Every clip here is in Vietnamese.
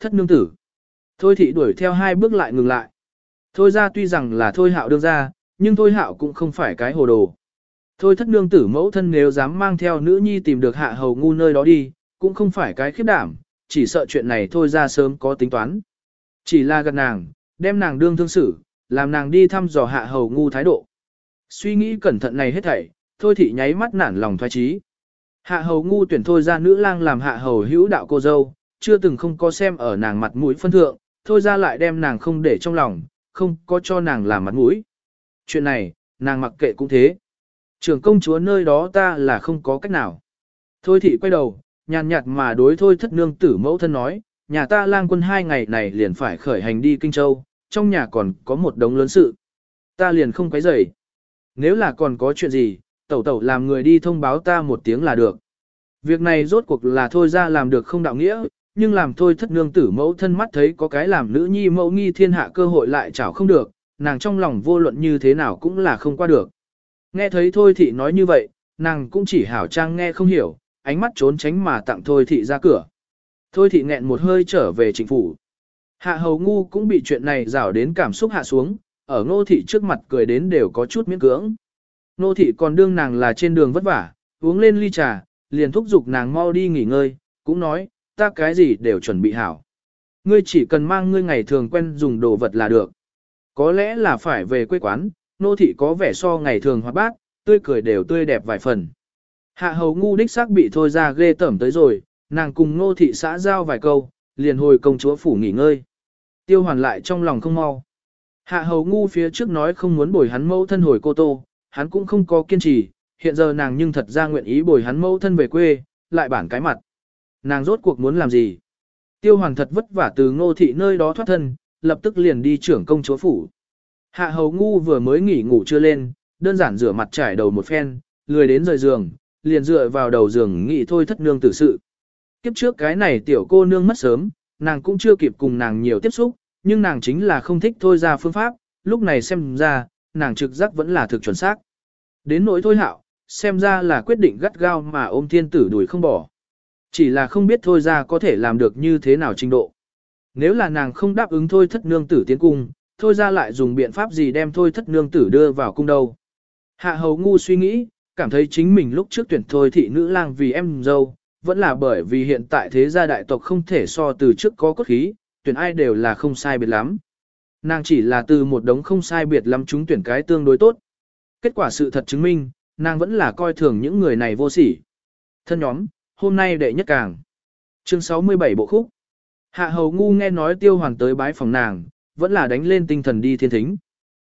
thất nương tử. Thôi thị đuổi theo hai bước lại ngừng lại. Thôi ra tuy rằng là thôi hạo đương ra, nhưng thôi hạo cũng không phải cái hồ đồ. Thôi thất nương tử mẫu thân nếu dám mang theo nữ nhi tìm được hạ hầu ngu nơi đó đi, cũng không phải cái khiếp đảm, chỉ sợ chuyện này thôi ra sớm có tính toán. Chỉ là gật nàng, đem nàng đương thương xử, làm nàng đi thăm dò hạ hầu ngu thái độ. Suy nghĩ cẩn thận này hết thảy, thôi thị nháy mắt nản lòng thoái trí. Hạ hầu ngu tuyển thôi ra nữ lang làm hạ hầu hữu đạo cô dâu, chưa từng không có xem ở nàng mặt mũi phân thượng, thôi ra lại đem nàng không để trong lòng, không có cho nàng làm mặt mũi. Chuyện này, nàng mặc kệ cũng thế. Trưởng công chúa nơi đó ta là không có cách nào. Thôi thị quay đầu, nhàn nhạt mà đối thôi thất nương tử mẫu thân nói, nhà ta lang quân hai ngày này liền phải khởi hành đi Kinh Châu, trong nhà còn có một đống lớn sự. Ta liền không quấy rầy. Nếu là còn có chuyện gì, tẩu tẩu làm người đi thông báo ta một tiếng là được. Việc này rốt cuộc là thôi ra làm được không đạo nghĩa, nhưng làm thôi thất nương tử mẫu thân mắt thấy có cái làm nữ nhi mẫu nghi thiên hạ cơ hội lại chảo không được, nàng trong lòng vô luận như thế nào cũng là không qua được. Nghe thấy thôi thị nói như vậy, nàng cũng chỉ hảo trang nghe không hiểu, ánh mắt trốn tránh mà tặng thôi thị ra cửa. Thôi thị nghẹn một hơi trở về chính phủ. Hạ hầu ngu cũng bị chuyện này rảo đến cảm xúc hạ xuống, ở ngô thị trước mặt cười đến đều có chút miễn cưỡng. Ngô thị còn đương nàng là trên đường vất vả, uống lên ly trà, liền thúc giục nàng mau đi nghỉ ngơi, cũng nói, ta cái gì đều chuẩn bị hảo. Ngươi chỉ cần mang ngươi ngày thường quen dùng đồ vật là được. Có lẽ là phải về quê quán, nô thị có vẻ so ngày thường hoạt bát, tươi cười đều tươi đẹp vài phần. Hạ hầu ngu đích xác bị thôi ra ghê tẩm tới rồi, nàng cùng nô thị xã giao vài câu, liền hồi công chúa phủ nghỉ ngơi. Tiêu hoàn lại trong lòng không mau. Hạ hầu ngu phía trước nói không muốn bồi hắn mẫu thân hồi cô tô, hắn cũng không có kiên trì, hiện giờ nàng nhưng thật ra nguyện ý bồi hắn mẫu thân về quê, lại bản cái mặt. Nàng rốt cuộc muốn làm gì? Tiêu hoàn thật vất vả từ ngô thị nơi đó thoát thân, lập tức liền đi trưởng công chúa phủ. Hạ hầu ngu vừa mới nghỉ ngủ chưa lên, đơn giản rửa mặt trải đầu một phen, lười đến rời giường, liền dựa vào đầu giường nghĩ thôi thất nương tử sự. Kiếp trước cái này tiểu cô nương mất sớm, nàng cũng chưa kịp cùng nàng nhiều tiếp xúc, nhưng nàng chính là không thích thôi ra phương pháp, lúc này xem ra, nàng trực giác vẫn là thực chuẩn xác. Đến nỗi thôi hạo, xem ra là quyết định gắt gao mà ôm thiên tử đuổi không bỏ. Chỉ là không biết thôi ra có thể làm được như thế nào trình độ. Nếu là nàng không đáp ứng thôi thất nương tử tiến cung, thôi ra lại dùng biện pháp gì đem thôi thất nương tử đưa vào cung đâu. Hạ hầu ngu suy nghĩ, cảm thấy chính mình lúc trước tuyển thôi thị nữ lang vì em dâu, vẫn là bởi vì hiện tại thế gia đại tộc không thể so từ trước có cốt khí, tuyển ai đều là không sai biệt lắm. Nàng chỉ là từ một đống không sai biệt lắm chúng tuyển cái tương đối tốt. Kết quả sự thật chứng minh, nàng vẫn là coi thường những người này vô sỉ. Thân nhóm, hôm nay đệ nhất càng. Chương 67 bộ khúc. Hạ hầu ngu nghe nói tiêu hoàn tới bái phòng nàng, vẫn là đánh lên tinh thần đi thiên thính.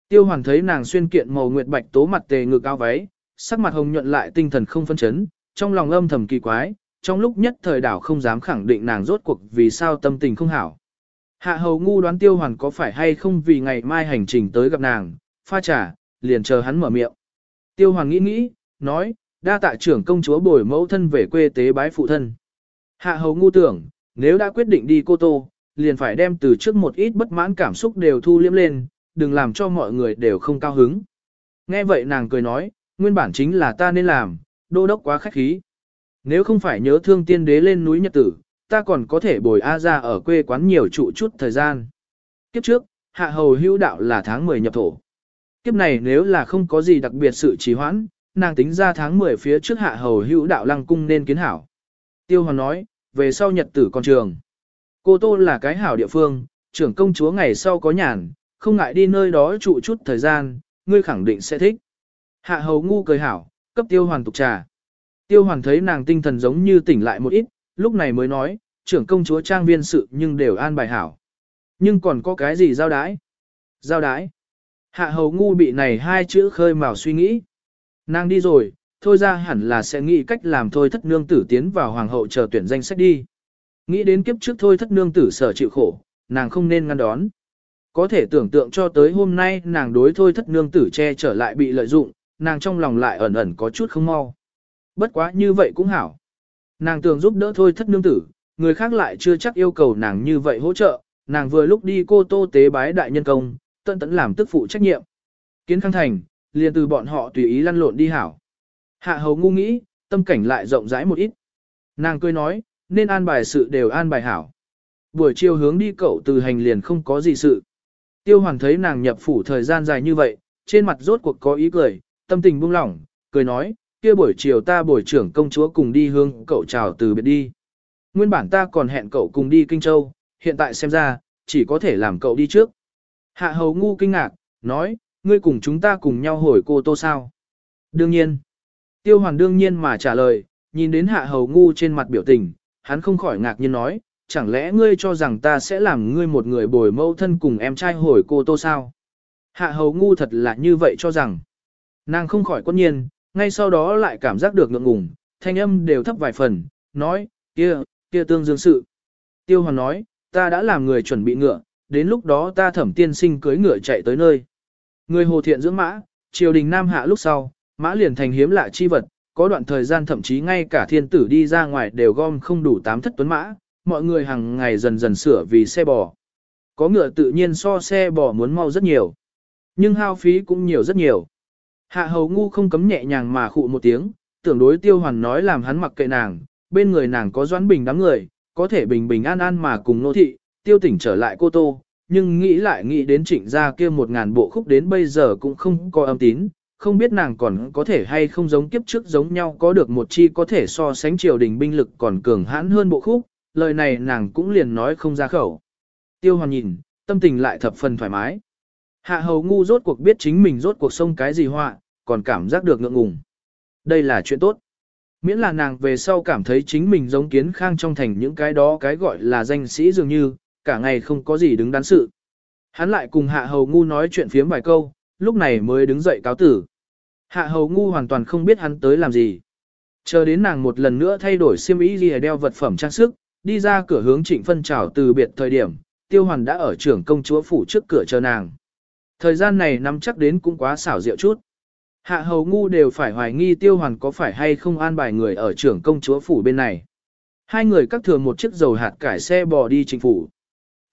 Tiêu hoàn thấy nàng xuyên kiện màu nguyệt bạch tố mặt tề ngực áo váy, sắc mặt hồng nhuận lại tinh thần không phân chấn, trong lòng âm thầm kỳ quái, trong lúc nhất thời đảo không dám khẳng định nàng rốt cuộc vì sao tâm tình không hảo. Hạ hầu ngu đoán tiêu hoàn có phải hay không vì ngày mai hành trình tới gặp nàng, pha trà, liền chờ hắn mở miệng. Tiêu hoàn nghĩ nghĩ, nói, đa tạ trưởng công chúa bồi mẫu thân về quê tế bái phụ thân. Hạ hầu ngu tưởng, nếu đã quyết định đi cô tô, liền phải đem từ trước một ít bất mãn cảm xúc đều thu liếm lên, đừng làm cho mọi người đều không cao hứng. Nghe vậy nàng cười nói, nguyên bản chính là ta nên làm, đô đốc quá khách khí. Nếu không phải nhớ thương tiên đế lên núi nhật tử, ta còn có thể bồi A ra ở quê quán nhiều trụ chút thời gian. Kiếp trước, hạ hầu hữu đạo là tháng 10 nhập thổ. Kiếp này nếu là không có gì đặc biệt sự trì hoãn, nàng tính ra tháng 10 phía trước hạ hầu hữu đạo lăng cung nên kiến hảo. Tiêu Hoàn nói, về sau nhật tử con trường. Cô Tô là cái hảo địa phương, trưởng công chúa ngày sau có nhàn, không ngại đi nơi đó trụ chút thời gian, ngươi khẳng định sẽ thích. Hạ hầu ngu cười hảo, cấp tiêu hoàn tục trà. Tiêu hoàn thấy nàng tinh thần giống như tỉnh lại một ít, lúc này mới nói, trưởng công chúa trang viên sự nhưng đều an bài hảo. Nhưng còn có cái gì giao đái? Giao đái. Hạ hầu ngu bị này hai chữ khơi mào suy nghĩ. Nàng đi rồi, thôi ra hẳn là sẽ nghĩ cách làm thôi thất nương tử tiến vào hoàng hậu chờ tuyển danh sách đi. Nghĩ đến kiếp trước thôi thất nương tử sở chịu khổ, nàng không nên ngăn đón. Có thể tưởng tượng cho tới hôm nay nàng đối thôi thất nương tử che trở lại bị lợi dụng, nàng trong lòng lại ẩn ẩn có chút không mau. Bất quá như vậy cũng hảo. Nàng tưởng giúp đỡ thôi thất nương tử, người khác lại chưa chắc yêu cầu nàng như vậy hỗ trợ, nàng vừa lúc đi cô tô tế bái đại nhân công, tận tận làm tức phụ trách nhiệm. Kiến khang thành, liền từ bọn họ tùy ý lăn lộn đi hảo. Hạ hầu ngu nghĩ, tâm cảnh lại rộng rãi một ít. Nàng cười nói, nên an bài sự đều an bài hảo. Buổi chiều hướng đi cậu từ hành liền không có gì sự. Tiêu hoàn thấy nàng nhập phủ thời gian dài như vậy, trên mặt rốt cuộc có ý cười, tâm tình buông lỏng, cười nói, kia buổi chiều ta buổi trưởng công chúa cùng đi hương cậu chào từ biệt đi. Nguyên bản ta còn hẹn cậu cùng đi Kinh Châu, hiện tại xem ra, chỉ có thể làm cậu đi trước. Hạ hầu ngu kinh ngạc, nói, ngươi cùng chúng ta cùng nhau hồi cô tô sao. Đương nhiên. Tiêu hoàn đương nhiên mà trả lời, nhìn đến hạ hầu ngu trên mặt biểu tình, hắn không khỏi ngạc nhiên nói, chẳng lẽ ngươi cho rằng ta sẽ làm ngươi một người bồi mâu thân cùng em trai hồi cô tô sao? Hạ hầu ngu thật là như vậy cho rằng. Nàng không khỏi quân nhiên, ngay sau đó lại cảm giác được ngượng ngùng, thanh âm đều thấp vài phần, nói, kia, kia tương dương sự. Tiêu hoàn nói, ta đã làm người chuẩn bị ngựa, đến lúc đó ta thẩm tiên sinh cưới ngựa chạy tới nơi. Người hồ thiện dưỡng mã, triều đình Nam Hạ lúc sau, mã liền thành hiếm lạ chi vật, có đoạn thời gian thậm chí ngay cả thiên tử đi ra ngoài đều gom không đủ tám thất tuấn mã, mọi người hàng ngày dần dần sửa vì xe bò. Có ngựa tự nhiên so xe bò muốn mau rất nhiều, nhưng hao phí cũng nhiều rất nhiều. Hạ hầu ngu không cấm nhẹ nhàng mà khụ một tiếng, tưởng đối tiêu hoàn nói làm hắn mặc kệ nàng, bên người nàng có doãn bình đám người, có thể bình bình an an mà cùng nô thị, tiêu tỉnh trở lại cô tô, nhưng nghĩ lại nghĩ đến trịnh gia kia một ngàn bộ khúc đến bây giờ cũng không có âm tín, không biết nàng còn có thể hay không giống kiếp trước giống nhau có được một chi có thể so sánh triều đình binh lực còn cường hãn hơn bộ khúc, lời này nàng cũng liền nói không ra khẩu. Tiêu hoàn nhìn, tâm tình lại thập phần thoải mái. Hạ hầu ngu rốt cuộc biết chính mình rốt cuộc sông cái gì họa, còn cảm giác được ngượng ngùng. Đây là chuyện tốt. Miễn là nàng về sau cảm thấy chính mình giống kiến khang trong thành những cái đó cái gọi là danh sĩ dường như, cả ngày không có gì đứng đắn sự. Hắn lại cùng hạ hầu ngu nói chuyện phiếm vài câu, lúc này mới đứng dậy cáo tử. Hạ hầu ngu hoàn toàn không biết hắn tới làm gì. Chờ đến nàng một lần nữa thay đổi xiêm y gì đeo vật phẩm trang sức, đi ra cửa hướng trịnh phân trào từ biệt thời điểm, tiêu hoàn đã ở trưởng công chúa phủ trước cửa chờ nàng. Thời gian này nắm chắc đến cũng quá xảo diệu chút. Hạ hầu ngu đều phải hoài nghi tiêu hoàn có phải hay không an bài người ở trưởng công chúa phủ bên này. Hai người cắt thường một chiếc dầu hạt cải xe bò đi chính phủ.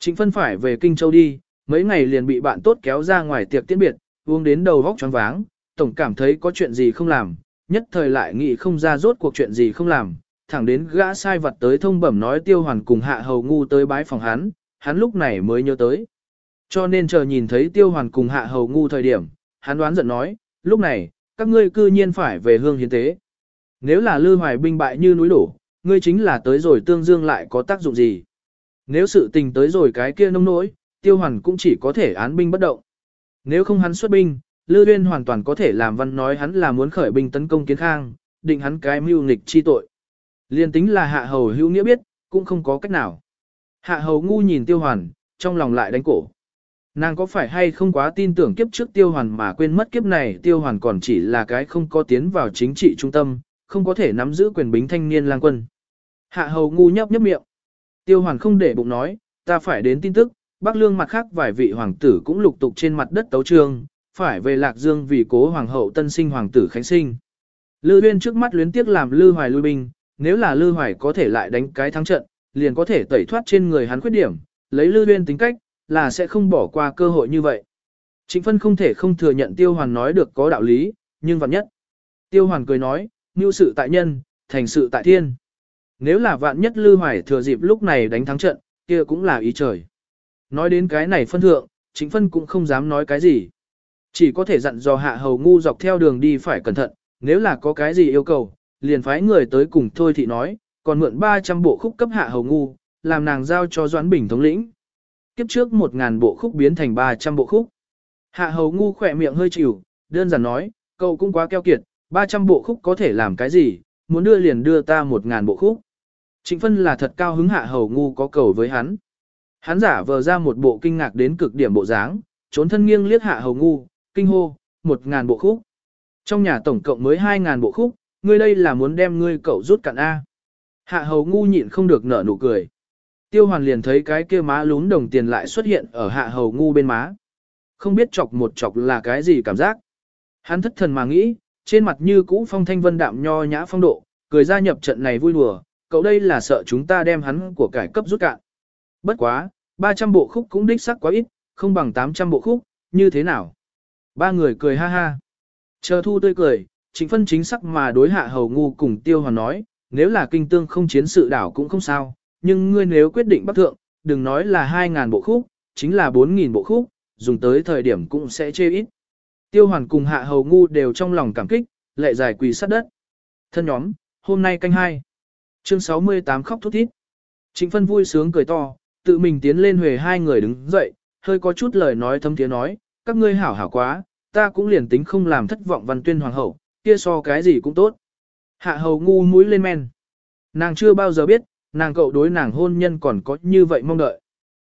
Trịnh phân phải về Kinh Châu đi, mấy ngày liền bị bạn tốt kéo ra ngoài tiệc tiễn biệt, uống đến đầu vóc choáng váng, tổng cảm thấy có chuyện gì không làm, nhất thời lại nghĩ không ra rốt cuộc chuyện gì không làm, thẳng đến gã sai vật tới thông bẩm nói tiêu hoàn cùng hạ hầu ngu tới bái phòng hắn, hắn lúc này mới nhớ tới. Cho nên chờ nhìn thấy tiêu hoàn cùng hạ hầu ngu thời điểm, hắn đoán giận nói, lúc này, các ngươi cư nhiên phải về hương hiến tế. Nếu là lư hoài binh bại như núi đổ, ngươi chính là tới rồi tương dương lại có tác dụng gì. Nếu sự tình tới rồi cái kia nông nỗi, tiêu hoàn cũng chỉ có thể án binh bất động. Nếu không hắn xuất binh, Lư Uyên hoàn toàn có thể làm văn nói hắn là muốn khởi binh tấn công kiến khang, định hắn cái mưu nghịch chi tội. Liên tính là hạ hầu hữu nghĩa biết, cũng không có cách nào. Hạ hầu ngu nhìn tiêu hoàn, trong lòng lại đánh cổ. Nàng có phải hay không quá tin tưởng kiếp trước tiêu hoàn mà quên mất kiếp này tiêu hoàn còn chỉ là cái không có tiến vào chính trị trung tâm, không có thể nắm giữ quyền bính thanh niên lang quân. Hạ hầu ngu nhấp nhấp miệng. Tiêu hoàn không để bụng nói, ta phải đến tin tức, Bắc Lương mặt khác vài vị hoàng tử cũng lục tục trên mặt đất tấu trương, phải về Lạc Dương vì cố hoàng hậu tân sinh hoàng tử khánh sinh. Lư Uyên trước mắt luyến tiếc làm Lư Hoài lui binh, nếu là Lư Hoài có thể lại đánh cái thắng trận, liền có thể tẩy thoát trên người hắn khuyết điểm, lấy Lư Uyên tính cách, là sẽ không bỏ qua cơ hội như vậy. Trịnh Phân không thể không thừa nhận Tiêu Hoàn nói được có đạo lý, nhưng vạn nhất. Tiêu Hoàn cười nói, như sự tại nhân, thành sự tại thiên. Nếu là vạn nhất Lư Hoài thừa dịp lúc này đánh thắng trận, kia cũng là ý trời. Nói đến cái này phân thượng, chính Phân cũng không dám nói cái gì. Chỉ có thể dặn dò hạ hầu ngu dọc theo đường đi phải cẩn thận, nếu là có cái gì yêu cầu, liền phái người tới cùng thôi thì nói, còn mượn 300 bộ khúc cấp hạ hầu ngu, làm nàng giao cho Doãn Bình thống lĩnh. Kiếp trước 1.000 bộ khúc biến thành 300 bộ khúc. Hạ hầu ngu khỏe miệng hơi chịu, đơn giản nói, cậu cũng quá keo kiệt, 300 bộ khúc có thể làm cái gì, muốn đưa liền đưa ta một ngàn bộ khúc. Trịnh phân là thật cao hứng hạ hầu ngu có cầu với hắn. Hắn giả vờ ra một bộ kinh ngạc đến cực điểm bộ dáng, trốn thân nghiêng liếc hạ hầu ngu, kinh hô, một ngàn bộ khúc. Trong nhà tổng cộng mới hai ngàn bộ khúc, ngươi đây là muốn đem ngươi cậu rút cạn A. Hạ hầu ngu nhịn không được nở nụ cười. Tiêu hoàn liền thấy cái kia má lún đồng tiền lại xuất hiện ở hạ hầu ngu bên má. Không biết chọc một chọc là cái gì cảm giác. Hắn thất thần mà nghĩ, trên mặt như cũ phong thanh vân đạm nho nhã phong độ, cười gia nhập trận này vui đùa, cậu đây là sợ chúng ta đem hắn của cải cấp rút cạn. Bất quá, 300 bộ khúc cũng đích sắc quá ít, không bằng 800 bộ khúc, như thế nào? Ba người cười ha ha. Chờ thu tươi cười, chính phân chính sắc mà đối hạ hầu ngu cùng tiêu hoàn nói, nếu là kinh tương không chiến sự đảo cũng không sao, nhưng ngươi nếu quyết định bắt thượng, đừng nói là 2.000 bộ khúc, chính là 4.000 bộ khúc, dùng tới thời điểm cũng sẽ chê ít. Tiêu hoàn cùng hạ hầu ngu đều trong lòng cảm kích, lệ dài quỳ sát đất. Thân nhóm, hôm nay canh hai. Chương 68 khóc thút thít. Trịnh phân vui sướng cười to, tự mình tiến lên huề hai người đứng dậy, hơi có chút lời nói thấm tiếng nói, các ngươi hảo hảo quá, ta cũng liền tính không làm thất vọng văn tuyên hoàng hậu, kia so cái gì cũng tốt. Hạ hầu ngu mũi lên men. Nàng chưa bao giờ biết, nàng cậu đối nàng hôn nhân còn có như vậy mong đợi.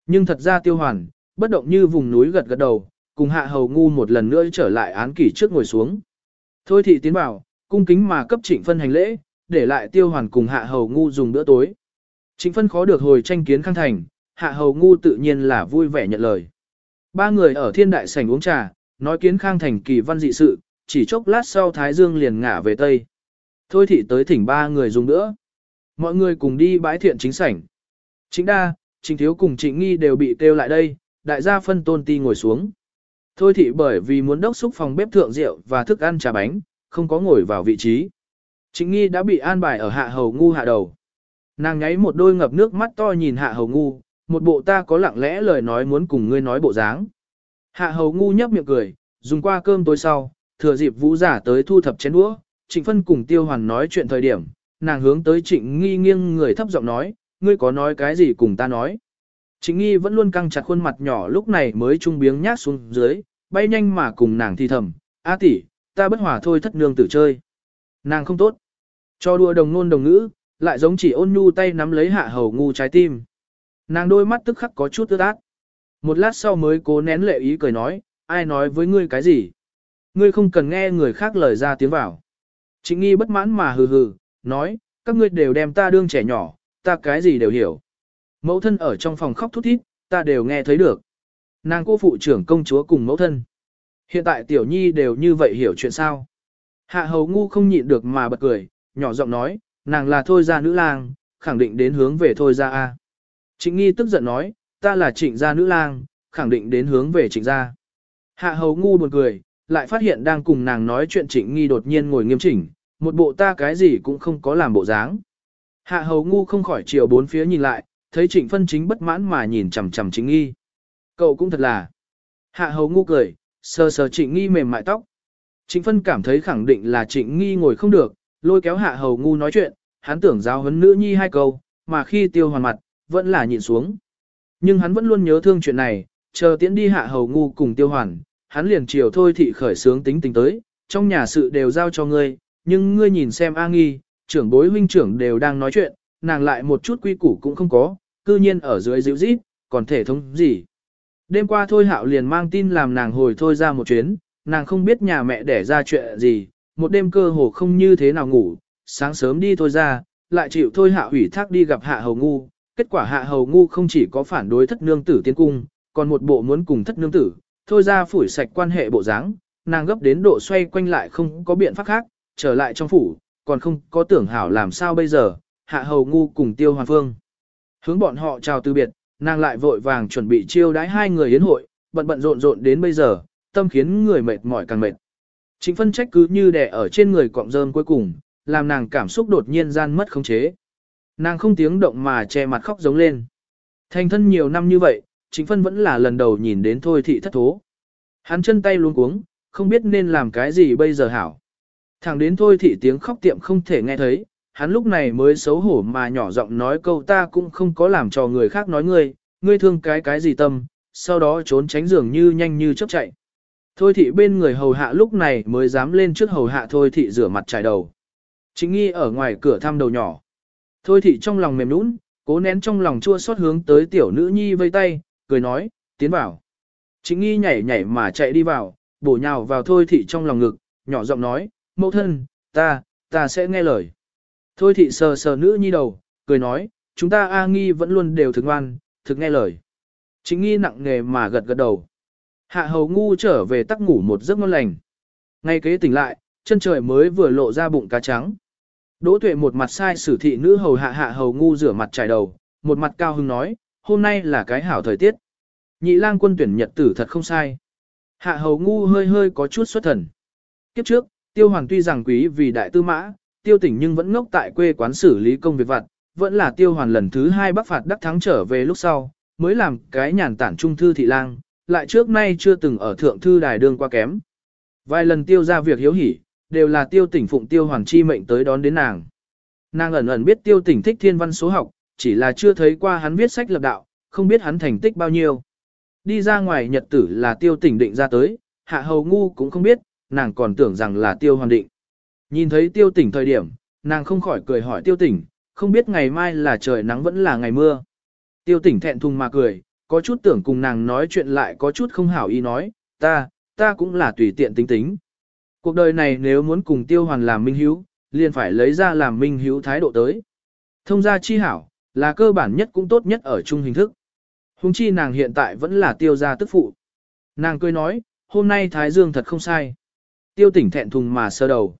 Nhưng thật ra tiêu hoàn, bất động như vùng núi gật gật đầu, cùng hạ hầu ngu một lần nữa trở lại án kỷ trước ngồi xuống. Thôi thị tiến bảo, cung kính mà cấp trịnh phân hành lễ, để lại tiêu hoàn cùng hạ hầu ngu dùng bữa tối. Trịnh phân khó được hồi tranh kiến khang thành, hạ hầu ngu tự nhiên là vui vẻ nhận lời. Ba người ở thiên đại sảnh uống trà, nói kiến khang thành kỳ văn dị sự, chỉ chốc lát sau Thái Dương liền ngả về Tây. Thôi thị tới thỉnh ba người dùng nữa. Mọi người cùng đi bãi thiện chính sảnh. Chính đa, chính thiếu cùng trịnh nghi đều bị kêu lại đây, đại gia phân tôn ti ngồi xuống. Thôi thị bởi vì muốn đốc xúc phòng bếp thượng rượu và thức ăn trà bánh, không có ngồi vào vị trí. Trịnh nghi đã bị an bài ở hạ hầu ngu hạ đầu. Nàng nháy một đôi ngập nước mắt to nhìn hạ hầu ngu, một bộ ta có lặng lẽ lời nói muốn cùng ngươi nói bộ dáng. Hạ hầu ngu nhấp miệng cười, dùng qua cơm tối sau, thừa dịp vũ giả tới thu thập chén đũa, trịnh phân cùng tiêu hoàn nói chuyện thời điểm, nàng hướng tới trịnh nghi nghiêng người thấp giọng nói, ngươi có nói cái gì cùng ta nói. Trịnh nghi vẫn luôn căng chặt khuôn mặt nhỏ lúc này mới trung biếng nhát xuống dưới, bay nhanh mà cùng nàng thi thầm, a tỷ, ta bất hòa thôi thất nương tử chơi. Nàng không tốt. Cho đua đồng ngôn đồng ngữ, lại giống chỉ ôn nhu tay nắm lấy hạ hầu ngu trái tim. Nàng đôi mắt tức khắc có chút ướt át. Một lát sau mới cố nén lệ ý cười nói, ai nói với ngươi cái gì? Ngươi không cần nghe người khác lời ra tiếng vào. Trịnh nghi bất mãn mà hừ hừ, nói, các ngươi đều đem ta đương trẻ nhỏ, ta cái gì đều hiểu. Mẫu thân ở trong phòng khóc thút thít, ta đều nghe thấy được. Nàng cô phụ trưởng công chúa cùng mẫu thân. Hiện tại tiểu nhi đều như vậy hiểu chuyện sao. Hạ hầu ngu không nhịn được mà bật cười, nhỏ giọng nói, nàng là thôi gia nữ lang, khẳng định đến hướng về thôi gia A. Trịnh nghi tức giận nói, ta là trịnh gia nữ lang, khẳng định đến hướng về trịnh gia. Hạ hầu ngu buồn cười, lại phát hiện đang cùng nàng nói chuyện trịnh nghi đột nhiên ngồi nghiêm chỉnh, một bộ ta cái gì cũng không có làm bộ dáng. Hạ hầu ngu không khỏi chiều bốn phía nhìn lại, thấy trịnh phân chính bất mãn mà nhìn chằm chằm trịnh nghi. Cậu cũng thật là. Hạ hầu ngu cười, sờ sờ trịnh nghi mềm mại tóc. Trịnh phân cảm thấy khẳng định là trịnh nghi ngồi không được, lôi kéo hạ hầu ngu nói chuyện, hắn tưởng giáo huấn nữ nhi hai câu, mà khi tiêu hoàn mặt, vẫn là nhịn xuống. Nhưng hắn vẫn luôn nhớ thương chuyện này, chờ tiễn đi hạ hầu ngu cùng tiêu hoàn, hắn liền chiều thôi thị khởi sướng tính tình tới, trong nhà sự đều giao cho ngươi, nhưng ngươi nhìn xem A nghi, trưởng bối huynh trưởng đều đang nói chuyện, nàng lại một chút quy củ cũng không có, cư nhiên ở dưới dịu rít, còn thể thống gì. Đêm qua thôi hạo liền mang tin làm nàng hồi thôi ra một chuyến, nàng không biết nhà mẹ đẻ ra chuyện gì, một đêm cơ hồ không như thế nào ngủ, sáng sớm đi thôi ra, lại chịu thôi Hạo ủy thác đi gặp hạ hầu ngu, kết quả hạ hầu ngu không chỉ có phản đối thất nương tử tiến cung, còn một bộ muốn cùng thất nương tử, thôi ra phủi sạch quan hệ bộ dáng, nàng gấp đến độ xoay quanh lại không có biện pháp khác, trở lại trong phủ, còn không có tưởng hảo làm sao bây giờ, hạ hầu ngu cùng tiêu hoàn phương. Hướng bọn họ chào từ biệt, nàng lại vội vàng chuẩn bị chiêu đãi hai người yến hội, bận bận rộn rộn đến bây giờ, tâm khiến người mệt mỏi càng mệt. Chính phân trách cứ như đè ở trên người cọng rơm cuối cùng, làm nàng cảm xúc đột nhiên gian mất khống chế. Nàng không tiếng động mà che mặt khóc giống lên. Thành thân nhiều năm như vậy, chính phân vẫn là lần đầu nhìn đến thôi thị thất thố. Hắn chân tay luống cuống, không biết nên làm cái gì bây giờ hảo. Thẳng đến thôi thị tiếng khóc tiệm không thể nghe thấy, hắn lúc này mới xấu hổ mà nhỏ giọng nói câu ta cũng không có làm cho người khác nói ngươi, ngươi thương cái cái gì tâm, sau đó trốn tránh giường như nhanh như chớp chạy. Thôi thị bên người hầu hạ lúc này mới dám lên trước hầu hạ thôi thị rửa mặt trải đầu. Chính nghi ở ngoài cửa thăm đầu nhỏ. Thôi thị trong lòng mềm nũng, cố nén trong lòng chua xót hướng tới tiểu nữ nhi vây tay, cười nói, tiến vào. Chính nghi nhảy nhảy mà chạy đi vào, bổ nhào vào thôi thị trong lòng ngực, nhỏ giọng nói, mẫu thân, ta, ta sẽ nghe lời. Thôi thị sờ sờ nữ nhi đầu, cười nói, chúng ta A nghi vẫn luôn đều thực ngoan, thực nghe lời. Chính nghi nặng nghề mà gật gật đầu. Hạ hầu ngu trở về tắc ngủ một giấc ngon lành. Ngay kế tỉnh lại, chân trời mới vừa lộ ra bụng cá trắng. Đỗ tuệ một mặt sai sử thị nữ hầu hạ hạ hầu ngu rửa mặt trải đầu, một mặt cao hưng nói, hôm nay là cái hảo thời tiết. Nhị lang quân tuyển nhật tử thật không sai. Hạ hầu ngu hơi hơi có chút xuất thần. Kiếp trước, tiêu hoàng tuy rằng quý vì đại tư mã, tiêu tỉnh nhưng vẫn ngốc tại quê quán xử lý công việc vặt, vẫn là tiêu hoàn lần thứ hai bắc phạt đắc thắng trở về lúc sau, mới làm cái nhàn tản trung thư thị lang, lại trước nay chưa từng ở thượng thư đài đương qua kém. Vài lần tiêu ra việc hiếu hỉ, đều là tiêu tỉnh phụng tiêu hoàn chi mệnh tới đón đến nàng. Nàng ẩn ẩn biết tiêu tỉnh thích thiên văn số học, chỉ là chưa thấy qua hắn viết sách lập đạo, không biết hắn thành tích bao nhiêu. Đi ra ngoài nhật tử là tiêu tỉnh định ra tới, hạ hầu ngu cũng không biết, nàng còn tưởng rằng là tiêu hoàn định. Nhìn thấy tiêu tỉnh thời điểm, nàng không khỏi cười hỏi tiêu tỉnh, không biết ngày mai là trời nắng vẫn là ngày mưa. Tiêu tỉnh thẹn thùng mà cười, có chút tưởng cùng nàng nói chuyện lại có chút không hảo ý nói, ta, ta cũng là tùy tiện tính tính. Cuộc đời này nếu muốn cùng tiêu hoàn làm minh hiếu, liền phải lấy ra làm minh hiếu thái độ tới. Thông gia chi hảo, là cơ bản nhất cũng tốt nhất ở chung hình thức. Hùng chi nàng hiện tại vẫn là tiêu gia tức phụ. Nàng cười nói, hôm nay Thái Dương thật không sai. Tiêu tỉnh thẹn thùng mà sơ đầu.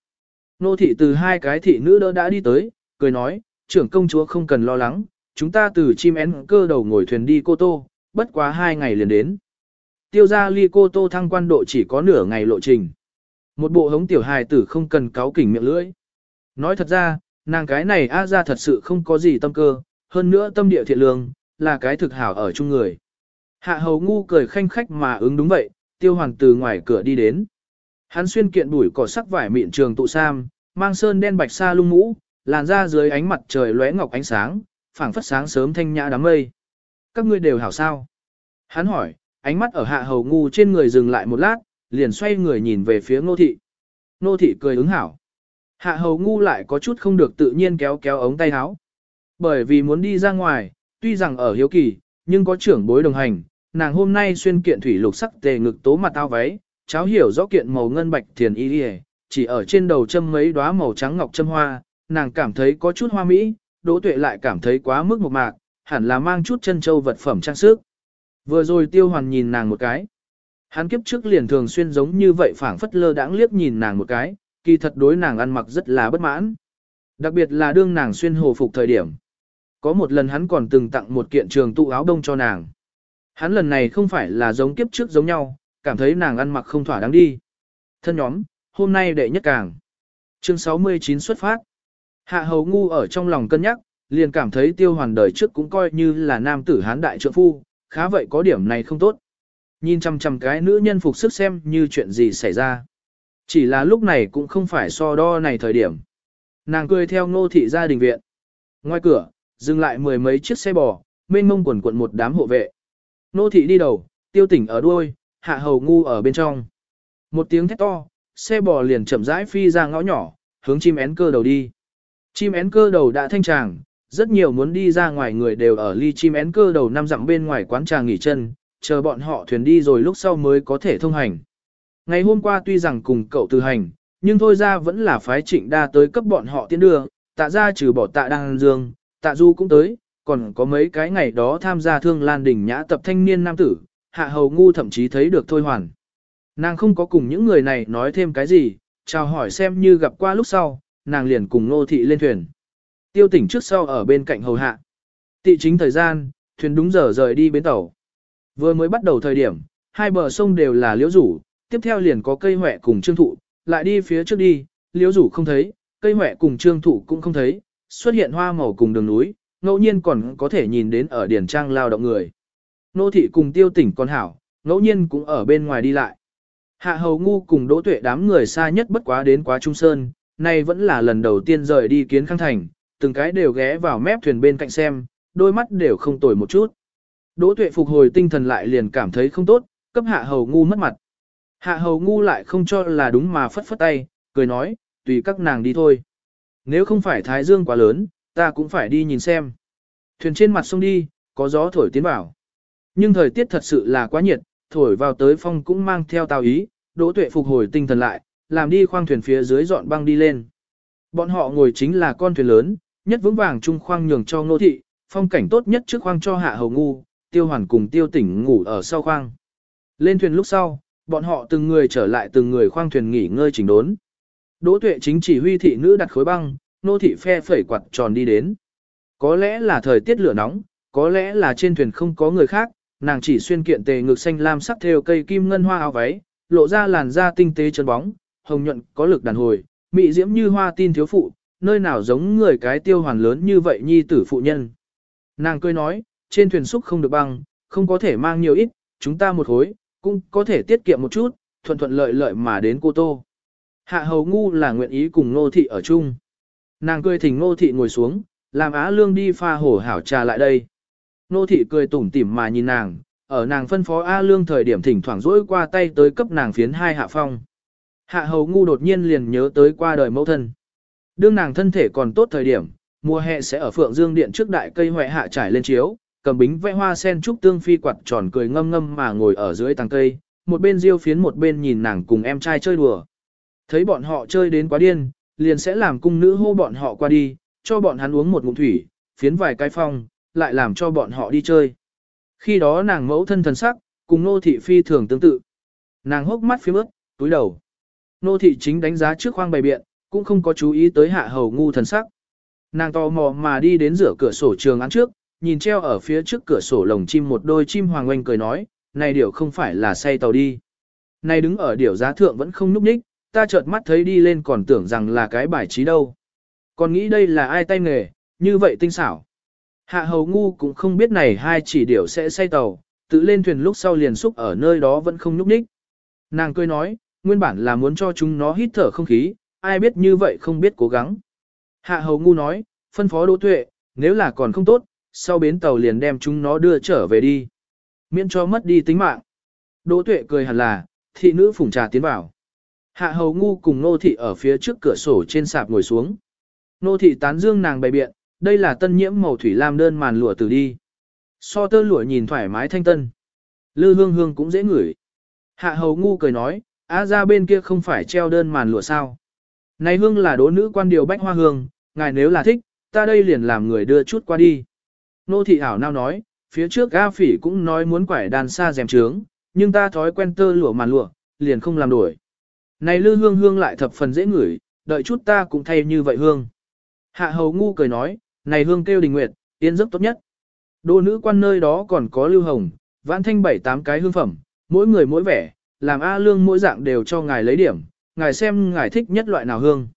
Nô thị từ hai cái thị nữ đỡ đã đi tới, cười nói, trưởng công chúa không cần lo lắng, chúng ta từ chim én cơ đầu ngồi thuyền đi Cô Tô, bất quá hai ngày liền đến. Tiêu gia ly Cô Tô thăng quan độ chỉ có nửa ngày lộ trình. Một bộ hống tiểu hài tử không cần cáo kỉnh miệng lưỡi. Nói thật ra, nàng cái này a ra thật sự không có gì tâm cơ, hơn nữa tâm địa thiện lương, là cái thực hảo ở chung người. Hạ hầu ngu cười khanh khách mà ứng đúng vậy, tiêu hoàng từ ngoài cửa đi đến. Hắn xuyên kiện bụi cỏ sắc vải mịn trường tụ sam, mang sơn đen bạch sa lung mũ, làn da dưới ánh mặt trời lóe ngọc ánh sáng, phảng phất sáng sớm thanh nhã đám mây. Các ngươi đều hảo sao? Hắn hỏi, ánh mắt ở hạ hầu ngu trên người dừng lại một lát, liền xoay người nhìn về phía ngô thị. Ngô thị cười ứng hảo. Hạ hầu ngu lại có chút không được tự nhiên kéo kéo ống tay áo. Bởi vì muốn đi ra ngoài, tuy rằng ở hiếu kỳ, nhưng có trưởng bối đồng hành, nàng hôm nay xuyên kiện thủy lục sắc tề ngực tố mặt tao váy, cháu hiểu rõ kiện màu ngân bạch thiền y y, chỉ ở trên đầu châm mấy đóa màu trắng ngọc châm hoa, nàng cảm thấy có chút hoa mỹ, đỗ tuệ lại cảm thấy quá mức một mạc, hẳn là mang chút chân châu vật phẩm trang sức. Vừa rồi tiêu hoàn nhìn nàng một cái. Hắn kiếp trước liền thường xuyên giống như vậy phảng phất lơ đãng liếc nhìn nàng một cái, kỳ thật đối nàng ăn mặc rất là bất mãn. Đặc biệt là đương nàng xuyên hồ phục thời điểm. Có một lần hắn còn từng tặng một kiện trường tụ áo đông cho nàng. Hắn lần này không phải là giống kiếp trước giống nhau, cảm thấy nàng ăn mặc không thỏa đáng đi. Thân nhóm, hôm nay đệ nhất càng. Chương 69 xuất phát. Hạ hầu ngu ở trong lòng cân nhắc, liền cảm thấy tiêu hoàn đời trước cũng coi như là nam tử hán đại trượng phu, khá vậy có điểm này không tốt. Nhìn chăm chăm cái nữ nhân phục sức xem như chuyện gì xảy ra. Chỉ là lúc này cũng không phải so đo này thời điểm. Nàng cười theo ngô thị gia đình viện. Ngoài cửa, dừng lại mười mấy chiếc xe bò, mênh mông quần quận một đám hộ vệ. Nô thị đi đầu, tiêu tỉnh ở đuôi, hạ hầu ngu ở bên trong. Một tiếng thét to, xe bò liền chậm rãi phi ra ngõ nhỏ, hướng chim én cơ đầu đi. Chim én cơ đầu đã thanh tràng, rất nhiều muốn đi ra ngoài người đều ở ly chim én cơ đầu năm dặm bên ngoài quán trà nghỉ chân, chờ bọn họ thuyền đi rồi lúc sau mới có thể thông hành. Ngày hôm qua tuy rằng cùng cậu từ hành, nhưng thôi ra vẫn là phái trịnh đa tới cấp bọn họ tiến đưa, tạ ra trừ bỏ tạ đăng dương, tạ du cũng tới, còn có mấy cái ngày đó tham gia thương lan đỉnh nhã tập thanh niên nam tử, hạ hầu ngu thậm chí thấy được thôi hoàn. Nàng không có cùng những người này nói thêm cái gì, chào hỏi xem như gặp qua lúc sau, nàng liền cùng nô thị lên thuyền. Tiêu tỉnh trước sau ở bên cạnh hầu hạ. Tị chính thời gian, thuyền đúng giờ rời đi bến tàu. Vừa mới bắt đầu thời điểm, hai bờ sông đều là liễu rủ, tiếp theo liền có cây hỏe cùng trương thụ, lại đi phía trước đi, liễu rủ không thấy, cây hỏe cùng trương thụ cũng không thấy, xuất hiện hoa màu cùng đường núi, ngẫu nhiên còn có thể nhìn đến ở điển trang lao động người. Nô thị cùng tiêu tỉnh con hảo, ngẫu nhiên cũng ở bên ngoài đi lại. Hạ hầu ngu cùng đỗ tuệ đám người xa nhất bất quá đến quá Trung Sơn, nay vẫn là lần đầu tiên rời đi kiến khang thành, từng cái đều ghé vào mép thuyền bên cạnh xem, đôi mắt đều không tồi một chút. Đỗ tuệ phục hồi tinh thần lại liền cảm thấy không tốt, cấp hạ hầu ngu mất mặt. Hạ hầu ngu lại không cho là đúng mà phất phất tay, cười nói, tùy các nàng đi thôi. Nếu không phải thái dương quá lớn, ta cũng phải đi nhìn xem. Thuyền trên mặt sông đi, có gió thổi tiến vào. Nhưng thời tiết thật sự là quá nhiệt, thổi vào tới phong cũng mang theo tào ý, đỗ tuệ phục hồi tinh thần lại, làm đi khoang thuyền phía dưới dọn băng đi lên. Bọn họ ngồi chính là con thuyền lớn, nhất vững vàng trung khoang nhường cho ngô thị, phong cảnh tốt nhất trước khoang cho hạ hầu ngu, tiêu hoàn cùng tiêu tỉnh ngủ ở sau khoang. Lên thuyền lúc sau, bọn họ từng người trở lại từng người khoang thuyền nghỉ ngơi chỉnh đốn. Đỗ tuệ chính chỉ huy thị nữ đặt khối băng, nô thị phe phẩy quạt tròn đi đến. Có lẽ là thời tiết lửa nóng, có lẽ là trên thuyền không có người khác, nàng chỉ xuyên kiện tề ngực xanh lam sắc theo cây kim ngân hoa áo váy, lộ ra làn da tinh tế trơn bóng, hồng nhuận có lực đàn hồi, mị diễm như hoa tin thiếu phụ, nơi nào giống người cái tiêu hoàn lớn như vậy nhi tử phụ nhân. Nàng cười nói, trên thuyền xúc không được băng, không có thể mang nhiều ít, chúng ta một hối cũng có thể tiết kiệm một chút, thuận thuận lợi lợi mà đến Cô Tô. Hạ hầu ngu là nguyện ý cùng nô thị ở chung. Nàng cười thỉnh nô thị ngồi xuống, làm á lương đi pha hổ hảo trà lại đây. Nô thị cười tủm tỉm mà nhìn nàng, ở nàng phân phó A lương thời điểm thỉnh thoảng rỗi qua tay tới cấp nàng phiến hai hạ phong. Hạ hầu ngu đột nhiên liền nhớ tới qua đời mẫu thân. Đương nàng thân thể còn tốt thời điểm, mùa hè sẽ ở phượng dương điện trước đại cây hoại hạ trải lên chiếu, cầm bính vẽ hoa sen trúc tương phi quạt tròn cười ngâm ngâm mà ngồi ở dưới tàng cây, một bên diêu phiến một bên nhìn nàng cùng em trai chơi đùa. Thấy bọn họ chơi đến quá điên, liền sẽ làm cung nữ hô bọn họ qua đi, cho bọn hắn uống một ngụm thủy, phiến vài cái phong, lại làm cho bọn họ đi chơi. Khi đó nàng mẫu thân thần sắc, cùng nô thị phi thường tương tự. Nàng hốc mắt phía ướt, túi đầu. Nô thị chính đánh giá trước khoang bày biện, cũng không có chú ý tới hạ hầu ngu thần sắc. Nàng tò mò mà đi đến giữa cửa sổ trường án trước, nhìn treo ở phía trước cửa sổ lồng chim một đôi chim hoàng oanh cười nói, này điều không phải là say tàu đi. Này đứng ở điều giá thượng vẫn không núp ních, ta chợt mắt thấy đi lên còn tưởng rằng là cái bài trí đâu. Còn nghĩ đây là ai tay nghề, như vậy tinh xảo. Hạ hầu ngu cũng không biết này hai chỉ điểu sẽ say tàu, tự lên thuyền lúc sau liền xúc ở nơi đó vẫn không nhúc ních. Nàng cười nói, nguyên bản là muốn cho chúng nó hít thở không khí, ai biết như vậy không biết cố gắng. Hạ hầu ngu nói, phân phó đỗ tuệ, nếu là còn không tốt, sau bến tàu liền đem chúng nó đưa trở về đi. Miễn cho mất đi tính mạng. Đỗ tuệ cười hẳn là, thị nữ phủng trà tiến vào. Hạ hầu ngu cùng nô thị ở phía trước cửa sổ trên sạp ngồi xuống. Nô thị tán dương nàng bày biện, đây là tân nhiễm màu thủy lam đơn màn lụa từ đi. So tơ lụa nhìn thoải mái thanh tân. Lư hương hương cũng dễ ngửi. Hạ hầu ngu cười nói, á ra bên kia không phải treo đơn màn lụa sao. Này hương là đố nữ quan điều bách hoa hương, ngài nếu là thích, ta đây liền làm người đưa chút qua đi. Nô thị ảo nào nói, phía trước A phỉ cũng nói muốn quải đàn xa dèm trướng, nhưng ta thói quen tơ lụa màn lụa, liền không làm đổi. Này lư hương hương lại thập phần dễ ngửi, đợi chút ta cũng thay như vậy hương. Hạ hầu ngu cười nói, này hương kêu đình nguyệt, tiên giấc tốt nhất. Đô nữ quan nơi đó còn có lưu hồng, vãn thanh bảy tám cái hương phẩm, mỗi người mỗi vẻ, làm A lương mỗi dạng đều cho ngài lấy điểm, ngài xem ngài thích nhất loại nào hương.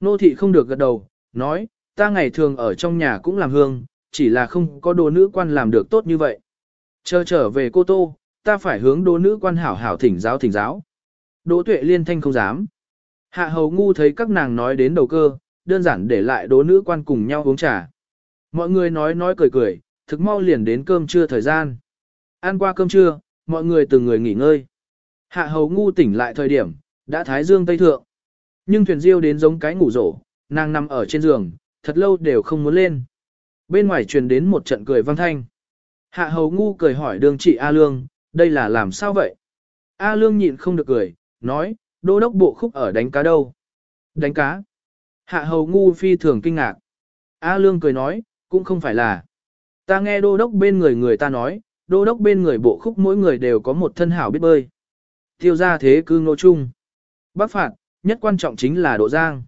Nô thị không được gật đầu, nói, ta ngày thường ở trong nhà cũng làm hương, chỉ là không có đồ nữ quan làm được tốt như vậy. Chờ trở về cô Tô, ta phải hướng đồ nữ quan hảo hảo thỉnh giáo thỉnh giáo. Đỗ tuệ liên thanh không dám. Hạ hầu ngu thấy các nàng nói đến đầu cơ, đơn giản để lại đố nữ quan cùng nhau uống trà. Mọi người nói nói cười cười, thực mau liền đến cơm trưa thời gian. Ăn qua cơm trưa, mọi người từng người nghỉ ngơi. Hạ hầu ngu tỉnh lại thời điểm, đã thái dương tây thượng. Nhưng thuyền diêu đến giống cái ngủ rổ, nàng nằm ở trên giường, thật lâu đều không muốn lên. Bên ngoài truyền đến một trận cười vang thanh. Hạ hầu ngu cười hỏi đường chị A Lương, đây là làm sao vậy? A Lương nhịn không được cười, nói, đô đốc bộ khúc ở đánh cá đâu? Đánh cá? Hạ hầu ngu phi thường kinh ngạc. A Lương cười nói, cũng không phải là. Ta nghe đô đốc bên người người ta nói, đô đốc bên người bộ khúc mỗi người đều có một thân hảo biết bơi. Tiêu ra thế cư ngô chung. Bắc phạt, nhất quan trọng chính là độ giang.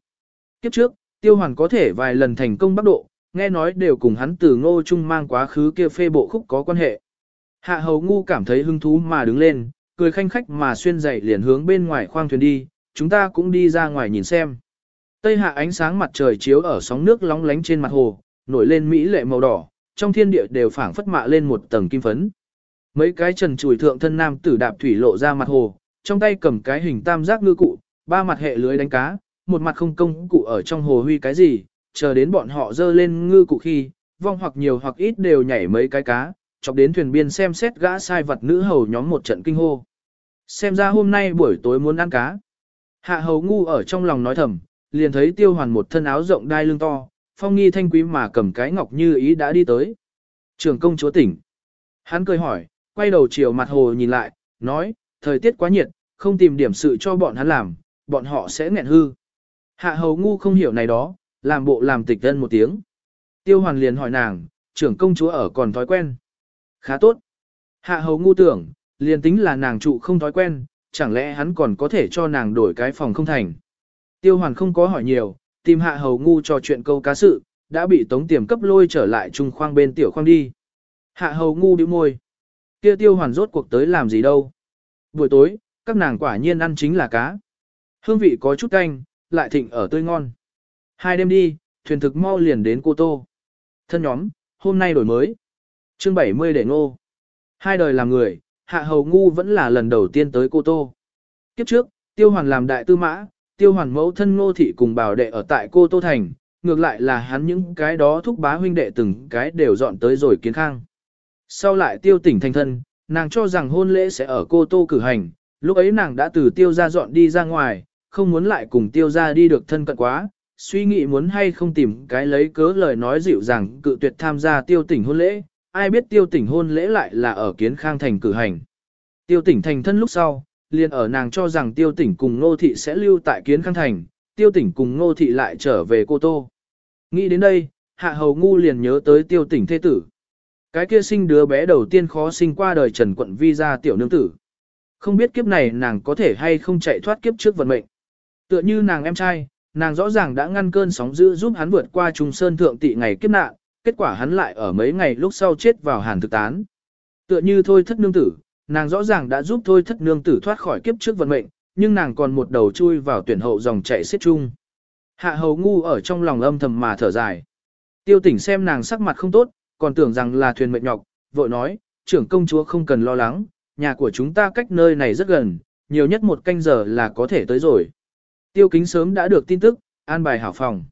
Kiếp trước, tiêu hoàn có thể vài lần thành công bắc độ, nghe nói đều cùng hắn từ ngô trung mang quá khứ kia phê bộ khúc có quan hệ. Hạ hầu ngu cảm thấy hứng thú mà đứng lên, cười khanh khách mà xuyên dậy liền hướng bên ngoài khoang thuyền đi, chúng ta cũng đi ra ngoài nhìn xem. Tây hạ ánh sáng mặt trời chiếu ở sóng nước lóng lánh trên mặt hồ, nổi lên mỹ lệ màu đỏ, trong thiên địa đều phảng phất mạ lên một tầng kim phấn. Mấy cái trần chùi thượng thân nam tử đạp thủy lộ ra mặt hồ, trong tay cầm cái hình tam giác ngư cụ, ba mặt hệ lưới đánh cá, một mặt không công cụ ở trong hồ huy cái gì, chờ đến bọn họ dơ lên ngư cụ khi, vong hoặc nhiều hoặc ít đều nhảy mấy cái cá, chọc đến thuyền biên xem xét gã sai vật nữ hầu nhóm một trận kinh hô. Xem ra hôm nay buổi tối muốn ăn cá. Hạ hầu ngu ở trong lòng nói thầm, liền thấy tiêu hoàn một thân áo rộng đai lưng to, phong nghi thanh quý mà cầm cái ngọc như ý đã đi tới. Trường công chúa tỉnh. Hắn cười hỏi, quay đầu chiều mặt hồ nhìn lại, nói, thời tiết quá nhiệt, không tìm điểm sự cho bọn hắn làm, bọn họ sẽ nghẹn hư. Hạ hầu ngu không hiểu này đó, làm bộ làm tịch thân một tiếng. Tiêu hoàn liền hỏi nàng, trưởng công chúa ở còn thói quen. Khá tốt. Hạ hầu ngu tưởng, liền tính là nàng trụ không thói quen, chẳng lẽ hắn còn có thể cho nàng đổi cái phòng không thành. Tiêu hoàn không có hỏi nhiều, tìm hạ hầu ngu trò chuyện câu cá sự, đã bị tống tiềm cấp lôi trở lại trung khoang bên tiểu khoang đi. Hạ hầu ngu bĩu môi. Kia tiêu hoàn rốt cuộc tới làm gì đâu. Buổi tối, các nàng quả nhiên ăn chính là cá. Hương vị có chút canh, lại thịnh ở tươi ngon. Hai đêm đi, thuyền thực mau liền đến Cô Tô. Thân nhóm, hôm nay đổi mới. Chương 70 để ngô. Hai đời làm người, hạ hầu ngu vẫn là lần đầu tiên tới cô Tô. Kiếp trước, tiêu hoàn làm đại tư mã, tiêu hoàn mẫu thân ngô thị cùng bảo đệ ở tại cô Tô Thành, ngược lại là hắn những cái đó thúc bá huynh đệ từng cái đều dọn tới rồi kiến khang. Sau lại tiêu tỉnh thành thân, nàng cho rằng hôn lễ sẽ ở cô Tô cử hành, lúc ấy nàng đã từ tiêu ra dọn đi ra ngoài, không muốn lại cùng tiêu ra đi được thân cận quá, suy nghĩ muốn hay không tìm cái lấy cớ lời nói dịu dàng cự tuyệt tham gia tiêu tỉnh hôn lễ, ai biết tiêu tỉnh hôn lễ lại là ở kiến khang thành cử hành. Tiêu tỉnh thành thân lúc sau, liền ở nàng cho rằng tiêu tỉnh cùng ngô thị sẽ lưu tại kiến khang thành, tiêu tỉnh cùng ngô thị lại trở về cô tô. Nghĩ đến đây, hạ hầu ngu liền nhớ tới tiêu tỉnh thế tử. Cái kia sinh đứa bé đầu tiên khó sinh qua đời Trần Quận Vi ra tiểu nương tử. Không biết kiếp này nàng có thể hay không chạy thoát kiếp trước vận mệnh. Tựa như nàng em trai, nàng rõ ràng đã ngăn cơn sóng dữ giúp hắn vượt qua trùng sơn thượng tị ngày kiếp nạn, kết quả hắn lại ở mấy ngày lúc sau chết vào hàn thực tán. Tựa như thôi thất nương tử, nàng rõ ràng đã giúp thôi thất nương tử thoát khỏi kiếp trước vận mệnh, nhưng nàng còn một đầu chui vào tuyển hậu dòng chạy xiết chung. Hạ hầu ngu ở trong lòng âm thầm mà thở dài. Tiêu tỉnh xem nàng sắc mặt không tốt, còn tưởng rằng là thuyền mệnh nhọc, vội nói, trưởng công chúa không cần lo lắng, nhà của chúng ta cách nơi này rất gần, nhiều nhất một canh giờ là có thể tới rồi. Tiêu kính sớm đã được tin tức, an bài hảo phòng.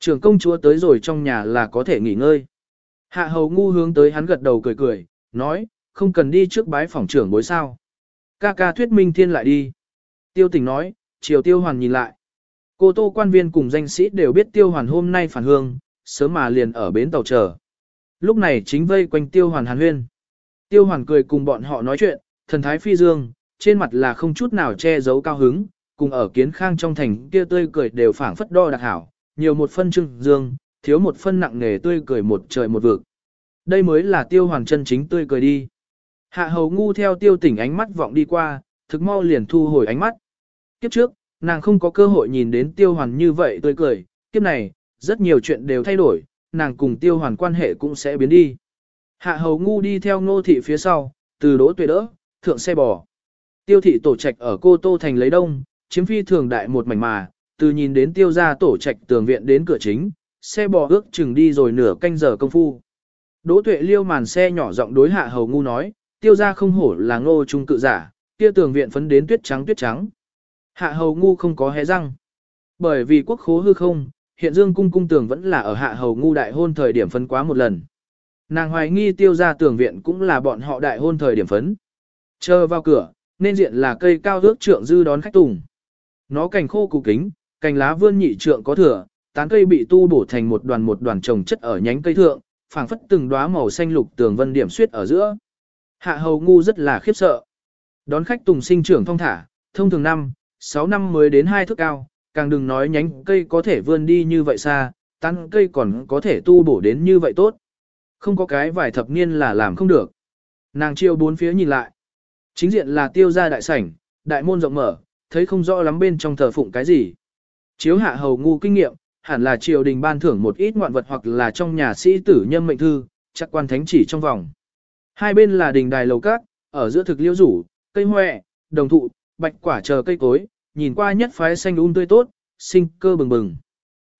Trưởng công chúa tới rồi trong nhà là có thể nghỉ ngơi. Hạ hầu ngu hướng tới hắn gật đầu cười cười, nói, không cần đi trước bái phòng trưởng bối sao. Ca ca thuyết minh thiên lại đi. Tiêu tỉnh nói, chiều tiêu hoàn nhìn lại. Cô tô quan viên cùng danh sĩ đều biết tiêu hoàn hôm nay phản hương, sớm mà liền ở bến tàu chờ. Lúc này chính vây quanh tiêu hoàn hàn huyên. Tiêu hoàn cười cùng bọn họ nói chuyện, thần thái phi dương, trên mặt là không chút nào che giấu cao hứng, cùng ở kiến khang trong thành kia tươi cười đều phảng phất đo đặc hảo, nhiều một phân trưng dương, thiếu một phân nặng nề tươi cười một trời một vực. Đây mới là tiêu hoàn chân chính tươi cười đi. Hạ hầu ngu theo tiêu tỉnh ánh mắt vọng đi qua, thực mau liền thu hồi ánh mắt. Kiếp trước, nàng không có cơ hội nhìn đến tiêu hoàn như vậy tươi cười, kiếp này, rất nhiều chuyện đều thay đổi, nàng cùng tiêu hoàn quan hệ cũng sẽ biến đi. Hạ hầu ngu đi theo ngô thị phía sau, từ đỗ tuệ đỡ, thượng xe bò. Tiêu thị tổ trạch ở cô Tô Thành lấy đông, chiếm phi thường đại một mảnh mà, từ nhìn đến tiêu ra tổ trạch tường viện đến cửa chính, xe bò ước chừng đi rồi nửa canh giờ công phu. Đỗ tuệ liêu màn xe nhỏ giọng đối hạ hầu ngu nói, tiêu ra không hổ là ngô trung cự giả, kia tường viện phấn đến tuyết trắng tuyết trắng. Hạ hầu ngu không có hé răng. Bởi vì quốc khố hư không, hiện dương cung cung tường vẫn là ở hạ hầu ngu đại hôn thời điểm phấn quá một lần. Nàng hoài nghi tiêu ra tường viện cũng là bọn họ đại hôn thời điểm phấn. Chờ vào cửa, nên diện là cây cao ước trượng dư đón khách tùng. Nó cành khô cụ kính, cành lá vươn nhị trượng có thừa, tán cây bị tu bổ thành một đoàn một đoàn trồng chất ở nhánh cây thượng, phảng phất từng đóa màu xanh lục tường vân điểm xuyết ở giữa. Hạ hầu ngu rất là khiếp sợ. Đón khách tùng sinh trưởng phong thả, thông thường năm, 6 năm mới đến hai thước cao, càng đừng nói nhánh cây có thể vươn đi như vậy xa, tán cây còn có thể tu bổ đến như vậy tốt. Không có cái vài thập niên là làm không được. Nàng chiêu bốn phía nhìn lại. Chính diện là tiêu gia đại sảnh, đại môn rộng mở, thấy không rõ lắm bên trong thờ phụng cái gì. Chiếu hạ hầu ngu kinh nghiệm, hẳn là triều đình ban thưởng một ít ngoạn vật hoặc là trong nhà sĩ tử nhân mệnh thư, chắc quan thánh chỉ trong vòng. Hai bên là đình đài lầu cát, ở giữa thực liễu rủ, cây hoè, đồng thụ, bạch quả chờ cây cối, nhìn qua nhất phái xanh um tươi tốt, sinh cơ bừng bừng.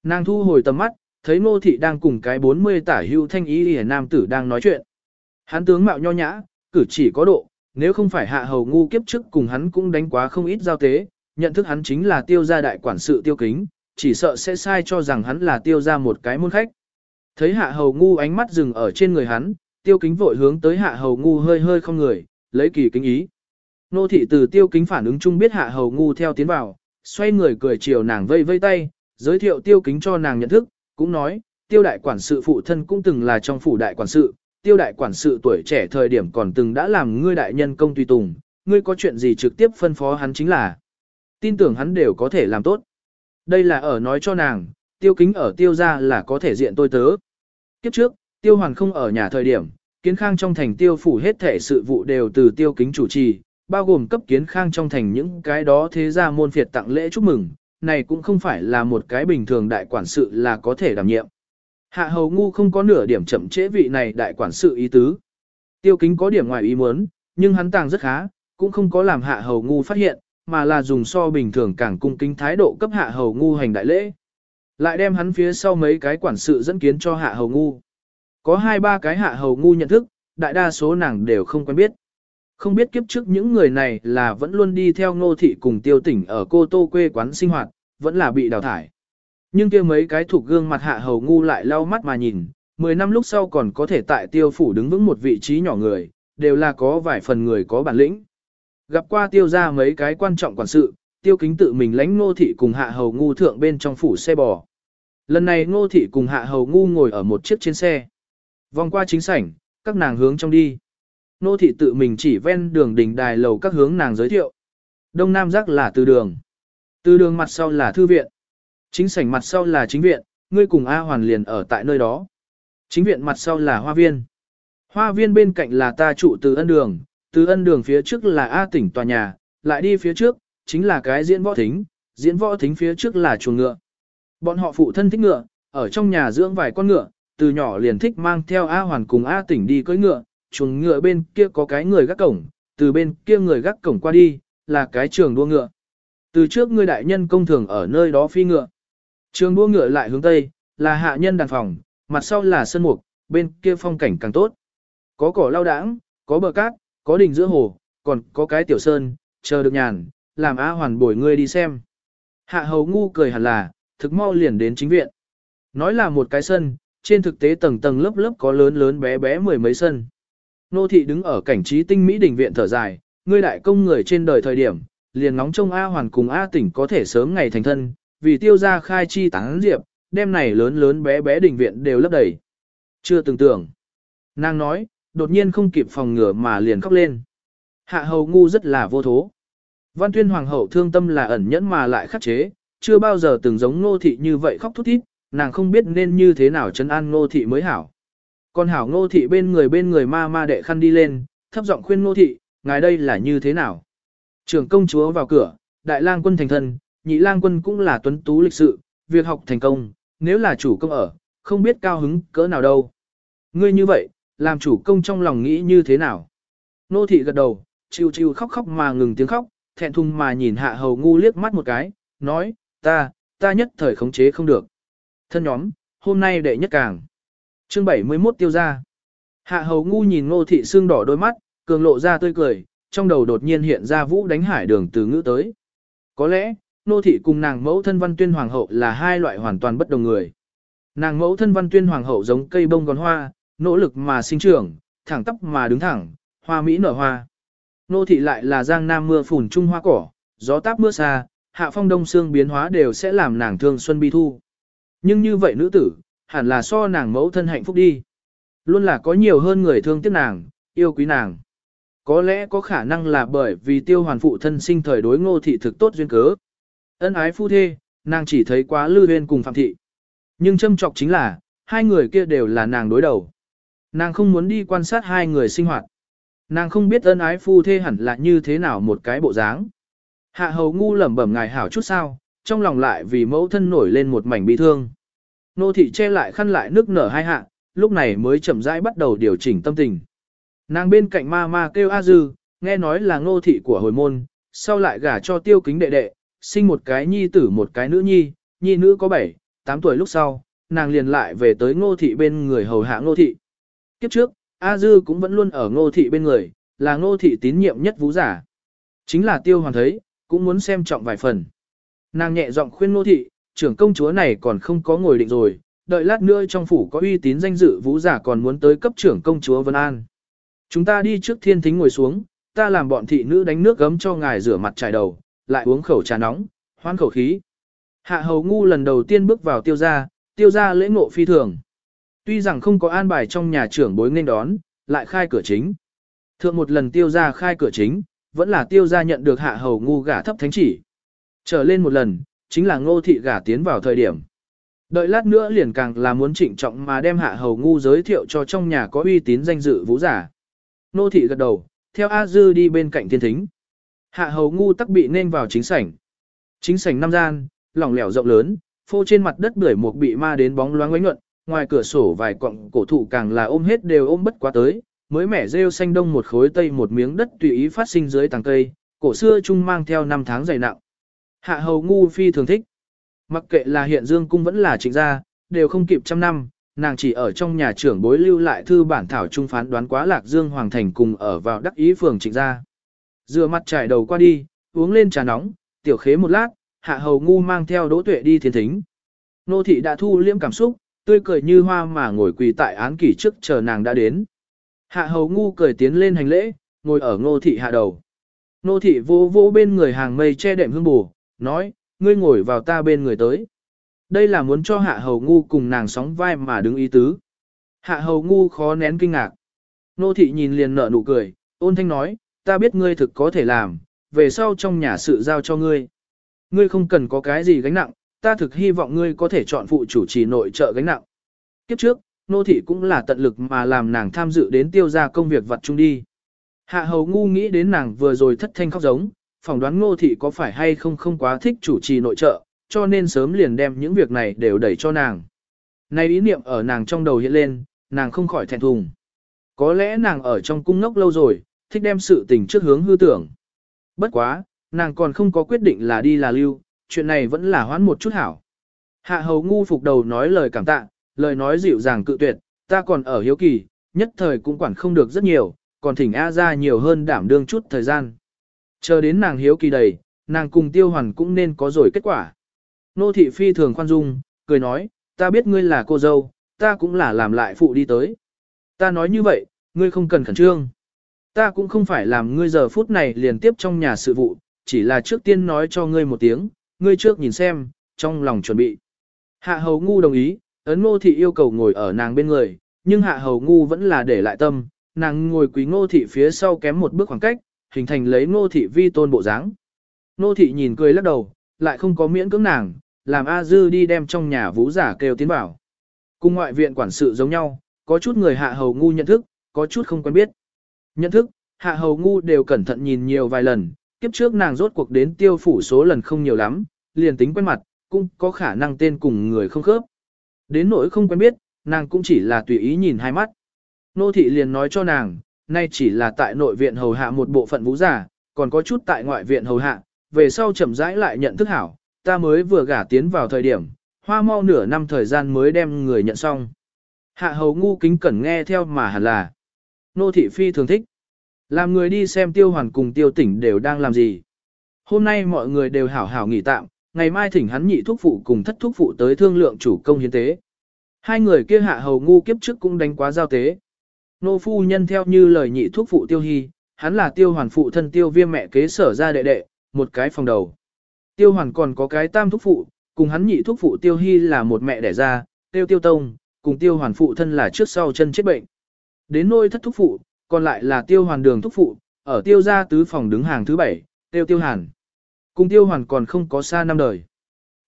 Nàng thu hồi tầm mắt, thấy Ngô thị đang cùng cái 40 tả hưu thanh ý liễu nam tử đang nói chuyện. Hắn tướng mạo nho nhã, cử chỉ có độ, nếu không phải hạ hầu ngu kiếp trước cùng hắn cũng đánh quá không ít giao tế, nhận thức hắn chính là tiêu gia đại quản sự tiêu kính, chỉ sợ sẽ sai cho rằng hắn là tiêu gia một cái môn khách. Thấy hạ hầu ngu ánh mắt dừng ở trên người hắn, tiêu kính vội hướng tới hạ hầu ngu hơi hơi không người, lấy kỳ kính ý. Nô thị từ tiêu kính phản ứng chung biết hạ hầu ngu theo tiến vào, xoay người cười chiều nàng vây vây tay, giới thiệu tiêu kính cho nàng nhận thức, cũng nói, tiêu đại quản sự phụ thân cũng từng là trong phủ đại quản sự, tiêu đại quản sự tuổi trẻ thời điểm còn từng đã làm ngươi đại nhân công tùy tùng, ngươi có chuyện gì trực tiếp phân phó hắn chính là. Tin tưởng hắn đều có thể làm tốt. Đây là ở nói cho nàng, tiêu kính ở tiêu ra là có thể diện tôi tớ. Kiếp trước, tiêu hoàn không ở nhà thời điểm, kiến khang trong thành tiêu phủ hết thể sự vụ đều từ tiêu kính chủ trì, bao gồm cấp kiến khang trong thành những cái đó thế ra môn phiệt tặng lễ chúc mừng, này cũng không phải là một cái bình thường đại quản sự là có thể đảm nhiệm. Hạ hầu ngu không có nửa điểm chậm trễ vị này đại quản sự ý tứ. Tiêu kính có điểm ngoài ý muốn, nhưng hắn tàng rất khá, cũng không có làm hạ hầu ngu phát hiện, mà là dùng so bình thường càng cung kính thái độ cấp hạ hầu ngu hành đại lễ. Lại đem hắn phía sau mấy cái quản sự dẫn kiến cho hạ hầu ngu. Có hai ba cái hạ hầu ngu nhận thức, đại đa số nàng đều không quen biết. Không biết kiếp trước những người này là vẫn luôn đi theo ngô thị cùng tiêu tỉnh ở cô tô quê quán sinh hoạt, vẫn là bị đào thải. Nhưng kia mấy cái thuộc gương mặt hạ hầu ngu lại lau mắt mà nhìn, 10 năm lúc sau còn có thể tại tiêu phủ đứng vững một vị trí nhỏ người, đều là có vài phần người có bản lĩnh. Gặp qua tiêu ra mấy cái quan trọng quản sự, tiêu kính tự mình lãnh ngô thị cùng hạ hầu ngu thượng bên trong phủ xe bò. Lần này ngô thị cùng hạ hầu ngu ngồi ở một chiếc trên xe. Vòng qua chính sảnh, các nàng hướng trong đi. Nô thị tự mình chỉ ven đường đỉnh đài lầu các hướng nàng giới thiệu. Đông Nam giác là từ đường. Từ đường mặt sau là thư viện. Chính sảnh mặt sau là chính viện, ngươi cùng A Hoàn liền ở tại nơi đó. Chính viện mặt sau là hoa viên. Hoa viên bên cạnh là ta trụ từ ân đường, từ ân đường phía trước là A tỉnh tòa nhà, lại đi phía trước, chính là cái diễn võ thính, diễn võ thính phía trước là chuồng ngựa. Bọn họ phụ thân thích ngựa, ở trong nhà dưỡng vài con ngựa, từ nhỏ liền thích mang theo A Hoàn cùng A tỉnh đi cưỡi ngựa, chuồng ngựa bên kia có cái người gác cổng, từ bên kia người gác cổng qua đi, là cái trường đua ngựa. Từ trước ngươi đại nhân công thường ở nơi đó phi ngựa. Trường đua ngựa lại hướng tây, là hạ nhân đàn phòng, mặt sau là sân mục, bên kia phong cảnh càng tốt. Có cỏ lao đãng, có bờ cát, có đỉnh giữa hồ, còn có cái tiểu sơn, chờ được nhàn, làm A hoàn bồi ngươi đi xem. Hạ hầu ngu cười hẳn là, thực mau liền đến chính viện. Nói là một cái sân, trên thực tế tầng tầng lớp lớp có lớn lớn bé bé mười mấy sân. Nô thị đứng ở cảnh trí tinh mỹ đỉnh viện thở dài, ngươi đại công người trên đời thời điểm, liền ngóng trông A hoàn cùng A tỉnh có thể sớm ngày thành thân, vì tiêu gia khai chi tán diệp, đêm này lớn lớn bé bé đỉnh viện đều lấp đầy. Chưa từng tưởng. Nàng nói, đột nhiên không kịp phòng ngừa mà liền khóc lên. Hạ hầu ngu rất là vô thố. Văn tuyên hoàng hậu thương tâm là ẩn nhẫn mà lại khắc chế, chưa bao giờ từng giống nô thị như vậy khóc thút thít, nàng không biết nên như thế nào chấn an Ngô thị mới hảo. Còn hảo Ngô thị bên người bên người ma ma đệ khăn đi lên, thấp giọng khuyên Ngô thị, ngài đây là như thế nào. Trưởng công chúa vào cửa, đại lang quân thành thân, nhị lang quân cũng là tuấn tú lịch sự, việc học thành công, nếu là chủ công ở, không biết cao hứng cỡ nào đâu. Ngươi như vậy, làm chủ công trong lòng nghĩ như thế nào? Nô thị gật đầu, chiêu chiêu khóc khóc mà ngừng tiếng khóc, thẹn thùng mà nhìn hạ hầu ngu liếc mắt một cái, nói, ta, ta nhất thời khống chế không được. Thân nhóm, hôm nay đệ nhất càng. Chương 71 tiêu ra. Hạ hầu ngu nhìn nô thị xương đỏ đôi mắt, cường lộ ra tươi cười, trong đầu đột nhiên hiện ra vũ đánh hải đường từ ngữ tới. Có lẽ, nô thị cùng nàng mẫu thân văn tuyên hoàng hậu là hai loại hoàn toàn bất đồng người. Nàng mẫu thân văn tuyên hoàng hậu giống cây bông gòn hoa, nỗ lực mà sinh trưởng, thẳng tóc mà đứng thẳng, hoa mỹ nở hoa. Nô thị lại là giang nam mưa phùn trung hoa cỏ, gió táp mưa xa, hạ phong đông xương biến hóa đều sẽ làm nàng thương xuân bi thu. Nhưng như vậy nữ tử, hẳn là so nàng mẫu thân hạnh phúc đi. Luôn là có nhiều hơn người thương tiếc nàng, yêu quý nàng. Có lẽ có khả năng là bởi vì tiêu hoàn phụ thân sinh thời đối ngô thị thực tốt duyên cớ. Ân ái phu thê, nàng chỉ thấy quá lư huyên cùng phạm thị. Nhưng châm trọng chính là, hai người kia đều là nàng đối đầu. Nàng không muốn đi quan sát hai người sinh hoạt. Nàng không biết ân ái phu thê hẳn là như thế nào một cái bộ dáng. Hạ hầu ngu lẩm bẩm ngài hảo chút sao, trong lòng lại vì mẫu thân nổi lên một mảnh bi thương. Nô thị che lại khăn lại nước nở hai hạ, lúc này mới chậm rãi bắt đầu điều chỉnh tâm tình. Nàng bên cạnh ma ma kêu A Dư, nghe nói là ngô thị của hồi môn, sau lại gả cho tiêu kính đệ đệ, sinh một cái nhi tử một cái nữ nhi, nhi nữ có 7, 8 tuổi lúc sau, nàng liền lại về tới ngô thị bên người hầu hạ ngô thị. Kiếp trước, A Dư cũng vẫn luôn ở ngô thị bên người, là ngô thị tín nhiệm nhất vũ giả. Chính là tiêu hoàn thấy, cũng muốn xem trọng vài phần. Nàng nhẹ giọng khuyên nô thị, trưởng công chúa này còn không có ngồi định rồi, đợi lát nữa trong phủ có uy tín danh dự vũ giả còn muốn tới cấp trưởng công chúa Vân An. Chúng ta đi trước thiên thính ngồi xuống, ta làm bọn thị nữ đánh nước gấm cho ngài rửa mặt trải đầu, lại uống khẩu trà nóng, hoan khẩu khí. Hạ hầu ngu lần đầu tiên bước vào tiêu gia, tiêu gia lễ ngộ phi thường. Tuy rằng không có an bài trong nhà trưởng bối nên đón, lại khai cửa chính. Thượng một lần tiêu gia khai cửa chính, vẫn là tiêu gia nhận được hạ hầu ngu gả thấp thánh chỉ. Trở lên một lần, chính là ngô thị gả tiến vào thời điểm. Đợi lát nữa liền càng là muốn trịnh trọng mà đem hạ hầu ngu giới thiệu cho trong nhà có uy tín danh dự vũ giả. Nô thị gật đầu, theo A Dư đi bên cạnh thiên thính. Hạ hầu ngu tắc bị nên vào chính sảnh. Chính sảnh năm gian, lỏng lẻo rộng lớn, phô trên mặt đất bưởi một bị ma đến bóng loáng ánh nhuận, ngoài cửa sổ vài cọng cổ thụ càng là ôm hết đều ôm bất quá tới, mới mẻ rêu xanh đông một khối tây một miếng đất tùy ý phát sinh dưới tàng cây, cổ xưa chung mang theo năm tháng dày nặng. Hạ hầu ngu phi thường thích. Mặc kệ là hiện dương cung vẫn là trịnh gia, đều không kịp trăm năm, nàng chỉ ở trong nhà trưởng bối lưu lại thư bản thảo trung phán đoán quá lạc dương hoàng thành cùng ở vào đắc ý phường trịnh gia. Dựa mặt trải đầu qua đi, uống lên trà nóng, tiểu khế một lát, hạ hầu ngu mang theo đỗ tuệ đi thiên thính. Nô thị đã thu liễm cảm xúc, tươi cười như hoa mà ngồi quỳ tại án kỷ trước chờ nàng đã đến. Hạ hầu ngu cười tiến lên hành lễ, ngồi ở ngô thị hạ đầu. Nô thị vô vô bên người hàng mây che đệm hương bù, nói, ngươi ngồi vào ta bên người tới. Đây là muốn cho hạ hầu ngu cùng nàng sóng vai mà đứng ý tứ. Hạ hầu ngu khó nén kinh ngạc. Nô thị nhìn liền nở nụ cười, ôn thanh nói, ta biết ngươi thực có thể làm, về sau trong nhà sự giao cho ngươi. Ngươi không cần có cái gì gánh nặng, ta thực hy vọng ngươi có thể chọn phụ chủ trì nội trợ gánh nặng. Kiếp trước, nô thị cũng là tận lực mà làm nàng tham dự đến tiêu gia công việc vật chung đi. Hạ hầu ngu nghĩ đến nàng vừa rồi thất thanh khóc giống, phỏng đoán ngô thị có phải hay không không quá thích chủ trì nội trợ, cho nên sớm liền đem những việc này đều đẩy cho nàng. Này ý niệm ở nàng trong đầu hiện lên, nàng không khỏi thẹn thùng. Có lẽ nàng ở trong cung ngốc lâu rồi, thích đem sự tình trước hướng hư tưởng. Bất quá, nàng còn không có quyết định là đi là lưu, chuyện này vẫn là hoãn một chút hảo. Hạ hầu ngu phục đầu nói lời cảm tạ, lời nói dịu dàng cự tuyệt, ta còn ở hiếu kỳ, nhất thời cũng quản không được rất nhiều, còn thỉnh A ra nhiều hơn đảm đương chút thời gian. Chờ đến nàng hiếu kỳ đầy, nàng cùng tiêu hoàn cũng nên có rồi kết quả. Nô thị phi thường khoan dung, cười nói, ta biết ngươi là cô dâu, ta cũng là làm lại phụ đi tới. Ta nói như vậy, ngươi không cần khẩn trương. Ta cũng không phải làm ngươi giờ phút này liền tiếp trong nhà sự vụ, chỉ là trước tiên nói cho ngươi một tiếng, ngươi trước nhìn xem, trong lòng chuẩn bị. Hạ hầu ngu đồng ý, ấn ngô thị yêu cầu ngồi ở nàng bên người, nhưng hạ hầu ngu vẫn là để lại tâm, nàng ngồi quý ngô thị phía sau kém một bước khoảng cách, hình thành lấy ngô thị vi tôn bộ dáng. Ngô thị nhìn cười lắc đầu, lại không có miễn cưỡng nàng, làm A Dư đi đem trong nhà vũ giả kêu tiến bảo. Cùng ngoại viện quản sự giống nhau, có chút người hạ hầu ngu nhận thức, có chút không quen biết. Nhận thức, hạ hầu ngu đều cẩn thận nhìn nhiều vài lần, kiếp trước nàng rốt cuộc đến tiêu phủ số lần không nhiều lắm, liền tính quen mặt, cũng có khả năng tên cùng người không khớp. Đến nỗi không quen biết, nàng cũng chỉ là tùy ý nhìn hai mắt. Nô thị liền nói cho nàng, nay chỉ là tại nội viện hầu hạ một bộ phận vũ giả, còn có chút tại ngoại viện hầu hạ, về sau chậm rãi lại nhận thức hảo, ta mới vừa gả tiến vào thời điểm, hoa mau nửa năm thời gian mới đem người nhận xong. Hạ hầu ngu kính cẩn nghe theo mà hẳn là. Nô thị phi thường thích. Làm người đi xem tiêu hoàn cùng tiêu tỉnh đều đang làm gì. Hôm nay mọi người đều hảo hảo nghỉ tạm, ngày mai thỉnh hắn nhị thuốc phụ cùng thất thuốc phụ tới thương lượng chủ công hiến tế. Hai người kia hạ hầu ngu kiếp trước cũng đánh quá giao tế. Nô phu nhân theo như lời nhị thuốc phụ tiêu hy, hắn là tiêu hoàn phụ thân tiêu viêm mẹ kế sở ra đệ đệ, một cái phòng đầu. Tiêu hoàn còn có cái tam thuốc phụ, cùng hắn nhị thuốc phụ tiêu hy là một mẹ đẻ ra, tiêu tiêu tông, cùng tiêu hoàn phụ thân là trước sau chân chết bệnh. Đến nôi thất thuốc phụ, còn lại là tiêu hoàn đường thuốc phụ, ở tiêu gia tứ phòng đứng hàng thứ bảy, tiêu tiêu hàn. Cùng tiêu hoàn còn không có xa năm đời.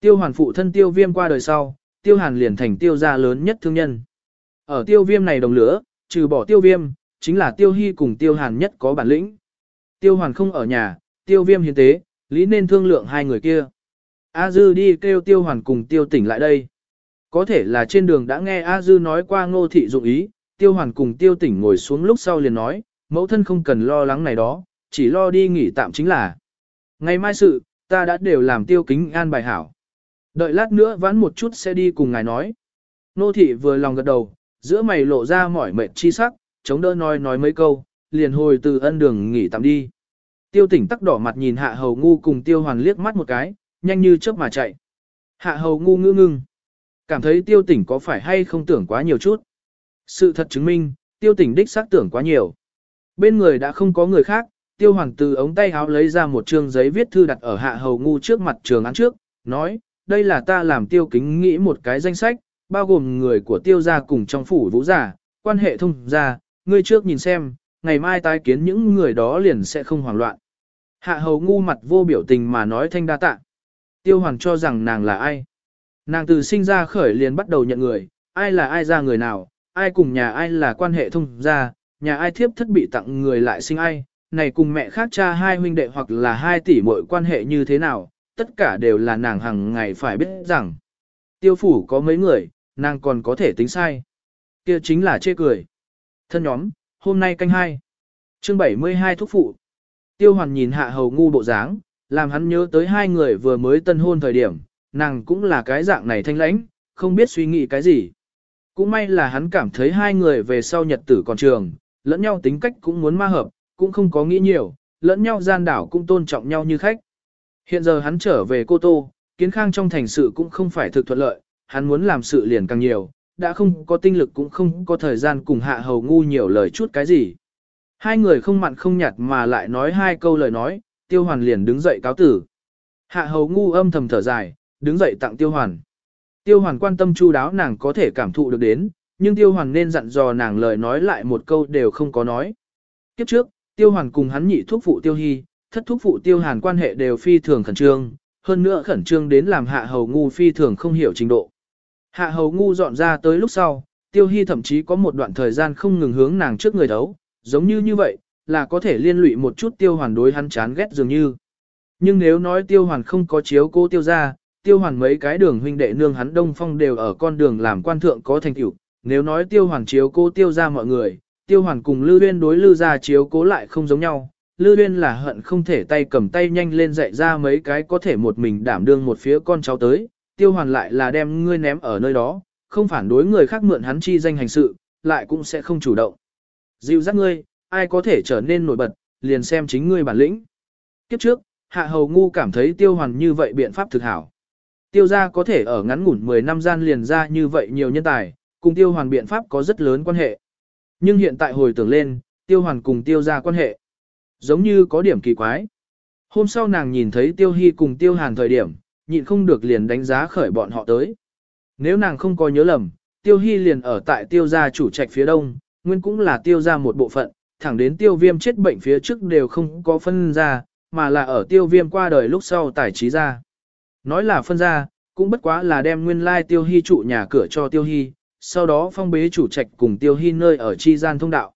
Tiêu hoàn phụ thân tiêu viêm qua đời sau, tiêu hàn liền thành tiêu gia lớn nhất thương nhân. Ở tiêu viêm này đồng lửa, trừ bỏ tiêu viêm, chính là tiêu hy cùng tiêu hàn nhất có bản lĩnh. Tiêu hoàn không ở nhà, tiêu viêm hiến tế, lý nên thương lượng hai người kia. A Dư đi kêu tiêu hoàn cùng tiêu tỉnh lại đây. Có thể là trên đường đã nghe A Dư nói qua ngô thị dụng ý, tiêu hoàn cùng tiêu tỉnh ngồi xuống lúc sau liền nói, mẫu thân không cần lo lắng này đó, chỉ lo đi nghỉ tạm chính là. Ngày mai sự, ta đã đều làm tiêu kính an bài hảo. Đợi lát nữa vãn một chút sẽ đi cùng ngài nói. Nô thị vừa lòng gật đầu, giữa mày lộ ra mỏi mệt chi sắc, chống đỡ nói nói mấy câu, liền hồi từ ân đường nghỉ tạm đi. Tiêu tỉnh tắc đỏ mặt nhìn hạ hầu ngu cùng tiêu hoàn liếc mắt một cái, nhanh như chớp mà chạy. Hạ hầu ngu ngư ngưng. Cảm thấy tiêu tỉnh có phải hay không tưởng quá nhiều chút. Sự thật chứng minh, tiêu tỉnh đích xác tưởng quá nhiều. Bên người đã không có người khác, tiêu hoàng từ ống tay háo lấy ra một chương giấy viết thư đặt ở hạ hầu ngu trước mặt trường án trước, nói, đây là ta làm tiêu kính nghĩ một cái danh sách, bao gồm người của tiêu gia cùng trong phủ vũ giả, quan hệ thông gia, ngươi trước nhìn xem, ngày mai tái kiến những người đó liền sẽ không hoảng loạn. Hạ hầu ngu mặt vô biểu tình mà nói thanh đa tạ. Tiêu hoàng cho rằng nàng là ai. Nàng từ sinh ra khởi liền bắt đầu nhận người, ai là ai ra người nào, ai cùng nhà ai là quan hệ thông gia, nhà ai thiếp thất bị tặng người lại sinh ai, này cùng mẹ khác cha hai huynh đệ hoặc là hai tỷ muội quan hệ như thế nào, tất cả đều là nàng hàng ngày phải biết rằng. Tiêu phủ có mấy người, nàng còn có thể tính sai. kia chính là chê cười. Thân nhóm, hôm nay canh hai. Chương 72 thúc phụ. Tiêu hoàn nhìn hạ hầu ngu bộ dáng, làm hắn nhớ tới hai người vừa mới tân hôn thời điểm, nàng cũng là cái dạng này thanh lãnh, không biết suy nghĩ cái gì. Cũng may là hắn cảm thấy hai người về sau nhật tử còn trường, lẫn nhau tính cách cũng muốn ma hợp, cũng không có nghĩ nhiều, lẫn nhau gian đảo cũng tôn trọng nhau như khách. Hiện giờ hắn trở về Cô Tô, kiến khang trong thành sự cũng không phải thực thuận lợi, hắn muốn làm sự liền càng nhiều, đã không có tinh lực cũng không có thời gian cùng hạ hầu ngu nhiều lời chút cái gì. Hai người không mặn không nhạt mà lại nói hai câu lời nói, tiêu hoàn liền đứng dậy cáo tử. Hạ hầu ngu âm thầm thở dài, đứng dậy tặng tiêu hoàn. Tiêu hoàn quan tâm chu đáo nàng có thể cảm thụ được đến, nhưng tiêu hoàn nên dặn dò nàng lời nói lại một câu đều không có nói. Kiếp trước, tiêu hoàn cùng hắn nhị thuốc phụ tiêu hy, thất thuốc phụ tiêu hàn quan hệ đều phi thường khẩn trương, hơn nữa khẩn trương đến làm hạ hầu ngu phi thường không hiểu trình độ. Hạ hầu ngu dọn ra tới lúc sau, tiêu hy thậm chí có một đoạn thời gian không ngừng hướng nàng trước người đấu, giống như như vậy, là có thể liên lụy một chút tiêu hoàn đối hắn chán ghét dường như. Nhưng nếu nói tiêu hoàn không có chiếu cố tiêu ra, tiêu hoàn mấy cái đường huynh đệ nương hắn đông phong đều ở con đường làm quan thượng có thành tựu. Nếu nói tiêu hoàn chiếu cố tiêu ra mọi người, tiêu hoàn cùng lư uyên đối lư ra chiếu cố lại không giống nhau. Lư uyên là hận không thể tay cầm tay nhanh lên dạy ra mấy cái có thể một mình đảm đương một phía con cháu tới. Tiêu hoàn lại là đem ngươi ném ở nơi đó, không phản đối người khác mượn hắn chi danh hành sự, lại cũng sẽ không chủ động. Dịu dắt ngươi, ai có thể trở nên nổi bật, liền xem chính ngươi bản lĩnh. Kiếp trước, hạ hầu ngu cảm thấy tiêu hoàn như vậy biện pháp thực hảo. Tiêu gia có thể ở ngắn ngủn 10 năm gian liền ra như vậy nhiều nhân tài, cùng tiêu hoàn biện pháp có rất lớn quan hệ. Nhưng hiện tại hồi tưởng lên, tiêu hoàn cùng tiêu gia quan hệ. Giống như có điểm kỳ quái. Hôm sau nàng nhìn thấy tiêu hy cùng tiêu hàn thời điểm, nhịn không được liền đánh giá khởi bọn họ tới. Nếu nàng không có nhớ lầm, tiêu hy liền ở tại tiêu gia chủ trạch phía đông, nguyên cũng là tiêu gia một bộ phận, thẳng đến tiêu viêm chết bệnh phía trước đều không có phân ra, mà là ở tiêu viêm qua đời lúc sau tài trí ra. Nói là phân ra, cũng bất quá là đem nguyên lai tiêu hy trụ nhà cửa cho tiêu hy, sau đó phong bế chủ trạch cùng tiêu hy nơi ở chi gian thông đạo.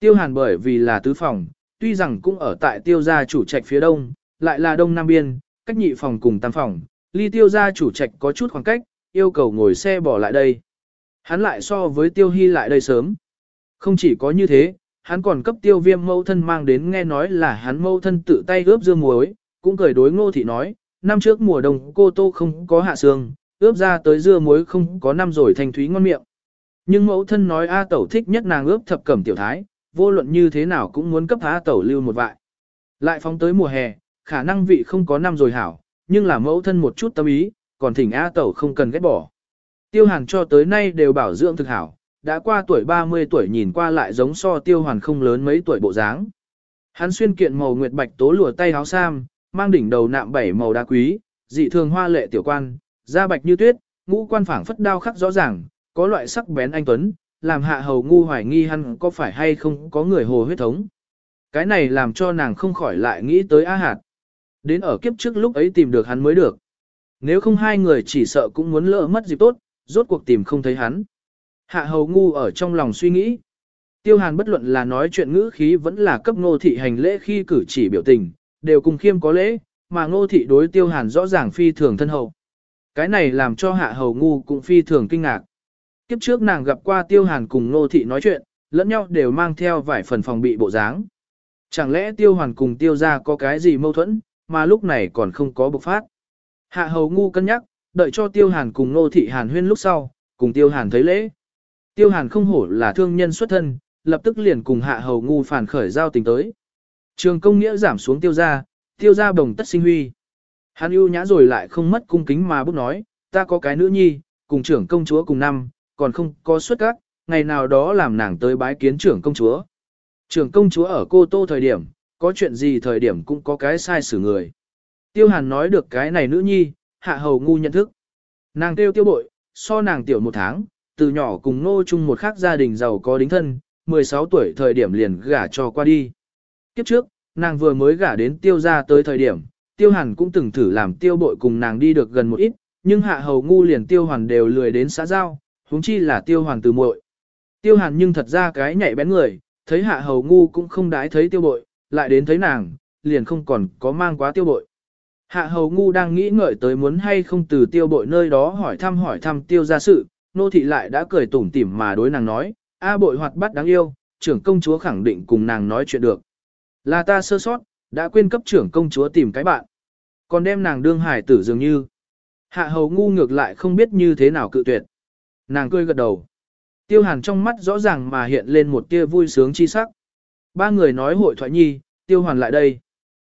Tiêu hàn bởi vì là tứ phòng, tuy rằng cũng ở tại tiêu gia chủ trạch phía đông, lại là đông nam biên, cách nhị phòng cùng tam phòng, ly tiêu gia chủ trạch có chút khoảng cách, yêu cầu ngồi xe bỏ lại đây. Hắn lại so với tiêu hy lại đây sớm. Không chỉ có như thế, hắn còn cấp tiêu viêm mâu thân mang đến nghe nói là hắn mâu thân tự tay ướp dưa muối, cũng cười đối ngô thị nói, năm trước mùa đông cô tô không có hạ sương, ướp ra tới dưa muối không có năm rồi thành thúy ngon miệng. Nhưng mẫu thân nói A tẩu thích nhất nàng ướp thập cẩm tiểu thái, vô luận như thế nào cũng muốn cấp A tẩu lưu một vại. Lại phóng tới mùa hè, khả năng vị không có năm rồi hảo, nhưng là mẫu thân một chút tâm ý, còn thỉnh A tẩu không cần ghét bỏ. Tiêu hàn cho tới nay đều bảo dưỡng thực hảo, đã qua tuổi 30 tuổi nhìn qua lại giống so tiêu hoàn không lớn mấy tuổi bộ dáng. Hắn xuyên kiện màu nguyệt bạch tố lùa tay áo sam, mang đỉnh đầu nạm bảy màu đá quý, dị thường hoa lệ tiểu quan, da bạch như tuyết, ngũ quan phảng phất đao khắc rõ ràng, có loại sắc bén anh tuấn, làm hạ hầu ngu hoài nghi hắn có phải hay không có người hồ huyết thống. Cái này làm cho nàng không khỏi lại nghĩ tới A Hạt. Đến ở kiếp trước lúc ấy tìm được hắn mới được. Nếu không hai người chỉ sợ cũng muốn lỡ mất dịp tốt, rốt cuộc tìm không thấy hắn. Hạ hầu ngu ở trong lòng suy nghĩ. Tiêu hàn bất luận là nói chuyện ngữ khí vẫn là cấp ngô thị hành lễ khi cử chỉ biểu tình, đều cùng khiêm có lễ, mà ngô thị đối tiêu hàn rõ ràng phi thường thân hậu. Cái này làm cho hạ hầu ngu cũng phi thường kinh ngạc. Kiếp trước nàng gặp qua tiêu hàn cùng ngô thị nói chuyện, lẫn nhau đều mang theo vài phần phòng bị bộ dáng. Chẳng lẽ tiêu Hàn cùng tiêu ra có cái gì mâu thuẫn, mà lúc này còn không có bộc phát. Hạ hầu ngu cân nhắc, đợi cho tiêu hàn cùng nô thị hàn huyên lúc sau, cùng tiêu hàn thấy lễ. Tiêu hàn không hổ là thương nhân xuất thân, lập tức liền cùng hạ hầu ngu phản khởi giao tình tới. Trường công nghĩa giảm xuống tiêu gia, tiêu gia bồng tất sinh huy. Hàn ưu nhã rồi lại không mất cung kính mà bút nói, ta có cái nữ nhi, cùng trưởng công chúa cùng năm, còn không có xuất các, ngày nào đó làm nàng tới bái kiến trưởng công chúa. Trưởng công chúa ở cô tô thời điểm, có chuyện gì thời điểm cũng có cái sai xử người. Tiêu hàn nói được cái này nữ nhi, hạ hầu ngu nhận thức. Nàng tiêu tiêu bội, so nàng tiểu một tháng, từ nhỏ cùng nô chung một khác gia đình giàu có đính thân, 16 tuổi thời điểm liền gả cho qua đi. Kiếp trước, nàng vừa mới gả đến tiêu gia tới thời điểm, tiêu hàn cũng từng thử làm tiêu bội cùng nàng đi được gần một ít, nhưng hạ hầu ngu liền tiêu hoàn đều lười đến xã giao, huống chi là tiêu hoàn từ muội. Tiêu hàn nhưng thật ra cái nhạy bén người, thấy hạ hầu ngu cũng không đái thấy tiêu bội, lại đến thấy nàng, liền không còn có mang quá tiêu bội. Hạ hầu ngu đang nghĩ ngợi tới muốn hay không từ tiêu bội nơi đó hỏi thăm hỏi thăm tiêu gia sự, nô thị lại đã cười tủm tỉm mà đối nàng nói, A bội hoạt bát đáng yêu, trưởng công chúa khẳng định cùng nàng nói chuyện được. Là ta sơ sót, đã quên cấp trưởng công chúa tìm cái bạn. Còn đem nàng đương hải tử dường như. Hạ hầu ngu ngược lại không biết như thế nào cự tuyệt. Nàng cười gật đầu. Tiêu hàn trong mắt rõ ràng mà hiện lên một tia vui sướng chi sắc. Ba người nói hội thoại nhi, tiêu hoàn lại đây.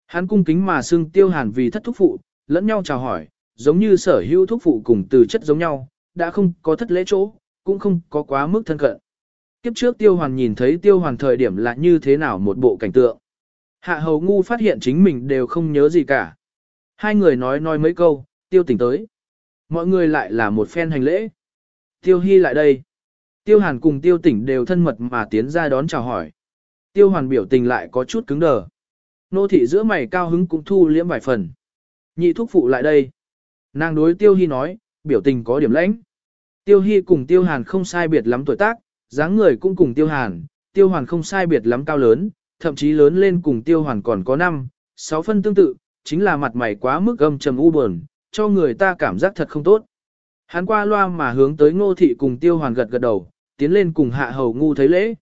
Hắn cung kính mà xưng tiêu hàn vì thất thúc phụ, lẫn nhau chào hỏi, giống như sở hữu thúc phụ cùng từ chất giống nhau, đã không có thất lễ chỗ, cũng không có quá mức thân cận. Kiếp trước tiêu hoàn nhìn thấy tiêu hoàn thời điểm là như thế nào một bộ cảnh tượng. Hạ hầu ngu phát hiện chính mình đều không nhớ gì cả. Hai người nói nói mấy câu, tiêu tỉnh tới. Mọi người lại là một phen hành lễ. Tiêu hy lại đây. Tiêu hàn cùng tiêu tỉnh đều thân mật mà tiến ra đón chào hỏi. Tiêu hoàn biểu tình lại có chút cứng đờ. Nô thị giữa mày cao hứng cũng thu liễm vài phần. Nhị thúc phụ lại đây. Nàng đối tiêu hy nói, biểu tình có điểm lãnh. Tiêu hy cùng tiêu hàn không sai biệt lắm tuổi tác, dáng người cũng cùng tiêu hàn, tiêu hoàn không sai biệt lắm cao lớn, thậm chí lớn lên cùng tiêu hoàn còn có 5, 6 phân tương tự, chính là mặt mày quá mức gâm trầm u buồn, cho người ta cảm giác thật không tốt. Hắn qua loa mà hướng tới ngô thị cùng tiêu hoàn gật gật đầu, tiến lên cùng hạ hầu ngu thấy lễ.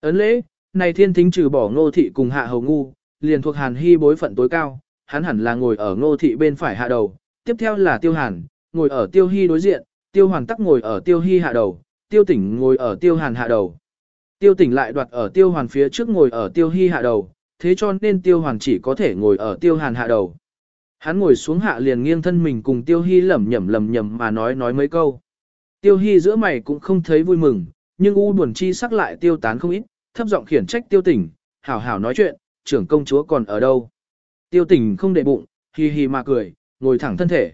Ấn lễ, này thiên thính trừ bỏ ngô thị cùng hạ hầu ngu, liền thuộc hàn hy bối phận tối cao, hắn hẳn là ngồi ở ngô thị bên phải hạ đầu, tiếp theo là tiêu hàn, ngồi ở tiêu hy đối diện, tiêu hoàn tắc ngồi ở tiêu hy hạ đầu, tiêu tỉnh ngồi ở tiêu hàn hạ đầu. Tiêu tỉnh lại đoạt ở tiêu hoàn phía trước ngồi ở tiêu hy hạ đầu, thế cho nên tiêu hoàn chỉ có thể ngồi ở tiêu hàn hạ đầu. Hắn ngồi xuống hạ liền nghiêng thân mình cùng tiêu hy lẩm nhẩm lẩm nhẩm mà nói nói mấy câu. Tiêu hy giữa mày cũng không thấy vui mừng, nhưng u buồn chi sắc lại tiêu tán không ít, thấp giọng khiển trách tiêu tỉnh, hảo hảo nói chuyện, trưởng công chúa còn ở đâu. Tiêu tỉnh không để bụng, hì hì mà cười, ngồi thẳng thân thể.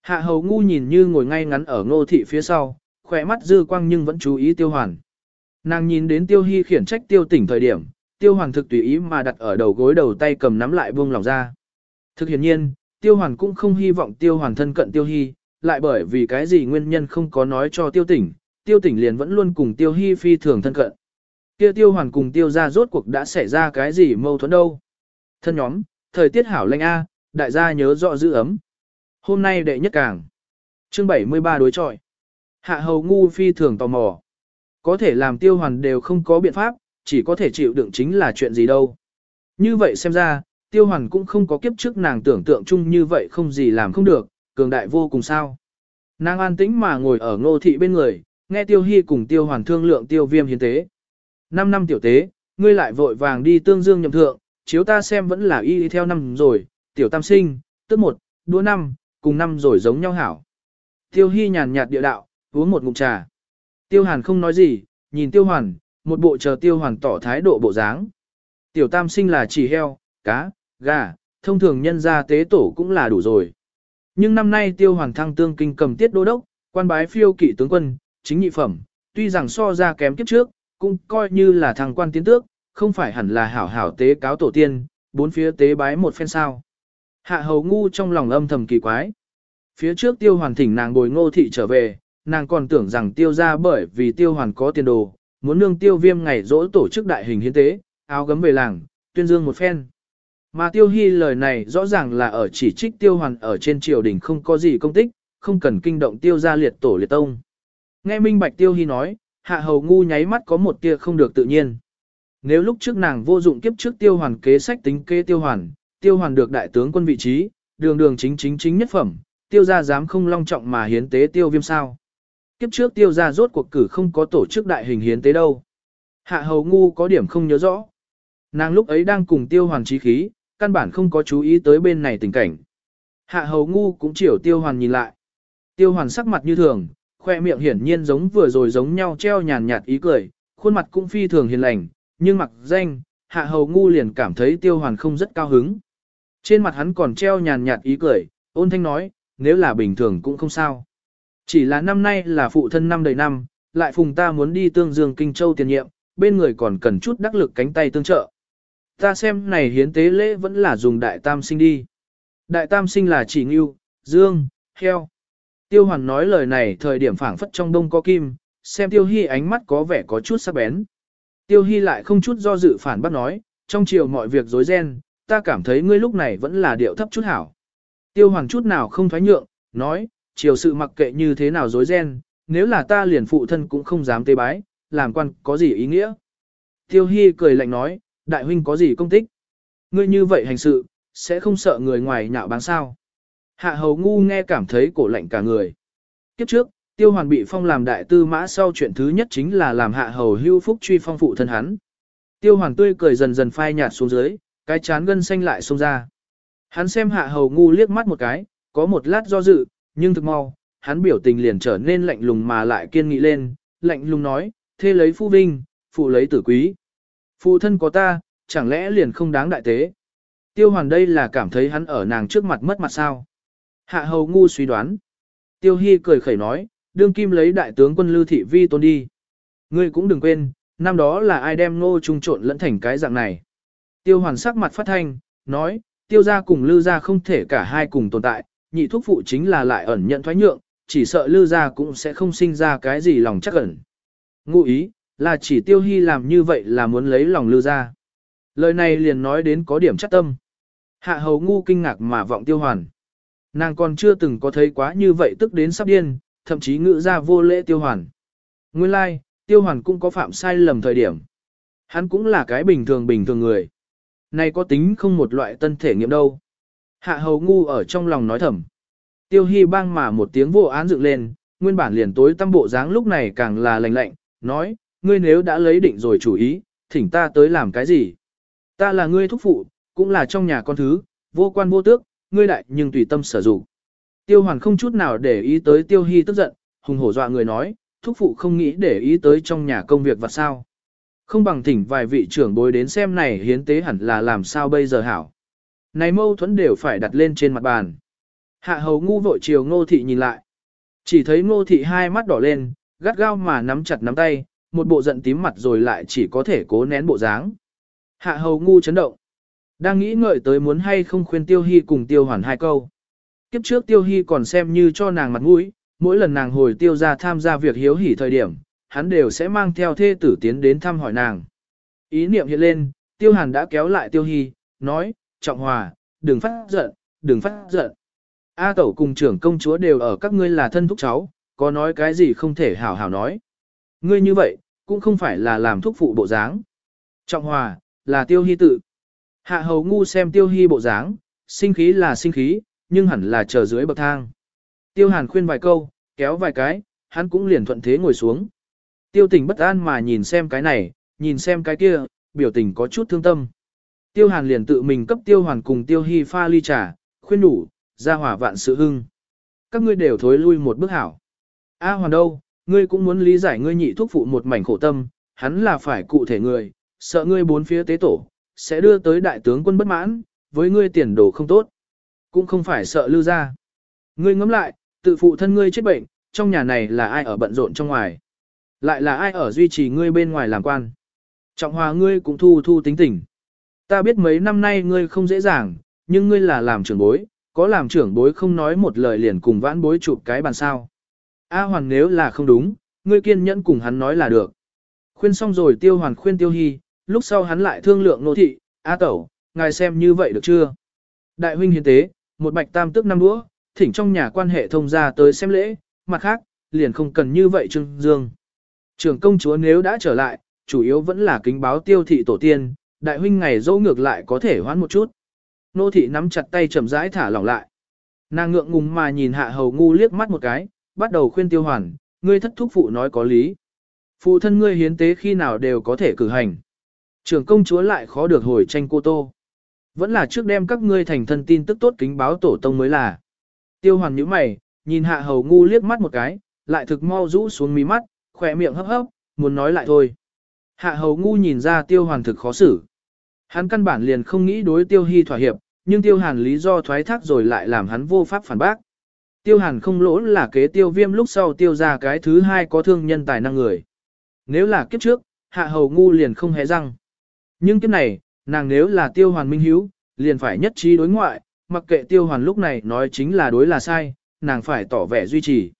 Hạ hầu ngu nhìn như ngồi ngay ngắn ở ngô thị phía sau, khỏe mắt dư quang nhưng vẫn chú ý tiêu hoàn. Nàng nhìn đến tiêu hy khiển trách tiêu tỉnh thời điểm, tiêu hoàn thực tùy ý mà đặt ở đầu gối đầu tay cầm nắm lại buông lòng ra. Thực hiện nhiên, tiêu hoàn cũng không hy vọng tiêu hoàn thân cận tiêu hy, lại bởi vì cái gì nguyên nhân không có nói cho tiêu tỉnh, tiêu tỉnh liền vẫn luôn cùng tiêu hy phi thường thân cận. Kia tiêu hoàn cùng tiêu ra rốt cuộc đã xảy ra cái gì mâu thuẫn đâu. Thân nhóm, thời tiết hảo lanh A, đại gia nhớ rõ giữ ấm. Hôm nay đệ nhất càng. Chương 73 đối trọi. Hạ hầu ngu phi thường tò mò. Có thể làm tiêu hoàn đều không có biện pháp, chỉ có thể chịu đựng chính là chuyện gì đâu. Như vậy xem ra, tiêu hoàn cũng không có kiếp trước nàng tưởng tượng chung như vậy không gì làm không được, cường đại vô cùng sao. Nàng an tĩnh mà ngồi ở ngô thị bên người, nghe tiêu hy cùng tiêu hoàn thương lượng tiêu viêm hiến tế. Năm năm tiểu tế, ngươi lại vội vàng đi tương dương nhậm thượng, chiếu ta xem vẫn là y theo năm rồi, tiểu tam sinh, tức một, đua năm, cùng năm rồi giống nhau hảo. Tiêu hy nhàn nhạt địa đạo, uống một ngụm trà. Tiêu hàn không nói gì, nhìn tiêu hoàn, một bộ chờ tiêu hoàn tỏ thái độ bộ dáng. Tiểu tam sinh là chỉ heo, cá, gà, thông thường nhân gia tế tổ cũng là đủ rồi. Nhưng năm nay tiêu hoàn thăng tương kinh cầm tiết đô đốc, quan bái phiêu kỵ tướng quân, chính nhị phẩm, tuy rằng so ra kém kiếp trước, cũng coi như là thằng quan tiến tước, không phải hẳn là hảo hảo tế cáo tổ tiên, bốn phía tế bái một phen sao. Hạ hầu ngu trong lòng âm thầm kỳ quái. Phía trước tiêu hoàn thỉnh nàng bồi ngô thị trở về, nàng còn tưởng rằng tiêu ra bởi vì tiêu hoàn có tiền đồ, muốn nương tiêu viêm ngày dỗ tổ chức đại hình hiến tế, áo gấm về làng, tuyên dương một phen. Mà tiêu hy lời này rõ ràng là ở chỉ trích tiêu hoàn ở trên triều đình không có gì công tích, không cần kinh động tiêu ra liệt tổ liệt tông. Nghe minh bạch tiêu hy nói, hạ hầu ngu nháy mắt có một tia không được tự nhiên. Nếu lúc trước nàng vô dụng kiếp trước tiêu hoàn kế sách tính kế tiêu hoàn, tiêu hoàn được đại tướng quân vị trí, đường đường chính chính chính nhất phẩm, tiêu gia dám không long trọng mà hiến tế tiêu viêm sao. Kiếp trước tiêu gia rốt cuộc cử không có tổ chức đại hình hiến tế đâu. Hạ hầu ngu có điểm không nhớ rõ. Nàng lúc ấy đang cùng tiêu hoàn trí khí, căn bản không có chú ý tới bên này tình cảnh. Hạ hầu ngu cũng chiều tiêu hoàn nhìn lại. Tiêu hoàn sắc mặt như thường, khoe miệng hiển nhiên giống vừa rồi giống nhau treo nhàn nhạt ý cười, khuôn mặt cũng phi thường hiền lành, nhưng mặc danh, hạ hầu ngu liền cảm thấy tiêu hoàn không rất cao hứng. Trên mặt hắn còn treo nhàn nhạt ý cười, ôn thanh nói, nếu là bình thường cũng không sao. Chỉ là năm nay là phụ thân năm đầy năm, lại phùng ta muốn đi tương dương kinh châu tiền nhiệm, bên người còn cần chút đắc lực cánh tay tương trợ. Ta xem này hiến tế lễ vẫn là dùng đại tam sinh đi. Đại tam sinh là chỉ ngưu, dương, heo. Tiêu hoàn nói lời này thời điểm phảng phất trong đông có kim, xem tiêu hy ánh mắt có vẻ có chút sắc bén. Tiêu hy lại không chút do dự phản bác nói, trong chiều mọi việc rối ren, ta cảm thấy ngươi lúc này vẫn là điệu thấp chút hảo. Tiêu hoàn chút nào không thoái nhượng, nói, chiều sự mặc kệ như thế nào rối ren, nếu là ta liền phụ thân cũng không dám tế bái, làm quan có gì ý nghĩa. Tiêu hy cười lạnh nói, đại huynh có gì công tích? Ngươi như vậy hành sự, sẽ không sợ người ngoài nhạo báng sao. Hạ hầu ngu nghe cảm thấy cổ lạnh cả người. Kiếp trước, Tiêu hoàn bị phong làm đại tư mã sau chuyện thứ nhất chính là làm hạ hầu hưu phúc truy phong phụ thân hắn. Tiêu hoàn tươi cười dần dần phai nhạt xuống dưới, cái chán gân xanh lại xông ra. Hắn xem hạ hầu ngu liếc mắt một cái, có một lát do dự, nhưng thực mau, hắn biểu tình liền trở nên lạnh lùng mà lại kiên nghị lên, lạnh lùng nói, thê lấy phu vinh, phụ lấy tử quý. Phụ thân có ta, chẳng lẽ liền không đáng đại tế. Tiêu hoàn đây là cảm thấy hắn ở nàng trước mặt mất mặt sao. Hạ hầu ngu suy đoán. Tiêu hy cười khẩy nói, đương kim lấy đại tướng quân lưu thị vi tôn đi. Ngươi cũng đừng quên, năm đó là ai đem ngô trung trộn lẫn thành cái dạng này. Tiêu hoàn sắc mặt phát thanh, nói, tiêu gia cùng lưu gia không thể cả hai cùng tồn tại, nhị thuốc phụ chính là lại ẩn nhận thoái nhượng, chỉ sợ lưu gia cũng sẽ không sinh ra cái gì lòng chắc ẩn. Ngụ ý, là chỉ tiêu hy làm như vậy là muốn lấy lòng lưu gia. Lời này liền nói đến có điểm chắc tâm. Hạ hầu ngu kinh ngạc mà vọng tiêu hoàn. Nàng còn chưa từng có thấy quá như vậy tức đến sắp điên, thậm chí ngự ra vô lễ tiêu hoàn. Nguyên lai, like, tiêu hoàn cũng có phạm sai lầm thời điểm. Hắn cũng là cái bình thường bình thường người. Này có tính không một loại tân thể nghiệm đâu. Hạ hầu ngu ở trong lòng nói thầm. Tiêu hy bang mà một tiếng vô án dựng lên, nguyên bản liền tối tâm bộ dáng lúc này càng là lạnh lạnh, nói, ngươi nếu đã lấy định rồi chủ ý, thỉnh ta tới làm cái gì? Ta là ngươi thúc phụ, cũng là trong nhà con thứ, vô quan vô tước, ngươi đại nhưng tùy tâm sở dụng. Tiêu hoàn không chút nào để ý tới tiêu hy tức giận, hùng hổ dọa người nói, thúc phụ không nghĩ để ý tới trong nhà công việc và sao. Không bằng thỉnh vài vị trưởng bối đến xem này hiến tế hẳn là làm sao bây giờ hảo. Này mâu thuẫn đều phải đặt lên trên mặt bàn. Hạ hầu ngu vội chiều ngô thị nhìn lại. Chỉ thấy ngô thị hai mắt đỏ lên, gắt gao mà nắm chặt nắm tay, một bộ giận tím mặt rồi lại chỉ có thể cố nén bộ dáng. Hạ hầu ngu chấn động. Đang nghĩ ngợi tới muốn hay không khuyên tiêu hy cùng tiêu hoàn hai câu. Kiếp trước tiêu hy còn xem như cho nàng mặt mũi, mỗi lần nàng hồi tiêu ra tham gia việc hiếu hỉ thời điểm, hắn đều sẽ mang theo thê tử tiến đến thăm hỏi nàng. Ý niệm hiện lên, tiêu hàn đã kéo lại tiêu hy, nói, trọng hòa, đừng phát giận, đừng phát giận. A tẩu cùng trưởng công chúa đều ở các ngươi là thân thúc cháu, có nói cái gì không thể hảo hảo nói. Ngươi như vậy, cũng không phải là làm thúc phụ bộ dáng. Trọng hòa, là tiêu hy tự. Hạ hầu ngu xem tiêu hy bộ dáng, sinh khí là sinh khí, nhưng hẳn là chờ dưới bậc thang. Tiêu hàn khuyên vài câu, kéo vài cái, hắn cũng liền thuận thế ngồi xuống. Tiêu tình bất an mà nhìn xem cái này, nhìn xem cái kia, biểu tình có chút thương tâm. Tiêu hàn liền tự mình cấp tiêu hoàn cùng tiêu hy pha ly trà, khuyên đủ, ra hỏa vạn sự hưng. Các ngươi đều thối lui một bước hảo. A hoàn đâu, ngươi cũng muốn lý giải ngươi nhị thuốc phụ một mảnh khổ tâm, hắn là phải cụ thể người, sợ ngươi bốn phía tế tổ, sẽ đưa tới đại tướng quân bất mãn, với ngươi tiền đồ không tốt. Cũng không phải sợ lưu ra. Ngươi ngẫm lại, tự phụ thân ngươi chết bệnh, trong nhà này là ai ở bận rộn trong ngoài. Lại là ai ở duy trì ngươi bên ngoài làm quan. Trọng hòa ngươi cũng thu thu tính tình. Ta biết mấy năm nay ngươi không dễ dàng, nhưng ngươi là làm trưởng bối, có làm trưởng bối không nói một lời liền cùng vãn bối chụp cái bàn sao. A hoàn nếu là không đúng, ngươi kiên nhẫn cùng hắn nói là được. Khuyên xong rồi tiêu hoàn khuyên tiêu hy, lúc sau hắn lại thương lượng nô thị, A tẩu, ngài xem như vậy được chưa? Đại huynh hiến tế, một bạch tam tức năm đũa, thỉnh trong nhà quan hệ thông gia tới xem lễ, mặt khác, liền không cần như vậy trưng dương. Trường công chúa nếu đã trở lại, chủ yếu vẫn là kính báo tiêu thị tổ tiên, đại huynh ngày dỗ ngược lại có thể hoán một chút. Nô thị nắm chặt tay chậm rãi thả lỏng lại. Nàng ngượng ngùng mà nhìn hạ hầu ngu liếc mắt một cái, bắt đầu khuyên tiêu hoàn, ngươi thất thúc phụ nói có lý. Phụ thân ngươi hiến tế khi nào đều có thể cử hành. Trưởng công chúa lại khó được hồi tranh cô tô. Vẫn là trước đem các ngươi thành thân tin tức tốt kính báo tổ tông mới là. Tiêu hoàn nhíu mày, nhìn hạ hầu ngu liếc mắt một cái, lại thực mau rũ xuống mí mắt, khỏe miệng hấp hấp, muốn nói lại thôi. Hạ hầu ngu nhìn ra tiêu hoàn thực khó xử. Hắn căn bản liền không nghĩ đối tiêu hy thỏa hiệp, nhưng tiêu hàn lý do thoái thác rồi lại làm hắn vô pháp phản bác. Tiêu hàn không lỗ là kế tiêu viêm lúc sau tiêu ra cái thứ hai có thương nhân tài năng người. Nếu là kiếp trước, hạ hầu ngu liền không hề răng. Nhưng kiếp này, nàng nếu là tiêu hoàn minh hiếu, liền phải nhất trí đối ngoại, mặc kệ tiêu hoàn lúc này nói chính là đối là sai, nàng phải tỏ vẻ duy trì.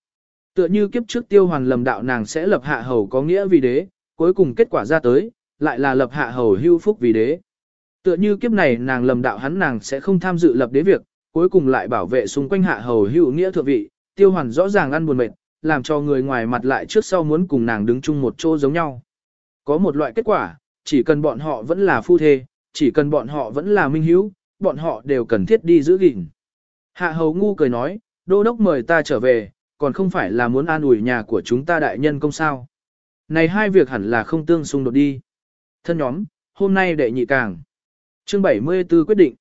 Tựa như kiếp trước tiêu hoàn lầm đạo nàng sẽ lập hạ hầu có nghĩa vì đế, cuối cùng kết quả ra tới, lại là lập hạ hầu hưu phúc vì đế. Tựa như kiếp này nàng lầm đạo hắn nàng sẽ không tham dự lập đế việc, cuối cùng lại bảo vệ xung quanh hạ hầu hữu nghĩa thượng vị, tiêu hoàn rõ ràng ăn buồn mệt, làm cho người ngoài mặt lại trước sau muốn cùng nàng đứng chung một chỗ giống nhau. Có một loại kết quả, chỉ cần bọn họ vẫn là phu thê, chỉ cần bọn họ vẫn là minh hiếu, bọn họ đều cần thiết đi giữ gìn. Hạ hầu ngu cười nói, đô đốc mời ta trở về, còn không phải là muốn an ủi nhà của chúng ta đại nhân công sao. Này hai việc hẳn là không tương xung đột đi. Thân nhóm, hôm nay đệ nhị càng. Chương 74 quyết định.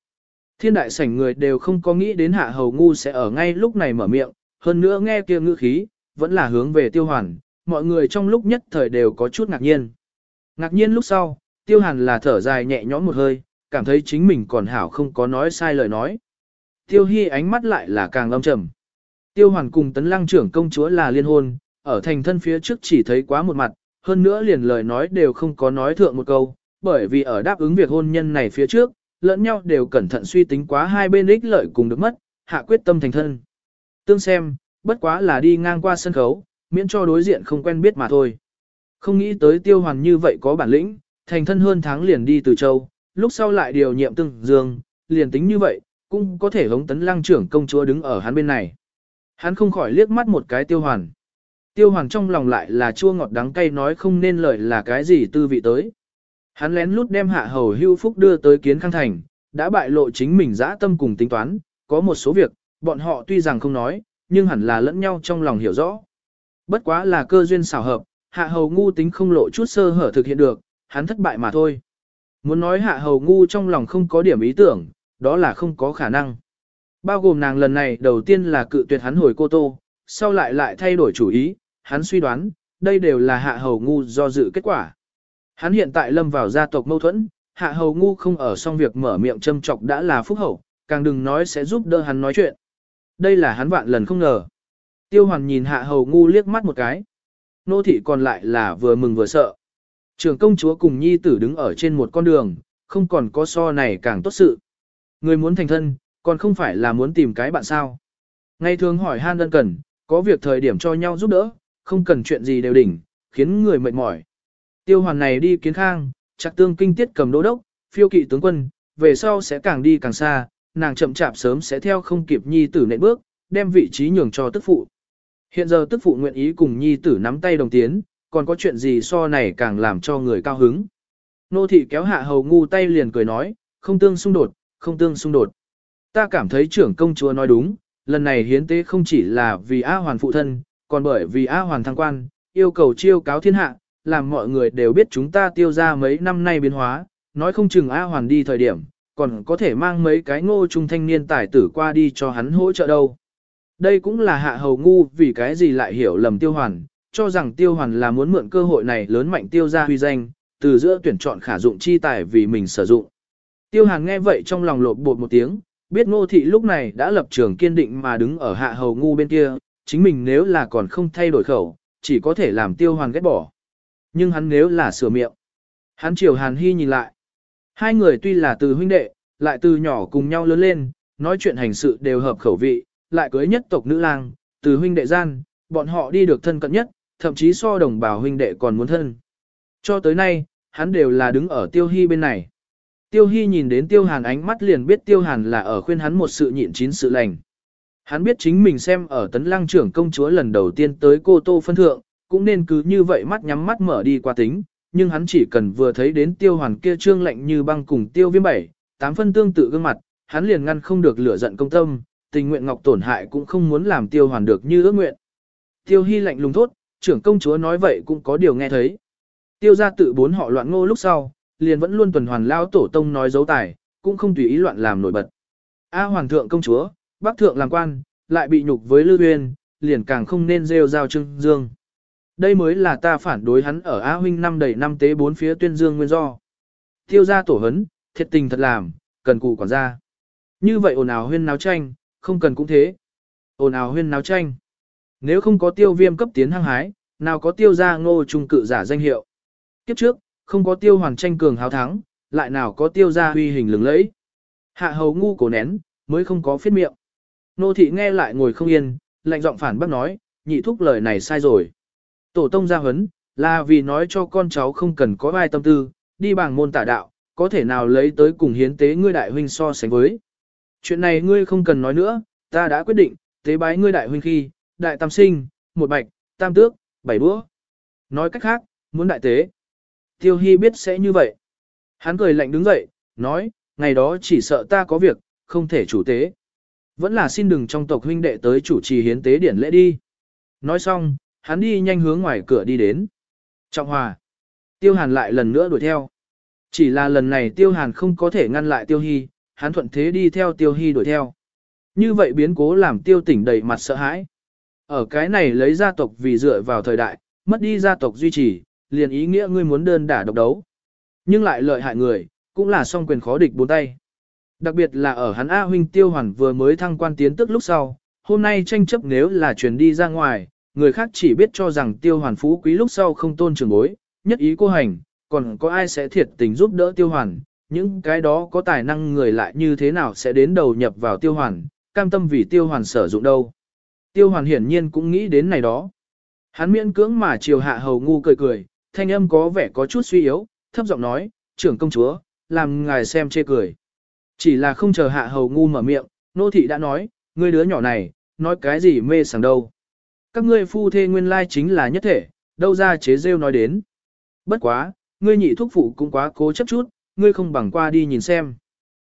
Thiên đại sảnh người đều không có nghĩ đến hạ hầu ngu sẽ ở ngay lúc này mở miệng, hơn nữa nghe kia ngữ khí, vẫn là hướng về tiêu hoàn, mọi người trong lúc nhất thời đều có chút ngạc nhiên. Ngạc nhiên lúc sau, tiêu hàn là thở dài nhẹ nhõm một hơi, cảm thấy chính mình còn hảo không có nói sai lời nói. Tiêu hy ánh mắt lại là càng lâm trầm. Tiêu hoàn cùng tấn lăng trưởng công chúa là liên hôn, ở thành thân phía trước chỉ thấy quá một mặt, hơn nữa liền lời nói đều không có nói thượng một câu, bởi vì ở đáp ứng việc hôn nhân này phía trước, lẫn nhau đều cẩn thận suy tính quá hai bên ích lợi cùng được mất, hạ quyết tâm thành thân. Tương xem, bất quá là đi ngang qua sân khấu, miễn cho đối diện không quen biết mà thôi. Không nghĩ tới tiêu hoàn như vậy có bản lĩnh, thành thân hơn tháng liền đi từ châu, lúc sau lại điều nhiệm tương dương, liền tính như vậy, cũng có thể hống tấn lăng trưởng công chúa đứng ở hắn bên này. Hắn không khỏi liếc mắt một cái tiêu hoàn. Tiêu hoàn trong lòng lại là chua ngọt đắng cay nói không nên lời là cái gì tư vị tới. Hắn lén lút đem hạ hầu hưu phúc đưa tới kiến khang thành, đã bại lộ chính mình dã tâm cùng tính toán, có một số việc, bọn họ tuy rằng không nói, nhưng hẳn là lẫn nhau trong lòng hiểu rõ. Bất quá là cơ duyên xảo hợp, hạ hầu ngu tính không lộ chút sơ hở thực hiện được, hắn thất bại mà thôi. Muốn nói hạ hầu ngu trong lòng không có điểm ý tưởng, đó là không có khả năng. Bao gồm nàng lần này đầu tiên là cự tuyệt hắn hồi cô tô, sau lại lại thay đổi chủ ý, hắn suy đoán, đây đều là hạ hầu ngu do dự kết quả. Hắn hiện tại lâm vào gia tộc mâu thuẫn, hạ hầu ngu không ở xong việc mở miệng châm chọc đã là phúc hậu, càng đừng nói sẽ giúp đỡ hắn nói chuyện. Đây là hắn vạn lần không ngờ. Tiêu hoàn nhìn hạ hầu ngu liếc mắt một cái. Nô thị còn lại là vừa mừng vừa sợ. Trường công chúa cùng nhi tử đứng ở trên một con đường, không còn có so này càng tốt sự. Người muốn thành thân, còn không phải là muốn tìm cái bạn sao. Ngày thường hỏi han đơn cần, có việc thời điểm cho nhau giúp đỡ, không cần chuyện gì đều đỉnh, khiến người mệt mỏi. Tiêu hoàn này đi kiến khang, chắc tương kinh tiết cầm đô đốc, phiêu kỵ tướng quân, về sau sẽ càng đi càng xa, nàng chậm chạp sớm sẽ theo không kịp nhi tử nệ bước, đem vị trí nhường cho tức phụ. Hiện giờ tức phụ nguyện ý cùng nhi tử nắm tay đồng tiến, còn có chuyện gì so này càng làm cho người cao hứng. Nô thị kéo hạ hầu ngu tay liền cười nói, không tương xung đột, không tương xung đột. Ta cảm thấy trưởng công chúa nói đúng, lần này hiến tế không chỉ là vì A hoàn phụ thân, còn bởi vì A hoàn thăng quan, yêu cầu chiêu cáo thiên hạ, làm mọi người đều biết chúng ta tiêu ra mấy năm nay biến hóa, nói không chừng A hoàn đi thời điểm, còn có thể mang mấy cái ngô trung thanh niên tài tử qua đi cho hắn hỗ trợ đâu. Đây cũng là hạ hầu ngu vì cái gì lại hiểu lầm tiêu hoàn, cho rằng tiêu hoàn là muốn mượn cơ hội này lớn mạnh tiêu ra huy danh, từ giữa tuyển chọn khả dụng chi tài vì mình sử dụng. Tiêu hàn nghe vậy trong lòng lột bột một tiếng, biết ngô thị lúc này đã lập trường kiên định mà đứng ở hạ hầu ngu bên kia, chính mình nếu là còn không thay đổi khẩu, chỉ có thể làm tiêu hoàn ghét bỏ. Nhưng hắn nếu là sửa miệng, hắn chiều hàn hy nhìn lại. Hai người tuy là từ huynh đệ, lại từ nhỏ cùng nhau lớn lên, nói chuyện hành sự đều hợp khẩu vị, lại cưới nhất tộc nữ lang, từ huynh đệ gian, bọn họ đi được thân cận nhất, thậm chí so đồng bào huynh đệ còn muốn thân. Cho tới nay, hắn đều là đứng ở tiêu hy bên này. Tiêu hy nhìn đến tiêu hàn ánh mắt liền biết tiêu hàn là ở khuyên hắn một sự nhịn chín sự lành. Hắn biết chính mình xem ở tấn lăng trưởng công chúa lần đầu tiên tới cô tô phân thượng, cũng nên cứ như vậy mắt nhắm mắt mở đi qua tính, nhưng hắn chỉ cần vừa thấy đến tiêu hoàn kia trương lạnh như băng cùng tiêu viêm bảy, tám phân tương tự gương mặt, hắn liền ngăn không được lửa giận công tâm, tình nguyện ngọc tổn hại cũng không muốn làm tiêu hoàn được như ước nguyện. Tiêu hy lạnh lùng thốt, trưởng công chúa nói vậy cũng có điều nghe thấy. Tiêu ra tự bốn họ loạn ngô lúc sau, liền vẫn luôn tuần hoàn lao tổ tông nói dấu tài, cũng không tùy ý loạn làm nổi bật. A hoàng thượng công chúa, bắc thượng làm quan, lại bị nhục với lưu Uyên, liền càng không nên rêu giao trưng dương. Đây mới là ta phản đối hắn ở A huynh năm đầy năm tế bốn phía tuyên dương nguyên do. Tiêu ra tổ hấn, thiệt tình thật làm, cần cụ quản gia. Như vậy ồn ào huyên náo tranh, không cần cũng thế. Ồn ào huyên náo tranh. Nếu không có tiêu viêm cấp tiến hăng hái, nào có tiêu ra ngô trung cự giả danh hiệu. Kiếp trước, không có tiêu hoàn tranh cường hào thắng, lại nào có tiêu ra huy hình lừng lẫy. Hạ hầu ngu cổ nén, mới không có phiết miệng. Nô thị nghe lại ngồi không yên, lạnh giọng phản bác nói, nhị thúc lời này sai rồi. Tổ tông gia huấn, là vì nói cho con cháu không cần có ai tâm tư, đi bằng môn tả đạo, có thể nào lấy tới cùng hiến tế ngươi đại huynh so sánh với. Chuyện này ngươi không cần nói nữa, ta đã quyết định, tế bái ngươi đại huynh khi, đại tam sinh, một bạch, tam tước, bảy búa, Nói cách khác, muốn đại tế. Tiêu Hy biết sẽ như vậy. Hắn cười lạnh đứng dậy, nói, ngày đó chỉ sợ ta có việc, không thể chủ tế. Vẫn là xin đừng trong tộc huynh đệ tới chủ trì hiến tế điển lễ đi. Nói xong, hắn đi nhanh hướng ngoài cửa đi đến. Trọng hòa. Tiêu hàn lại lần nữa đuổi theo. Chỉ là lần này tiêu hàn không có thể ngăn lại tiêu hy, hắn thuận thế đi theo tiêu hy đuổi theo. Như vậy biến cố làm tiêu tỉnh đầy mặt sợ hãi. Ở cái này lấy gia tộc vì dựa vào thời đại, mất đi gia tộc duy trì, liền ý nghĩa ngươi muốn đơn đả độc đấu. Nhưng lại lợi hại người, cũng là song quyền khó địch bốn tay. Đặc biệt là ở hắn A huynh tiêu hoàn vừa mới thăng quan tiến tức lúc sau, hôm nay tranh chấp nếu là truyền đi ra ngoài, người khác chỉ biết cho rằng tiêu hoàn phú quý lúc sau không tôn trường bối, nhất ý cô hành, còn có ai sẽ thiệt tình giúp đỡ tiêu hoàn, những cái đó có tài năng người lại như thế nào sẽ đến đầu nhập vào tiêu hoàn, cam tâm vì tiêu hoàn sử dụng đâu. Tiêu hoàn hiển nhiên cũng nghĩ đến này đó. Hắn miễn cưỡng mà chiều hạ hầu ngu cười cười, thanh âm có vẻ có chút suy yếu, thấp giọng nói, trưởng công chúa, làm ngài xem chê cười. Chỉ là không chờ hạ hầu ngu mở miệng, nô thị đã nói, ngươi đứa nhỏ này, nói cái gì mê sảng đâu. Các ngươi phu thê nguyên lai chính là nhất thể, đâu ra chế rêu nói đến. Bất quá, ngươi nhị thúc phụ cũng quá cố chấp chút, ngươi không bằng qua đi nhìn xem.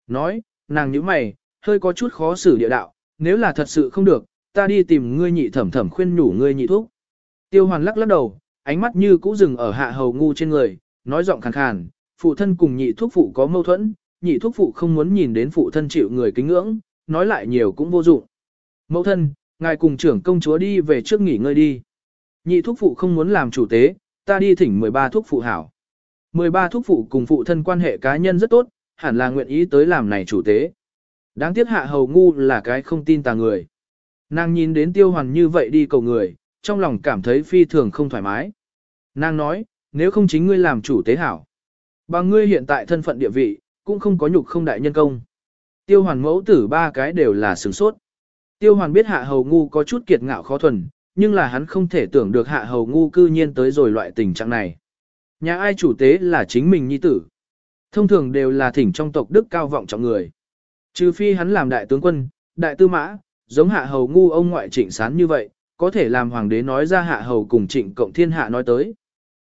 Nói, nàng nhíu mày, hơi có chút khó xử địa đạo, nếu là thật sự không được, ta đi tìm ngươi nhị thẩm thẩm khuyên nhủ ngươi nhị thúc. Tiêu hoàn lắc lắc đầu, ánh mắt như cũ dừng ở hạ hầu ngu trên người, nói giọng khàn khàn, phụ thân cùng nhị thuốc phụ có mâu thuẫn, nhị thuốc phụ không muốn nhìn đến phụ thân chịu người kính ngưỡng, nói lại nhiều cũng vô dụng. Mẫu thân, ngài cùng trưởng công chúa đi về trước nghỉ ngơi đi. Nhị thuốc phụ không muốn làm chủ tế, ta đi thỉnh 13 thuốc phụ hảo. 13 thúc phụ cùng phụ thân quan hệ cá nhân rất tốt, hẳn là nguyện ý tới làm này chủ tế. Đáng tiếc hạ hầu ngu là cái không tin tà người. Nàng nhìn đến tiêu hoàn như vậy đi cầu người, trong lòng cảm thấy phi thường không thoải mái. Nàng nói, nếu không chính ngươi làm chủ tế hảo. Bằng ngươi hiện tại thân phận địa vị, cũng không có nhục không đại nhân công. Tiêu hoàn mẫu tử ba cái đều là sừng sốt. Tiêu hoàn biết hạ hầu ngu có chút kiệt ngạo khó thuần, nhưng là hắn không thể tưởng được hạ hầu ngu cư nhiên tới rồi loại tình trạng này. Nhà ai chủ tế là chính mình nhi tử. Thông thường đều là thỉnh trong tộc đức cao vọng trọng người. Trừ phi hắn làm đại tướng quân, đại tư mã, giống hạ hầu ngu ông ngoại trịnh sán như vậy, có thể làm hoàng đế nói ra hạ hầu cùng trịnh cộng thiên hạ nói tới.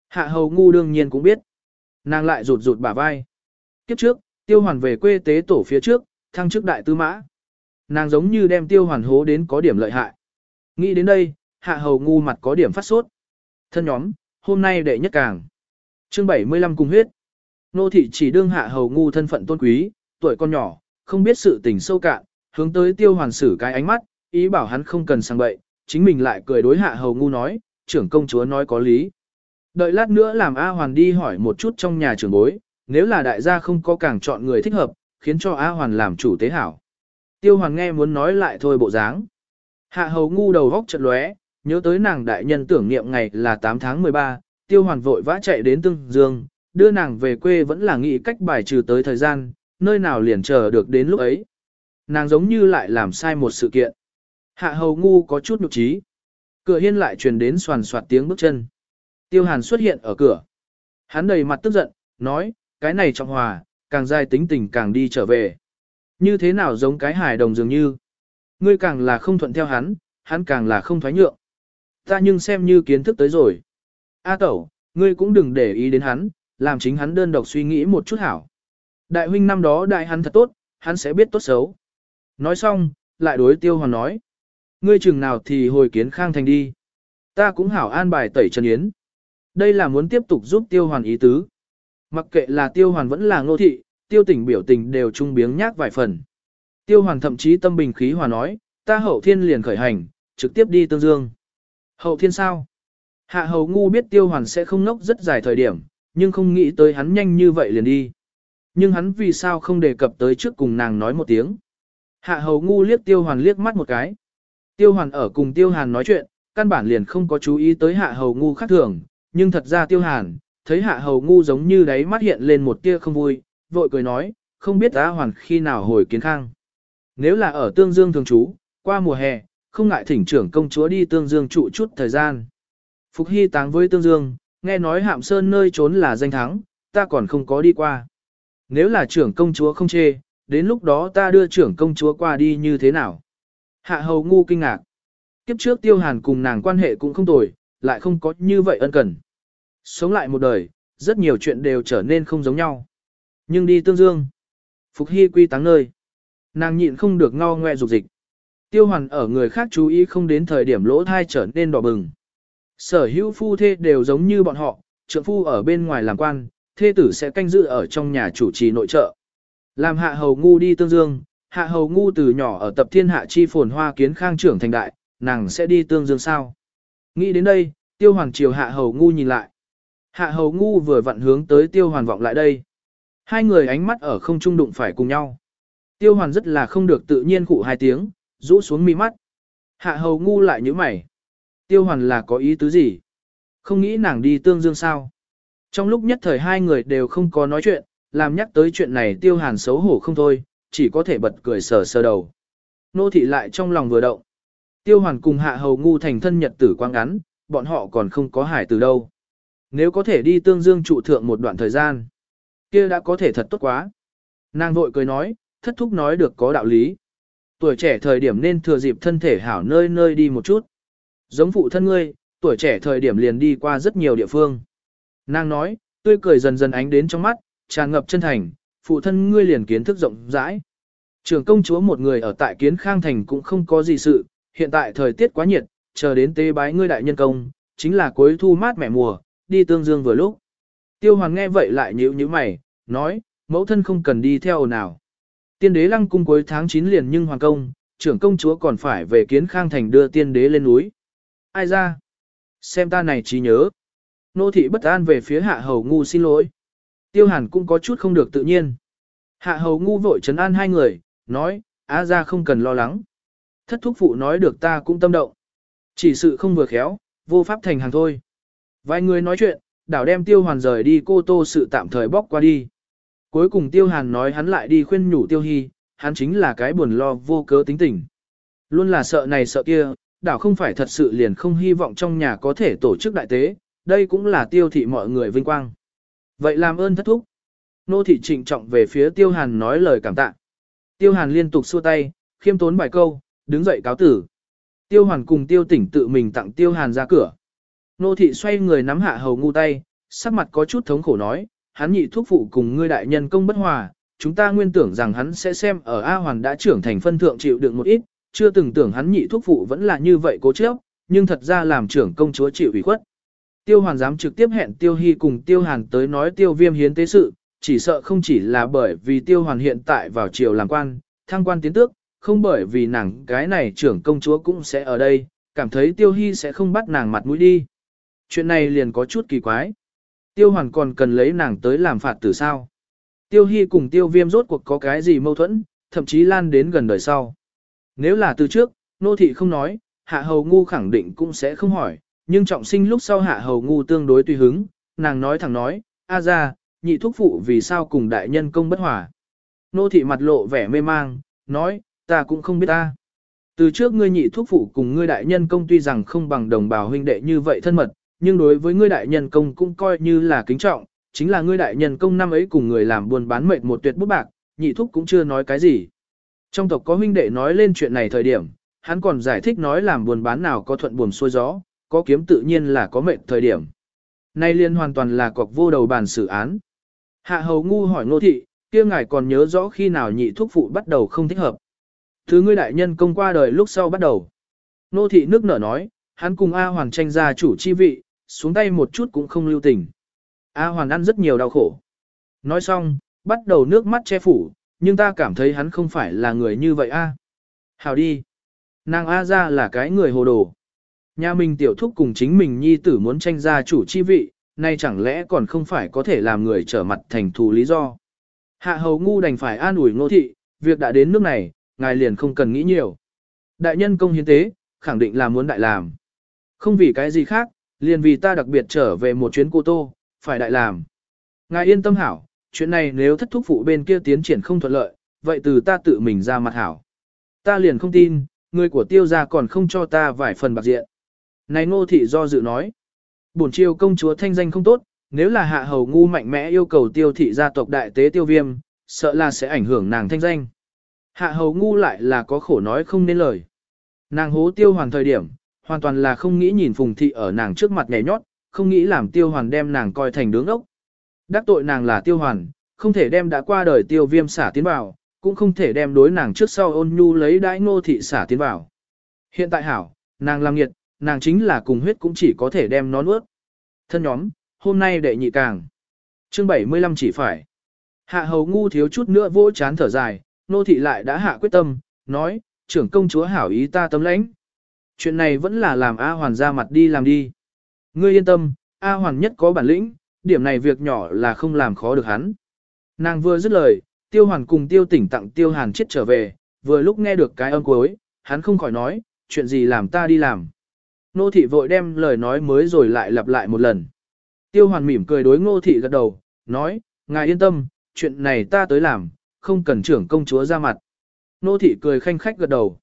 Hạ hầu ngu đương nhiên cũng biết. Nàng lại rụt rụt bả vai. Kiếp trước, tiêu hoàn về quê tế tổ phía trước, thăng chức đại tư mã. Nàng giống như đem tiêu hoàn hố đến có điểm lợi hại. Nghĩ đến đây, hạ hầu ngu mặt có điểm phát sốt. Thân nhóm, hôm nay đệ nhất càng chương 75 cùng huyết. Nô thị chỉ đương hạ hầu ngu thân phận tôn quý, tuổi con nhỏ, không biết sự tình sâu cạn, hướng tới tiêu hoàn sử cái ánh mắt, ý bảo hắn không cần sang bậy, chính mình lại cười đối hạ hầu ngu nói, trưởng công chúa nói có lý. Đợi lát nữa làm A Hoàn đi hỏi một chút trong nhà trưởng bối, nếu là đại gia không có càng chọn người thích hợp, khiến cho A Hoàn làm chủ tế hảo. Tiêu Hoàn nghe muốn nói lại thôi bộ dáng. Hạ hầu ngu đầu góc chật lóe, nhớ tới nàng đại nhân tưởng niệm ngày là 8 tháng 13, Tiêu Hoàn vội vã chạy đến Tương Dương, đưa nàng về quê vẫn là nghĩ cách bài trừ tới thời gian, nơi nào liền chờ được đến lúc ấy. Nàng giống như lại làm sai một sự kiện. Hạ hầu ngu có chút nhục trí. Cửa hiên lại truyền đến soàn soạt tiếng bước chân. Tiêu hàn xuất hiện ở cửa. Hắn đầy mặt tức giận, nói, cái này trọng hòa, càng dài tính tình càng đi trở về. Như thế nào giống cái hài đồng dường như. Ngươi càng là không thuận theo hắn, hắn càng là không thoái nhượng. Ta nhưng xem như kiến thức tới rồi. A tẩu, ngươi cũng đừng để ý đến hắn, làm chính hắn đơn độc suy nghĩ một chút hảo. Đại huynh năm đó đại hắn thật tốt, hắn sẽ biết tốt xấu. Nói xong, lại đối tiêu hoàn nói. Ngươi chừng nào thì hồi kiến khang thành đi. Ta cũng hảo an bài tẩy Trần Yến. Đây là muốn tiếp tục giúp tiêu hoàn ý tứ. Mặc kệ là tiêu hoàn vẫn là ngô thị, tiêu tỉnh biểu tình đều trung biếng nhác vài phần. Tiêu hoàn thậm chí tâm bình khí hòa nói, ta hậu thiên liền khởi hành, trực tiếp đi tương dương. Hậu thiên sao? Hạ hầu ngu biết tiêu hoàn sẽ không nốc rất dài thời điểm, nhưng không nghĩ tới hắn nhanh như vậy liền đi. Nhưng hắn vì sao không đề cập tới trước cùng nàng nói một tiếng. Hạ hầu ngu liếc tiêu hoàn liếc mắt một cái. Tiêu hoàn ở cùng tiêu hàn nói chuyện, căn bản liền không có chú ý tới hạ hầu ngu khác thường, nhưng thật ra tiêu hàn, thấy hạ hầu ngu giống như đáy mắt hiện lên một tia không vui, vội cười nói, không biết ta hoàn khi nào hồi kiến khang. Nếu là ở Tương Dương thường trú, qua mùa hè, không ngại thỉnh trưởng công chúa đi Tương Dương trụ chút thời gian. Phục Hy táng với Tương Dương, nghe nói Hạm Sơn nơi trốn là danh thắng, ta còn không có đi qua. Nếu là trưởng công chúa không chê, đến lúc đó ta đưa trưởng công chúa qua đi như thế nào? Hạ hầu ngu kinh ngạc. Kiếp trước tiêu hàn cùng nàng quan hệ cũng không tồi, lại không có như vậy ân cần. Sống lại một đời, rất nhiều chuyện đều trở nên không giống nhau. Nhưng đi tương dương. Phục hy quy táng nơi. Nàng nhịn không được ngao ngoe dục dịch. Tiêu hoàn ở người khác chú ý không đến thời điểm lỗ thai trở nên đỏ bừng. Sở hữu phu thê đều giống như bọn họ, trượng phu ở bên ngoài làm quan, thê tử sẽ canh giữ ở trong nhà chủ trì nội trợ. Làm hạ hầu ngu đi tương dương, hạ hầu ngu từ nhỏ ở tập thiên hạ chi phồn hoa kiến khang trưởng thành đại, nàng sẽ đi tương dương sao. Nghĩ đến đây, tiêu hoàng triều hạ hầu ngu nhìn lại. Hạ hầu ngu vừa vặn hướng tới tiêu hoàn vọng lại đây. Hai người ánh mắt ở không trung đụng phải cùng nhau. Tiêu hoàn rất là không được tự nhiên cụ hai tiếng, rũ xuống mi mắt. Hạ hầu ngu lại như mày. Tiêu hoàn là có ý tứ gì? Không nghĩ nàng đi tương dương sao? Trong lúc nhất thời hai người đều không có nói chuyện, làm nhắc tới chuyện này tiêu hàn xấu hổ không thôi, chỉ có thể bật cười sờ sờ đầu. Nô thị lại trong lòng vừa động. Tiêu hoàn cùng hạ hầu ngu thành thân nhật tử quang ngắn, bọn họ còn không có hải từ đâu. Nếu có thể đi tương dương trụ thượng một đoạn thời gian, kia đã có thể thật tốt quá. Nàng vội cười nói, thất thúc nói được có đạo lý. Tuổi trẻ thời điểm nên thừa dịp thân thể hảo nơi nơi đi một chút. Giống phụ thân ngươi, tuổi trẻ thời điểm liền đi qua rất nhiều địa phương. Nàng nói, tươi cười dần dần ánh đến trong mắt, tràn ngập chân thành, phụ thân ngươi liền kiến thức rộng rãi. Trường công chúa một người ở tại kiến khang thành cũng không có gì sự, hiện tại thời tiết quá nhiệt, chờ đến tế bái ngươi đại nhân công, chính là cuối thu mát mẻ mùa, đi tương dương vừa lúc. Tiêu hoàng nghe vậy lại nhíu nhíu mày, nói, mẫu thân không cần đi theo nào. Tiên đế lăng cung cuối tháng 9 liền nhưng hoàng công, trưởng công chúa còn phải về kiến khang thành đưa tiên đế lên núi. Ai ra? Xem ta này trí nhớ. Nô thị bất an về phía hạ hầu ngu xin lỗi. Tiêu hàn cũng có chút không được tự nhiên. Hạ hầu ngu vội trấn an hai người, nói, á ra không cần lo lắng. Thất thúc phụ nói được ta cũng tâm động. Chỉ sự không vừa khéo, vô pháp thành hàng thôi. Vài người nói chuyện, đảo đem tiêu hoàn rời đi cô tô sự tạm thời bóc qua đi. Cuối cùng tiêu hàn nói hắn lại đi khuyên nhủ tiêu hy, hắn chính là cái buồn lo vô cớ tính tình. Luôn là sợ này sợ kia, đảo không phải thật sự liền không hy vọng trong nhà có thể tổ chức đại tế, đây cũng là tiêu thị mọi người vinh quang. Vậy làm ơn thất thúc. Nô thị trịnh trọng về phía tiêu hàn nói lời cảm tạ. Tiêu hàn liên tục xua tay, khiêm tốn bài câu, đứng dậy cáo tử. Tiêu hoàn cùng tiêu tỉnh tự mình tặng tiêu hàn ra cửa. Nô thị xoay người nắm hạ hầu ngu tay, sắc mặt có chút thống khổ nói, hắn nhị thuốc phụ cùng ngươi đại nhân công bất hòa, chúng ta nguyên tưởng rằng hắn sẽ xem ở A Hoàn đã trưởng thành phân thượng chịu đựng một ít, chưa từng tưởng hắn nhị thuốc phụ vẫn là như vậy cố chấp, nhưng thật ra làm trưởng công chúa chịu ủy khuất. Tiêu Hoàn dám trực tiếp hẹn Tiêu Hy cùng Tiêu Hàn tới nói Tiêu Viêm hiến tế sự, chỉ sợ không chỉ là bởi vì Tiêu Hoàn hiện tại vào triều làm quan, thăng quan tiến tước, không bởi vì nàng cái này trưởng công chúa cũng sẽ ở đây, cảm thấy Tiêu Hy sẽ không bắt nàng mặt mũi đi. Chuyện này liền có chút kỳ quái. Tiêu Hoàn còn cần lấy nàng tới làm phạt tử sao. Tiêu Hy cùng Tiêu Viêm rốt cuộc có cái gì mâu thuẫn, thậm chí lan đến gần đời sau. Nếu là từ trước, nô thị không nói, hạ hầu ngu khẳng định cũng sẽ không hỏi, nhưng trọng sinh lúc sau hạ hầu ngu tương đối tùy hứng, nàng nói thẳng nói, a ra, nhị thúc phụ vì sao cùng đại nhân công bất hòa. Nô thị mặt lộ vẻ mê mang, nói, ta cũng không biết ta. Từ trước ngươi nhị thúc phụ cùng ngươi đại nhân công tuy rằng không bằng đồng bào huynh đệ như vậy thân mật, nhưng đối với ngươi đại nhân công cũng coi như là kính trọng, chính là ngươi đại nhân công năm ấy cùng người làm buôn bán mệt một tuyệt bút bạc, nhị thúc cũng chưa nói cái gì. Trong tộc có huynh đệ nói lên chuyện này thời điểm, hắn còn giải thích nói làm buồn bán nào có thuận buồm xuôi gió, có kiếm tự nhiên là có mệnh thời điểm. Nay liên hoàn toàn là cọc vô đầu bàn xử án. Hạ hầu ngu hỏi ngô thị, kia ngài còn nhớ rõ khi nào nhị thuốc phụ bắt đầu không thích hợp. Thứ ngươi đại nhân công qua đời lúc sau bắt đầu. Nô thị nước nở nói, hắn cùng A hoàng tranh ra chủ chi vị, xuống tay một chút cũng không lưu tình. A hoàng ăn rất nhiều đau khổ. Nói xong, bắt đầu nước mắt che phủ, nhưng ta cảm thấy hắn không phải là người như vậy a. À? Hào đi. Nàng A ra là cái người hồ đồ. Nhà mình tiểu thúc cùng chính mình nhi tử muốn tranh ra chủ chi vị, nay chẳng lẽ còn không phải có thể làm người trở mặt thành thù lý do. Hạ hầu ngu đành phải an ủi ngô thị, việc đã đến nước này, ngài liền không cần nghĩ nhiều. Đại nhân công hiến tế, khẳng định là muốn đại làm. Không vì cái gì khác, liền vì ta đặc biệt trở về một chuyến cô tô, phải đại làm. Ngài yên tâm hảo, chuyện này nếu thất thúc phụ bên kia tiến triển không thuận lợi, vậy từ ta tự mình ra mặt hảo. Ta liền không tin, người của tiêu gia còn không cho ta vài phần bạc diện. Này ngô thị do dự nói, bổn triều công chúa thanh danh không tốt, nếu là hạ hầu ngu mạnh mẽ yêu cầu tiêu thị gia tộc đại tế tiêu viêm, sợ là sẽ ảnh hưởng nàng thanh danh. Hạ hầu ngu lại là có khổ nói không nên lời. Nàng hố tiêu hoàn thời điểm, hoàn toàn là không nghĩ nhìn phùng thị ở nàng trước mặt nhảy nhót, không nghĩ làm tiêu hoàn đem nàng coi thành đứng ốc. Đắc tội nàng là tiêu hoàn, không thể đem đã qua đời tiêu viêm xả tiến vào, cũng không thể đem đối nàng trước sau ôn nhu lấy đãi ngô thị xả tiến vào. Hiện tại hảo, nàng làm nghiệt, nàng chính là cùng huyết cũng chỉ có thể đem nó nuốt. Thân nhóm, hôm nay đệ nhị càng. Chương 75 chỉ phải. Hạ hầu ngu thiếu chút nữa vỗ chán thở dài, nô thị lại đã hạ quyết tâm, nói, trưởng công chúa hảo ý ta tấm lãnh. Chuyện này vẫn là làm A hoàn ra mặt đi làm đi. Ngươi yên tâm, A hoàn nhất có bản lĩnh, điểm này việc nhỏ là không làm khó được hắn. Nàng vừa dứt lời, tiêu hoàn cùng tiêu tỉnh tặng tiêu hàn chết trở về, vừa lúc nghe được cái âm cuối, hắn không khỏi nói, chuyện gì làm ta đi làm. Nô thị vội đem lời nói mới rồi lại lặp lại một lần. Tiêu hoàn mỉm cười đối ngô thị gật đầu, nói, ngài yên tâm, chuyện này ta tới làm, không cần trưởng công chúa ra mặt. Nô thị cười khanh khách gật đầu.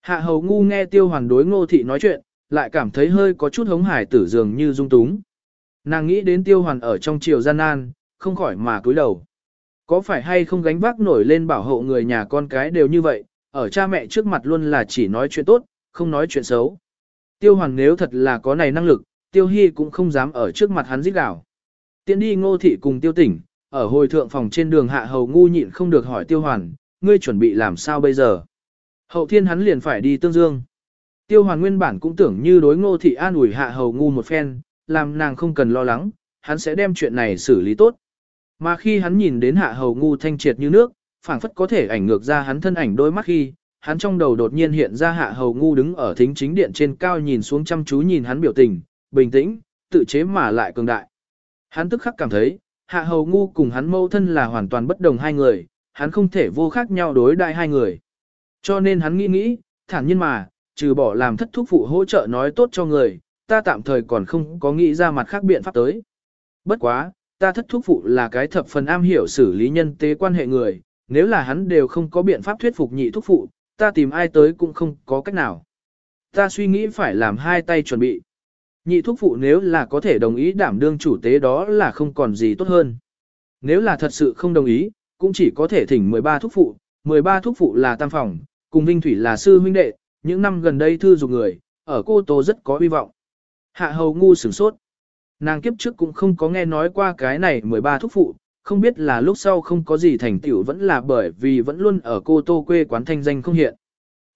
Hạ hầu ngu nghe tiêu hoàn đối ngô thị nói chuyện, lại cảm thấy hơi có chút hống hải tử dường như dung túng. Nàng nghĩ đến tiêu hoàn ở trong triều gian nan, không khỏi mà cúi đầu. Có phải hay không gánh vác nổi lên bảo hộ người nhà con cái đều như vậy, ở cha mẹ trước mặt luôn là chỉ nói chuyện tốt, không nói chuyện xấu. Tiêu hoàn nếu thật là có này năng lực, tiêu hy cũng không dám ở trước mặt hắn giết đảo. Tiến đi ngô thị cùng tiêu tỉnh, ở hồi thượng phòng trên đường hạ hầu ngu nhịn không được hỏi tiêu hoàn, ngươi chuẩn bị làm sao bây giờ? Hậu thiên hắn liền phải đi tương dương. Tiêu hoàn nguyên bản cũng tưởng như đối ngô thị an ủi hạ hầu ngu một phen, làm nàng không cần lo lắng, hắn sẽ đem chuyện này xử lý tốt. Mà khi hắn nhìn đến hạ hầu ngu thanh triệt như nước, phảng phất có thể ảnh ngược ra hắn thân ảnh đôi mắt khi, hắn trong đầu đột nhiên hiện ra hạ hầu ngu đứng ở thính chính điện trên cao nhìn xuống chăm chú nhìn hắn biểu tình, bình tĩnh, tự chế mà lại cường đại. Hắn tức khắc cảm thấy, hạ hầu ngu cùng hắn mâu thân là hoàn toàn bất đồng hai người, hắn không thể vô khác nhau đối đại hai người. Cho nên hắn nghĩ nghĩ, thản nhiên mà, trừ bỏ làm thất thúc phụ hỗ trợ nói tốt cho người, ta tạm thời còn không có nghĩ ra mặt khác biện pháp tới. Bất quá, ta thất thúc phụ là cái thập phần am hiểu xử lý nhân tế quan hệ người, nếu là hắn đều không có biện pháp thuyết phục nhị thúc phụ, ta tìm ai tới cũng không có cách nào. Ta suy nghĩ phải làm hai tay chuẩn bị. Nhị thúc phụ nếu là có thể đồng ý đảm đương chủ tế đó là không còn gì tốt hơn. Nếu là thật sự không đồng ý, cũng chỉ có thể thỉnh 13 thúc phụ, 13 thúc phụ là tam phòng, cùng Vinh Thủy là sư huynh đệ, những năm gần đây thư dục người, ở cô Tô rất có hy vọng. Hạ hầu ngu sửng sốt. Nàng kiếp trước cũng không có nghe nói qua cái này 13 thúc phụ, không biết là lúc sau không có gì thành tựu vẫn là bởi vì vẫn luôn ở cô Tô quê quán thanh danh không hiện.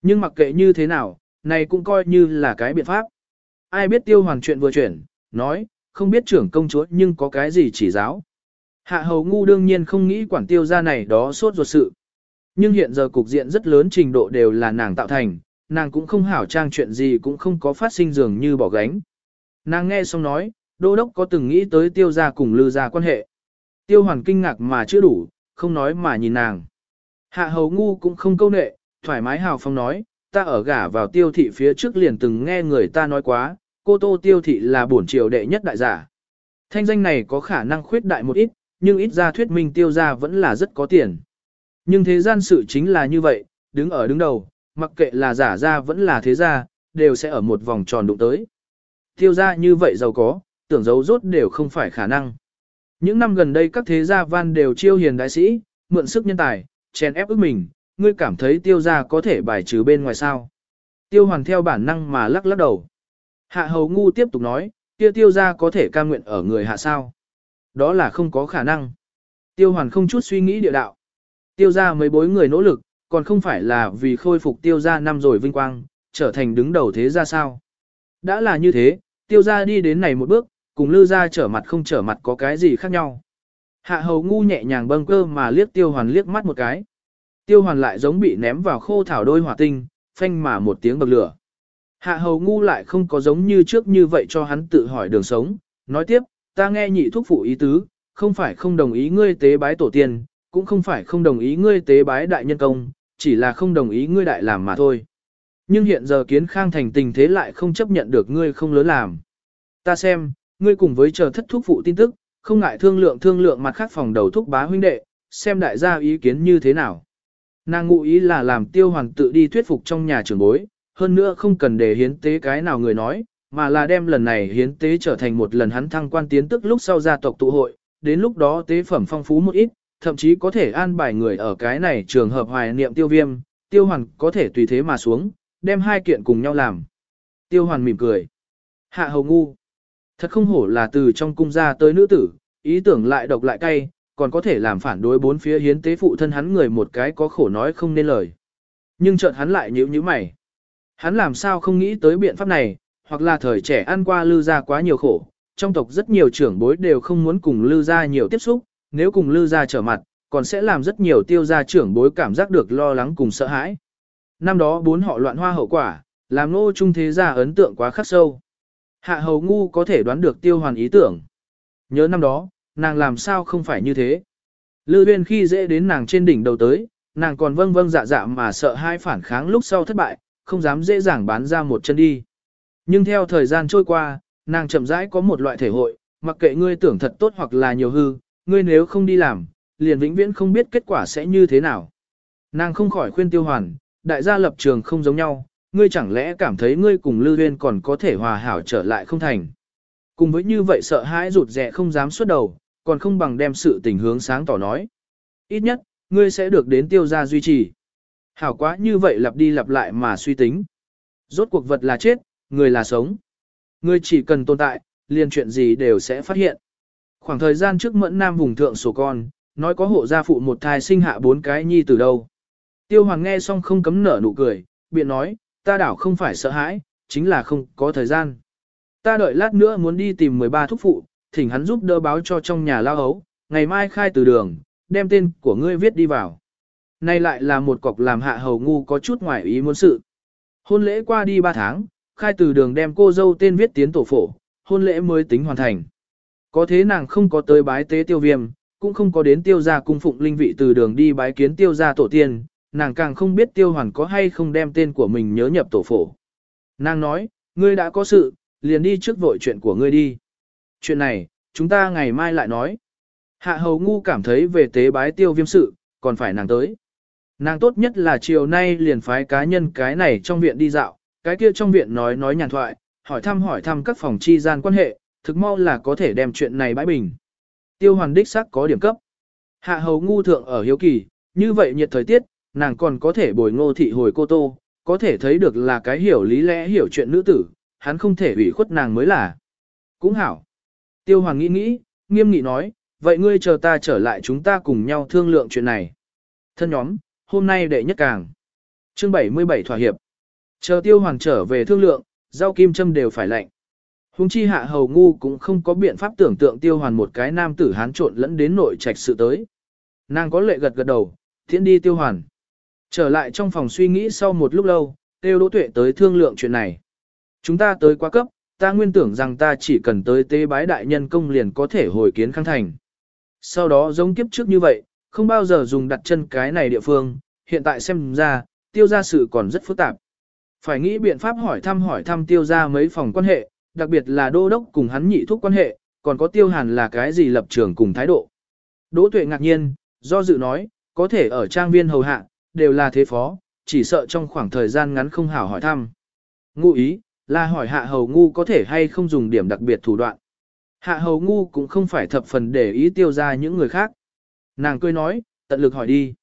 Nhưng mặc kệ như thế nào, này cũng coi như là cái biện pháp. Ai biết tiêu hoàn chuyện vừa chuyển, nói, không biết trưởng công chúa nhưng có cái gì chỉ giáo. Hạ hầu ngu đương nhiên không nghĩ quản tiêu ra này đó sốt ruột sự. Nhưng hiện giờ cục diện rất lớn trình độ đều là nàng tạo thành, nàng cũng không hảo trang chuyện gì cũng không có phát sinh dường như bỏ gánh. Nàng nghe xong nói, đô đốc có từng nghĩ tới tiêu gia cùng lư gia quan hệ. Tiêu hoàn kinh ngạc mà chưa đủ, không nói mà nhìn nàng. Hạ hầu ngu cũng không câu nệ, thoải mái hào phong nói, ta ở gả vào tiêu thị phía trước liền từng nghe người ta nói quá, cô tô tiêu thị là bổn triều đệ nhất đại giả. Thanh danh này có khả năng khuyết đại một ít, nhưng ít ra thuyết minh tiêu gia vẫn là rất có tiền. Nhưng thế gian sự chính là như vậy, đứng ở đứng đầu, mặc kệ là giả gia vẫn là thế gia, đều sẽ ở một vòng tròn đụng tới. Tiêu gia như vậy giàu có, tưởng giấu rốt đều không phải khả năng. Những năm gần đây các thế gia văn đều chiêu hiền đại sĩ, mượn sức nhân tài, chèn ép ức mình, ngươi cảm thấy tiêu gia có thể bài trừ bên ngoài sao. Tiêu hoàn theo bản năng mà lắc lắc đầu. Hạ hầu ngu tiếp tục nói, kia tiêu gia có thể ca nguyện ở người hạ sao. Đó là không có khả năng. Tiêu hoàn không chút suy nghĩ địa đạo. Tiêu gia mấy bối người nỗ lực, còn không phải là vì khôi phục tiêu gia năm rồi vinh quang, trở thành đứng đầu thế gia sao. Đã là như thế, tiêu gia đi đến này một bước, cùng lư gia trở mặt không trở mặt có cái gì khác nhau. Hạ hầu ngu nhẹ nhàng bâng cơ mà liếc tiêu hoàn liếc mắt một cái. Tiêu hoàn lại giống bị ném vào khô thảo đôi hỏa tinh, phanh mà một tiếng bậc lửa. Hạ hầu ngu lại không có giống như trước như vậy cho hắn tự hỏi đường sống. Nói tiếp, ta nghe nhị thuốc phụ ý tứ, không phải không đồng ý ngươi tế bái tổ tiên, cũng không phải không đồng ý ngươi tế bái đại nhân công, chỉ là không đồng ý ngươi đại làm mà thôi. Nhưng hiện giờ kiến khang thành tình thế lại không chấp nhận được ngươi không lớn làm. Ta xem, ngươi cùng với chờ thất thúc phụ tin tức, không ngại thương lượng thương lượng mặt khác phòng đầu thúc bá huynh đệ, xem đại gia ý kiến như thế nào. Nàng ngụ ý là làm tiêu hoàng tự đi thuyết phục trong nhà trưởng bối, hơn nữa không cần để hiến tế cái nào người nói, mà là đem lần này hiến tế trở thành một lần hắn thăng quan tiến tức lúc sau gia tộc tụ hội, đến lúc đó tế phẩm phong phú một ít, thậm chí có thể an bài người ở cái này trường hợp hoài niệm tiêu viêm, tiêu hoàn có thể tùy thế mà xuống, đem hai kiện cùng nhau làm. Tiêu hoàn mỉm cười. Hạ hầu ngu. Thật không hổ là từ trong cung ra tới nữ tử, ý tưởng lại độc lại cay, còn có thể làm phản đối bốn phía hiến tế phụ thân hắn người một cái có khổ nói không nên lời. Nhưng chợt hắn lại nhíu nhíu mày. Hắn làm sao không nghĩ tới biện pháp này, hoặc là thời trẻ ăn qua lư gia quá nhiều khổ, trong tộc rất nhiều trưởng bối đều không muốn cùng lư gia nhiều tiếp xúc, nếu cùng lư gia trở mặt, còn sẽ làm rất nhiều tiêu gia trưởng bối cảm giác được lo lắng cùng sợ hãi. Năm đó bốn họ loạn hoa hậu quả, làm nô trung thế gia ấn tượng quá khắc sâu. Hạ hầu ngu có thể đoán được tiêu hoàn ý tưởng. Nhớ năm đó, nàng làm sao không phải như thế. Lư Uyên khi dễ đến nàng trên đỉnh đầu tới, nàng còn vâng vâng dạ dạ mà sợ hai phản kháng lúc sau thất bại, không dám dễ dàng bán ra một chân đi. Nhưng theo thời gian trôi qua, nàng chậm rãi có một loại thể hội, mặc kệ ngươi tưởng thật tốt hoặc là nhiều hư, ngươi nếu không đi làm, liền vĩnh viễn không biết kết quả sẽ như thế nào. Nàng không khỏi khuyên tiêu hoàn, đại gia lập trường không giống nhau, ngươi chẳng lẽ cảm thấy ngươi cùng Lưu Uyên còn có thể hòa hảo trở lại không thành. Cùng với như vậy sợ hãi rụt rè không dám xuất đầu, còn không bằng đem sự tình hướng sáng tỏ nói. Ít nhất, ngươi sẽ được đến tiêu gia duy trì. Hảo quá như vậy lặp đi lặp lại mà suy tính. Rốt cuộc vật là chết, người là sống. Ngươi chỉ cần tồn tại, liền chuyện gì đều sẽ phát hiện. Khoảng thời gian trước mẫn nam vùng thượng sổ con, nói có hộ gia phụ một thai sinh hạ bốn cái nhi từ đâu. Tiêu hoàng nghe xong không cấm nở nụ cười, biện nói, ta đảo không phải sợ hãi, chính là không có thời gian. Ta đợi lát nữa muốn đi tìm 13 thúc phụ, thỉnh hắn giúp đỡ báo cho trong nhà lao hấu, ngày mai khai từ đường, đem tên của ngươi viết đi vào. Nay lại là một cọc làm hạ hầu ngu có chút ngoài ý muốn sự. Hôn lễ qua đi 3 tháng, khai từ đường đem cô dâu tên viết tiến tổ phổ, hôn lễ mới tính hoàn thành. Có thế nàng không có tới bái tế tiêu viêm, cũng không có đến tiêu gia cung phụng linh vị từ đường đi bái kiến tiêu gia tổ tiên, nàng càng không biết tiêu hoàn có hay không đem tên của mình nhớ nhập tổ phổ. Nàng nói, ngươi đã có sự, liền đi trước vội chuyện của ngươi đi. Chuyện này, chúng ta ngày mai lại nói. Hạ hầu ngu cảm thấy về tế bái tiêu viêm sự, còn phải nàng tới. Nàng tốt nhất là chiều nay liền phái cá nhân cái này trong viện đi dạo, cái kia trong viện nói nói nhàn thoại, hỏi thăm hỏi thăm các phòng chi gian quan hệ, thực mau là có thể đem chuyện này bãi bình. Tiêu hoàn đích xác có điểm cấp. Hạ hầu ngu thượng ở hiếu kỳ, như vậy nhiệt thời tiết, nàng còn có thể bồi ngô thị hồi cô tô, có thể thấy được là cái hiểu lý lẽ hiểu chuyện nữ tử, hắn không thể ủy khuất nàng mới là. Cũng hảo. Tiêu Hoàng nghĩ nghĩ, nghiêm nghị nói, vậy ngươi chờ ta trở lại chúng ta cùng nhau thương lượng chuyện này. Thân nhóm, hôm nay đệ nhất càng. Chương 77 thỏa hiệp. Chờ Tiêu Hoàng trở về thương lượng, rau kim châm đều phải lạnh. Hùng chi hạ hầu ngu cũng không có biện pháp tưởng tượng Tiêu Hoàng một cái nam tử hán trộn lẫn đến nội trạch sự tới. Nàng có lệ gật gật đầu, thiện đi Tiêu Hoàng. Trở lại trong phòng suy nghĩ sau một lúc lâu, Tiêu Đỗ Tuệ tới thương lượng chuyện này. Chúng ta tới quá cấp, ta nguyên tưởng rằng ta chỉ cần tới tế bái đại nhân công liền có thể hồi kiến khang thành. Sau đó giống kiếp trước như vậy, không bao giờ dùng đặt chân cái này địa phương, hiện tại xem ra, tiêu gia sự còn rất phức tạp. Phải nghĩ biện pháp hỏi thăm hỏi thăm tiêu gia mấy phòng quan hệ, đặc biệt là đô đốc cùng hắn nhị thúc quan hệ, còn có tiêu hàn là cái gì lập trường cùng thái độ. Đỗ tuệ ngạc nhiên, do dự nói, có thể ở trang viên hầu hạ, đều là thế phó, chỉ sợ trong khoảng thời gian ngắn không hảo hỏi thăm. Ngụ ý, là hỏi hạ hầu ngu có thể hay không dùng điểm đặc biệt thủ đoạn. Hạ hầu ngu cũng không phải thập phần để ý tiêu ra những người khác. Nàng cười nói, tận lực hỏi đi.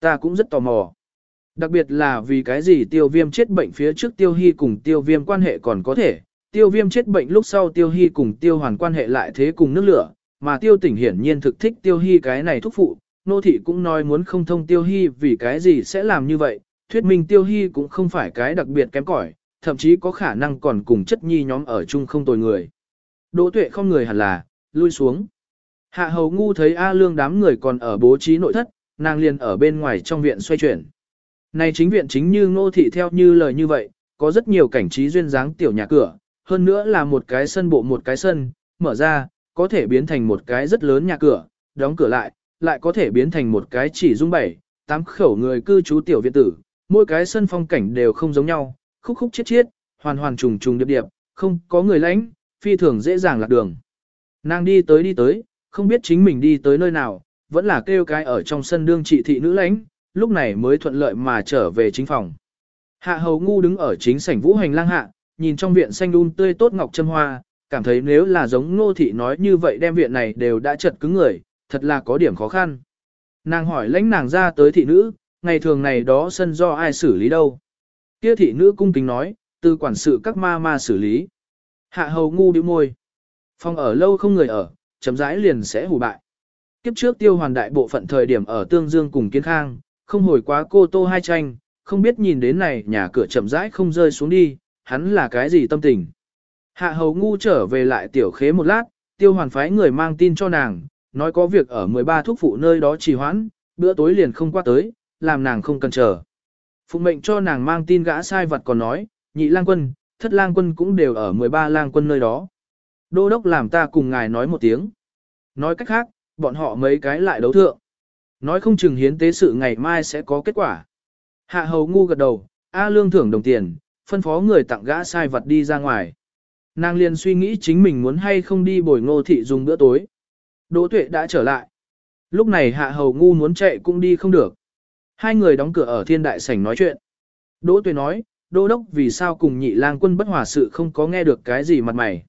Ta cũng rất tò mò. Đặc biệt là vì cái gì tiêu viêm chết bệnh phía trước tiêu hy cùng tiêu viêm quan hệ còn có thể, tiêu viêm chết bệnh lúc sau tiêu hy cùng tiêu hoàn quan hệ lại thế cùng nước lửa, mà tiêu tỉnh hiển nhiên thực thích tiêu hy cái này thúc phụ, nô thị cũng nói muốn không thông tiêu hy vì cái gì sẽ làm như vậy, thuyết minh tiêu hy cũng không phải cái đặc biệt kém cỏi, thậm chí có khả năng còn cùng chất nhi nhóm ở chung không tồi người. Đỗ tuệ không người hẳn là, lui xuống. Hạ hầu ngu thấy A lương đám người còn ở bố trí nội thất, nàng liền ở bên ngoài trong viện xoay chuyển. Này chính viện chính như ngô thị theo như lời như vậy, có rất nhiều cảnh trí duyên dáng tiểu nhà cửa, hơn nữa là một cái sân bộ một cái sân, mở ra, có thể biến thành một cái rất lớn nhà cửa, đóng cửa lại, lại có thể biến thành một cái chỉ dung bảy, tám khẩu người cư trú tiểu viện tử, mỗi cái sân phong cảnh đều không giống nhau, khúc khúc chiết chiết, hoàn hoàn trùng trùng điệp điệp, không có người lãnh, phi thường dễ dàng lạc đường. Nàng đi tới đi tới, không biết chính mình đi tới nơi nào, vẫn là kêu cái ở trong sân đương trị thị nữ lãnh, lúc này mới thuận lợi mà trở về chính phòng. Hạ hầu ngu đứng ở chính sảnh vũ hành lang hạ, nhìn trong viện xanh đun tươi tốt ngọc châm hoa, cảm thấy nếu là giống ngô thị nói như vậy đem viện này đều đã chật cứng người, thật là có điểm khó khăn. Nàng hỏi lãnh nàng ra tới thị nữ, ngày thường này đó sân do ai xử lý đâu. Kia thị nữ cung kính nói, từ quản sự các ma ma xử lý. Hạ hầu ngu điệu môi. Phòng ở lâu không người ở, chấm rãi liền sẽ hủ bại. Kiếp trước tiêu hoàn đại bộ phận thời điểm ở Tương Dương cùng Kiến Khang, không hồi quá cô tô hai tranh, không biết nhìn đến này nhà cửa chậm rãi không rơi xuống đi, hắn là cái gì tâm tình. Hạ hầu ngu trở về lại tiểu khế một lát, tiêu hoàn phái người mang tin cho nàng, nói có việc ở 13 thuốc phụ nơi đó trì hoãn, bữa tối liền không qua tới, làm nàng không cần chờ. Phụng mệnh cho nàng mang tin gã sai vật còn nói, nhị lang quân, thất lang quân cũng đều ở 13 lang quân nơi đó. Đô đốc làm ta cùng ngài nói một tiếng. Nói cách khác, bọn họ mấy cái lại đấu thượng. Nói không chừng hiến tế sự ngày mai sẽ có kết quả. Hạ hầu ngu gật đầu, A lương thưởng đồng tiền, phân phó người tặng gã sai vật đi ra ngoài. Nàng liền suy nghĩ chính mình muốn hay không đi bồi ngô thị dùng bữa tối. Đỗ tuệ đã trở lại. Lúc này hạ hầu ngu muốn chạy cũng đi không được. Hai người đóng cửa ở thiên đại sảnh nói chuyện. Đỗ tuệ nói, đô đốc vì sao cùng nhị lang quân bất hòa sự không có nghe được cái gì mặt mày.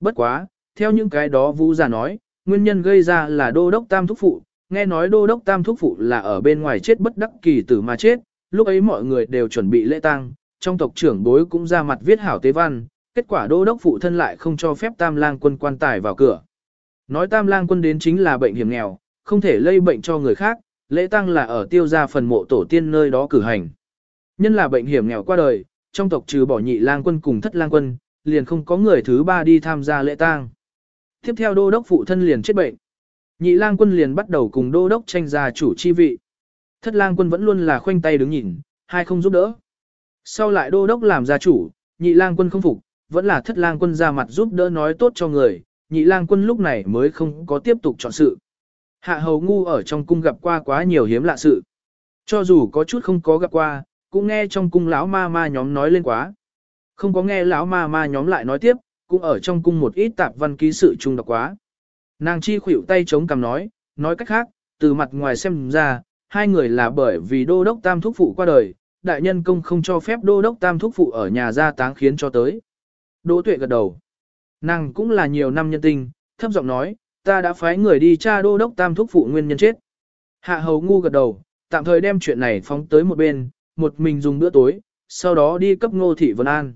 Bất quá, theo những cái đó vũ già nói, nguyên nhân gây ra là đô đốc tam thúc phụ, nghe nói đô đốc tam thúc phụ là ở bên ngoài chết bất đắc kỳ tử mà chết, lúc ấy mọi người đều chuẩn bị lễ tang, trong tộc trưởng bối cũng ra mặt viết hảo tế văn, kết quả đô đốc phụ thân lại không cho phép tam lang quân quan tài vào cửa. Nói tam lang quân đến chính là bệnh hiểm nghèo, không thể lây bệnh cho người khác, lễ tang là ở tiêu gia phần mộ tổ tiên nơi đó cử hành. Nhân là bệnh hiểm nghèo qua đời, trong tộc trừ bỏ nhị lang quân cùng thất lang quân, liền không có người thứ ba đi tham gia lễ tang. Tiếp theo đô đốc phụ thân liền chết bệnh. Nhị lang quân liền bắt đầu cùng đô đốc tranh gia chủ chi vị. Thất lang quân vẫn luôn là khoanh tay đứng nhìn, hai không giúp đỡ. Sau lại đô đốc làm gia chủ, nhị lang quân không phục, vẫn là thất lang quân ra mặt giúp đỡ nói tốt cho người, nhị lang quân lúc này mới không có tiếp tục chọn sự. Hạ hầu ngu ở trong cung gặp qua quá nhiều hiếm lạ sự. Cho dù có chút không có gặp qua, cũng nghe trong cung lão ma ma nhóm nói lên quá. Không có nghe lão ma ma nhóm lại nói tiếp, cũng ở trong cung một ít tạp văn ký sự trung đọc quá. Nàng chi khuỷu tay chống cằm nói, nói cách khác, từ mặt ngoài xem ra, hai người là bởi vì đô đốc tam thúc phụ qua đời, đại nhân công không cho phép đô đốc tam thúc phụ ở nhà gia táng khiến cho tới. Đỗ tuệ gật đầu. Nàng cũng là nhiều năm nhân tình, thấp giọng nói, ta đã phái người đi tra đô đốc tam thúc phụ nguyên nhân chết. Hạ hầu ngu gật đầu, tạm thời đem chuyện này phóng tới một bên, một mình dùng bữa tối, sau đó đi cấp ngô thị Vân An.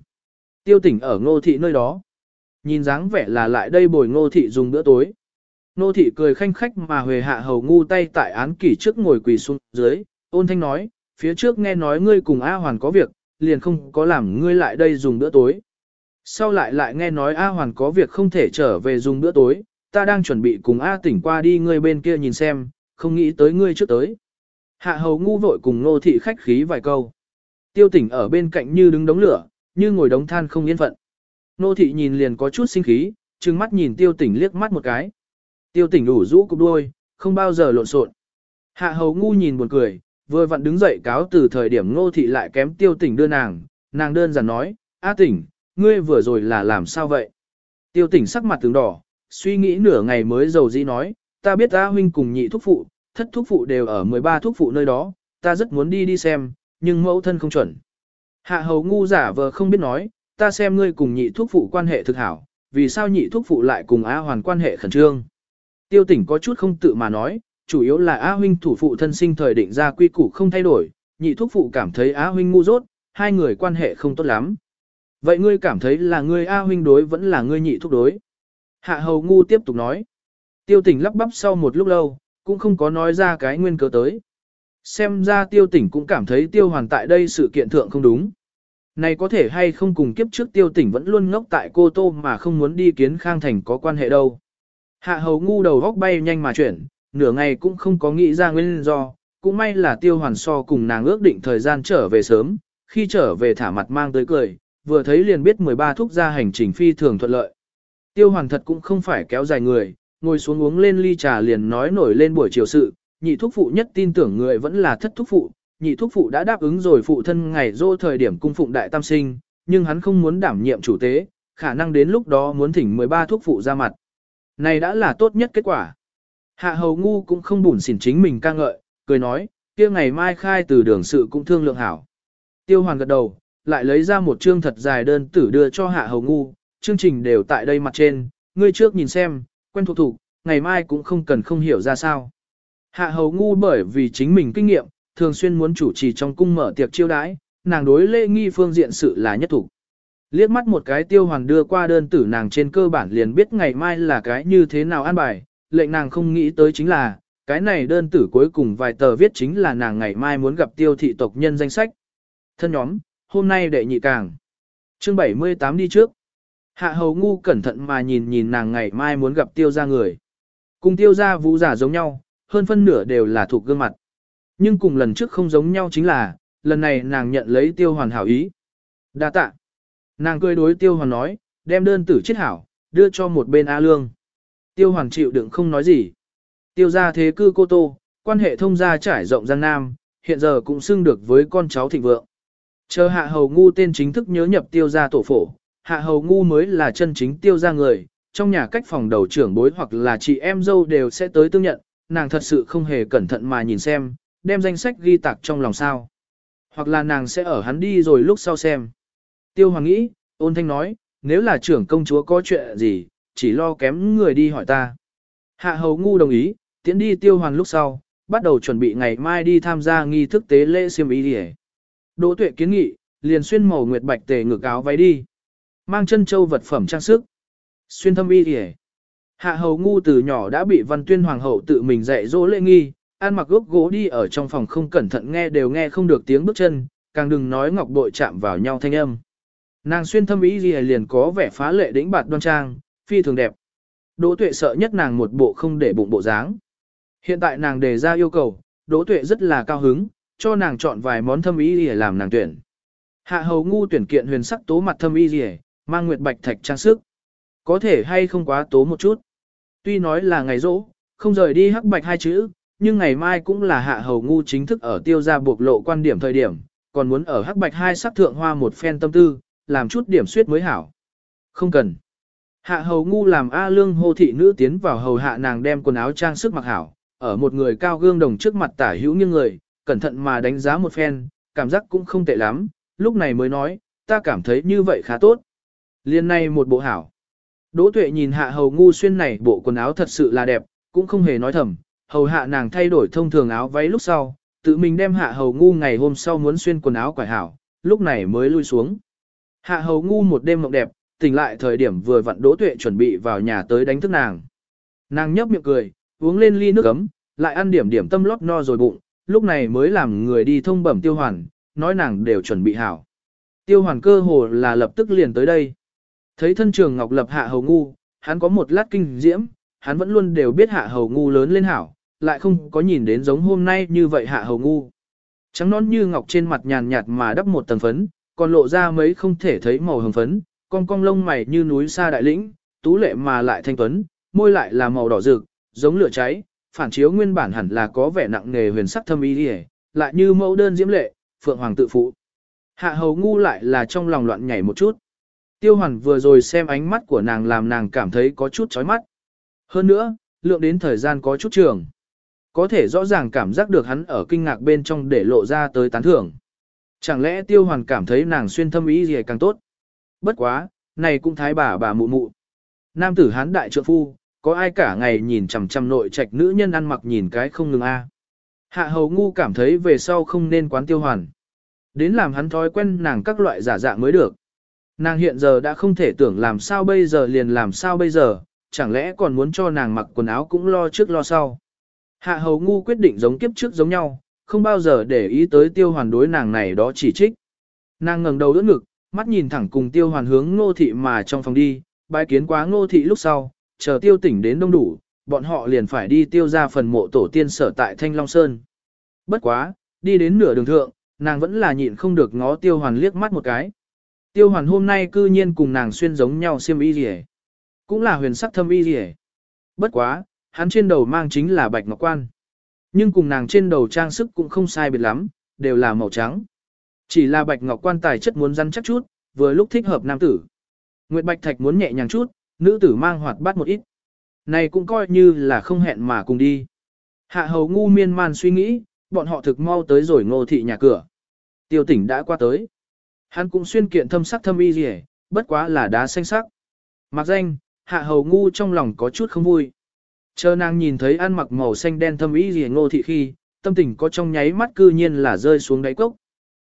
Tiêu tỉnh ở ngô thị nơi đó. Nhìn dáng vẻ là lại đây bồi ngô thị dùng bữa tối. Ngô thị cười khanh khách mà huề hạ hầu ngu tay tại án kỷ trước ngồi quỳ xuống dưới, ôn thanh nói, phía trước nghe nói ngươi cùng A Hoàn có việc, liền không có làm ngươi lại đây dùng bữa tối. Sau lại lại nghe nói A Hoàn có việc không thể trở về dùng bữa tối, ta đang chuẩn bị cùng A tỉnh qua đi ngươi bên kia nhìn xem, không nghĩ tới ngươi trước tới. Hạ hầu ngu vội cùng nô thị khách khí vài câu. Tiêu tỉnh ở bên cạnh như đứng đống lửa, như ngồi đống than không yên phận. Nô thị nhìn liền có chút sinh khí, trừng mắt nhìn tiêu tỉnh liếc mắt một cái. Tiêu tỉnh đủ rũ cục đuôi, không bao giờ lộn xộn. Hạ hầu ngu nhìn buồn cười, vừa vặn đứng dậy cáo từ thời điểm nô thị lại kém tiêu tỉnh đưa nàng, nàng đơn giản nói, A tỉnh, ngươi vừa rồi là làm sao vậy? Tiêu tỉnh sắc mặt tướng đỏ, suy nghĩ nửa ngày mới dầu dĩ nói, ta biết ta huynh cùng nhị thúc phụ, thất thúc phụ đều ở 13 thúc phụ nơi đó, ta rất muốn đi đi xem, nhưng mẫu thân không chuẩn. Hạ hầu ngu giả vờ không biết nói, ta xem ngươi cùng nhị thúc phụ quan hệ thực hảo, vì sao nhị thúc phụ lại cùng A hoàn quan hệ khẩn trương. Tiêu tỉnh có chút không tự mà nói, chủ yếu là A huynh thủ phụ thân sinh thời định ra quy củ không thay đổi, nhị thúc phụ cảm thấy A huynh ngu dốt, hai người quan hệ không tốt lắm. Vậy ngươi cảm thấy là ngươi A huynh đối vẫn là ngươi nhị thúc đối. Hạ hầu ngu tiếp tục nói. Tiêu tỉnh lắp bắp sau một lúc lâu, cũng không có nói ra cái nguyên cớ tới. Xem ra tiêu tỉnh cũng cảm thấy tiêu hoàn tại đây sự kiện thượng không đúng. Này có thể hay không cùng kiếp trước tiêu tỉnh vẫn luôn ngốc tại cô tô mà không muốn đi kiến khang thành có quan hệ đâu. Hạ hầu ngu đầu góc bay nhanh mà chuyển, nửa ngày cũng không có nghĩ ra nguyên do, cũng may là tiêu hoàn so cùng nàng ước định thời gian trở về sớm, khi trở về thả mặt mang tới cười, vừa thấy liền biết 13 thúc ra hành trình phi thường thuận lợi. Tiêu hoàn thật cũng không phải kéo dài người, ngồi xuống uống lên ly trà liền nói nổi lên buổi chiều sự, nhị thúc phụ nhất tin tưởng người vẫn là thất thúc phụ, nhị thúc phụ đã đáp ứng rồi phụ thân ngày dỗ thời điểm cung phụng đại tam sinh, nhưng hắn không muốn đảm nhiệm chủ tế, khả năng đến lúc đó muốn thỉnh 13 thúc phụ ra mặt. Này đã là tốt nhất kết quả. Hạ hầu ngu cũng không bùn xỉn chính mình ca ngợi, cười nói, kia ngày mai khai từ đường sự cũng thương lượng hảo. Tiêu hoàn gật đầu, lại lấy ra một chương thật dài đơn tử đưa cho hạ hầu ngu, chương trình đều tại đây mặt trên, ngươi trước nhìn xem, quen thuộc thủ, ngày mai cũng không cần không hiểu ra sao. Hạ hầu ngu bởi vì chính mình kinh nghiệm, thường xuyên muốn chủ trì trong cung mở tiệc chiêu đãi, nàng đối lễ nghi phương diện sự là nhất thủ. Liếc mắt một cái tiêu hoàn đưa qua đơn tử nàng trên cơ bản liền biết ngày mai là cái như thế nào an bài, lệnh nàng không nghĩ tới chính là, cái này đơn tử cuối cùng vài tờ viết chính là nàng ngày mai muốn gặp tiêu thị tộc nhân danh sách. Thân nhóm, hôm nay đệ nhị càng. Chương 78 đi trước. Hạ hầu ngu cẩn thận mà nhìn nhìn nàng ngày mai muốn gặp tiêu gia người. Cùng tiêu gia vũ giả giống nhau, hơn phân nửa đều là thuộc gương mặt. Nhưng cùng lần trước không giống nhau chính là, lần này nàng nhận lấy tiêu hoàn hảo ý. đa tạ. Nàng cười đối tiêu hoàn nói, đem đơn tử chết hảo, đưa cho một bên A Lương. Tiêu hoàn chịu đựng không nói gì. Tiêu gia thế cư cô tô, quan hệ thông gia trải rộng Giang Nam, hiện giờ cũng xưng được với con cháu thịnh vượng. Chờ hạ hầu ngu tên chính thức nhớ nhập tiêu gia tổ phổ, hạ hầu ngu mới là chân chính tiêu gia người, trong nhà cách phòng đầu trưởng bối hoặc là chị em dâu đều sẽ tới tương nhận, nàng thật sự không hề cẩn thận mà nhìn xem, đem danh sách ghi tạc trong lòng sao. Hoặc là nàng sẽ ở hắn đi rồi lúc sau xem. Tiêu Hoàng nghĩ, ôn thanh nói, nếu là trưởng công chúa có chuyện gì, chỉ lo kém người đi hỏi ta. Hạ hầu ngu đồng ý, tiến đi tiêu hoàn lúc sau, bắt đầu chuẩn bị ngày mai đi tham gia nghi thức tế lễ siêm ý đi Đỗ tuệ kiến nghị, liền xuyên màu nguyệt bạch tề ngực áo váy đi. Mang chân châu vật phẩm trang sức. Xuyên thâm y đi Hạ hầu ngu từ nhỏ đã bị văn tuyên hoàng hậu tự mình dạy dỗ lễ nghi, ăn mặc gốc gỗ đi ở trong phòng không cẩn thận nghe đều nghe không được tiếng bước chân, càng đừng nói ngọc bội chạm vào nhau thanh âm. Nàng xuyên thâm ý gì liền có vẻ phá lệ đĩnh bạt đoan trang, phi thường đẹp. Đỗ tuệ sợ nhất nàng một bộ không để bụng bộ dáng. Hiện tại nàng đề ra yêu cầu, đỗ tuệ rất là cao hứng, cho nàng chọn vài món thâm ý để làm nàng tuyển. Hạ hầu ngu tuyển kiện huyền sắc tố mặt thâm ý để, mang nguyệt bạch thạch trang sức. Có thể hay không quá tố một chút. Tuy nói là ngày rỗ, không rời đi hắc bạch hai chữ, nhưng ngày mai cũng là hạ hầu ngu chính thức ở tiêu gia buộc lộ quan điểm thời điểm, còn muốn ở hắc bạch hai sắc thượng hoa một phen tâm tư, làm chút điểm suyết mới hảo. Không cần. Hạ hầu ngu làm A lương hô thị nữ tiến vào hầu hạ nàng đem quần áo trang sức mặc hảo, ở một người cao gương đồng trước mặt tả hữu nghiêng người, cẩn thận mà đánh giá một phen, cảm giác cũng không tệ lắm, lúc này mới nói, ta cảm thấy như vậy khá tốt. Liên này một bộ hảo. Đỗ tuệ nhìn hạ hầu ngu xuyên này bộ quần áo thật sự là đẹp, cũng không hề nói thầm, hầu hạ nàng thay đổi thông thường áo váy lúc sau, tự mình đem hạ hầu ngu ngày hôm sau muốn xuyên quần áo quải hảo, lúc này mới lui xuống. Hạ hầu ngu một đêm mộng đẹp, tỉnh lại thời điểm vừa vặn đỗ tuệ chuẩn bị vào nhà tới đánh thức nàng. Nàng nhấp miệng cười, uống lên ly nước ấm, lại ăn điểm điểm tâm lót no rồi bụng, lúc này mới làm người đi thông bẩm tiêu hoàn, nói nàng đều chuẩn bị hảo. Tiêu hoàn cơ hồ là lập tức liền tới đây. Thấy thân trường ngọc lập hạ hầu ngu, hắn có một lát kinh diễm, hắn vẫn luôn đều biết hạ hầu ngu lớn lên hảo, lại không có nhìn đến giống hôm nay như vậy hạ hầu ngu. Trắng nón như ngọc trên mặt nhàn nhạt mà đắp một tầng phấn, còn lộ ra mấy không thể thấy màu hồng phấn, con cong lông mày như núi xa đại lĩnh, tú lệ mà lại thanh tuấn, môi lại là màu đỏ rực, giống lửa cháy, phản chiếu nguyên bản hẳn là có vẻ nặng nề huyền sắc thâm ý đi lại như mẫu đơn diễm lệ, phượng hoàng tự phụ. Hạ hầu ngu lại là trong lòng loạn nhảy một chút. Tiêu hoàn vừa rồi xem ánh mắt của nàng làm nàng cảm thấy có chút chói mắt. Hơn nữa, lượng đến thời gian có chút trường. Có thể rõ ràng cảm giác được hắn ở kinh ngạc bên trong để lộ ra tới tán thưởng. Chẳng lẽ tiêu hoàn cảm thấy nàng xuyên thâm ý gì càng tốt? Bất quá, này cũng thái bà bà mụ mụ. Nam tử hán đại trượng phu, có ai cả ngày nhìn chằm chằm nội trạch nữ nhân ăn mặc nhìn cái không ngừng a. Hạ hầu ngu cảm thấy về sau không nên quán tiêu hoàn. Đến làm hắn thói quen nàng các loại giả dạng mới được. Nàng hiện giờ đã không thể tưởng làm sao bây giờ liền làm sao bây giờ, chẳng lẽ còn muốn cho nàng mặc quần áo cũng lo trước lo sau. Hạ hầu ngu quyết định giống kiếp trước giống nhau, không bao giờ để ý tới tiêu hoàn đối nàng này đó chỉ trích. Nàng ngẩng đầu đỡ ngực, mắt nhìn thẳng cùng tiêu hoàn hướng ngô thị mà trong phòng đi, bái kiến quá ngô thị lúc sau, chờ tiêu tỉnh đến đông đủ, bọn họ liền phải đi tiêu ra phần mộ tổ tiên sở tại Thanh Long Sơn. Bất quá, đi đến nửa đường thượng, nàng vẫn là nhịn không được ngó tiêu hoàn liếc mắt một cái. Tiêu hoàn hôm nay cư nhiên cùng nàng xuyên giống nhau xiêm y rỉ. Cũng là huyền sắc thâm y rỉ. Bất quá, hắn trên đầu mang chính là bạch ngọc quan. Nhưng cùng nàng trên đầu trang sức cũng không sai biệt lắm, đều là màu trắng. Chỉ là bạch ngọc quan tài chất muốn rắn chắc chút, vừa lúc thích hợp nam tử. Nguyệt bạch thạch muốn nhẹ nhàng chút, nữ tử mang hoạt bát một ít. Này cũng coi như là không hẹn mà cùng đi. Hạ hầu ngu miên man suy nghĩ, bọn họ thực mau tới rồi ngô thị nhà cửa. Tiêu tỉnh đã qua tới. Hắn cũng xuyên kiện thâm sắc thâm y gì bất quá là đá xanh sắc. Mặc danh, hạ hầu ngu trong lòng có chút không vui. Chờ nàng nhìn thấy ăn mặc màu xanh đen thâm y gì ngô thị khi, tâm tình có trong nháy mắt cư nhiên là rơi xuống đáy cốc.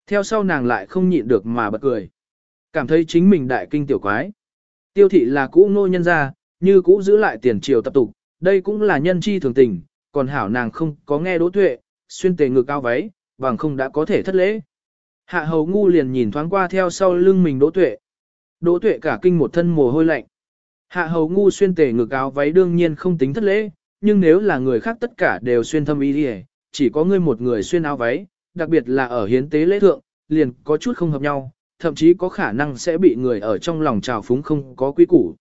Theo sau nàng lại không nhịn được mà bật cười. Cảm thấy chính mình đại kinh tiểu quái. Tiêu thị là cũ nô nhân gia, như cũ giữ lại tiền triều tập tục, Đây cũng là nhân chi thường tình, còn hảo nàng không có nghe đỗ tuệ, xuyên tề ngực cao váy, bằng không đã có thể thất lễ. Hạ hầu ngu liền nhìn thoáng qua theo sau lưng mình đỗ tuệ. Đỗ tuệ cả kinh một thân mồ hôi lạnh. Hạ hầu ngu xuyên tề ngực áo váy đương nhiên không tính thất lễ, nhưng nếu là người khác tất cả đều xuyên thâm y đi chỉ có ngươi một người xuyên áo váy, đặc biệt là ở hiến tế lễ thượng, liền có chút không hợp nhau, thậm chí có khả năng sẽ bị người ở trong lòng trào phúng không có quý củ.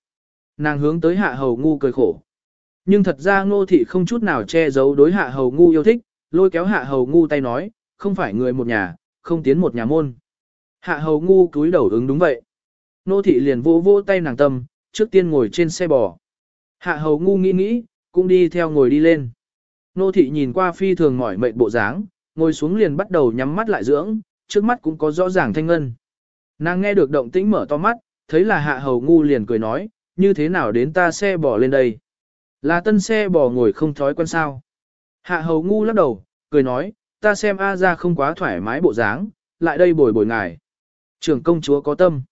Nàng hướng tới hạ hầu ngu cười khổ. Nhưng thật ra ngô thị không chút nào che giấu đối hạ hầu ngu yêu thích, lôi kéo hạ hầu ngu tay nói, không phải người một nhà, không tiến một nhà môn. Hạ hầu ngu cúi đầu ứng đúng vậy. Nô thị liền vô vô tay nàng tâm, trước tiên ngồi trên xe bò. Hạ hầu ngu nghĩ nghĩ, cũng đi theo ngồi đi lên. Nô thị nhìn qua phi thường mỏi mệt bộ dáng, ngồi xuống liền bắt đầu nhắm mắt lại dưỡng, trước mắt cũng có rõ ràng thanh ngân. Nàng nghe được động tĩnh mở to mắt, thấy là hạ hầu ngu liền cười nói, như thế nào đến ta xe bò lên đây. Là tân xe bò ngồi không thói quen sao. Hạ hầu ngu lắc đầu, cười nói, ta xem A ra không quá thoải mái bộ dáng, lại đây bồi bồi ngài. Trưởng công chúa có tâm.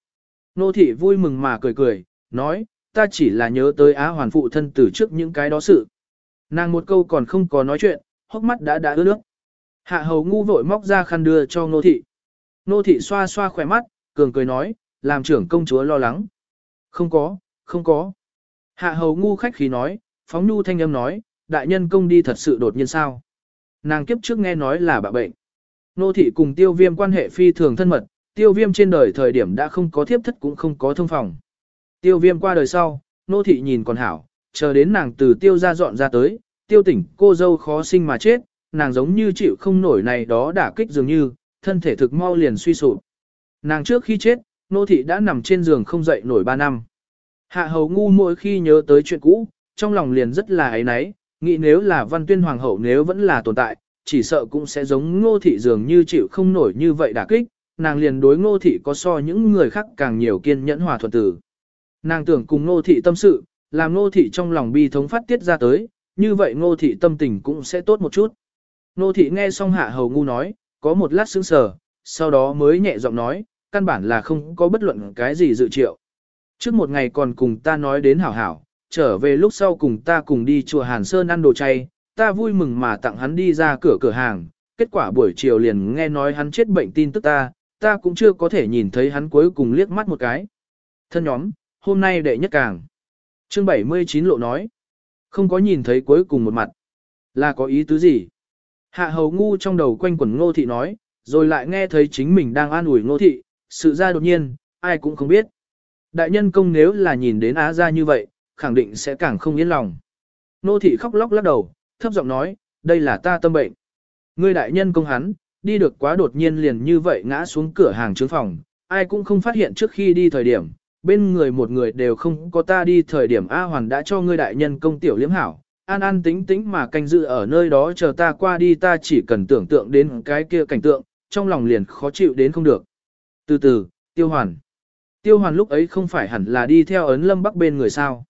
Nô thị vui mừng mà cười cười, nói, ta chỉ là nhớ tới Á hoàn phụ thân từ trước những cái đó sự. Nàng một câu còn không có nói chuyện, hốc mắt đã đã ướt nước. Hạ hầu ngu vội móc ra khăn đưa cho nô thị. Nô thị xoa xoa khỏe mắt, cường cười nói, làm trưởng công chúa lo lắng. Không có, không có. Hạ hầu ngu khách khí nói, phóng nhu thanh âm nói, đại nhân công đi thật sự đột nhiên sao. Nàng kiếp trước nghe nói là bạ bệnh. Nô thị cùng tiêu viêm quan hệ phi thường thân mật, tiêu viêm trên đời thời điểm đã không có thiếp thất cũng không có thông phòng. Tiêu viêm qua đời sau, nô thị nhìn còn hảo, chờ đến nàng từ tiêu ra dọn ra tới, tiêu tỉnh cô dâu khó sinh mà chết, nàng giống như chịu không nổi này đó đả kích dường như, thân thể thực mau liền suy sụp. Nàng trước khi chết, nô thị đã nằm trên giường không dậy nổi 3 năm. Hạ hầu ngu mỗi khi nhớ tới chuyện cũ, trong lòng liền rất là ấy náy, nghĩ nếu là văn tuyên hoàng hậu nếu vẫn là tồn tại, chỉ sợ cũng sẽ giống ngô thị dường như chịu không nổi như vậy đả kích, nàng liền đối ngô thị có so những người khác càng nhiều kiên nhẫn hòa thuận tử. Nàng tưởng cùng ngô thị tâm sự, làm ngô thị trong lòng bi thống phát tiết ra tới, như vậy ngô thị tâm tình cũng sẽ tốt một chút. Ngô thị nghe xong hạ hầu ngu nói, có một lát sững sờ, sau đó mới nhẹ giọng nói, căn bản là không có bất luận cái gì dự triệu. Trước một ngày còn cùng ta nói đến hảo hảo, trở về lúc sau cùng ta cùng đi chùa Hàn Sơn ăn đồ chay, ta vui mừng mà tặng hắn đi ra cửa cửa hàng, kết quả buổi chiều liền nghe nói hắn chết bệnh tin tức ta, ta cũng chưa có thể nhìn thấy hắn cuối cùng liếc mắt một cái. Thân nhóm, hôm nay đệ nhất càng. Chương 79 lộ nói, không có nhìn thấy cuối cùng một mặt. Là có ý tứ gì? Hạ hầu ngu trong đầu quanh quẩn ngô thị nói, rồi lại nghe thấy chính mình đang an ủi ngô thị, sự ra đột nhiên, ai cũng không biết. Đại nhân công nếu là nhìn đến á ra như vậy, khẳng định sẽ càng không yên lòng. nô thị khóc lóc lắc đầu, thấp giọng nói, đây là ta tâm bệnh. Ngươi đại nhân công hắn, đi được quá đột nhiên liền như vậy ngã xuống cửa hàng trướng phòng, ai cũng không phát hiện trước khi đi thời điểm, bên người một người đều không có ta đi thời điểm A Hoàn đã cho ngươi đại nhân công tiểu liếm hảo, an an tính tính mà canh dự ở nơi đó chờ ta qua đi ta chỉ cần tưởng tượng đến cái kia cảnh tượng, trong lòng liền khó chịu đến không được. Từ từ, tiêu hoàn. Tiêu hoàn lúc ấy không phải hẳn là đi theo ấn lâm bắc bên người sao.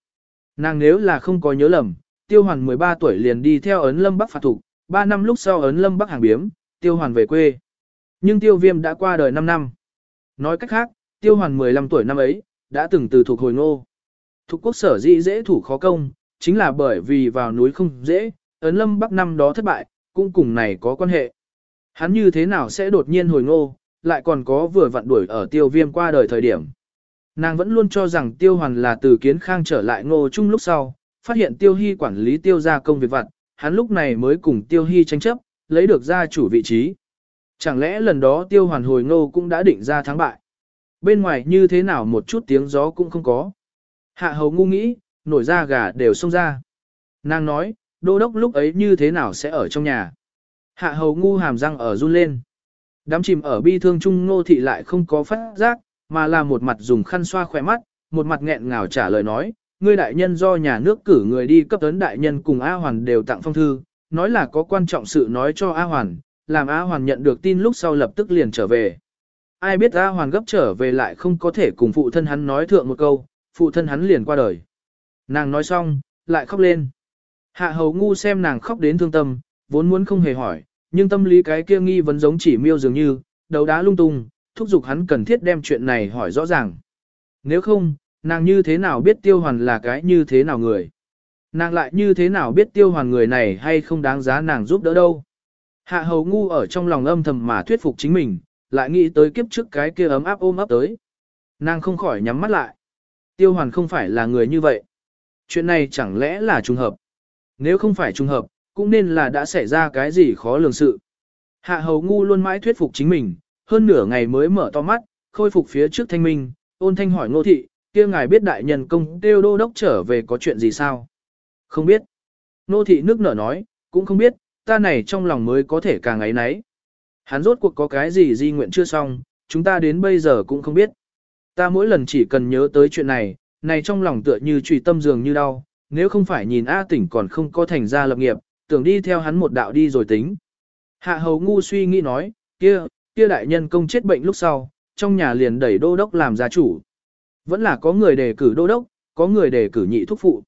Nàng nếu là không có nhớ lầm, tiêu hoàn 13 tuổi liền đi theo ấn lâm bắc phạt thủ. 3 năm lúc sau ấn lâm bắc hàng biếm, tiêu hoàn về quê. Nhưng tiêu viêm đã qua đời 5 năm. Nói cách khác, tiêu hoàn 15 tuổi năm ấy, đã từng từ thuộc hồi ngô. Thục quốc sở dĩ dễ thủ khó công, chính là bởi vì vào núi không dễ, ấn lâm bắc năm đó thất bại, cũng cùng này có quan hệ. Hắn như thế nào sẽ đột nhiên hồi ngô, lại còn có vừa vặn đuổi ở tiêu viêm qua đời thời điểm. Nàng vẫn luôn cho rằng tiêu hoàn là từ kiến khang trở lại ngô chung lúc sau, phát hiện tiêu hy quản lý tiêu gia công việc vặt, hắn lúc này mới cùng tiêu hy tranh chấp, lấy được gia chủ vị trí. Chẳng lẽ lần đó tiêu hoàn hồi ngô cũng đã định ra thắng bại. Bên ngoài như thế nào một chút tiếng gió cũng không có. Hạ hầu ngu nghĩ, nổi ra gà đều xông ra. Nàng nói, đô đốc lúc ấy như thế nào sẽ ở trong nhà. Hạ hầu ngu hàm răng ở run lên. Đám chìm ở bi thương chung nô thị lại không có phát giác, mà là một mặt dùng khăn xoa khỏe mắt, một mặt nghẹn ngào trả lời nói, ngươi đại nhân do nhà nước cử người đi cấp tấn đại nhân cùng A Hoàn đều tặng phong thư, nói là có quan trọng sự nói cho A Hoàn, làm A Hoàn nhận được tin lúc sau lập tức liền trở về. Ai biết A Hoàn gấp trở về lại không có thể cùng phụ thân hắn nói thượng một câu, phụ thân hắn liền qua đời. Nàng nói xong, lại khóc lên. Hạ hầu ngu xem nàng khóc đến thương tâm, vốn muốn không hề hỏi, nhưng tâm lý cái kia nghi vẫn giống chỉ miêu dường như, đầu đá lung tung, thúc giục hắn cần thiết đem chuyện này hỏi rõ ràng. Nếu không, nàng như thế nào biết tiêu hoàn là cái như thế nào người. Nàng lại như thế nào biết tiêu hoàn người này hay không đáng giá nàng giúp đỡ đâu. Hạ hầu ngu ở trong lòng âm thầm mà thuyết phục chính mình, lại nghĩ tới kiếp trước cái kia ấm áp ôm ấp tới. Nàng không khỏi nhắm mắt lại. Tiêu hoàn không phải là người như vậy. Chuyện này chẳng lẽ là trùng hợp. Nếu không phải trùng hợp, cũng nên là đã xảy ra cái gì khó lường sự. Hạ hầu ngu luôn mãi thuyết phục chính mình, hơn nửa ngày mới mở to mắt, khôi phục phía trước thanh minh, ôn thanh hỏi ngô thị, kia ngài biết đại nhân công tiêu đô đốc trở về có chuyện gì sao? Không biết. Ngô thị nước nở nói, cũng không biết, ta này trong lòng mới có thể càng ấy nấy. Hắn rốt cuộc có cái gì di nguyện chưa xong, chúng ta đến bây giờ cũng không biết. Ta mỗi lần chỉ cần nhớ tới chuyện này, này trong lòng tựa như trùy tâm dường như đau, nếu không phải nhìn A tỉnh còn không có thành ra lập nghiệp, tưởng đi theo hắn một đạo đi rồi tính. Hạ hầu ngu suy nghĩ nói, kia, kia đại nhân công chết bệnh lúc sau, trong nhà liền đẩy đô đốc làm gia chủ. Vẫn là có người đề cử đô đốc, có người đề cử nhị thúc phụ.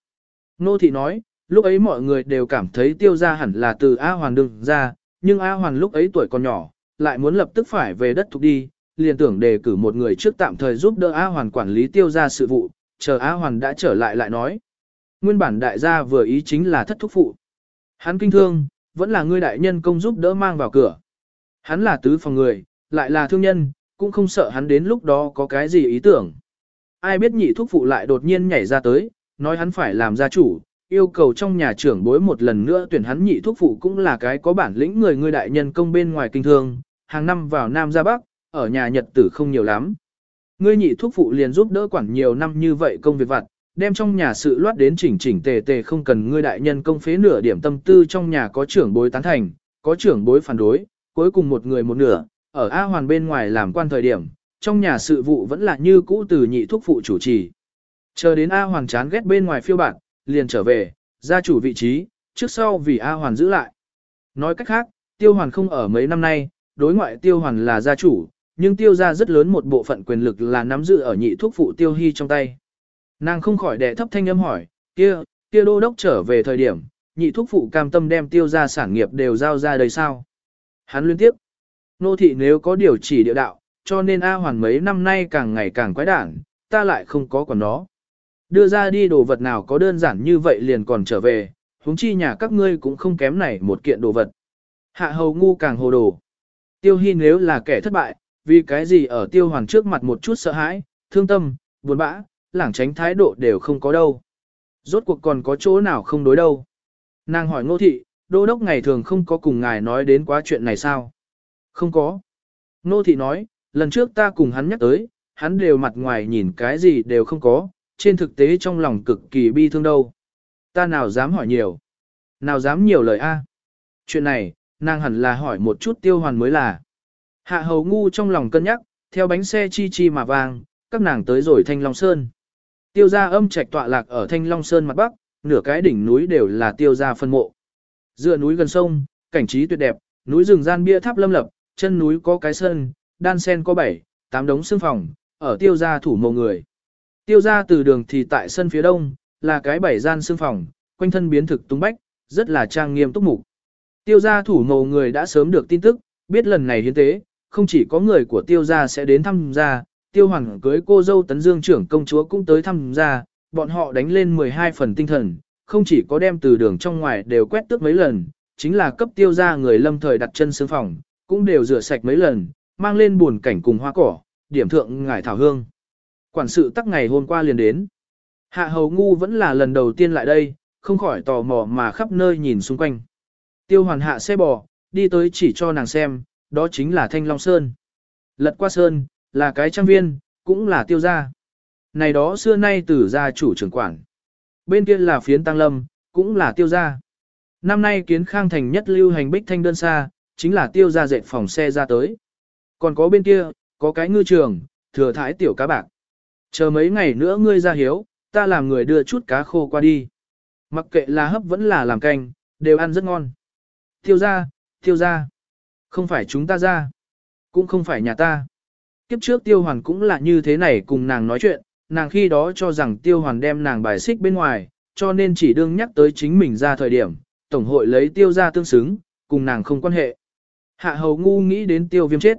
Nô thị nói, lúc ấy mọi người đều cảm thấy tiêu gia hẳn là từ A Hoàn đừng ra, nhưng A Hoàn lúc ấy tuổi còn nhỏ, lại muốn lập tức phải về đất thuộc đi, liền tưởng đề cử một người trước tạm thời giúp đỡ A Hoàn quản lý tiêu gia sự vụ, chờ A Hoàn đã trở lại lại nói. Nguyên bản đại gia vừa ý chính là thất thúc phụ. Hắn kinh thương, vẫn là ngươi đại nhân công giúp đỡ mang vào cửa. Hắn là tứ phòng người, lại là thương nhân, cũng không sợ hắn đến lúc đó có cái gì ý tưởng. Ai biết nhị thúc phụ lại đột nhiên nhảy ra tới, nói hắn phải làm gia chủ, yêu cầu trong nhà trưởng bối một lần nữa tuyển hắn nhị thúc phụ cũng là cái có bản lĩnh người ngươi đại nhân công bên ngoài kinh thương, hàng năm vào Nam ra Bắc, ở nhà Nhật tử không nhiều lắm. Ngươi nhị thúc phụ liền giúp đỡ quản nhiều năm như vậy công việc vặt, đem trong nhà sự loát đến chỉnh chỉnh tề tề không cần ngươi đại nhân công phế nửa điểm tâm tư trong nhà có trưởng bối tán thành, có trưởng bối phản đối, cuối cùng một người một nửa, ở A Hoàn bên ngoài làm quan thời điểm, trong nhà sự vụ vẫn là như cũ từ nhị thúc phụ chủ trì. Chờ đến A Hoàn chán ghét bên ngoài phiêu bạn, liền trở về, gia chủ vị trí, trước sau vì A Hoàn giữ lại. Nói cách khác, Tiêu Hoàn không ở mấy năm nay, đối ngoại Tiêu Hoàn là gia chủ, nhưng Tiêu gia rất lớn một bộ phận quyền lực là nắm giữ ở nhị thuốc phụ Tiêu Hy trong tay. Nàng không khỏi đẻ thấp thanh âm hỏi, kia, kia đô đốc trở về thời điểm, nhị thuốc phụ cam tâm đem Tiêu gia sản nghiệp đều giao ra đây sao? Hắn liên tiếp, nô thị nếu có điều chỉ địa đạo, cho nên A Hoàn mấy năm nay càng ngày càng quái đản, ta lại không có còn nó. Đưa ra đi đồ vật nào có đơn giản như vậy liền còn trở về, huống chi nhà các ngươi cũng không kém này một kiện đồ vật. Hạ hầu ngu càng hồ đồ. Tiêu Hi nếu là kẻ thất bại, vì cái gì ở tiêu hoàn trước mặt một chút sợ hãi, thương tâm, buồn bã, lảng tránh thái độ đều không có đâu. Rốt cuộc còn có chỗ nào không đối đâu. Nàng hỏi ngô thị, đô đốc ngày thường không có cùng ngài nói đến quá chuyện này sao? Không có. Ngô thị nói, lần trước ta cùng hắn nhắc tới, hắn đều mặt ngoài nhìn cái gì đều không có, trên thực tế trong lòng cực kỳ bi thương đâu. Ta nào dám hỏi nhiều. Nào dám nhiều lời a? Chuyện này, nàng hẳn là hỏi một chút tiêu hoàn mới là. Hạ hầu ngu trong lòng cân nhắc, theo bánh xe chi chi mà vang, các nàng tới rồi Thanh Long Sơn. Tiêu gia âm trạch tọa lạc ở Thanh Long Sơn mặt bắc, nửa cái đỉnh núi đều là tiêu gia phân mộ. Dựa núi gần sông, cảnh trí tuyệt đẹp, núi rừng gian bia tháp lâm lập, chân núi có cái sơn, đan sen có bảy, tám đống xương phòng, ở tiêu gia thủ mộ người. Tiêu gia từ đường thì tại sân phía đông, là cái bảy gian xương phòng, quanh thân biến thực tung bách, rất là trang nghiêm túc mục. Tiêu gia thủ mộ người đã sớm được tin tức, biết lần này hiến tế, không chỉ có người của tiêu gia sẽ đến thăm gia, tiêu hoàng cưới cô dâu tấn dương trưởng công chúa cũng tới thăm gia, bọn họ đánh lên 12 phần tinh thần, không chỉ có đem từ đường trong ngoài đều quét tước mấy lần, chính là cấp tiêu gia người lâm thời đặt chân xương phòng, cũng đều rửa sạch mấy lần, mang lên buồn cảnh cùng hoa cỏ, điểm thượng ngải thảo hương. Quản sự tắc ngày hôm qua liền đến. Hạ hầu ngu vẫn là lần đầu tiên lại đây, không khỏi tò mò mà khắp nơi nhìn xung quanh. Tiêu hoàn hạ xe bò, đi tới chỉ cho nàng xem, đó chính là Thanh Long Sơn. Lật qua Sơn, là cái trang viên, cũng là tiêu gia. Này đó xưa nay từ gia chủ trưởng quản. Bên kia là phiến tăng lâm, cũng là tiêu gia. Năm nay kiến khang thành nhất lưu hành bích thanh đơn xa, chính là tiêu gia dệt phòng xe ra tới. Còn có bên kia, có cái ngư trường, thừa thái tiểu cá bạc. Chờ mấy ngày nữa ngươi ra hiếu, ta làm người đưa chút cá khô qua đi. Mặc kệ là hấp vẫn là làm canh, đều ăn rất ngon. Tiêu gia, tiêu gia. Không phải chúng ta ra. Cũng không phải nhà ta. Kiếp trước tiêu hoàn cũng là như thế này cùng nàng nói chuyện, nàng khi đó cho rằng tiêu hoàn đem nàng bài xích bên ngoài, cho nên chỉ đương nhắc tới chính mình ra thời điểm, tổng hội lấy tiêu ra tương xứng, cùng nàng không quan hệ. Hạ hầu ngu nghĩ đến tiêu viêm chết.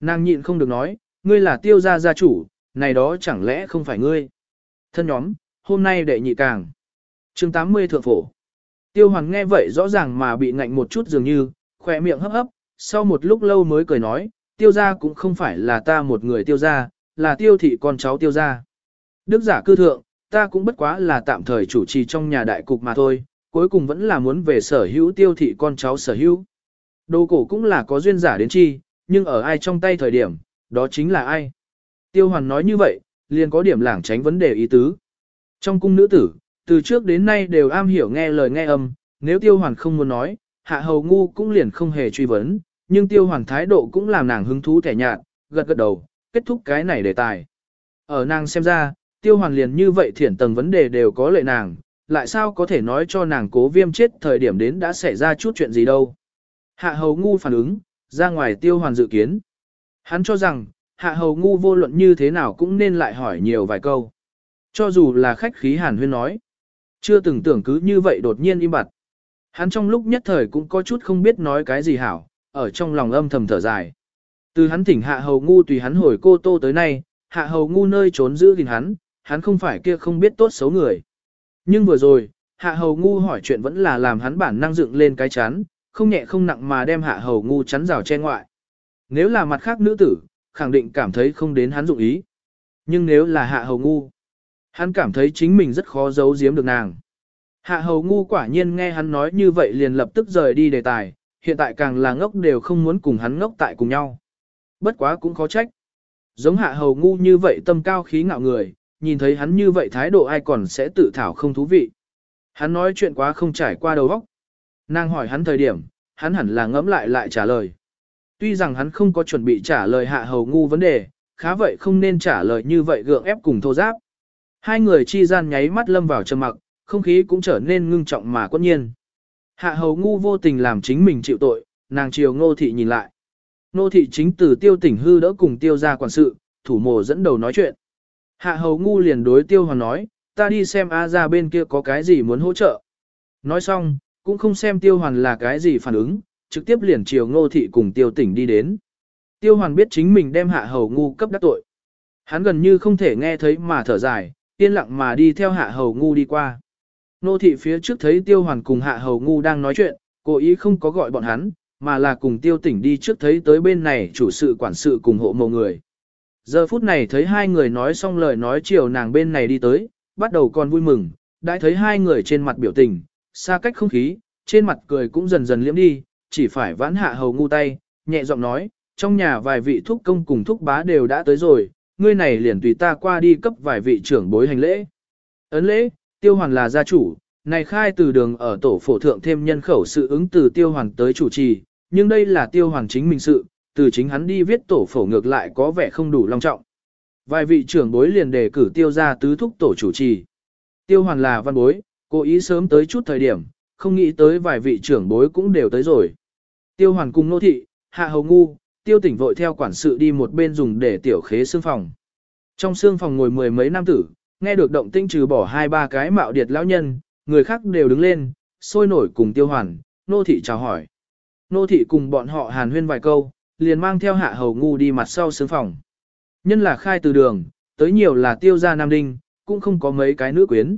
Nàng nhịn không được nói, ngươi là tiêu gia gia chủ, này đó chẳng lẽ không phải ngươi. Thân nhóm, hôm nay đệ nhị càng. chương 80 thượng phổ. Tiêu hoàn nghe vậy rõ ràng mà bị ngạnh một chút dường như, khỏe miệng hấp hấp, sau một lúc lâu mới cười nói, tiêu gia cũng không phải là ta một người tiêu gia, là tiêu thị con cháu tiêu gia. Đức giả cư thượng, ta cũng bất quá là tạm thời chủ trì trong nhà đại cục mà thôi, cuối cùng vẫn là muốn về sở hữu tiêu thị con cháu sở hữu. Đồ cổ cũng là có duyên giả đến chi, nhưng ở ai trong tay thời điểm, đó chính là ai. Tiêu hoàn nói như vậy, liền có điểm lảng tránh vấn đề ý tứ. Trong cung nữ tử, từ trước đến nay đều am hiểu nghe lời nghe âm, nếu tiêu hoàn không muốn nói, hạ hầu ngu cũng liền không hề truy vấn, nhưng tiêu hoàn thái độ cũng làm nàng hứng thú thẻ nhạt, gật gật đầu, kết thúc cái này đề tài. Ở nàng xem ra, tiêu hoàn liền như vậy thiển tầng vấn đề đều có lệ nàng, lại sao có thể nói cho nàng cố viêm chết thời điểm đến đã xảy ra chút chuyện gì đâu. Hạ hầu ngu phản ứng, ra ngoài tiêu hoàn dự kiến. Hắn cho rằng, hạ hầu ngu vô luận như thế nào cũng nên lại hỏi nhiều vài câu. Cho dù là khách khí hàn huyên nói. Chưa từng tưởng cứ như vậy đột nhiên im bặt. Hắn trong lúc nhất thời cũng có chút không biết nói cái gì hảo, ở trong lòng âm thầm thở dài. Từ hắn thỉnh hạ hầu ngu tùy hắn hồi cô tô tới nay, hạ hầu ngu nơi trốn giữ gìn hắn, hắn không phải kia không biết tốt xấu người. Nhưng vừa rồi, hạ hầu ngu hỏi chuyện vẫn là làm hắn bản năng dựng lên cái chán, không nhẹ không nặng mà đem hạ hầu ngu chắn rào che ngoại. Nếu là mặt khác nữ tử, khẳng định cảm thấy không đến hắn dụng ý. Nhưng nếu là hạ hầu ngu, hắn cảm thấy chính mình rất khó giấu giếm được nàng. Hạ hầu ngu quả nhiên nghe hắn nói như vậy liền lập tức rời đi đề tài, hiện tại càng là ngốc đều không muốn cùng hắn ngốc tại cùng nhau. Bất quá cũng khó trách. Giống hạ hầu ngu như vậy tâm cao khí ngạo người, nhìn thấy hắn như vậy thái độ ai còn sẽ tự thảo không thú vị. Hắn nói chuyện quá không trải qua đầu óc. Nàng hỏi hắn thời điểm, hắn hẳn là ngẫm lại lại trả lời. Tuy rằng hắn không có chuẩn bị trả lời hạ hầu ngu vấn đề, khá vậy không nên trả lời như vậy gượng ép cùng thô giáp. Hai người chi gian nháy mắt lâm vào trầm mặc, không khí cũng trở nên ngưng trọng mà quân nhiên. Hạ hầu ngu vô tình làm chính mình chịu tội, nàng chiều ngô thị nhìn lại. Ngô thị chính từ tiêu tỉnh hư đỡ cùng tiêu ra quản sự, thủ mồ dẫn đầu nói chuyện. Hạ hầu ngu liền đối tiêu hoàng nói, ta đi xem A ra bên kia có cái gì muốn hỗ trợ. Nói xong, cũng không xem tiêu hoàn là cái gì phản ứng, trực tiếp liền chiều ngô thị cùng tiêu tỉnh đi đến. Tiêu hoàn biết chính mình đem hạ hầu ngu cấp đắc tội. Hắn gần như không thể nghe thấy mà thở dài, yên lặng mà đi theo hạ hầu ngu đi qua. Nô thị phía trước thấy tiêu hoàn cùng hạ hầu ngu đang nói chuyện, cố ý không có gọi bọn hắn, mà là cùng tiêu tỉnh đi trước thấy tới bên này chủ sự quản sự cùng hộ mộ người. Giờ phút này thấy hai người nói xong lời nói chiều nàng bên này đi tới, bắt đầu còn vui mừng, đã thấy hai người trên mặt biểu tình, xa cách không khí, trên mặt cười cũng dần dần liễm đi, chỉ phải vãn hạ hầu ngu tay, nhẹ giọng nói, trong nhà vài vị thúc công cùng thúc bá đều đã tới rồi, ngươi này liền tùy ta qua đi cấp vài vị trưởng bối hành lễ. Ấn lễ, tiêu hoàn là gia chủ, này khai từ đường ở tổ phổ thượng thêm nhân khẩu sự ứng từ tiêu hoàn tới chủ trì, nhưng đây là tiêu hoàn chính mình sự, từ chính hắn đi viết tổ phổ ngược lại có vẻ không đủ long trọng. Vài vị trưởng bối liền đề cử tiêu ra tứ thúc tổ chủ trì. Tiêu hoàn là văn bối, cố ý sớm tới chút thời điểm, không nghĩ tới vài vị trưởng bối cũng đều tới rồi. Tiêu hoàn cùng nô thị, hạ hầu ngu, tiêu tỉnh vội theo quản sự đi một bên dùng để tiểu khế xương phòng. Trong xương phòng ngồi mười mấy nam tử, nghe được động tinh trừ bỏ hai ba cái mạo điệt lão nhân, người khác đều đứng lên, sôi nổi cùng tiêu hoàn, nô thị chào hỏi. Nô thị cùng bọn họ hàn huyên vài câu, liền mang theo hạ hầu ngu đi mặt sau sướng phòng. Nhân là khai từ đường, tới nhiều là tiêu gia nam đinh, cũng không có mấy cái nữ quyến.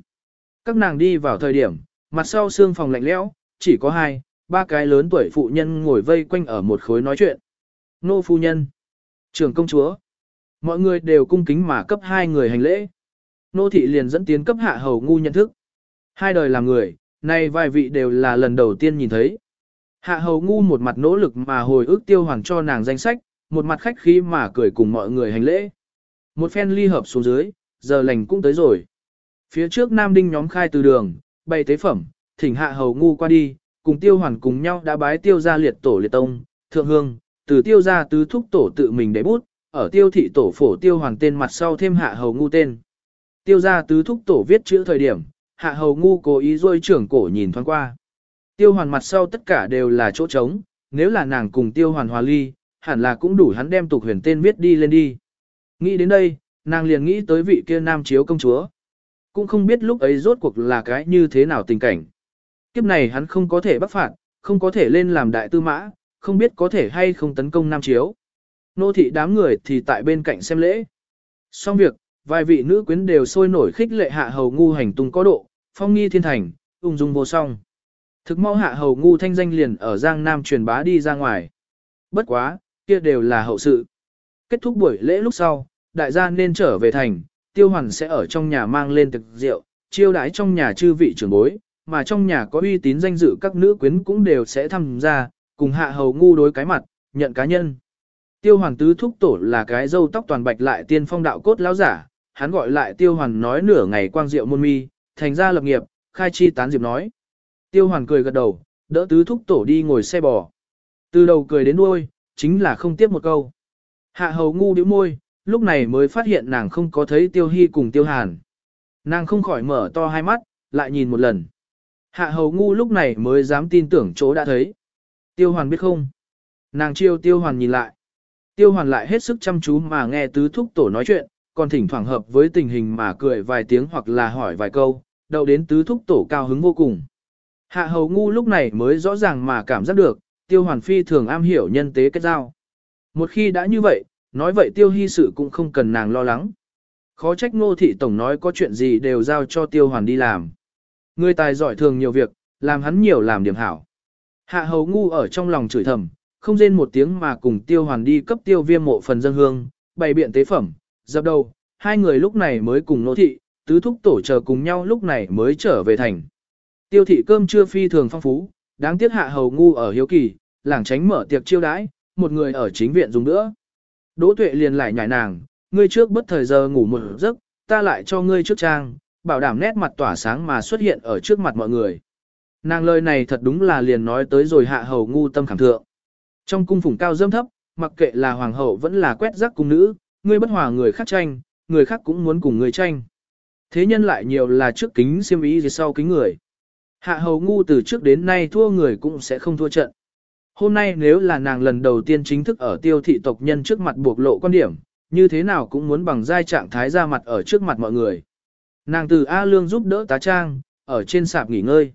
Các nàng đi vào thời điểm, mặt sau xương phòng lạnh lẽo, chỉ có hai, ba cái lớn tuổi phụ nhân ngồi vây quanh ở một khối nói chuyện. Nô phu nhân, trưởng công chúa, mọi người đều cung kính mà cấp hai người hành lễ. Nô thị liền dẫn tiến cấp hạ hầu ngu nhận thức. Hai đời làm người, nay vài vị đều là lần đầu tiên nhìn thấy. Hạ hầu ngu một mặt nỗ lực mà hồi ức tiêu hoàng cho nàng danh sách, một mặt khách khí mà cười cùng mọi người hành lễ. Một phen ly hợp xuống dưới, giờ lành cũng tới rồi. Phía trước Nam Đinh nhóm khai từ đường, bày tế phẩm, thỉnh hạ hầu ngu qua đi, cùng tiêu hoàn cùng nhau đã bái tiêu ra liệt tổ liệt tông, thượng hương, từ tiêu ra tứ thúc tổ tự mình để bút, ở tiêu thị tổ phổ tiêu hoàng tên mặt sau thêm hạ hầu ngu tên. Tiêu gia tứ thúc tổ viết chữ thời điểm, hạ hầu ngu cố ý rôi trưởng cổ nhìn thoáng qua. Tiêu hoàn mặt sau tất cả đều là chỗ trống, nếu là nàng cùng tiêu hoàn hòa ly, hẳn là cũng đủ hắn đem tục huyền tên viết đi lên đi. Nghĩ đến đây, nàng liền nghĩ tới vị kia nam chiếu công chúa. Cũng không biết lúc ấy rốt cuộc là cái như thế nào tình cảnh. Kiếp này hắn không có thể bắt phạt, không có thể lên làm đại tư mã, không biết có thể hay không tấn công nam chiếu. Nô thị đám người thì tại bên cạnh xem lễ. Xong việc, vài vị nữ quyến đều sôi nổi khích lệ hạ hầu ngu hành tung có độ, phong nghi thiên thành, ung dung vô song. Thực mau hạ hầu ngu thanh danh liền ở Giang Nam truyền bá đi ra ngoài. Bất quá, kia đều là hậu sự. Kết thúc buổi lễ lúc sau, đại gia nên trở về thành, tiêu hoàn sẽ ở trong nhà mang lên thực rượu, chiêu đãi trong nhà chư vị trưởng bối, mà trong nhà có uy tín danh dự các nữ quyến cũng đều sẽ tham gia, cùng hạ hầu ngu đối cái mặt, nhận cá nhân. Tiêu hoàn tứ thúc tổ là cái dâu tóc toàn bạch lại tiên phong đạo cốt lão giả, hắn gọi lại tiêu hoàn nói nửa ngày quang diệu môn mi, thành ra lập nghiệp, khai chi tán diệp nói. Tiêu hoàn cười gật đầu, đỡ tứ thúc tổ đi ngồi xe bò. Từ đầu cười đến đuôi, chính là không tiếp một câu. Hạ hầu ngu điếu môi, lúc này mới phát hiện nàng không có thấy tiêu hy cùng tiêu hàn. Nàng không khỏi mở to hai mắt, lại nhìn một lần. Hạ hầu ngu lúc này mới dám tin tưởng chỗ đã thấy. Tiêu hoàn biết không? Nàng chiêu tiêu hoàn nhìn lại. Tiêu hoàn lại hết sức chăm chú mà nghe tứ thúc tổ nói chuyện, còn thỉnh thoảng hợp với tình hình mà cười vài tiếng hoặc là hỏi vài câu, đậu đến tứ thúc tổ cao hứng vô cùng. Hạ hầu ngu lúc này mới rõ ràng mà cảm giác được, tiêu hoàn phi thường am hiểu nhân tế kết giao. Một khi đã như vậy, nói vậy tiêu hy sự cũng không cần nàng lo lắng. Khó trách ngô thị tổng nói có chuyện gì đều giao cho tiêu hoàn đi làm. Người tài giỏi thường nhiều việc, làm hắn nhiều làm điểm hảo. Hạ hầu ngu ở trong lòng chửi thầm, không rên một tiếng mà cùng tiêu hoàn đi cấp tiêu viêm mộ phần dân hương, bày biện tế phẩm, dập đầu, hai người lúc này mới cùng nô thị, tứ thúc tổ chờ cùng nhau lúc này mới trở về thành. Tiêu thị cơm trưa phi thường phong phú, đáng tiếc hạ hầu ngu ở hiếu kỳ, làng tránh mở tiệc chiêu đãi, một người ở chính viện dùng nữa. Đỗ tuệ liền lại nhảy nàng, ngươi trước bất thời giờ ngủ một giấc, ta lại cho ngươi trước trang, bảo đảm nét mặt tỏa sáng mà xuất hiện ở trước mặt mọi người. Nàng lời này thật đúng là liền nói tới rồi hạ hầu ngu tâm khảm thượng. Trong cung phủng cao dâm thấp, mặc kệ là hoàng hậu vẫn là quét rác cung nữ, ngươi bất hòa người khác tranh, người khác cũng muốn cùng ngươi tranh. Thế nhân lại nhiều là trước kính xiêm ý gì sau kính người. Hạ hầu ngu từ trước đến nay thua người cũng sẽ không thua trận. Hôm nay nếu là nàng lần đầu tiên chính thức ở tiêu thị tộc nhân trước mặt buộc lộ quan điểm, như thế nào cũng muốn bằng giai trạng thái ra mặt ở trước mặt mọi người. Nàng từ A Lương giúp đỡ tá trang, ở trên sạp nghỉ ngơi.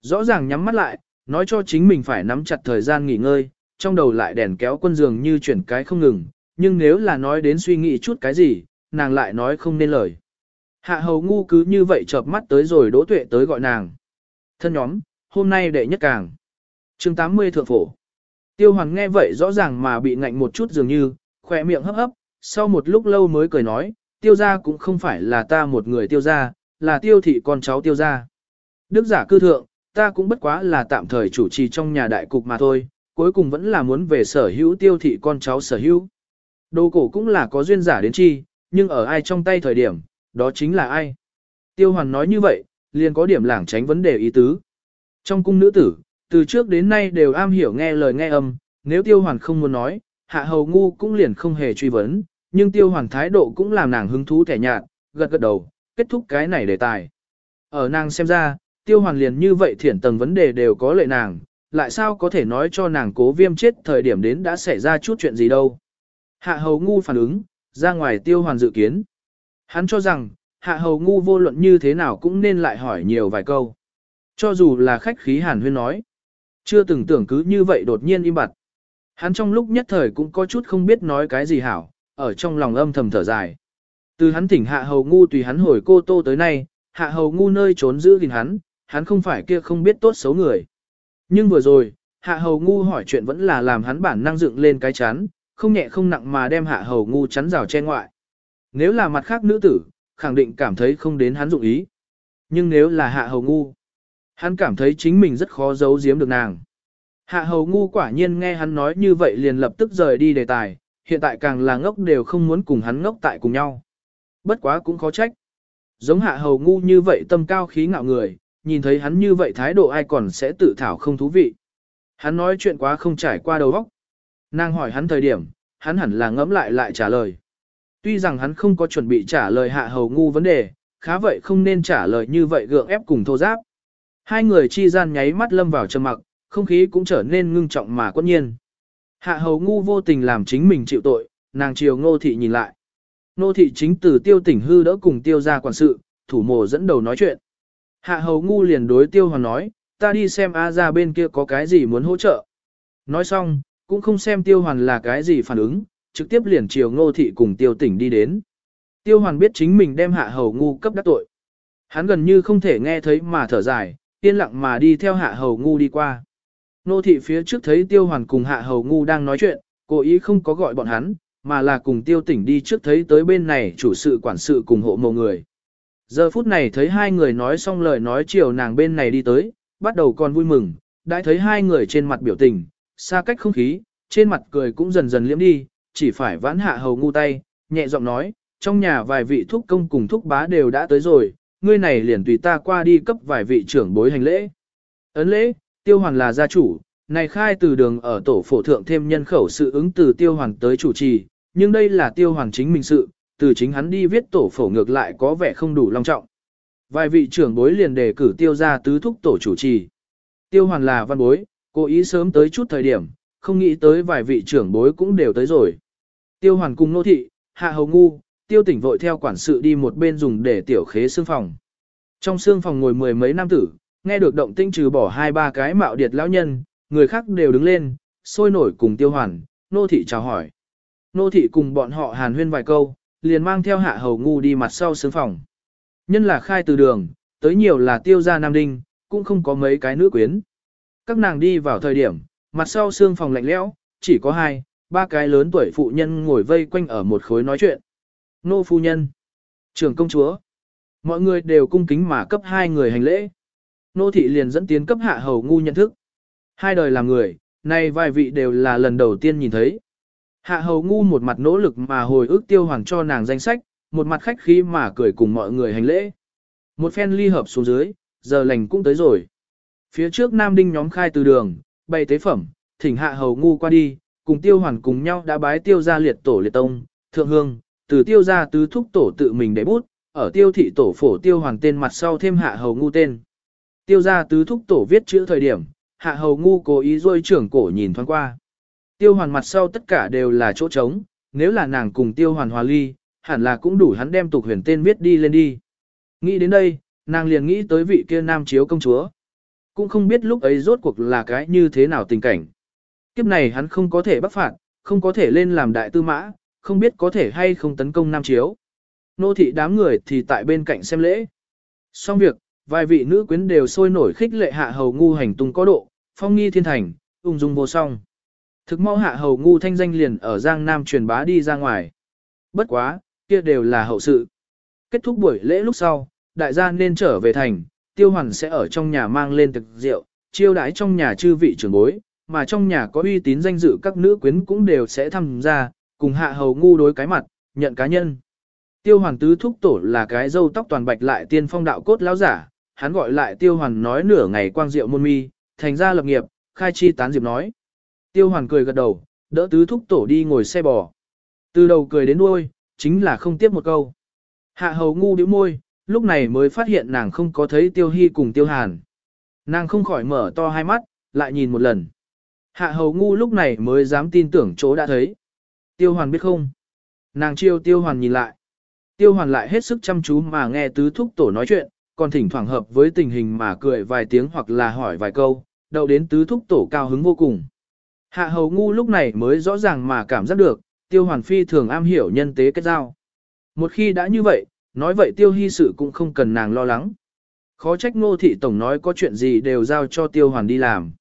Rõ ràng nhắm mắt lại, nói cho chính mình phải nắm chặt thời gian nghỉ ngơi, trong đầu lại đèn kéo quân giường như chuyển cái không ngừng, nhưng nếu là nói đến suy nghĩ chút cái gì, nàng lại nói không nên lời. Hạ hầu ngu cứ như vậy chợp mắt tới rồi đỗ tuệ tới gọi nàng. Thân nhóm, hôm nay đệ nhất càng. chương 80 thượng phổ. Tiêu hoàng nghe vậy rõ ràng mà bị ngạnh một chút dường như, khỏe miệng hấp hấp, sau một lúc lâu mới cười nói, tiêu gia cũng không phải là ta một người tiêu gia, là tiêu thị con cháu tiêu gia. Đức giả cư thượng, ta cũng bất quá là tạm thời chủ trì trong nhà đại cục mà thôi, cuối cùng vẫn là muốn về sở hữu tiêu thị con cháu sở hữu. Đồ cổ cũng là có duyên giả đến chi, nhưng ở ai trong tay thời điểm, đó chính là ai. Tiêu hoàn nói như vậy, liền có điểm lảng tránh vấn đề ý tứ. Trong cung nữ tử, từ trước đến nay đều am hiểu nghe lời nghe âm, nếu tiêu hoàn không muốn nói, hạ hầu ngu cũng liền không hề truy vấn, nhưng tiêu hoàn thái độ cũng làm nàng hứng thú thẻ nhạt, gật gật đầu, kết thúc cái này đề tài. Ở nàng xem ra, tiêu hoàn liền như vậy thiển tầng vấn đề đều có lệ nàng, lại sao có thể nói cho nàng cố viêm chết thời điểm đến đã xảy ra chút chuyện gì đâu. Hạ hầu ngu phản ứng, ra ngoài tiêu hoàn dự kiến. Hắn cho rằng, hạ hầu ngu vô luận như thế nào cũng nên lại hỏi nhiều vài câu. Cho dù là khách khí hàn huyên nói. Chưa từng tưởng cứ như vậy đột nhiên im bặt. Hắn trong lúc nhất thời cũng có chút không biết nói cái gì hảo, ở trong lòng âm thầm thở dài. Từ hắn thỉnh hạ hầu ngu tùy hắn hồi cô tô tới nay, hạ hầu ngu nơi trốn giữ gìn hắn, hắn không phải kia không biết tốt xấu người. Nhưng vừa rồi, hạ hầu ngu hỏi chuyện vẫn là làm hắn bản năng dựng lên cái chán, không nhẹ không nặng mà đem hạ hầu ngu chắn rào che ngoại. Nếu là mặt khác nữ tử, khẳng định cảm thấy không đến hắn dụng ý. Nhưng nếu là hạ hầu ngu, hắn cảm thấy chính mình rất khó giấu giếm được nàng. Hạ hầu ngu quả nhiên nghe hắn nói như vậy liền lập tức rời đi đề tài, hiện tại càng là ngốc đều không muốn cùng hắn ngốc tại cùng nhau. Bất quá cũng khó trách. Giống hạ hầu ngu như vậy tâm cao khí ngạo người, nhìn thấy hắn như vậy thái độ ai còn sẽ tự thảo không thú vị. Hắn nói chuyện quá không trải qua đầu óc. Nàng hỏi hắn thời điểm, hắn hẳn là ngẫm lại lại trả lời. Tuy rằng hắn không có chuẩn bị trả lời hạ hầu ngu vấn đề, khá vậy không nên trả lời như vậy gượng ép cùng thô giáp. Hai người chi gian nháy mắt lâm vào trầm mặc, không khí cũng trở nên ngưng trọng mà quân nhiên. Hạ hầu ngu vô tình làm chính mình chịu tội, nàng chiều ngô thị nhìn lại. Ngô thị chính từ tiêu tỉnh hư đỡ cùng tiêu ra quản sự, thủ mồ dẫn đầu nói chuyện. Hạ hầu ngu liền đối tiêu hoàn nói, ta đi xem A ra bên kia có cái gì muốn hỗ trợ. Nói xong, cũng không xem tiêu hoàn là cái gì phản ứng, trực tiếp liền chiều ngô thị cùng tiêu tỉnh đi đến. Tiêu hoàn biết chính mình đem hạ hầu ngu cấp đắc tội. Hắn gần như không thể nghe thấy mà thở dài, yên lặng mà đi theo hạ hầu ngu đi qua. Nô thị phía trước thấy tiêu hoàn cùng hạ hầu ngu đang nói chuyện, cố ý không có gọi bọn hắn, mà là cùng tiêu tỉnh đi trước thấy tới bên này chủ sự quản sự cùng hộ mộ người. Giờ phút này thấy hai người nói xong lời nói chiều nàng bên này đi tới, bắt đầu còn vui mừng, đã thấy hai người trên mặt biểu tình, xa cách không khí, trên mặt cười cũng dần dần liễm đi, chỉ phải vãn hạ hầu ngu tay, nhẹ giọng nói, trong nhà vài vị thúc công cùng thúc bá đều đã tới rồi, ngươi này liền tùy ta qua đi cấp vài vị trưởng bối hành lễ. Ấn lễ, tiêu hoàn là gia chủ, này khai từ đường ở tổ phổ thượng thêm nhân khẩu sự ứng từ tiêu hoàn tới chủ trì, nhưng đây là tiêu hoàn chính mình sự, từ chính hắn đi viết tổ phổ ngược lại có vẻ không đủ long trọng. Vài vị trưởng bối liền đề cử tiêu ra tứ thúc tổ chủ trì. Tiêu hoàn là văn bối, cố ý sớm tới chút thời điểm, không nghĩ tới vài vị trưởng bối cũng đều tới rồi. Tiêu hoàn cùng nô thị, hạ hầu ngu, tiêu tỉnh vội theo quản sự đi một bên dùng để tiểu khế xương phòng. Trong xương phòng ngồi mười mấy nam tử, nghe được động tinh trừ bỏ hai ba cái mạo điệt lão nhân, người khác đều đứng lên, sôi nổi cùng tiêu hoàn, nô thị chào hỏi. Nô thị cùng bọn họ hàn huyên vài câu, liền mang theo hạ hầu ngu đi mặt sau xương phòng. Nhân là khai từ đường, tới nhiều là tiêu gia nam đinh, cũng không có mấy cái nữ quyến. Các nàng đi vào thời điểm, mặt sau xương phòng lạnh lẽo, chỉ có hai, ba cái lớn tuổi phụ nhân ngồi vây quanh ở một khối nói chuyện. Nô phu nhân, trưởng công chúa, mọi người đều cung kính mà cấp hai người hành lễ. Nô thị liền dẫn tiến cấp hạ hầu ngu nhận thức. Hai đời làm người, nay vài vị đều là lần đầu tiên nhìn thấy. Hạ hầu ngu một mặt nỗ lực mà hồi ức tiêu hoàng cho nàng danh sách, một mặt khách khí mà cười cùng mọi người hành lễ. Một phen ly hợp xuống dưới, giờ lành cũng tới rồi. Phía trước Nam Đinh nhóm khai từ đường, bày tế phẩm, thỉnh hạ hầu ngu qua đi, cùng tiêu hoàn cùng nhau đã bái tiêu ra liệt tổ liệt tông, thượng hương, từ tiêu ra tứ thúc tổ tự mình để bút, ở tiêu thị tổ phổ tiêu hoàn tên mặt sau thêm hạ hầu ngu tên. Tiêu ra tứ thúc tổ viết chữ thời điểm, hạ hầu ngu cố ý rôi trưởng cổ nhìn thoáng qua. Tiêu hoàn mặt sau tất cả đều là chỗ trống, nếu là nàng cùng tiêu hoàn hòa ly, hẳn là cũng đủ hắn đem tục huyền tên viết đi lên đi. Nghĩ đến đây, nàng liền nghĩ tới vị kia nam chiếu công chúa. Cũng không biết lúc ấy rốt cuộc là cái như thế nào tình cảnh. Kiếp này hắn không có thể bắt phạt, không có thể lên làm đại tư mã, không biết có thể hay không tấn công nam chiếu. Nô thị đám người thì tại bên cạnh xem lễ. Xong việc, vài vị nữ quyến đều sôi nổi khích lệ hạ hầu ngu hành tung có độ, phong nghi thiên thành, ung dung vô song. Thực mau hạ hầu ngu thanh danh liền ở Giang Nam truyền bá đi ra ngoài. Bất quá, kia đều là hậu sự. Kết thúc buổi lễ lúc sau, đại gia nên trở về thành, tiêu hoàn sẽ ở trong nhà mang lên thực rượu, chiêu đãi trong nhà chư vị trưởng bối, mà trong nhà có uy tín danh dự các nữ quyến cũng đều sẽ tham gia, cùng hạ hầu ngu đối cái mặt, nhận cá nhân. Tiêu hoàn tứ thúc tổ là cái dâu tóc toàn bạch lại tiên phong đạo cốt lão giả, hắn gọi lại tiêu hoàn nói nửa ngày quang diệu môn mi, thành ra lập nghiệp, khai chi tán diệp nói. Tiêu hoàn cười gật đầu, đỡ tứ thúc tổ đi ngồi xe bò. Từ đầu cười đến đuôi, chính là không tiếp một câu. Hạ hầu ngu điếu môi, lúc này mới phát hiện nàng không có thấy tiêu hy cùng tiêu hàn. Nàng không khỏi mở to hai mắt, lại nhìn một lần. Hạ hầu ngu lúc này mới dám tin tưởng chỗ đã thấy. Tiêu hoàn biết không? Nàng chiêu tiêu hoàn nhìn lại. Tiêu hoàn lại hết sức chăm chú mà nghe tứ thúc tổ nói chuyện, còn thỉnh thoảng hợp với tình hình mà cười vài tiếng hoặc là hỏi vài câu, đậu đến tứ thúc tổ cao hứng vô cùng. Hạ hầu ngu lúc này mới rõ ràng mà cảm giác được, tiêu hoàn phi thường am hiểu nhân tế kết giao. Một khi đã như vậy, nói vậy tiêu hy sự cũng không cần nàng lo lắng. Khó trách ngô thị tổng nói có chuyện gì đều giao cho tiêu hoàn đi làm.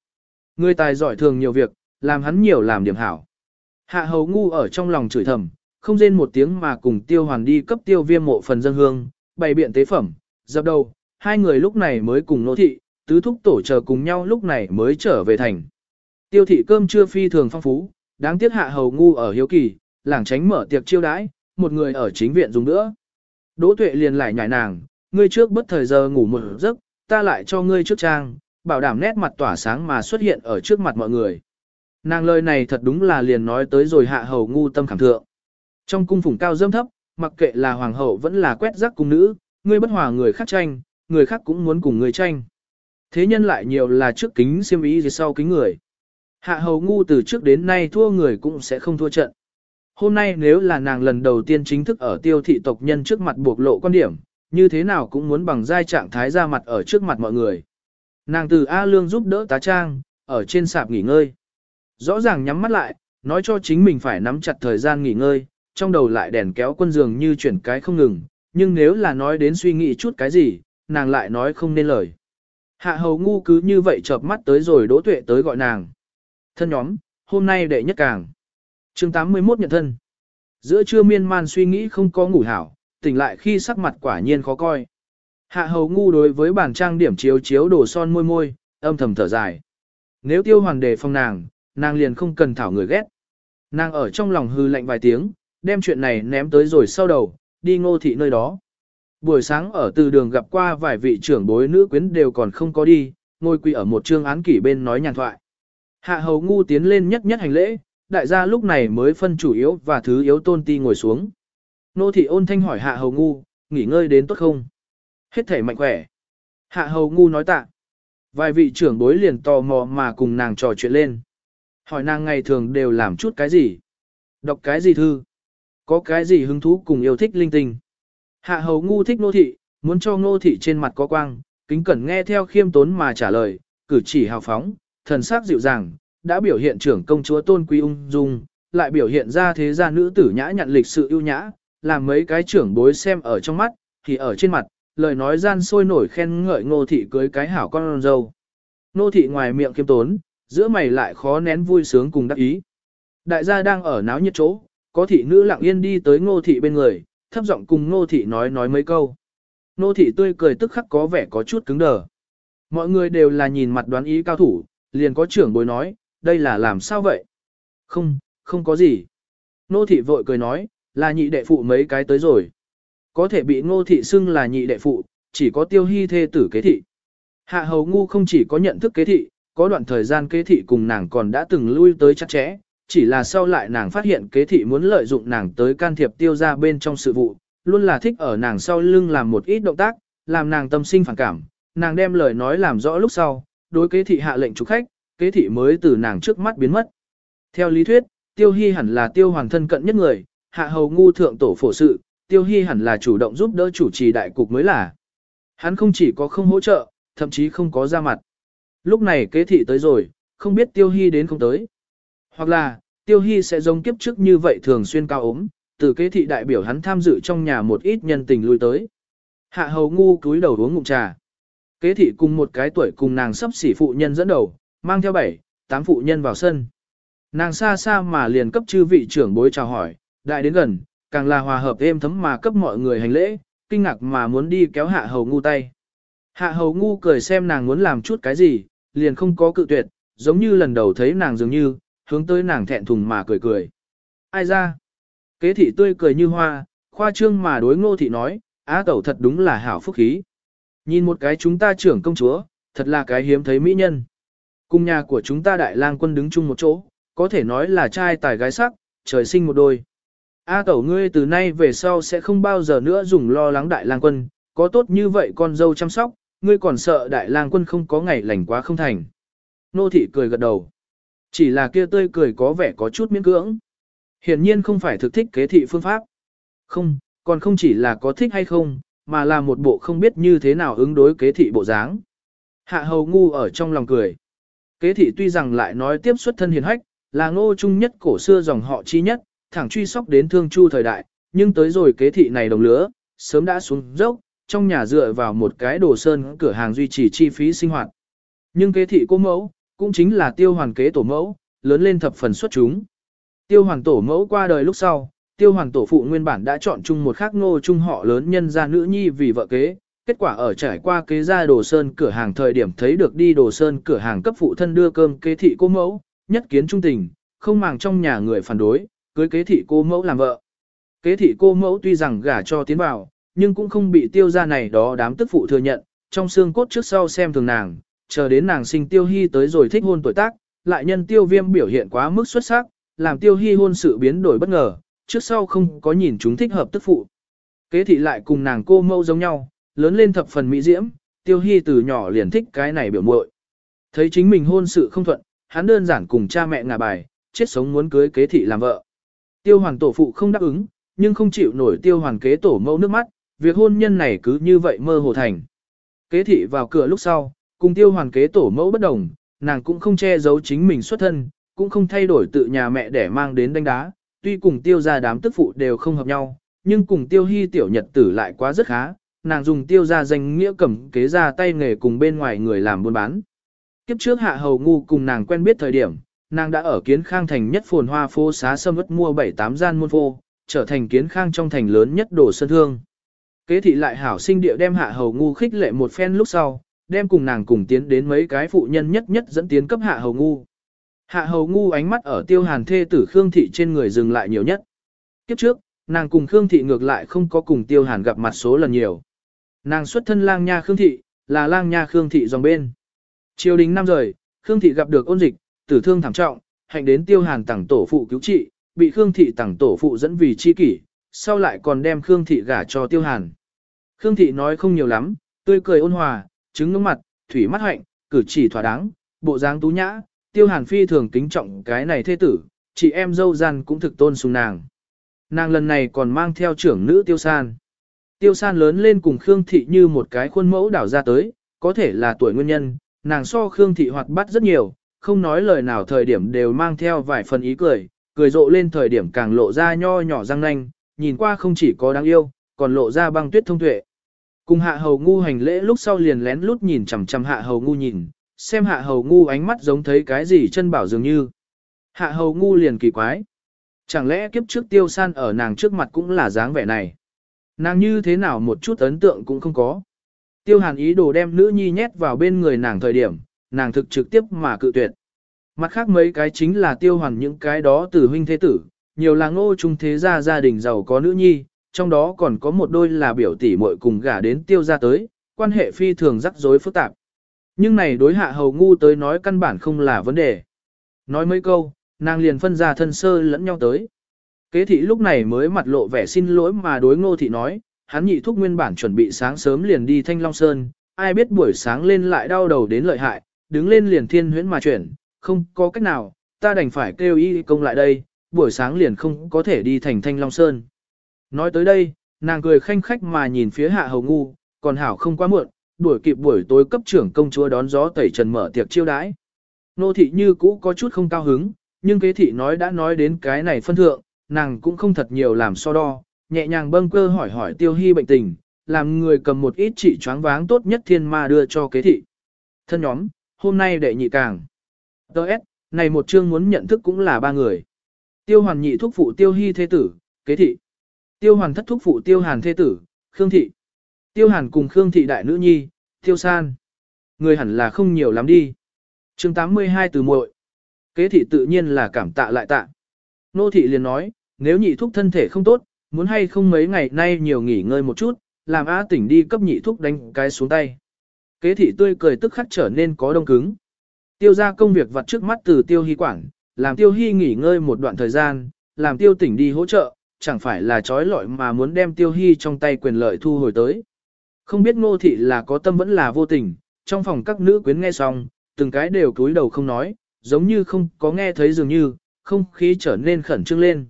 Người tài giỏi thường nhiều việc, làm hắn nhiều làm điểm hảo. Hạ hầu ngu ở trong lòng chửi thầm, không rên một tiếng mà cùng tiêu hoàn đi cấp tiêu viêm mộ phần dân hương, bày biện tế phẩm, dập đầu, hai người lúc này mới cùng nô thị, tứ thúc tổ chờ cùng nhau lúc này mới trở về thành. Tiêu thị cơm trưa phi thường phong phú, đáng tiếc hạ hầu ngu ở hiếu kỳ, làng tránh mở tiệc chiêu đãi, một người ở chính viện dùng nữa. Đỗ tuệ liền lại nhảy nàng, ngươi trước bất thời giờ ngủ một giấc, ta lại cho ngươi trước trang, bảo đảm nét mặt tỏa sáng mà xuất hiện ở trước mặt mọi người. Nàng lời này thật đúng là liền nói tới rồi hạ hầu ngu tâm cảm thượng. Trong cung phủng cao dâm thấp, mặc kệ là hoàng hậu vẫn là quét rác cung nữ, ngươi bất hòa người khác tranh, người khác cũng muốn cùng ngươi tranh. Thế nhân lại nhiều là trước kính siêm ý gì sau kính người. Hạ hầu ngu từ trước đến nay thua người cũng sẽ không thua trận. Hôm nay nếu là nàng lần đầu tiên chính thức ở tiêu thị tộc nhân trước mặt buộc lộ quan điểm, như thế nào cũng muốn bằng giai trạng thái ra mặt ở trước mặt mọi người. Nàng từ A Lương giúp đỡ tá trang, ở trên sạp nghỉ ngơi. Rõ ràng nhắm mắt lại, nói cho chính mình phải nắm chặt thời gian nghỉ ngơi, trong đầu lại đèn kéo quân giường như chuyển cái không ngừng, nhưng nếu là nói đến suy nghĩ chút cái gì, nàng lại nói không nên lời. Hạ hầu ngu cứ như vậy chợp mắt tới rồi đỗ tuệ tới gọi nàng. Thân nhóm, hôm nay đệ nhất càng chương 81 nhận thân. Giữa trưa miên man suy nghĩ không có ngủ hảo, tỉnh lại khi sắc mặt quả nhiên khó coi. Hạ hầu ngu đối với bản trang điểm chiếu chiếu đổ son môi môi, âm thầm thở dài. Nếu tiêu hoàn đề phong nàng, nàng liền không cần thảo người ghét. Nàng ở trong lòng hư lạnh vài tiếng, đem chuyện này ném tới rồi sau đầu, đi ngô thị nơi đó. Buổi sáng ở từ đường gặp qua vài vị trưởng bối nữ quyến đều còn không có đi, ngồi quỳ ở một trương án kỷ bên nói nhàn thoại. Hạ hầu ngu tiến lên nhất nhất hành lễ, đại gia lúc này mới phân chủ yếu và thứ yếu tôn ti ngồi xuống. Nô thị ôn thanh hỏi hạ hầu ngu, nghỉ ngơi đến tốt không? Hết thể mạnh khỏe. Hạ hầu ngu nói tạ. Vài vị trưởng bối liền tò mò mà cùng nàng trò chuyện lên. Hỏi nàng ngày thường đều làm chút cái gì? Đọc cái gì thư? Có cái gì hứng thú cùng yêu thích linh tinh? Hạ hầu ngu thích nô thị, muốn cho nô thị trên mặt có quang, kính cẩn nghe theo khiêm tốn mà trả lời, cử chỉ hào phóng, thần sắc dịu dàng, đã biểu hiện trưởng công chúa tôn quý ung dung, lại biểu hiện ra thế gia nữ tử nhã nhặn lịch sự ưu nhã, làm mấy cái trưởng bối xem ở trong mắt, thì ở trên mặt, lời nói gian sôi nổi khen ngợi ngô thị cưới cái hảo con dâu. Ngô thị ngoài miệng kiêm tốn, giữa mày lại khó nén vui sướng cùng đắc ý. Đại gia đang ở náo nhiệt chỗ, có thị nữ lặng yên đi tới ngô thị bên người, thấp giọng cùng ngô thị nói nói mấy câu. Ngô thị tươi cười tức khắc có vẻ có chút cứng đờ. Mọi người đều là nhìn mặt đoán ý cao thủ, liền có trưởng bối nói, đây là làm sao vậy? Không, không có gì. Ngô thị vội cười nói, là nhị đệ phụ mấy cái tới rồi. Có thể bị ngô thị xưng là nhị đệ phụ, chỉ có tiêu hy thê tử kế thị. Hạ hầu ngu không chỉ có nhận thức kế thị, có đoạn thời gian kế thị cùng nàng còn đã từng lui tới chặt chẽ, chỉ là sau lại nàng phát hiện kế thị muốn lợi dụng nàng tới can thiệp tiêu ra bên trong sự vụ, luôn là thích ở nàng sau lưng làm một ít động tác, làm nàng tâm sinh phản cảm, nàng đem lời nói làm rõ lúc sau, đối kế thị hạ lệnh trục khách, kế thị mới từ nàng trước mắt biến mất. Theo lý thuyết, tiêu hy hẳn là tiêu hoàng thân cận nhất người, hạ hầu ngu thượng tổ phổ sự, tiêu hy hẳn là chủ động giúp đỡ chủ trì đại cục mới là. Hắn không chỉ có không hỗ trợ, thậm chí không có ra mặt. Lúc này kế thị tới rồi, không biết tiêu hy đến không tới. Hoặc là, tiêu hy sẽ giống kiếp trước như vậy thường xuyên cao ốm, từ kế thị đại biểu hắn tham dự trong nhà một ít nhân tình lui tới. Hạ hầu ngu cúi đầu uống ngụm trà. Kế thị cùng một cái tuổi cùng nàng sắp xỉ phụ nhân dẫn đầu, mang theo bảy, tám phụ nhân vào sân. Nàng xa xa mà liền cấp chư vị trưởng bối chào hỏi, đại đến gần, càng là hòa hợp êm thấm mà cấp mọi người hành lễ, kinh ngạc mà muốn đi kéo hạ hầu ngu tay. Hạ hầu ngu cười xem nàng muốn làm chút cái gì, liền không có cự tuyệt, giống như lần đầu thấy nàng dường như, hướng tới nàng thẹn thùng mà cười cười. Ai ra? Kế thị tươi cười như hoa, khoa trương mà đối ngô thị nói, á tẩu thật đúng là hảo phúc khí. Nhìn một cái chúng ta trưởng công chúa, thật là cái hiếm thấy mỹ nhân. Cùng nhà của chúng ta đại lang quân đứng chung một chỗ, có thể nói là trai tài gái sắc, trời sinh một đôi. A tẩu ngươi từ nay về sau sẽ không bao giờ nữa dùng lo lắng đại lang quân, có tốt như vậy con dâu chăm sóc, ngươi còn sợ đại lang quân không có ngày lành quá không thành. Nô thị cười gật đầu. Chỉ là kia tươi cười có vẻ có chút miễn cưỡng. Hiển nhiên không phải thực thích kế thị phương pháp. Không, còn không chỉ là có thích hay không, mà là một bộ không biết như thế nào ứng đối kế thị bộ dáng. Hạ hầu ngu ở trong lòng cười. Kế thị tuy rằng lại nói tiếp xuất thân hiền hách, là ngô trung nhất cổ xưa dòng họ chi nhất, thẳng truy sóc đến thương chu thời đại, nhưng tới rồi kế thị này đồng lứa, sớm đã xuống dốc, trong nhà dựa vào một cái đồ sơn cửa hàng duy trì chi phí sinh hoạt. Nhưng kế thị cô mẫu, cũng chính là tiêu hoàn kế tổ mẫu, lớn lên thập phần xuất chúng. Tiêu hoàn tổ mẫu qua đời lúc sau, tiêu hoàn tổ phụ nguyên bản đã chọn chung một khắc ngô trung họ lớn nhân ra nữ nhi vì vợ kế, kết quả ở trải qua kế ra đồ sơn cửa hàng thời điểm thấy được đi đồ sơn cửa hàng cấp phụ thân đưa cơm kế thị cô mẫu, nhất kiến trung tình, không màng trong nhà người phản đối, cưới kế thị cô mẫu làm vợ. Kế thị cô mẫu tuy rằng gả cho tiến vào, nhưng cũng không bị tiêu ra này đó đám tức phụ thừa nhận, trong xương cốt trước sau xem thường nàng, chờ đến nàng sinh tiêu hy tới rồi thích hôn tuổi tác, lại nhân tiêu viêm biểu hiện quá mức xuất sắc, làm tiêu hy hôn sự biến đổi bất ngờ, trước sau không có nhìn chúng thích hợp tức phụ. Kế thị lại cùng nàng cô mẫu giống nhau, lớn lên thập phần mỹ diễm, tiêu hy từ nhỏ liền thích cái này biểu muội. Thấy chính mình hôn sự không thuận, hắn đơn giản cùng cha mẹ ngả bài, chết sống muốn cưới kế thị làm vợ. Tiêu hoàng tổ phụ không đáp ứng, nhưng không chịu nổi tiêu hoàng kế tổ mẫu nước mắt, việc hôn nhân này cứ như vậy mơ hồ thành. Kế thị vào cửa lúc sau, cùng tiêu hoàng kế tổ mẫu bất đồng, nàng cũng không che giấu chính mình xuất thân, cũng không thay đổi tự nhà mẹ để mang đến đánh đá, tuy cùng tiêu gia đám tức phụ đều không hợp nhau, nhưng cùng tiêu hy tiểu nhật tử lại quá rất khá, nàng dùng tiêu ra danh nghĩa cầm kế ra tay nghề cùng bên ngoài người làm buôn bán. Kiếp trước hạ hầu ngu cùng nàng quen biết thời điểm, nàng đã ở kiến khang thành nhất phồn hoa phố xá sâm ất mua 7-8 gian môn phô, trở thành kiến khang trong thành lớn nhất đồ sân thương. Kế thị lại hảo sinh địa đem hạ hầu ngu khích lệ một phen lúc sau, đem cùng nàng cùng tiến đến mấy cái phụ nhân nhất nhất dẫn tiến cấp hạ hầu ngu. Hạ hầu ngu ánh mắt ở tiêu hàn thê tử Khương Thị trên người dừng lại nhiều nhất. Kiếp trước, nàng cùng Khương Thị ngược lại không có cùng tiêu hàn gặp mặt số lần nhiều. Nàng xuất thân lang nha Khương Thị, là lang nha Khương Thị dòng bên. Triều đình năm rời, Khương Thị gặp được ôn dịch, tử thương thảm trọng, hạnh đến tiêu hàn tặng tổ phụ cứu trị, bị Khương Thị tặng tổ phụ dẫn vì chi kỷ, sau lại còn đem Khương Thị gả cho tiêu hàn. Khương Thị nói không nhiều lắm, tươi cười ôn hòa, trứng ngưỡng mặt, thủy mắt hạnh, cử chỉ thỏa đáng, bộ dáng tú nhã, tiêu hàn phi thường kính trọng cái này thê tử, chị em dâu gian cũng thực tôn sùng nàng. Nàng lần này còn mang theo trưởng nữ tiêu san. Tiêu san lớn lên cùng Khương Thị như một cái khuôn mẫu đảo ra tới, có thể là tuổi nguyên nhân, nàng so Khương Thị hoạt bát rất nhiều, không nói lời nào thời điểm đều mang theo vài phần ý cười, cười rộ lên thời điểm càng lộ ra nho nhỏ răng nanh, nhìn qua không chỉ có đáng yêu, còn lộ ra băng tuyết thông tuệ. Cùng hạ hầu ngu hành lễ lúc sau liền lén lút nhìn chằm chằm hạ hầu ngu nhìn, xem hạ hầu ngu ánh mắt giống thấy cái gì chân bảo dường như. Hạ hầu ngu liền kỳ quái. Chẳng lẽ kiếp trước tiêu san ở nàng trước mặt cũng là dáng vẻ này. Nàng như thế nào một chút ấn tượng cũng không có. Tiêu hàn ý đồ đem nữ nhi nhét vào bên người nàng thời điểm, nàng thực trực tiếp mà cự tuyệt. Mặt khác mấy cái chính là tiêu hoàn những cái đó từ huynh thế tử, nhiều là ngô trung thế gia gia đình giàu có nữ nhi, trong đó còn có một đôi là biểu tỷ muội cùng gả đến tiêu gia tới, quan hệ phi thường rắc rối phức tạp. Nhưng này đối hạ hầu ngu tới nói căn bản không là vấn đề. Nói mấy câu, nàng liền phân ra thân sơ lẫn nhau tới. Kế thị lúc này mới mặt lộ vẻ xin lỗi mà đối ngô thị nói, hắn nhị thúc nguyên bản chuẩn bị sáng sớm liền đi Thanh Long Sơn, ai biết buổi sáng lên lại đau đầu đến lợi hại, đứng lên liền thiên huyễn mà chuyển, không có cách nào, ta đành phải kêu y công lại đây, buổi sáng liền không có thể đi thành Thanh Long Sơn. Nói tới đây, nàng cười khanh khách mà nhìn phía hạ hầu ngu, còn hảo không quá muộn, đuổi kịp buổi tối cấp trưởng công chúa đón gió tẩy trần mở tiệc chiêu đãi. Nô thị như cũ có chút không cao hứng, nhưng kế thị nói đã nói đến cái này phân thượng, nàng cũng không thật nhiều làm so đo, nhẹ nhàng bâng cơ hỏi hỏi tiêu hy bệnh tình, làm người cầm một ít trị choáng váng tốt nhất thiên ma đưa cho kế thị. Thân nhóm, hôm nay đệ nhị càng. Đợt, này một chương muốn nhận thức cũng là ba người. Tiêu hoàn nhị thúc phụ tiêu hy thế tử, kế thị. Tiêu hoàn thất thúc phụ tiêu hàn thế tử, khương thị. Tiêu hàn cùng khương thị đại nữ nhi, tiêu san. Người hẳn là không nhiều lắm đi. chương 82 từ muội Kế thị tự nhiên là cảm tạ lại tạ. Nô thị liền nói, nếu nhị thúc thân thể không tốt, muốn hay không mấy ngày nay nhiều nghỉ ngơi một chút, làm a tỉnh đi cấp nhị thúc đánh cái xuống tay. Kế thị tươi cười tức khắc trở nên có đông cứng. Tiêu ra công việc vặt trước mắt từ tiêu hy quản, làm tiêu hy nghỉ ngơi một đoạn thời gian, làm tiêu tỉnh đi hỗ trợ, chẳng phải là trói lọi mà muốn đem tiêu hy trong tay quyền lợi thu hồi tới. Không biết ngô thị là có tâm vẫn là vô tình, trong phòng các nữ quyến nghe xong, từng cái đều cúi đầu không nói, giống như không có nghe thấy dường như, không khí trở nên khẩn trương lên.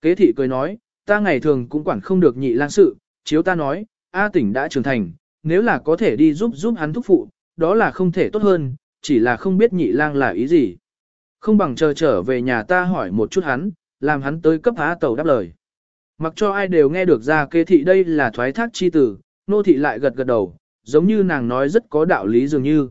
Kế thị cười nói, ta ngày thường cũng quản không được nhị lang sự, chiếu ta nói, A tỉnh đã trưởng thành, nếu là có thể đi giúp giúp hắn thúc phụ, đó là không thể tốt hơn, chỉ là không biết nhị lang là ý gì. Không bằng chờ trở về nhà ta hỏi một chút hắn, làm hắn tới cấp há tàu đáp lời. Mặc cho ai đều nghe được ra kế thị đây là thoái thác chi tử, nô thị lại gật gật đầu, giống như nàng nói rất có đạo lý dường như.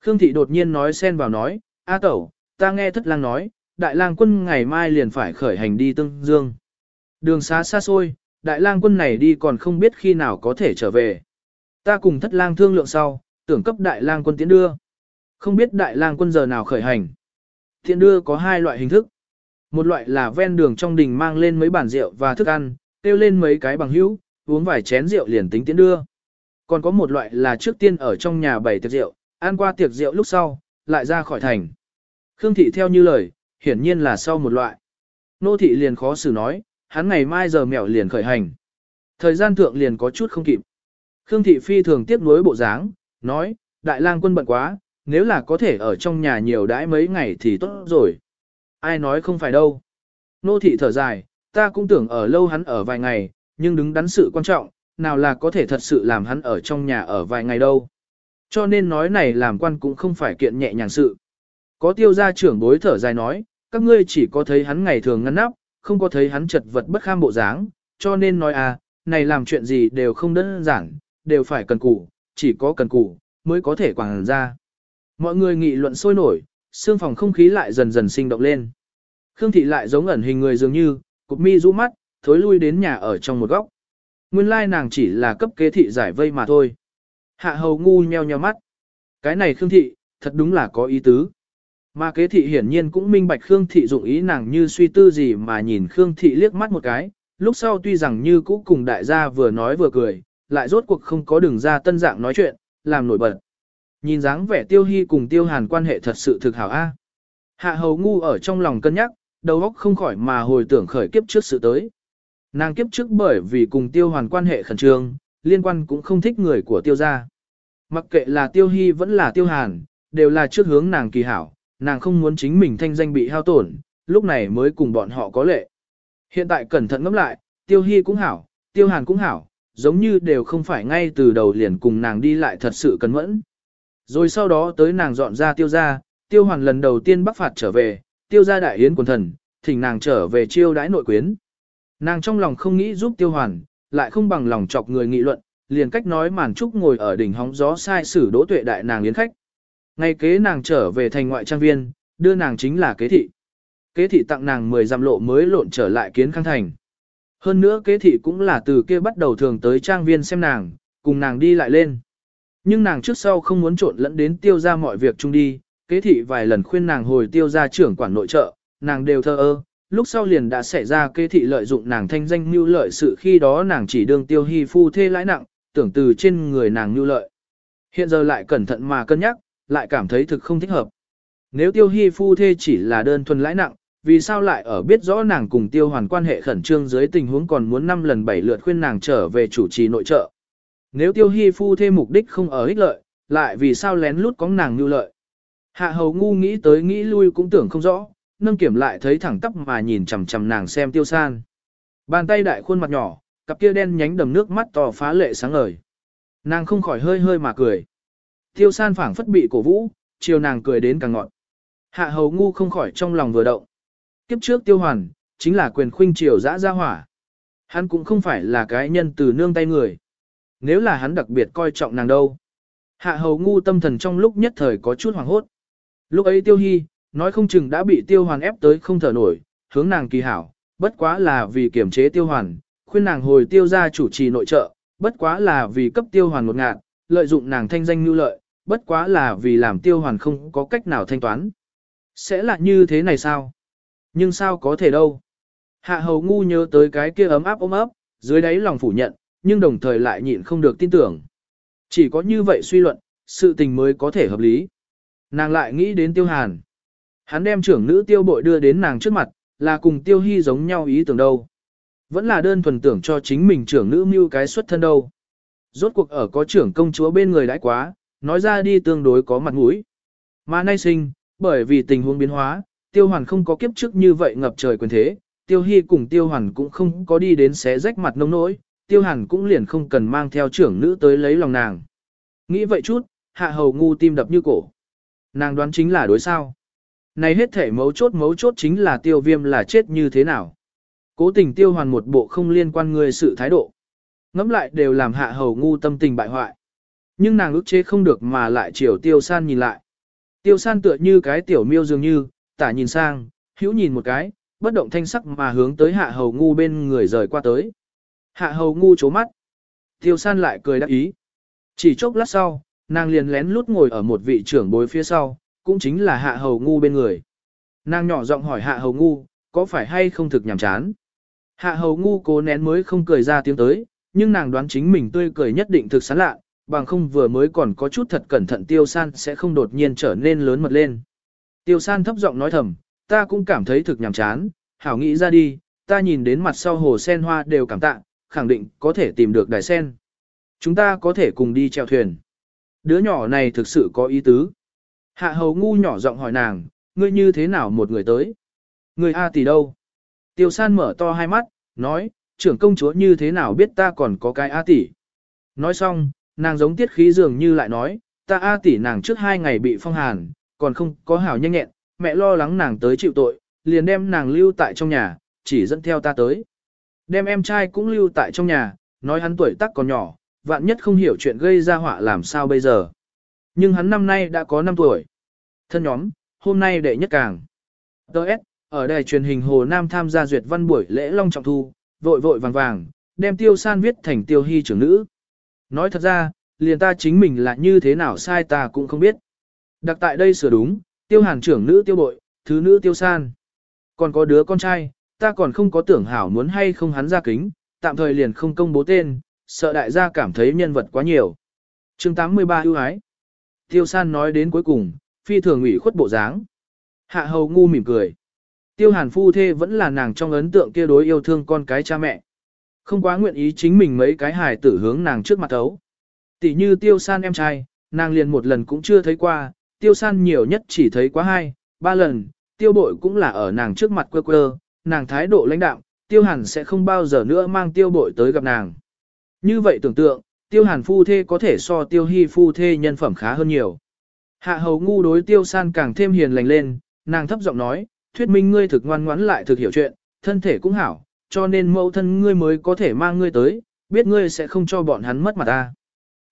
Khương thị đột nhiên nói xen vào nói, A tẩu, ta nghe thất lang nói, đại lang quân ngày mai liền phải khởi hành đi tương dương. Đường xá xa xôi, đại lang quân này đi còn không biết khi nào có thể trở về. Ta cùng thất lang thương lượng sau, tưởng cấp đại lang quân tiến đưa. Không biết đại lang quân giờ nào khởi hành. Tiến đưa có hai loại hình thức. Một loại là ven đường trong đình mang lên mấy bản rượu và thức ăn, tiêu lên mấy cái bằng hữu, uống vài chén rượu liền tính tiến đưa. Còn có một loại là trước tiên ở trong nhà bày tiệc rượu, ăn qua tiệc rượu lúc sau, lại ra khỏi thành. Khương thị theo như lời, hiển nhiên là sau một loại. Nô thị liền khó xử nói, hắn ngày mai giờ mèo liền khởi hành. Thời gian thượng liền có chút không kịp. Khương thị phi thường tiếp nối bộ dáng, nói, đại lang quân bận quá, nếu là có thể ở trong nhà nhiều đãi mấy ngày thì tốt rồi. Ai nói không phải đâu. Nô thị thở dài, ta cũng tưởng ở lâu hắn ở vài ngày, nhưng đứng đắn sự quan trọng, nào là có thể thật sự làm hắn ở trong nhà ở vài ngày đâu. Cho nên nói này làm quan cũng không phải kiện nhẹ nhàng sự. Có tiêu gia trưởng bối thở dài nói, các ngươi chỉ có thấy hắn ngày thường ngăn nắp, không có thấy hắn chật vật bất kham bộ dáng, cho nên nói à, này làm chuyện gì đều không đơn giản, đều phải cần cù, chỉ có cần cù, mới có thể quảng ra. Mọi người nghị luận sôi nổi, xương phòng không khí lại dần dần sinh động lên. Khương thị lại giống ẩn hình người dường như, cục mi rũ mắt, thối lui đến nhà ở trong một góc. Nguyên lai nàng chỉ là cấp kế thị giải vây mà thôi. Hạ hầu ngu nheo nheo mắt. Cái này Khương thị, thật đúng là có ý tứ. Mà kế thị hiển nhiên cũng minh bạch Khương thị dụng ý nàng như suy tư gì mà nhìn Khương thị liếc mắt một cái, lúc sau tuy rằng như cũ cùng đại gia vừa nói vừa cười, lại rốt cuộc không có đường ra tân dạng nói chuyện, làm nổi bật. Nhìn dáng vẻ tiêu hy cùng tiêu hàn quan hệ thật sự thực hảo a. Hạ hầu ngu ở trong lòng cân nhắc, đầu óc không khỏi mà hồi tưởng khởi kiếp trước sự tới. Nàng kiếp trước bởi vì cùng tiêu hoàn quan hệ khẩn trương, liên quan cũng không thích người của tiêu gia. Mặc kệ là tiêu hy vẫn là tiêu hàn, đều là trước hướng nàng kỳ hảo, nàng không muốn chính mình thanh danh bị hao tổn, lúc này mới cùng bọn họ có lệ. Hiện tại cẩn thận ngẫm lại, tiêu hy cũng hảo, tiêu hàn cũng hảo, giống như đều không phải ngay từ đầu liền cùng nàng đi lại thật sự cẩn mẫn. Rồi sau đó tới nàng dọn ra tiêu gia, tiêu hoàn lần đầu tiên bắc phạt trở về, tiêu gia đại yến quần thần, thỉnh nàng trở về chiêu đãi nội quyến. Nàng trong lòng không nghĩ giúp tiêu hoàn, lại không bằng lòng chọc người nghị luận, liền cách nói màn trúc ngồi ở đỉnh hóng gió sai sử đỗ tuệ đại nàng yến khách. Ngay kế nàng trở về thành ngoại trang viên, đưa nàng chính là kế thị. Kế thị tặng nàng 10 dặm lộ mới lộn trở lại kiến khang thành. Hơn nữa kế thị cũng là từ kia bắt đầu thường tới trang viên xem nàng, cùng nàng đi lại lên. Nhưng nàng trước sau không muốn trộn lẫn đến tiêu ra mọi việc chung đi, kế thị vài lần khuyên nàng hồi tiêu ra trưởng quản nội trợ, nàng đều thơ ơ, lúc sau liền đã xảy ra kế thị lợi dụng nàng thanh danh mưu lợi sự khi đó nàng chỉ đương tiêu hy phu thê lãi nặng, tưởng từ trên người nàng mưu lợi. Hiện giờ lại cẩn thận mà cân nhắc, lại cảm thấy thực không thích hợp. Nếu tiêu hy phu thê chỉ là đơn thuần lãi nặng, vì sao lại ở biết rõ nàng cùng tiêu hoàn quan hệ khẩn trương dưới tình huống còn muốn năm lần bảy lượt khuyên nàng trở về chủ trì nội trợ. Nếu tiêu hy phu thê mục đích không ở ích lợi, lại vì sao lén lút có nàng mưu lợi. Hạ hầu ngu nghĩ tới nghĩ lui cũng tưởng không rõ, nâng kiểm lại thấy thẳng tóc mà nhìn chằm chằm nàng xem tiêu san. Bàn tay đại khuôn mặt nhỏ, cặp kia đen nhánh đầm nước mắt to phá lệ sáng ngời. Nàng không khỏi hơi hơi mà cười. Tiêu san phảng phất bị cổ vũ, chiều nàng cười đến càng ngọn. Hạ hầu ngu không khỏi trong lòng vừa động. Kiếp trước tiêu hoàn, chính là quyền khuynh triều dã ra hỏa. Hắn cũng không phải là cái nhân từ nương tay người. Nếu là hắn đặc biệt coi trọng nàng đâu. Hạ hầu ngu tâm thần trong lúc nhất thời có chút hoảng hốt. Lúc ấy tiêu hy, nói không chừng đã bị tiêu hoàn ép tới không thở nổi, hướng nàng kỳ hảo, bất quá là vì kiểm chế tiêu hoàn, khuyên nàng hồi tiêu ra chủ trì nội trợ, bất quá là vì cấp tiêu hoàn một ngạn, lợi dụng nàng thanh danh như lợi, bất quá là vì làm tiêu hoàn không có cách nào thanh toán. Sẽ là như thế này sao? Nhưng sao có thể đâu? Hạ hầu ngu nhớ tới cái kia ấm áp ôm ấp, dưới đáy lòng phủ nhận, nhưng đồng thời lại nhịn không được tin tưởng. Chỉ có như vậy suy luận, sự tình mới có thể hợp lý. Nàng lại nghĩ đến tiêu hàn. Hắn đem trưởng nữ tiêu bội đưa đến nàng trước mặt, là cùng tiêu hy giống nhau ý tưởng đâu. Vẫn là đơn thuần tưởng cho chính mình trưởng nữ mưu cái xuất thân đâu. Rốt cuộc ở có trưởng công chúa bên người đãi quá, nói ra đi tương đối có mặt mũi. Mà nay sinh, bởi vì tình huống biến hóa, tiêu hoàn không có kiếp trước như vậy ngập trời quyền thế, tiêu hy cùng tiêu hoàn cũng không có đi đến xé rách mặt nông nỗi, tiêu hàn cũng liền không cần mang theo trưởng nữ tới lấy lòng nàng. Nghĩ vậy chút, hạ hầu ngu tim đập như cổ. Nàng đoán chính là đối sao. Này hết thể mấu chốt mấu chốt chính là tiêu viêm là chết như thế nào. Cố tình tiêu hoàn một bộ không liên quan người sự thái độ. Ngắm lại đều làm hạ hầu ngu tâm tình bại hoại. Nhưng nàng ức chế không được mà lại chiều tiêu san nhìn lại. Tiêu san tựa như cái tiểu miêu dường như, tả nhìn sang, hữu nhìn một cái, bất động thanh sắc mà hướng tới hạ hầu ngu bên người rời qua tới. Hạ hầu ngu chố mắt. Tiêu san lại cười đắc ý. Chỉ chốc lát sau, nàng liền lén lút ngồi ở một vị trưởng bối phía sau, cũng chính là hạ hầu ngu bên người. Nàng nhỏ giọng hỏi hạ hầu ngu, có phải hay không thực nhàm chán? Hạ hầu ngu cố nén mới không cười ra tiếng tới, nhưng nàng đoán chính mình tươi cười nhất định thực sán lạ, bằng không vừa mới còn có chút thật cẩn thận tiêu san sẽ không đột nhiên trở nên lớn mật lên. Tiêu san thấp giọng nói thầm, ta cũng cảm thấy thực nhàm chán, hảo nghĩ ra đi, ta nhìn đến mặt sau hồ sen hoa đều cảm tạ, khẳng định có thể tìm được đài sen. Chúng ta có thể cùng đi chèo thuyền. Đứa nhỏ này thực sự có ý tứ. Hạ hầu ngu nhỏ giọng hỏi nàng, ngươi như thế nào một người tới? Người A tỷ đâu? Tiêu san mở to hai mắt, nói, trưởng công chúa như thế nào biết ta còn có cái A tỷ? Nói xong, nàng giống tiết khí dường như lại nói, ta A tỷ nàng trước hai ngày bị phong hàn, còn không có hảo nhanh nhẹn, mẹ lo lắng nàng tới chịu tội, liền đem nàng lưu tại trong nhà, chỉ dẫn theo ta tới. Đem em trai cũng lưu tại trong nhà, nói hắn tuổi tác còn nhỏ, vạn nhất không hiểu chuyện gây ra họa làm sao bây giờ. Nhưng hắn năm nay đã có 5 tuổi. Thân nhóm, hôm nay đệ nhất càng. Đợt, ở đài truyền hình Hồ Nam tham gia duyệt văn buổi lễ long trọng thu, vội vội vàng vàng, đem tiêu san viết thành tiêu hy trưởng nữ. Nói thật ra, liền ta chính mình là như thế nào sai ta cũng không biết. Đặc tại đây sửa đúng, tiêu hàn trưởng nữ tiêu bội, thứ nữ tiêu san. Còn có đứa con trai, ta còn không có tưởng hảo muốn hay không hắn ra kính, tạm thời liền không công bố tên, sợ đại gia cảm thấy nhân vật quá nhiều. chương 83 ưu ái. Tiêu san nói đến cuối cùng, phi thường ủy khuất bộ dáng. Hạ hầu ngu mỉm cười. Tiêu hàn phu thê vẫn là nàng trong ấn tượng kia đối yêu thương con cái cha mẹ. Không quá nguyện ý chính mình mấy cái hài tử hướng nàng trước mặt thấu. Tỷ như tiêu san em trai, nàng liền một lần cũng chưa thấy qua, tiêu san nhiều nhất chỉ thấy quá hai, ba lần, tiêu bội cũng là ở nàng trước mặt quơ quơ, nàng thái độ lãnh đạo, tiêu hàn sẽ không bao giờ nữa mang tiêu bội tới gặp nàng. Như vậy tưởng tượng, tiêu hàn phu thê có thể so tiêu hy phu thê nhân phẩm khá hơn nhiều. Hạ hầu ngu đối tiêu san càng thêm hiền lành lên, nàng thấp giọng nói, thuyết minh ngươi thực ngoan ngoãn lại thực hiểu chuyện, thân thể cũng hảo, cho nên mẫu thân ngươi mới có thể mang ngươi tới, biết ngươi sẽ không cho bọn hắn mất mặt ta.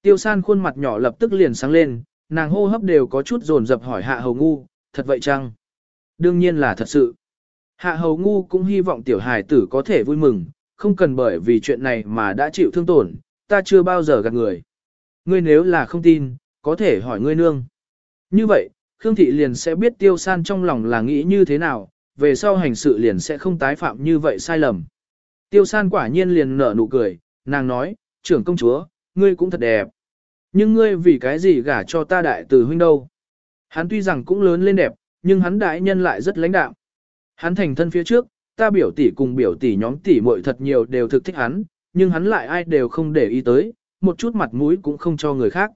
Tiêu san khuôn mặt nhỏ lập tức liền sáng lên, nàng hô hấp đều có chút dồn dập hỏi hạ hầu ngu, thật vậy chăng? Đương nhiên là thật sự. Hạ hầu ngu cũng hy vọng tiểu hài tử có thể vui mừng, không cần bởi vì chuyện này mà đã chịu thương tổn, ta chưa bao giờ gạt người. Ngươi nếu là không tin, có thể hỏi ngươi nương. Như vậy, Khương Thị liền sẽ biết tiêu san trong lòng là nghĩ như thế nào, về sau hành sự liền sẽ không tái phạm như vậy sai lầm. Tiêu san quả nhiên liền nở nụ cười, nàng nói, trưởng công chúa, ngươi cũng thật đẹp. Nhưng ngươi vì cái gì gả cho ta đại tử huynh đâu? Hắn tuy rằng cũng lớn lên đẹp, nhưng hắn đại nhân lại rất lãnh đạm. Hắn thành thân phía trước, ta biểu tỷ cùng biểu tỷ nhóm tỷ muội thật nhiều đều thực thích hắn, nhưng hắn lại ai đều không để ý tới, một chút mặt mũi cũng không cho người khác.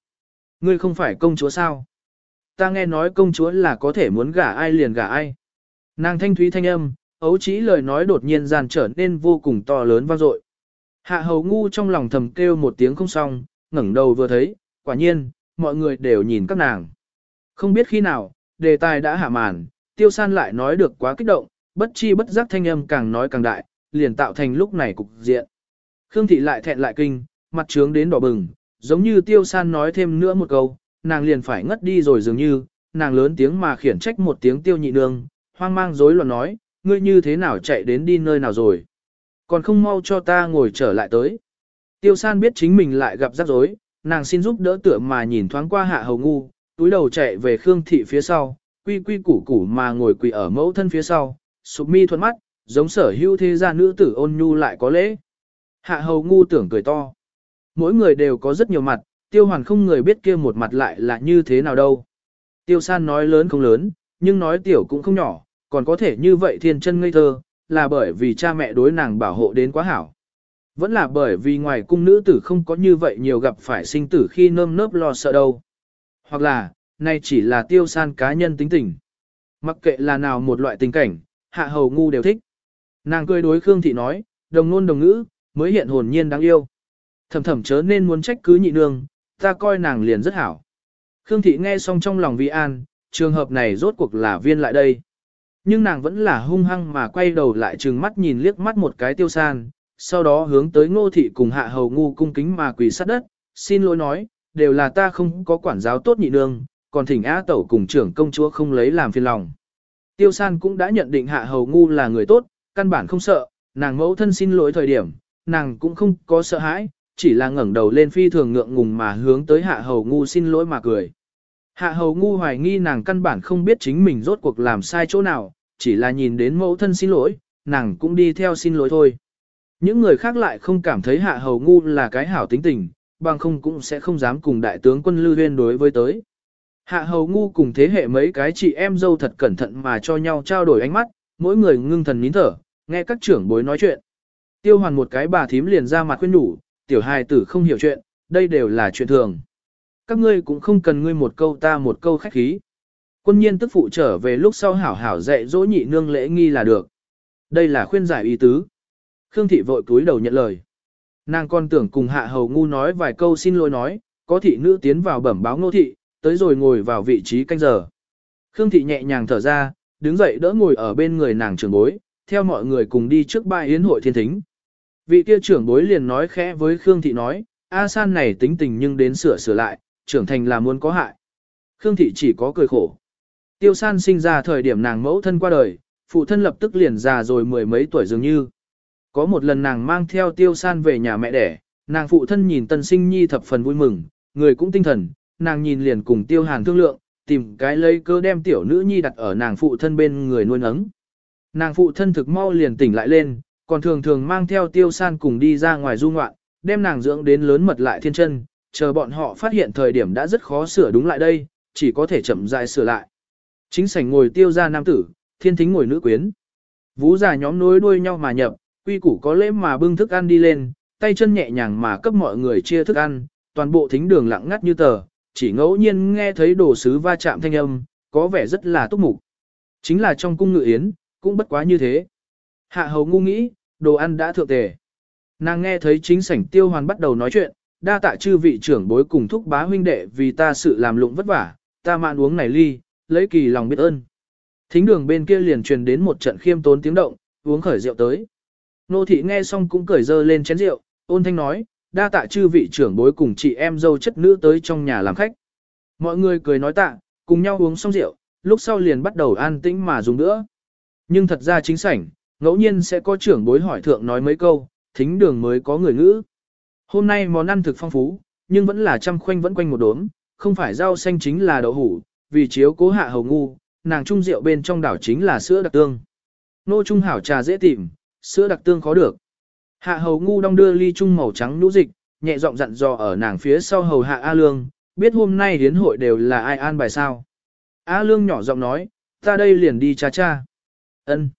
Ngươi không phải công chúa sao? Ta nghe nói công chúa là có thể muốn gả ai liền gả ai. Nàng thanh thúy thanh âm, ấu trí lời nói đột nhiên gian trở nên vô cùng to lớn vang dội. Hạ hầu ngu trong lòng thầm kêu một tiếng không xong, ngẩng đầu vừa thấy, quả nhiên, mọi người đều nhìn các nàng. Không biết khi nào, đề tài đã hạ màn, tiêu san lại nói được quá kích động, bất chi bất giác thanh âm càng nói càng đại, liền tạo thành lúc này cục diện. Khương thị lại thẹn lại kinh, mặt trướng đến đỏ bừng, giống như tiêu san nói thêm nữa một câu, nàng liền phải ngất đi rồi dường như, nàng lớn tiếng mà khiển trách một tiếng tiêu nhị nương, hoang mang rối loạn nói, ngươi như thế nào chạy đến đi nơi nào rồi. Còn không mau cho ta ngồi trở lại tới. Tiêu san biết chính mình lại gặp rắc rối, nàng xin giúp đỡ tựa mà nhìn thoáng qua hạ hầu ngu, túi đầu chạy về Khương thị phía sau, quy quy củ củ mà ngồi quỳ ở mẫu thân phía sau, sụp mi thuận mắt, giống sở hữu thế gia nữ tử ôn nhu lại có lễ. Hạ hầu ngu tưởng cười to. Mỗi người đều có rất nhiều mặt, tiêu hoàn không người biết kia một mặt lại là như thế nào đâu. Tiêu san nói lớn không lớn, nhưng nói tiểu cũng không nhỏ, còn có thể như vậy thiên chân ngây thơ, là bởi vì cha mẹ đối nàng bảo hộ đến quá hảo. Vẫn là bởi vì ngoài cung nữ tử không có như vậy nhiều gặp phải sinh tử khi nơm nớp lo sợ đâu. Hoặc là, nay chỉ là tiêu san cá nhân tính tình. Mặc kệ là nào một loại tình cảnh, hạ hầu ngu đều thích. Nàng cười đối Khương Thị nói, đồng nôn đồng ngữ, mới hiện hồn nhiên đáng yêu. Thầm thầm chớ nên muốn trách cứ nhị nương, ta coi nàng liền rất hảo. Khương Thị nghe xong trong lòng vi an, trường hợp này rốt cuộc là viên lại đây. Nhưng nàng vẫn là hung hăng mà quay đầu lại trừng mắt nhìn liếc mắt một cái tiêu san, sau đó hướng tới ngô thị cùng hạ hầu ngu cung kính mà quỳ sát đất, xin lỗi nói, đều là ta không có quản giáo tốt nhị nương, còn thỉnh á tẩu cùng trưởng công chúa không lấy làm phiền lòng. Tiêu san cũng đã nhận định hạ hầu ngu là người tốt, căn bản không sợ, nàng mẫu thân xin lỗi thời điểm, nàng cũng không có sợ hãi, chỉ là ngẩng đầu lên phi thường ngượng ngùng mà hướng tới hạ hầu ngu xin lỗi mà cười. Hạ hầu ngu hoài nghi nàng căn bản không biết chính mình rốt cuộc làm sai chỗ nào, chỉ là nhìn đến mẫu thân xin lỗi, nàng cũng đi theo xin lỗi thôi. Những người khác lại không cảm thấy hạ hầu ngu là cái hảo tính tình, bằng không cũng sẽ không dám cùng đại tướng quân Lưu Huyên đối với tới. Hạ hầu ngu cùng thế hệ mấy cái chị em dâu thật cẩn thận mà cho nhau trao đổi ánh mắt, mỗi người ngưng thần nín thở, nghe các trưởng bối nói chuyện. Tiêu hoàn một cái bà thím liền ra mặt khuyên nhủ, tiểu hài tử không hiểu chuyện, đây đều là chuyện thường. Các ngươi cũng không cần ngươi một câu ta một câu khách khí. Quân nhiên tức phụ trở về lúc sau hảo hảo dạy dỗ nhị nương lễ nghi là được. Đây là khuyên giải ý tứ. Khương thị vội cúi đầu nhận lời. Nàng còn tưởng cùng hạ hầu ngu nói vài câu xin lỗi nói, có thị nữ tiến vào bẩm báo ngô thị, tới rồi ngồi vào vị trí canh giờ. Khương thị nhẹ nhàng thở ra, đứng dậy đỡ ngồi ở bên người nàng trưởng bối, theo mọi người cùng đi trước bài yến hội thiên thính. Vị kia trưởng bối liền nói khẽ với Khương thị nói, A San này tính tình nhưng đến sửa sửa lại, trưởng thành là muốn có hại. Khương Thị chỉ có cười khổ. Tiêu San sinh ra thời điểm nàng mẫu thân qua đời, phụ thân lập tức liền già rồi mười mấy tuổi dường như. Có một lần nàng mang theo Tiêu San về nhà mẹ đẻ, nàng phụ thân nhìn tân sinh nhi thập phần vui mừng, người cũng tinh thần, nàng nhìn liền cùng Tiêu Hàn thương lượng, tìm cái lấy cơ đem tiểu nữ nhi đặt ở nàng phụ thân bên người nuôi nấng. Nàng phụ thân thực mau liền tỉnh lại lên, còn thường thường mang theo Tiêu San cùng đi ra ngoài du ngoạn, đem nàng dưỡng đến lớn mật lại thiên chân, chờ bọn họ phát hiện thời điểm đã rất khó sửa đúng lại đây, chỉ có thể chậm rãi sửa lại. Chính sảnh ngồi tiêu ra nam tử, thiên thính ngồi nữ quyến. Vũ già nhóm nối đuôi nhau mà nhập, quy củ có lễ mà bưng thức ăn đi lên, tay chân nhẹ nhàng mà cấp mọi người chia thức ăn, toàn bộ thính đường lặng ngắt như tờ, chỉ ngẫu nhiên nghe thấy đồ sứ va chạm thanh âm, có vẻ rất là túc mục. Chính là trong cung ngự yến, cũng bất quá như thế. Hạ hầu ngu nghĩ, đồ ăn đã thượng tề. Nàng nghe thấy chính sảnh tiêu hoàn bắt đầu nói chuyện, đa tạ chư vị trưởng bối cùng thúc bá huynh đệ vì ta sự làm lụng vất vả, ta mạn uống này ly, lấy kỳ lòng biết ơn. Thính đường bên kia liền truyền đến một trận khiêm tốn tiếng động, uống khởi rượu tới. Nô thị nghe xong cũng cởi dơ lên chén rượu, ôn thanh nói, đa tạ chư vị trưởng bối cùng chị em dâu chất nữ tới trong nhà làm khách. Mọi người cười nói tạ, cùng nhau uống xong rượu, lúc sau liền bắt đầu an tĩnh mà dùng nữa. Nhưng thật ra chính sảnh, ngẫu nhiên sẽ có trưởng bối hỏi thượng nói mấy câu, thính đường mới có người ngữ. Hôm nay món ăn thực phong phú, nhưng vẫn là trăm khoanh vẫn quanh một đốm, không phải rau xanh chính là đậu hủ, vì chiếu cố hạ hầu ngu, nàng trung rượu bên trong đảo chính là sữa đặc tương. Nô trung hảo trà dễ tìm, sữa đặc tương khó được. Hạ hầu ngu đong đưa ly trung màu trắng nhũ dịch, nhẹ giọng dặn dò ở nàng phía sau hầu hạ A Lương, biết hôm nay hiến hội đều là ai an bài sao. A Lương nhỏ giọng nói, ta đây liền đi cha cha. Ân.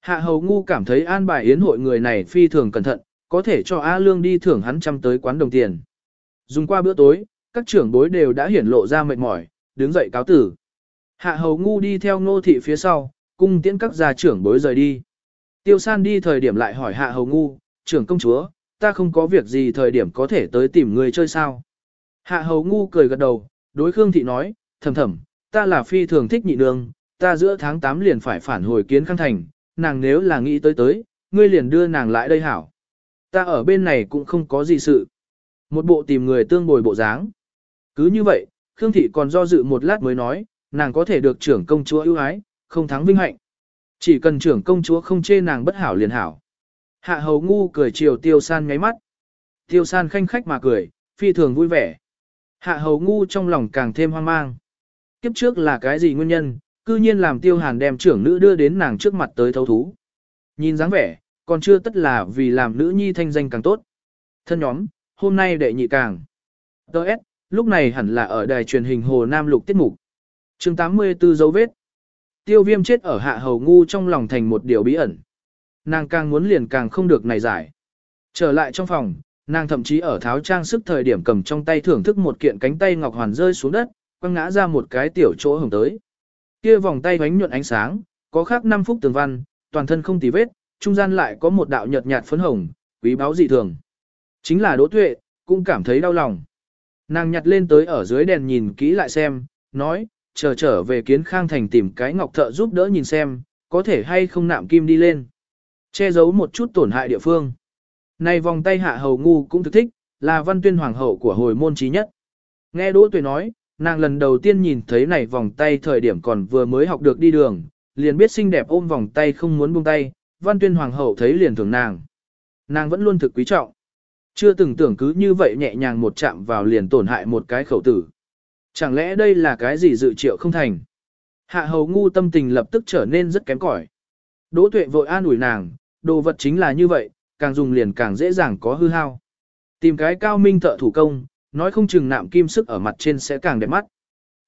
Hạ hầu ngu cảm thấy an bài yến hội người này phi thường cẩn thận, có thể cho A Lương đi thưởng hắn trăm tới quán đồng tiền. Dùng qua bữa tối, các trưởng bối đều đã hiển lộ ra mệt mỏi, đứng dậy cáo tử. Hạ hầu ngu đi theo ngô thị phía sau, cung tiễn các gia trưởng bối rời đi. Tiêu san đi thời điểm lại hỏi hạ hầu ngu, trưởng công chúa, ta không có việc gì thời điểm có thể tới tìm người chơi sao. Hạ hầu ngu cười gật đầu, đối Khương thị nói, thầm thầm, ta là phi thường thích nhị nương, ta giữa tháng 8 liền phải phản hồi kiến khăn thành, nàng nếu là nghĩ tới tới, ngươi liền đưa nàng lại đây hảo. Ta ở bên này cũng không có gì sự. Một bộ tìm người tương bồi bộ dáng. Cứ như vậy, Khương Thị còn do dự một lát mới nói, nàng có thể được trưởng công chúa ưu ái, không thắng vinh hạnh. Chỉ cần trưởng công chúa không chê nàng bất hảo liền hảo. Hạ hầu ngu cười chiều tiêu san ngáy mắt. Tiêu san khanh khách mà cười, phi thường vui vẻ. Hạ hầu ngu trong lòng càng thêm hoang mang. Kiếp trước là cái gì nguyên nhân, cư nhiên làm tiêu hàn đem trưởng nữ đưa đến nàng trước mặt tới thấu thú. Nhìn dáng vẻ, còn chưa tất là vì làm nữ nhi thanh danh càng tốt. Thân nhóm, hôm nay đệ nhị càng. Đợt, lúc này hẳn là ở đài truyền hình Hồ Nam Lục tiết mục. chương 84 dấu vết. Tiêu viêm chết ở hạ hầu ngu trong lòng thành một điều bí ẩn. Nàng càng muốn liền càng không được này giải. Trở lại trong phòng, nàng thậm chí ở tháo trang sức thời điểm cầm trong tay thưởng thức một kiện cánh tay ngọc hoàn rơi xuống đất, quăng ngã ra một cái tiểu chỗ hồng tới. Kia vòng tay vánh nhuận ánh sáng, có khác 5 phút tường văn, toàn thân không tì vết, trung gian lại có một đạo nhợt nhạt phấn hồng, quý báu dị thường. Chính là Đỗ Tuệ, cũng cảm thấy đau lòng. Nàng nhặt lên tới ở dưới đèn nhìn kỹ lại xem, nói, chờ trở về kiến khang thành tìm cái ngọc thợ giúp đỡ nhìn xem, có thể hay không nạm kim đi lên. Che giấu một chút tổn hại địa phương. Này vòng tay hạ hầu ngu cũng thực thích, là văn tuyên hoàng hậu của hồi môn trí nhất. Nghe Đỗ Tuệ nói, nàng lần đầu tiên nhìn thấy này vòng tay thời điểm còn vừa mới học được đi đường, liền biết xinh đẹp ôm vòng tay không muốn buông tay, văn tuyên hoàng hậu thấy liền thường nàng. Nàng vẫn luôn thực quý trọng. Chưa từng tưởng cứ như vậy nhẹ nhàng một chạm vào liền tổn hại một cái khẩu tử. Chẳng lẽ đây là cái gì dự triệu không thành? Hạ hầu ngu tâm tình lập tức trở nên rất kém cỏi. Đỗ tuệ vội an ủi nàng, đồ vật chính là như vậy, càng dùng liền càng dễ dàng có hư hao. Tìm cái cao minh thợ thủ công, nói không chừng nạm kim sức ở mặt trên sẽ càng đẹp mắt.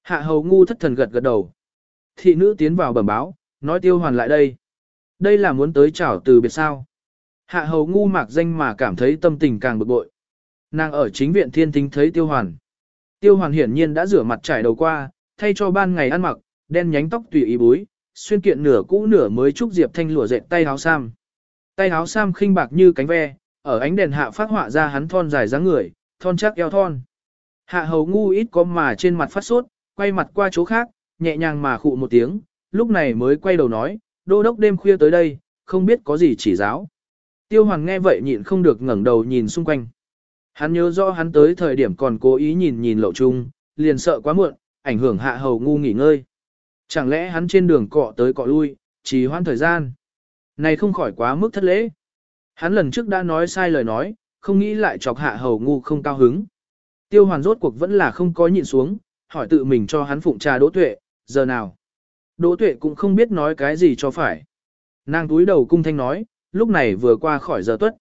Hạ hầu ngu thất thần gật gật đầu. Thị nữ tiến vào bẩm báo, nói tiêu hoàn lại đây. Đây là muốn tới chào từ biệt sao. Hạ hầu ngu mạc danh mà cảm thấy tâm tình càng bực bội. Nàng ở chính viện thiên tính thấy tiêu hoàn. Tiêu hoàn hiển nhiên đã rửa mặt trải đầu qua, thay cho ban ngày ăn mặc, đen nhánh tóc tùy ý búi, xuyên kiện nửa cũ nửa mới trúc diệp thanh lụa dệt tay áo sam. Tay áo sam khinh bạc như cánh ve, ở ánh đèn hạ phát họa ra hắn thon dài dáng người, thon chắc eo thon. Hạ hầu ngu ít có mà trên mặt phát sốt, quay mặt qua chỗ khác, nhẹ nhàng mà khụ một tiếng, lúc này mới quay đầu nói, đô đốc đêm khuya tới đây, không biết có gì chỉ giáo. Tiêu hoàng nghe vậy nhịn không được ngẩng đầu nhìn xung quanh. Hắn nhớ rõ hắn tới thời điểm còn cố ý nhìn nhìn lộ trung, liền sợ quá muộn, ảnh hưởng hạ hầu ngu nghỉ ngơi. Chẳng lẽ hắn trên đường cọ tới cọ lui, trì hoãn thời gian. Này không khỏi quá mức thất lễ. Hắn lần trước đã nói sai lời nói, không nghĩ lại chọc hạ hầu ngu không cao hứng. Tiêu hoàn rốt cuộc vẫn là không có nhịn xuống, hỏi tự mình cho hắn phụng trà đỗ tuệ, giờ nào. Đỗ tuệ cũng không biết nói cái gì cho phải. Nàng túi đầu cung thanh nói, lúc này vừa qua khỏi giờ tuất.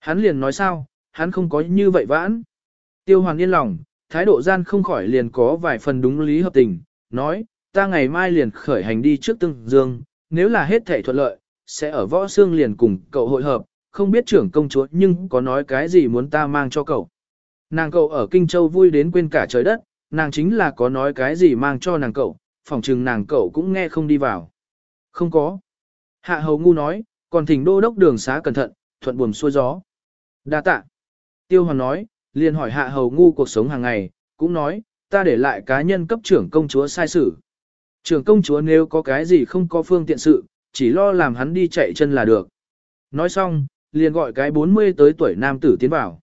Hắn liền nói sao, hắn không có như vậy vãn. Tiêu hoàn yên lòng, thái độ gian không khỏi liền có vài phần đúng lý hợp tình, nói, ta ngày mai liền khởi hành đi trước tương dương, nếu là hết thể thuận lợi, sẽ ở võ xương liền cùng cậu hội hợp, không biết trưởng công chúa nhưng có nói cái gì muốn ta mang cho cậu. Nàng cậu ở Kinh Châu vui đến quên cả trời đất, nàng chính là có nói cái gì mang cho nàng cậu, phòng trừng nàng cậu cũng nghe không đi vào. Không có. Hạ hầu ngu nói, còn thỉnh đô đốc đường xá cẩn thận, thuận buồm xuôi gió. Đa tạ. Tiêu Hoàn nói, liền hỏi hạ hầu ngu cuộc sống hàng ngày, cũng nói, ta để lại cá nhân cấp trưởng công chúa sai sử. Trưởng công chúa nếu có cái gì không có phương tiện sự, chỉ lo làm hắn đi chạy chân là được. Nói xong, liền gọi cái 40 tới tuổi nam tử tiến vào.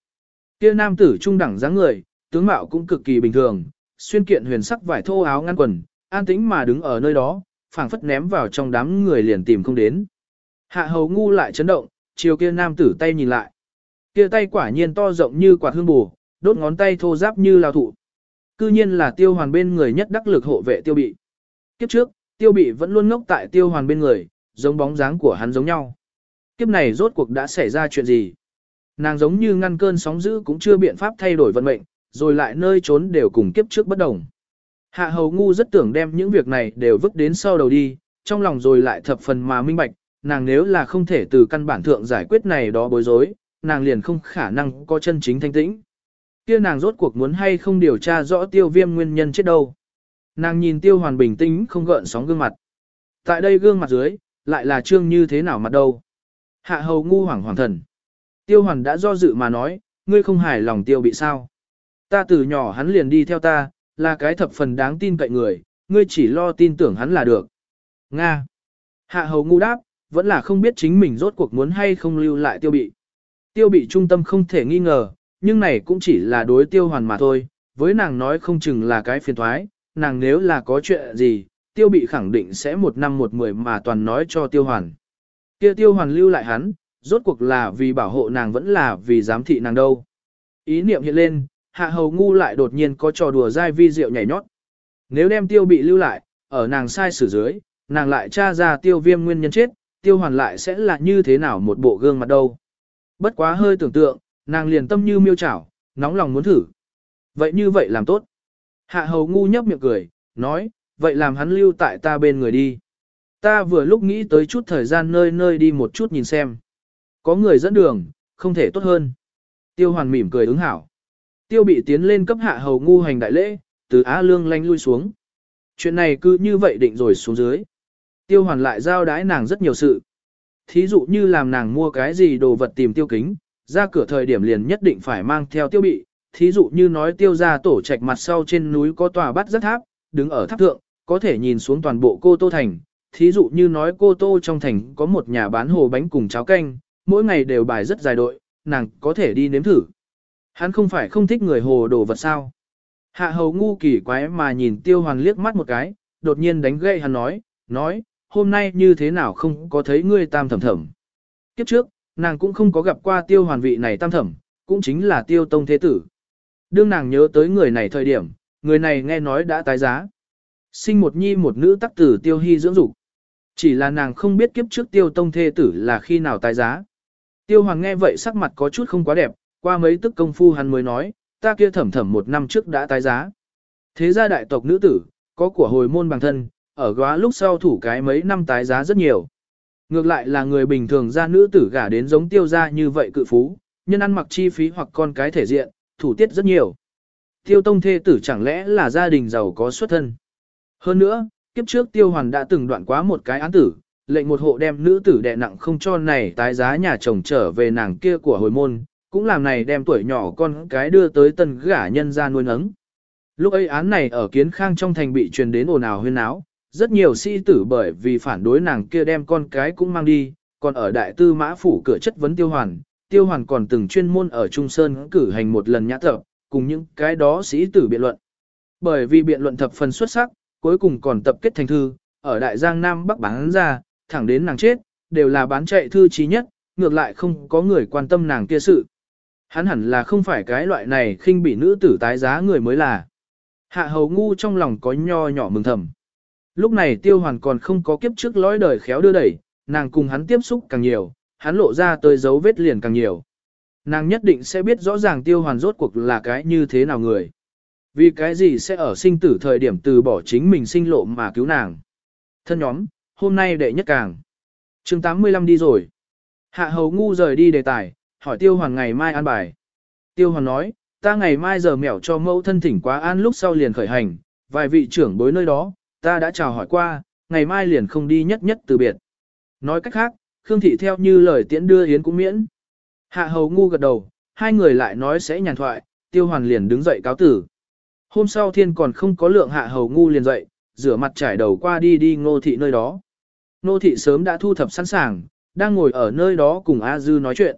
Kia nam tử trung đẳng dáng người, tướng mạo cũng cực kỳ bình thường, xuyên kiện huyền sắc vải thô áo ngăn quần, an tĩnh mà đứng ở nơi đó, phảng phất ném vào trong đám người liền tìm không đến. Hạ hầu ngu lại chấn động, chiều kia nam tử tay nhìn lại. Kia tay quả nhiên to rộng như quạt hương bù, đốt ngón tay thô giáp như lao thụ. Cư nhiên là tiêu hoàn bên người nhất đắc lực hộ vệ tiêu bị. Kiếp trước, tiêu bị vẫn luôn ngốc tại tiêu hoàn bên người, giống bóng dáng của hắn giống nhau. Kiếp này rốt cuộc đã xảy ra chuyện gì? Nàng giống như ngăn cơn sóng dữ cũng chưa biện pháp thay đổi vận mệnh, rồi lại nơi trốn đều cùng kiếp trước bất đồng. Hạ hầu ngu rất tưởng đem những việc này đều vứt đến sau đầu đi, trong lòng rồi lại thập phần mà minh bạch, nàng nếu là không thể từ căn bản thượng giải quyết này đó bối rối, nàng liền không khả năng có chân chính thanh tĩnh. Kia nàng rốt cuộc muốn hay không điều tra rõ tiêu viêm nguyên nhân chết đâu. Nàng nhìn tiêu hoàn bình tĩnh không gợn sóng gương mặt. Tại đây gương mặt dưới, lại là trương như thế nào mặt đâu. Hạ hầu ngu hoảng hoàng thần. Tiêu hoàn đã do dự mà nói, ngươi không hài lòng tiêu bị sao. Ta từ nhỏ hắn liền đi theo ta, là cái thập phần đáng tin cậy người, ngươi chỉ lo tin tưởng hắn là được. Nga. Hạ hầu ngu đáp, vẫn là không biết chính mình rốt cuộc muốn hay không lưu lại tiêu bị. Tiêu bị trung tâm không thể nghi ngờ, nhưng này cũng chỉ là đối tiêu hoàn mà thôi, với nàng nói không chừng là cái phiền thoái, nàng nếu là có chuyện gì, tiêu bị khẳng định sẽ một năm một mười mà toàn nói cho tiêu hoàn. Kia tiêu hoàn lưu lại hắn, rốt cuộc là vì bảo hộ nàng vẫn là vì giám thị nàng đâu. Ý niệm hiện lên, hạ hầu ngu lại đột nhiên có trò đùa dai vi rượu nhảy nhót. Nếu đem tiêu bị lưu lại, ở nàng sai xử dưới, nàng lại tra ra tiêu viêm nguyên nhân chết, tiêu hoàn lại sẽ là như thế nào một bộ gương mặt đâu. Bất quá hơi tưởng tượng, nàng liền tâm như miêu chảo, nóng lòng muốn thử. Vậy như vậy làm tốt. Hạ hầu ngu nhấp miệng cười, nói, vậy làm hắn lưu tại ta bên người đi. Ta vừa lúc nghĩ tới chút thời gian nơi nơi đi một chút nhìn xem. Có người dẫn đường, không thể tốt hơn. Tiêu hoàn mỉm cười ứng hảo. Tiêu bị tiến lên cấp hạ hầu ngu hành đại lễ, từ Á Lương lanh lui xuống. Chuyện này cứ như vậy định rồi xuống dưới. Tiêu hoàn lại giao đái nàng rất nhiều sự. Thí dụ như làm nàng mua cái gì đồ vật tìm tiêu kính, ra cửa thời điểm liền nhất định phải mang theo tiêu bị. Thí dụ như nói tiêu ra tổ trạch mặt sau trên núi có tòa bắt rất tháp, đứng ở tháp thượng, có thể nhìn xuống toàn bộ cô Tô Thành. Thí dụ như nói cô Tô trong thành có một nhà bán hồ bánh cùng cháo canh, mỗi ngày đều bài rất dài đội, nàng có thể đi nếm thử. Hắn không phải không thích người hồ đồ vật sao. Hạ hầu ngu kỳ quái mà nhìn tiêu hoàn liếc mắt một cái, đột nhiên đánh gậy hắn nói, nói, hôm nay như thế nào không có thấy ngươi tam thẩm thẩm. Kiếp trước, nàng cũng không có gặp qua tiêu hoàn vị này tam thẩm, cũng chính là tiêu tông thế tử. Đương nàng nhớ tới người này thời điểm, người này nghe nói đã tái giá. Sinh một nhi một nữ tắc tử tiêu hy dưỡng dục Chỉ là nàng không biết kiếp trước tiêu tông thế tử là khi nào tái giá. Tiêu hoàng nghe vậy sắc mặt có chút không quá đẹp, qua mấy tức công phu hắn mới nói, ta kia thẩm thẩm một năm trước đã tái giá. Thế gia đại tộc nữ tử, có của hồi môn bằng thân, ở góa lúc sau thủ cái mấy năm tái giá rất nhiều. Ngược lại là người bình thường ra nữ tử gả đến giống tiêu gia như vậy cự phú, nhân ăn mặc chi phí hoặc con cái thể diện, thủ tiết rất nhiều. Tiêu tông thê tử chẳng lẽ là gia đình giàu có xuất thân. Hơn nữa, kiếp trước tiêu hoàn đã từng đoạn quá một cái án tử, lệnh một hộ đem nữ tử đè nặng không cho này tái giá nhà chồng trở về nàng kia của hồi môn, cũng làm này đem tuổi nhỏ con cái đưa tới tân gả nhân ra nuôi nấng. Lúc ấy án này ở kiến khang trong thành bị truyền đến ồn ào huyên áo, rất nhiều sĩ tử bởi vì phản đối nàng kia đem con cái cũng mang đi, còn ở đại tư mã phủ cửa chất vấn tiêu hoàn, tiêu hoàn còn từng chuyên môn ở Trung Sơn cử hành một lần nhã tập, cùng những cái đó sĩ tử biện luận. Bởi vì biện luận thập phần xuất sắc, cuối cùng còn tập kết thành thư, ở Đại Giang Nam Bắc bán ra, thẳng đến nàng chết, đều là bán chạy thư trí nhất, ngược lại không có người quan tâm nàng kia sự. Hắn hẳn là không phải cái loại này khinh bị nữ tử tái giá người mới là. Hạ hầu ngu trong lòng có nho nhỏ mừng thầm. Lúc này tiêu hoàn còn không có kiếp trước lõi đời khéo đưa đẩy, nàng cùng hắn tiếp xúc càng nhiều, hắn lộ ra tới dấu vết liền càng nhiều. Nàng nhất định sẽ biết rõ ràng tiêu hoàn rốt cuộc là cái như thế nào người. Vì cái gì sẽ ở sinh tử thời điểm từ bỏ chính mình sinh lộ mà cứu nàng. Thân nhóm, hôm nay đệ nhất càng. chương 85 đi rồi. Hạ hầu ngu rời đi đề tài, hỏi tiêu hoàn ngày mai an bài. Tiêu hoàn nói, ta ngày mai giờ mẹo cho mẫu thân thỉnh quá an lúc sau liền khởi hành, vài vị trưởng bối nơi đó, ta đã chào hỏi qua, ngày mai liền không đi nhất nhất từ biệt. Nói cách khác, Khương Thị theo như lời tiễn đưa Yến cũng miễn. Hạ hầu ngu gật đầu, hai người lại nói sẽ nhàn thoại, tiêu hoàn liền đứng dậy cáo tử. Hôm sau thiên còn không có lượng hạ hầu ngu liền dậy, rửa mặt trải đầu qua đi đi ngô thị nơi đó. Ngô thị sớm đã thu thập sẵn sàng, đang ngồi ở nơi đó cùng A Dư nói chuyện.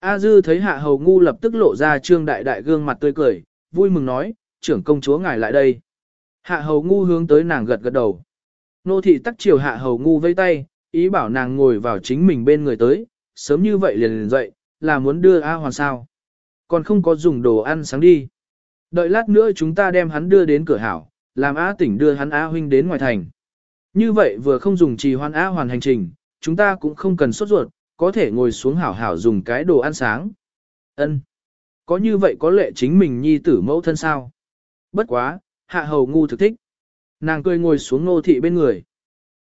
A Dư thấy hạ hầu ngu lập tức lộ ra trương đại đại gương mặt tươi cười, vui mừng nói, trưởng công chúa ngài lại đây. Hạ hầu ngu hướng tới nàng gật gật đầu. Nô thị tắc chiều hạ hầu ngu vây tay, ý bảo nàng ngồi vào chính mình bên người tới, sớm như vậy liền liền dậy, là muốn đưa A Hoàn sao. Còn không có dùng đồ ăn sáng đi. Đợi lát nữa chúng ta đem hắn đưa đến cửa hảo, làm A tỉnh đưa hắn A huynh đến ngoài thành. Như vậy vừa không dùng trì hoan A hoàn hành trình, chúng ta cũng không cần sốt ruột, có thể ngồi xuống hảo hảo dùng cái đồ ăn sáng. Ân, Có như vậy có lệ chính mình nhi tử mẫu thân sao? Bất quá, hạ hầu ngu thực thích. Nàng cười ngồi xuống nô thị bên người.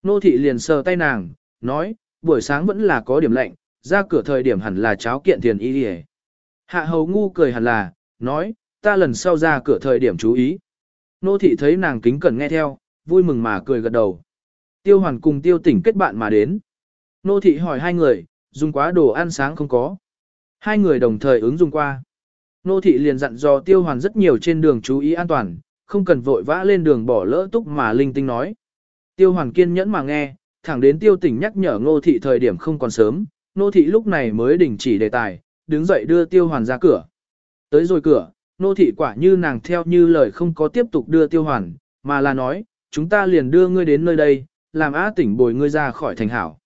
Nô thị liền sờ tay nàng, nói, buổi sáng vẫn là có điểm lạnh, ra cửa thời điểm hẳn là cháo kiện tiền y đi Hạ hầu ngu cười hẳn là, nói, ta lần sau ra cửa thời điểm chú ý. Nô thị thấy nàng kính cẩn nghe theo, vui mừng mà cười gật đầu. Tiêu hoàn cùng tiêu tỉnh kết bạn mà đến. Nô thị hỏi hai người, dùng quá đồ ăn sáng không có. Hai người đồng thời ứng dùng qua. Nô thị liền dặn dò tiêu hoàn rất nhiều trên đường chú ý an toàn, không cần vội vã lên đường bỏ lỡ túc mà linh tinh nói. Tiêu hoàn kiên nhẫn mà nghe, thẳng đến tiêu tỉnh nhắc nhở nô thị thời điểm không còn sớm, nô thị lúc này mới đình chỉ đề tài, đứng dậy đưa tiêu hoàn ra cửa. Tới rồi cửa, nô thị quả như nàng theo như lời không có tiếp tục đưa tiêu hoàn, mà là nói, chúng ta liền đưa ngươi đến nơi đây, làm á tỉnh bồi ngươi ra khỏi thành hảo.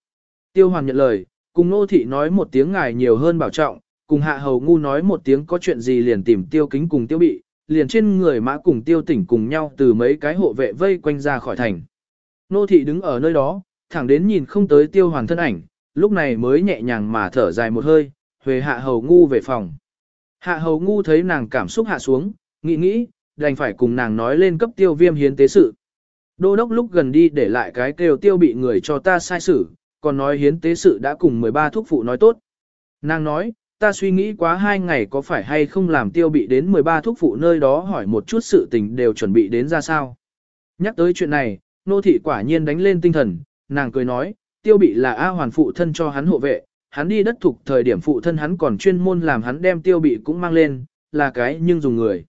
Tiêu hoàn nhận lời, cùng nô thị nói một tiếng ngài nhiều hơn bảo trọng, cùng hạ hầu ngu nói một tiếng có chuyện gì liền tìm tiêu kính cùng tiêu bị, liền trên người mã cùng tiêu tỉnh cùng nhau từ mấy cái hộ vệ vây quanh ra khỏi thành. Nô thị đứng ở nơi đó, thẳng đến nhìn không tới tiêu hoàn thân ảnh, lúc này mới nhẹ nhàng mà thở dài một hơi, huề hạ hầu ngu về phòng. Hạ hầu ngu thấy nàng cảm xúc hạ xuống, nghĩ nghĩ, đành phải cùng nàng nói lên cấp tiêu viêm hiến tế sự. Đô đốc lúc gần đi để lại cái kêu tiêu bị người cho ta sai xử, còn nói hiến tế sự đã cùng 13 thuốc phụ nói tốt. Nàng nói, ta suy nghĩ quá hai ngày có phải hay không làm tiêu bị đến 13 thuốc phụ nơi đó hỏi một chút sự tình đều chuẩn bị đến ra sao. Nhắc tới chuyện này, nô thị quả nhiên đánh lên tinh thần, nàng cười nói, tiêu bị là A hoàn phụ thân cho hắn hộ vệ, hắn đi đất thục thời điểm phụ thân hắn còn chuyên môn làm hắn đem tiêu bị cũng mang lên, là cái nhưng dùng người.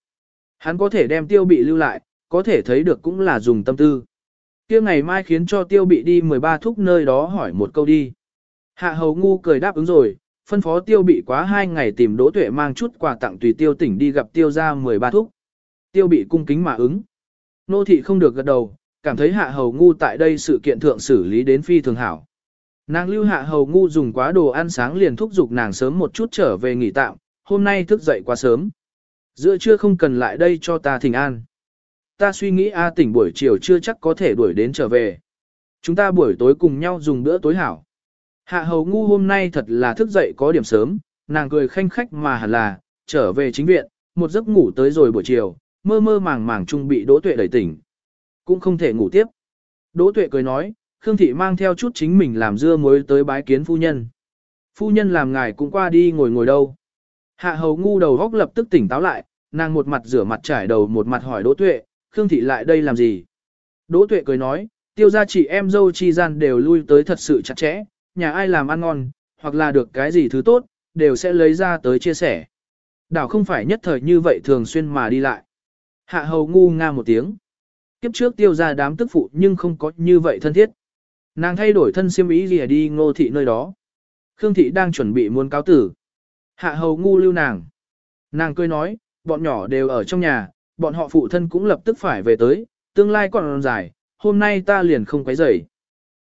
Hắn có thể đem tiêu bị lưu lại, có thể thấy được cũng là dùng tâm tư kia ngày mai khiến cho tiêu bị đi 13 thúc nơi đó hỏi một câu đi. Hạ hầu ngu cười đáp ứng rồi, phân phó tiêu bị quá hai ngày tìm đỗ tuệ mang chút quà tặng tùy tiêu tỉnh đi gặp tiêu ra 13 thúc. Tiêu bị cung kính mà ứng. Nô thị không được gật đầu, cảm thấy hạ hầu ngu tại đây sự kiện thượng xử lý đến phi thường hảo. Nàng lưu hạ hầu ngu dùng quá đồ ăn sáng liền thúc giục nàng sớm một chút trở về nghỉ tạm, hôm nay thức dậy quá sớm. Giữa trưa không cần lại đây cho ta thỉnh an. Ta suy nghĩ A tỉnh buổi chiều chưa chắc có thể đuổi đến trở về. Chúng ta buổi tối cùng nhau dùng bữa tối hảo. Hạ hầu ngu hôm nay thật là thức dậy có điểm sớm, nàng cười khanh khách mà hẳn là, trở về chính viện, một giấc ngủ tới rồi buổi chiều, mơ mơ màng màng trung bị đỗ tuệ đẩy tỉnh. Cũng không thể ngủ tiếp. Đỗ tuệ cười nói, Khương Thị mang theo chút chính mình làm dưa muối tới bái kiến phu nhân. Phu nhân làm ngài cũng qua đi ngồi ngồi đâu. Hạ hầu ngu đầu góc lập tức tỉnh táo lại, nàng một mặt rửa mặt trải đầu một mặt hỏi Đỗ Tuệ, Khương Thị lại đây làm gì? Đỗ Tuệ cười nói, tiêu gia chị em dâu chi gian đều lui tới thật sự chặt chẽ, nhà ai làm ăn ngon, hoặc là được cái gì thứ tốt, đều sẽ lấy ra tới chia sẻ. Đảo không phải nhất thời như vậy thường xuyên mà đi lại. Hạ hầu ngu nga một tiếng. Kiếp trước tiêu gia đám tức phụ nhưng không có như vậy thân thiết. Nàng thay đổi thân siêm ý gì đi ngô thị nơi đó. Khương thị đang chuẩn bị muốn cáo tử. Hạ hầu ngu lưu nàng. Nàng cười nói, bọn nhỏ đều ở trong nhà, bọn họ phụ thân cũng lập tức phải về tới, tương lai còn dài, hôm nay ta liền không quấy rầy.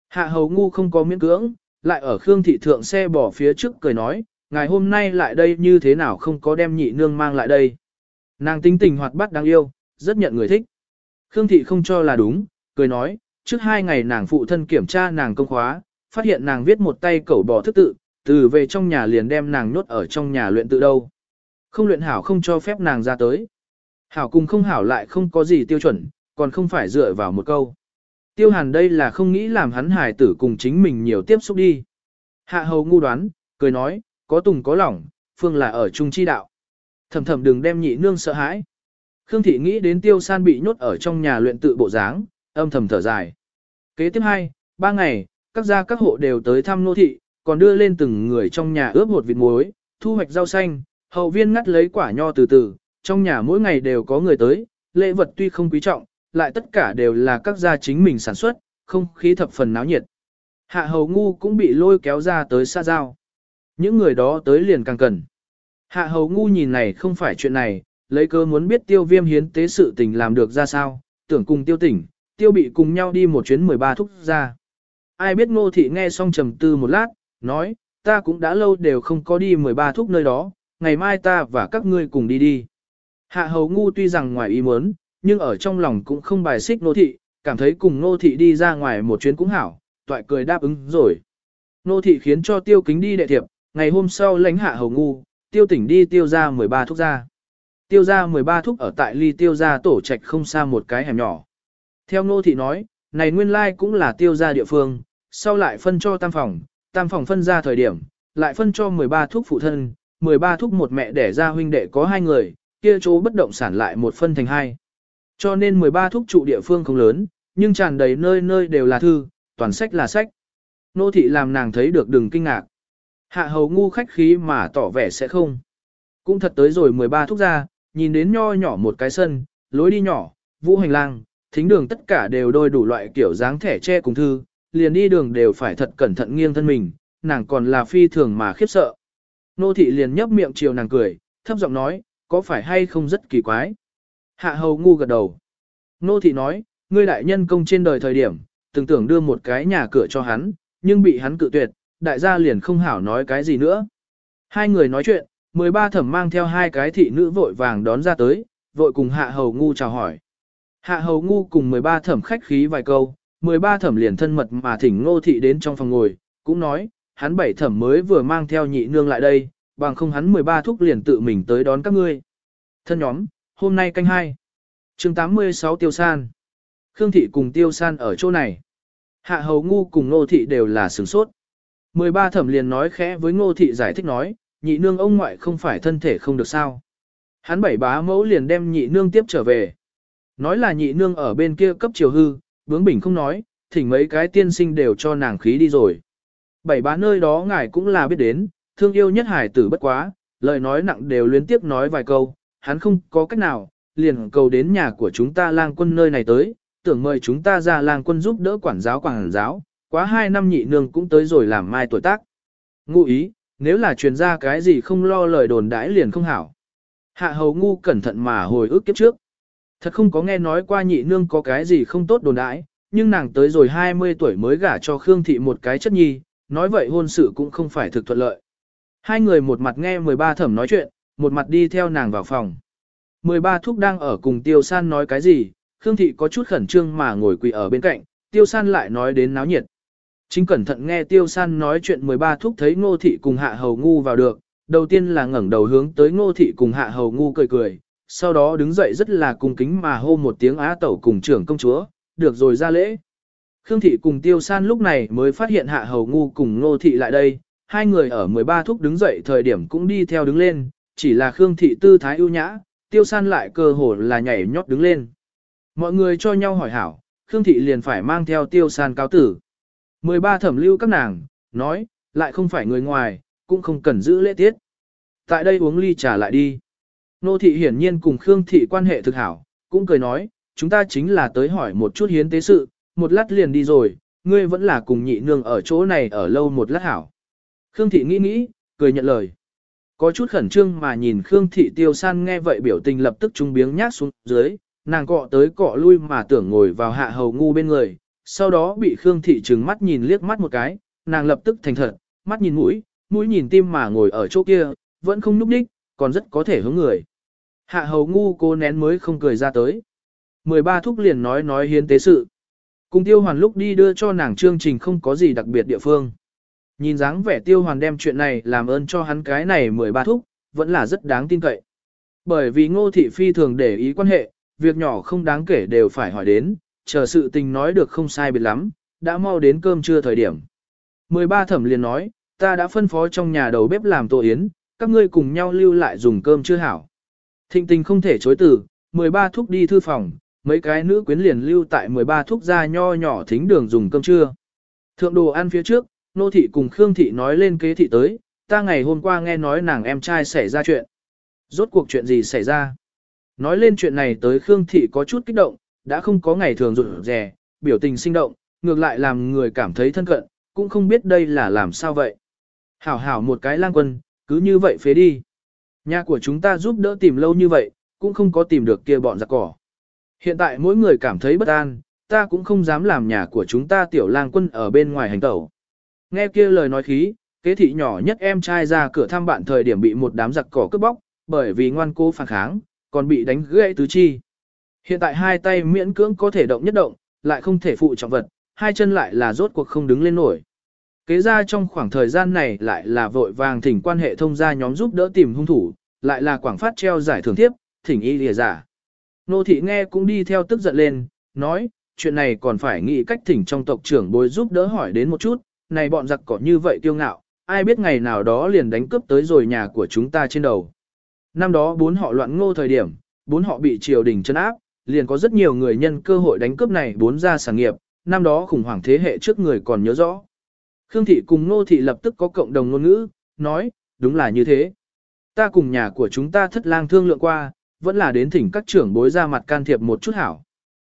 Hạ hầu ngu không có miễn cưỡng, lại ở Khương thị thượng xe bỏ phía trước cười nói, ngày hôm nay lại đây như thế nào không có đem nhị nương mang lại đây. Nàng tính tình hoạt bát đáng yêu, rất nhận người thích. Khương thị không cho là đúng, cười nói, trước hai ngày nàng phụ thân kiểm tra nàng công khóa, phát hiện nàng viết một tay cẩu bò thức tự, từ về trong nhà liền đem nàng nhốt ở trong nhà luyện tự đâu. Không luyện hảo không cho phép nàng ra tới. Hảo cùng không hảo lại không có gì tiêu chuẩn, còn không phải dựa vào một câu. Tiêu hàn đây là không nghĩ làm hắn hài tử cùng chính mình nhiều tiếp xúc đi. Hạ hầu ngu đoán, cười nói, có tùng có lỏng, phương là ở trung chi đạo. Thầm thầm đừng đem nhị nương sợ hãi. Khương thị nghĩ đến tiêu san bị nhốt ở trong nhà luyện tự bộ dáng, âm thầm thở dài. Kế tiếp hai, ba ngày, các gia các hộ đều tới thăm nô thị, còn đưa lên từng người trong nhà ướp hột vịt muối, thu hoạch rau xanh, hậu viên ngắt lấy quả nho từ từ, trong nhà mỗi ngày đều có người tới, lễ vật tuy không quý trọng, lại tất cả đều là các gia chính mình sản xuất, không khí thập phần náo nhiệt. Hạ hầu ngu cũng bị lôi kéo ra tới xa giao. Những người đó tới liền càng cần. Hạ hầu ngu nhìn này không phải chuyện này, lấy cơ muốn biết tiêu viêm hiến tế sự tình làm được ra sao, tưởng cùng tiêu tỉnh, tiêu bị cùng nhau đi một chuyến 13 thúc ra. Ai biết ngô thị nghe xong trầm tư một lát, nói, ta cũng đã lâu đều không có đi 13 thúc nơi đó, ngày mai ta và các ngươi cùng đi đi. Hạ hầu ngu tuy rằng ngoài ý muốn, nhưng ở trong lòng cũng không bài xích nô thị, cảm thấy cùng nô thị đi ra ngoài một chuyến cũng hảo, toại cười đáp ứng rồi. Nô thị khiến cho tiêu kính đi đệ thiệp, ngày hôm sau lãnh hạ hầu ngu, tiêu tỉnh đi tiêu ra 13 thúc ra. Tiêu ra 13 thúc ở tại ly tiêu ra tổ trạch không xa một cái hẻm nhỏ. Theo nô thị nói, này nguyên lai cũng là tiêu ra địa phương, sau lại phân cho tam phòng, tam phòng phân ra thời điểm, lại phân cho 13 thúc phụ thân, 13 thúc một mẹ đẻ ra huynh đệ có hai người, kia chỗ bất động sản lại một phân thành hai. Cho nên 13 thúc trụ địa phương không lớn, nhưng tràn đầy nơi nơi đều là thư, toàn sách là sách. Nô thị làm nàng thấy được đừng kinh ngạc. Hạ hầu ngu khách khí mà tỏ vẻ sẽ không. Cũng thật tới rồi 13 thúc ra, nhìn đến nho nhỏ một cái sân, lối đi nhỏ, vũ hành lang, thính đường tất cả đều đôi đủ loại kiểu dáng thẻ che cùng thư, liền đi đường đều phải thật cẩn thận nghiêng thân mình, nàng còn là phi thường mà khiếp sợ. Nô thị liền nhấp miệng chiều nàng cười, thấp giọng nói, có phải hay không rất kỳ quái. Hạ hầu ngu gật đầu. Nô thị nói, ngươi đại nhân công trên đời thời điểm, từng tưởng đưa một cái nhà cửa cho hắn, nhưng bị hắn cự tuyệt, đại gia liền không hảo nói cái gì nữa. Hai người nói chuyện, 13 thẩm mang theo hai cái thị nữ vội vàng đón ra tới, vội cùng hạ hầu ngu chào hỏi. Hạ hầu ngu cùng 13 thẩm khách khí vài câu, 13 thẩm liền thân mật mà thỉnh ngô thị đến trong phòng ngồi, cũng nói, hắn bảy thẩm mới vừa mang theo nhị nương lại đây, bằng không hắn 13 thúc liền tự mình tới đón các ngươi. Thân nhóm, hôm nay canh hai chương 86 Tiêu San. Khương Thị cùng Tiêu San ở chỗ này. Hạ Hầu Ngu cùng Ngô Thị đều là sửng sốt. 13 thẩm liền nói khẽ với Ngô Thị giải thích nói, nhị nương ông ngoại không phải thân thể không được sao. Hắn bảy bá mẫu liền đem nhị nương tiếp trở về. Nói là nhị nương ở bên kia cấp chiều hư, bướng bỉnh không nói, thỉnh mấy cái tiên sinh đều cho nàng khí đi rồi. Bảy bá nơi đó ngài cũng là biết đến, thương yêu nhất hải tử bất quá, lời nói nặng đều liên tiếp nói vài câu, hắn không có cách nào, liền cầu đến nhà của chúng ta lang quân nơi này tới, tưởng mời chúng ta ra lang quân giúp đỡ quản giáo quản giáo, quá hai năm nhị nương cũng tới rồi làm mai tuổi tác. Ngụ ý, nếu là truyền ra cái gì không lo lời đồn đãi liền không hảo. Hạ hầu ngu cẩn thận mà hồi ức kiếp trước. Thật không có nghe nói qua nhị nương có cái gì không tốt đồn đãi, nhưng nàng tới rồi 20 tuổi mới gả cho Khương Thị một cái chất nhi, nói vậy hôn sự cũng không phải thực thuận lợi. Hai người một mặt nghe 13 thẩm nói chuyện, một mặt đi theo nàng vào phòng. 13 thúc đang ở cùng Tiêu San nói cái gì, Khương Thị có chút khẩn trương mà ngồi quỳ ở bên cạnh, Tiêu San lại nói đến náo nhiệt. Chính cẩn thận nghe Tiêu San nói chuyện 13 thúc thấy Ngô Thị cùng Hạ Hầu Ngu vào được, đầu tiên là ngẩng đầu hướng tới Ngô Thị cùng Hạ Hầu Ngu cười cười, sau đó đứng dậy rất là cung kính mà hô một tiếng á tẩu cùng trưởng công chúa, được rồi ra lễ. Khương Thị cùng Tiêu San lúc này mới phát hiện Hạ Hầu Ngu cùng Ngô Thị lại đây, hai người ở 13 thúc đứng dậy thời điểm cũng đi theo đứng lên, chỉ là Khương Thị tư thái ưu nhã, Tiêu San lại cơ hồ là nhảy nhót đứng lên. Mọi người cho nhau hỏi hảo, Khương Thị liền phải mang theo Tiêu San cáo tử. 13 thẩm lưu các nàng, nói, lại không phải người ngoài, cũng không cần giữ lễ tiết. Tại đây uống ly trà lại đi. Nô Thị hiển nhiên cùng Khương Thị quan hệ thực hảo, cũng cười nói, chúng ta chính là tới hỏi một chút hiến tế sự, một lát liền đi rồi, ngươi vẫn là cùng nhị nương ở chỗ này ở lâu một lát hảo. Khương Thị nghĩ nghĩ, cười nhận lời. Có chút khẩn trương mà nhìn Khương Thị Tiêu San nghe vậy biểu tình lập tức trung biếng nhát xuống dưới, nàng cọ tới cọ lui mà tưởng ngồi vào hạ hầu ngu bên người, sau đó bị Khương Thị trừng mắt nhìn liếc mắt một cái, nàng lập tức thành thật, mắt nhìn mũi, mũi nhìn tim mà ngồi ở chỗ kia, vẫn không núp đích, còn rất có thể hướng người. Hạ hầu ngu cô nén mới không cười ra tới. 13 thúc liền nói nói hiến tế sự. Cùng tiêu hoàn lúc đi đưa cho nàng chương trình không có gì đặc biệt địa phương. Nhìn dáng vẻ tiêu hoàn đem chuyện này làm ơn cho hắn cái này 13 thúc, vẫn là rất đáng tin cậy. Bởi vì ngô thị phi thường để ý quan hệ, việc nhỏ không đáng kể đều phải hỏi đến, chờ sự tình nói được không sai biệt lắm, đã mau đến cơm trưa thời điểm. 13 thẩm liền nói, ta đã phân phó trong nhà đầu bếp làm tổ yến, các ngươi cùng nhau lưu lại dùng cơm chưa hảo. Thịnh tình không thể chối từ, 13 thúc đi thư phòng, mấy cái nữ quyến liền lưu tại 13 thúc ra nho nhỏ thính đường dùng cơm trưa. Thượng đồ ăn phía trước, nô thị cùng Khương thị nói lên kế thị tới, ta ngày hôm qua nghe nói nàng em trai xảy ra chuyện. Rốt cuộc chuyện gì xảy ra? Nói lên chuyện này tới Khương thị có chút kích động, đã không có ngày thường rụt rè, biểu tình sinh động, ngược lại làm người cảm thấy thân cận, cũng không biết đây là làm sao vậy. Hảo hảo một cái lang quân, cứ như vậy phế đi. Nhà của chúng ta giúp đỡ tìm lâu như vậy, cũng không có tìm được kia bọn giặc cỏ. Hiện tại mỗi người cảm thấy bất an, ta cũng không dám làm nhà của chúng ta tiểu lang quân ở bên ngoài hành tẩu. Nghe kia lời nói khí, kế thị nhỏ nhất em trai ra cửa thăm bạn thời điểm bị một đám giặc cỏ cướp bóc, bởi vì ngoan cố phản kháng, còn bị đánh gãy tứ chi. Hiện tại hai tay miễn cưỡng có thể động nhất động, lại không thể phụ trọng vật, hai chân lại là rốt cuộc không đứng lên nổi. Kế ra trong khoảng thời gian này lại là vội vàng thỉnh quan hệ thông gia nhóm giúp đỡ tìm hung thủ, lại là quảng phát treo giải thưởng tiếp, thỉnh y lìa giả. Nô thị nghe cũng đi theo tức giận lên, nói, chuyện này còn phải nghĩ cách thỉnh trong tộc trưởng bồi giúp đỡ hỏi đến một chút, này bọn giặc cỏ như vậy kiêu ngạo, ai biết ngày nào đó liền đánh cướp tới rồi nhà của chúng ta trên đầu. Năm đó bốn họ loạn ngô thời điểm, bốn họ bị triều đình chân áp, liền có rất nhiều người nhân cơ hội đánh cướp này bốn ra sản nghiệp, năm đó khủng hoảng thế hệ trước người còn nhớ rõ. Khương thị cùng Ngô thị lập tức có cộng đồng ngôn ngữ, nói, đúng là như thế. Ta cùng nhà của chúng ta thất lang thương lượng qua, vẫn là đến thỉnh các trưởng bối ra mặt can thiệp một chút hảo.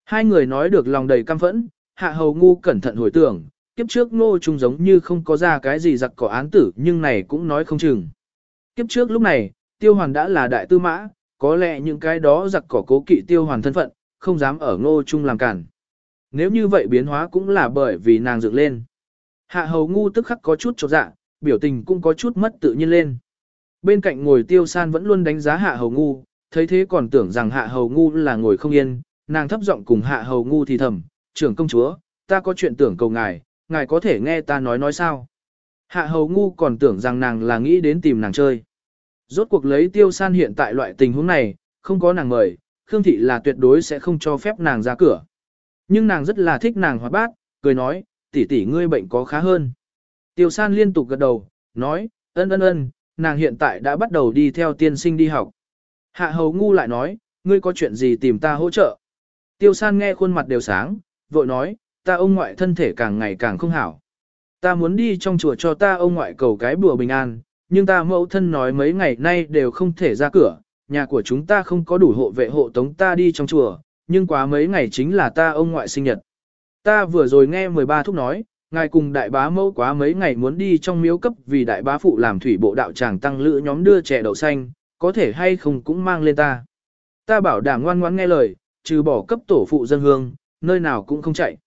Hai người nói được lòng đầy căm phẫn, hạ hầu ngu cẩn thận hồi tưởng, kiếp trước Ngô Trung giống như không có ra cái gì giặc cỏ án tử nhưng này cũng nói không chừng. Kiếp trước lúc này, tiêu hoàn đã là đại tư mã, có lẽ những cái đó giặc cỏ cố kỵ tiêu hoàn thân phận, không dám ở Ngô Trung làm cản. Nếu như vậy biến hóa cũng là bởi vì nàng dựng lên. Hạ hầu ngu tức khắc có chút trột dạ, biểu tình cũng có chút mất tự nhiên lên. Bên cạnh ngồi tiêu san vẫn luôn đánh giá hạ hầu ngu, thấy thế còn tưởng rằng hạ hầu ngu là ngồi không yên, nàng thấp giọng cùng hạ hầu ngu thì thầm, trưởng công chúa, ta có chuyện tưởng cầu ngài, ngài có thể nghe ta nói nói sao. Hạ hầu ngu còn tưởng rằng nàng là nghĩ đến tìm nàng chơi. Rốt cuộc lấy tiêu san hiện tại loại tình huống này, không có nàng mời, Khương Thị là tuyệt đối sẽ không cho phép nàng ra cửa. Nhưng nàng rất là thích nàng hoạt bát, cười nói, tỷ tỷ ngươi bệnh có khá hơn. Tiêu san liên tục gật đầu, nói, ân ân ân, nàng hiện tại đã bắt đầu đi theo tiên sinh đi học. Hạ hầu ngu lại nói, ngươi có chuyện gì tìm ta hỗ trợ. Tiêu san nghe khuôn mặt đều sáng, vội nói, ta ông ngoại thân thể càng ngày càng không hảo. Ta muốn đi trong chùa cho ta ông ngoại cầu cái bùa bình an, nhưng ta mẫu thân nói mấy ngày nay đều không thể ra cửa, nhà của chúng ta không có đủ hộ vệ hộ tống ta đi trong chùa, nhưng quá mấy ngày chính là ta ông ngoại sinh nhật. Ta vừa rồi nghe 13 thúc nói, ngài cùng đại bá mẫu quá mấy ngày muốn đi trong miếu cấp vì đại bá phụ làm thủy bộ đạo tràng tăng lữ nhóm đưa trẻ đậu xanh, có thể hay không cũng mang lên ta. Ta bảo đảm ngoan ngoãn nghe lời, trừ bỏ cấp tổ phụ dân hương, nơi nào cũng không chạy.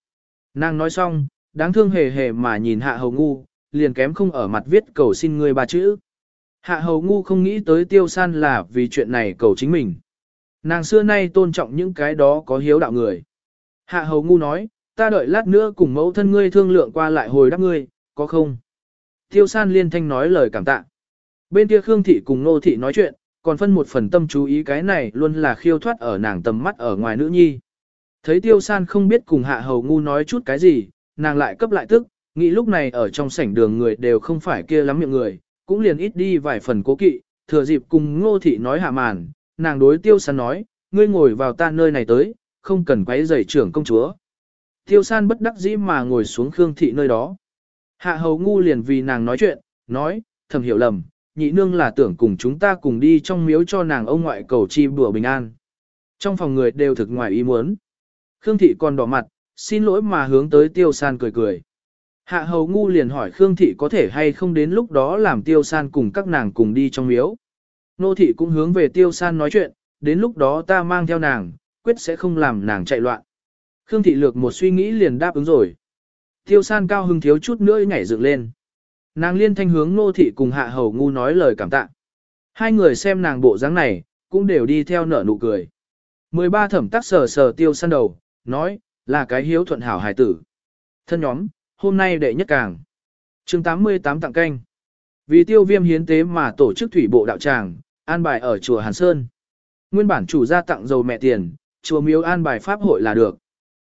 Nàng nói xong, đáng thương hề hề mà nhìn hạ hầu ngu, liền kém không ở mặt viết cầu xin người ba chữ. Hạ hầu ngu không nghĩ tới tiêu san là vì chuyện này cầu chính mình. Nàng xưa nay tôn trọng những cái đó có hiếu đạo người. Hạ hầu ngu nói, ta đợi lát nữa cùng mẫu thân ngươi thương lượng qua lại hồi đáp ngươi, có không? Tiêu san liên thanh nói lời cảm tạ. Bên kia Khương Thị cùng Nô Thị nói chuyện, còn phân một phần tâm chú ý cái này luôn là khiêu thoát ở nàng tầm mắt ở ngoài nữ nhi. Thấy Tiêu san không biết cùng hạ hầu ngu nói chút cái gì, nàng lại cấp lại tức, nghĩ lúc này ở trong sảnh đường người đều không phải kia lắm miệng người, cũng liền ít đi vài phần cố kỵ, thừa dịp cùng Ngô Thị nói hạ màn, nàng đối Tiêu san nói, ngươi ngồi vào ta nơi này tới, không cần quấy rầy trưởng công chúa. Tiêu san bất đắc dĩ mà ngồi xuống Khương thị nơi đó. Hạ hầu ngu liền vì nàng nói chuyện, nói, thầm hiểu lầm, nhị nương là tưởng cùng chúng ta cùng đi trong miếu cho nàng ông ngoại cầu chi bùa bình an. Trong phòng người đều thực ngoài ý muốn. Khương thị còn đỏ mặt, xin lỗi mà hướng tới tiêu san cười cười. Hạ hầu ngu liền hỏi Khương Thị có thể hay không đến lúc đó làm tiêu san cùng các nàng cùng đi trong miếu. Nô Thị cũng hướng về tiêu san nói chuyện, đến lúc đó ta mang theo nàng, quyết sẽ không làm nàng chạy loạn. Khương Thị lược một suy nghĩ liền đáp ứng rồi. Tiêu san cao hưng thiếu chút nữa nhảy dựng lên. Nàng liên thanh hướng nô thị cùng hạ hầu ngu nói lời cảm tạ. Hai người xem nàng bộ dáng này, cũng đều đi theo nở nụ cười. 13 thẩm tác sờ sờ tiêu san đầu, nói, là cái hiếu thuận hảo hài tử. Thân nhóm, hôm nay đệ nhất càng. chương 88 tặng canh. Vì tiêu viêm hiến tế mà tổ chức thủy bộ đạo tràng, an bài ở chùa Hàn Sơn. Nguyên bản chủ gia tặng dầu mẹ tiền, chùa miếu an bài pháp hội là được.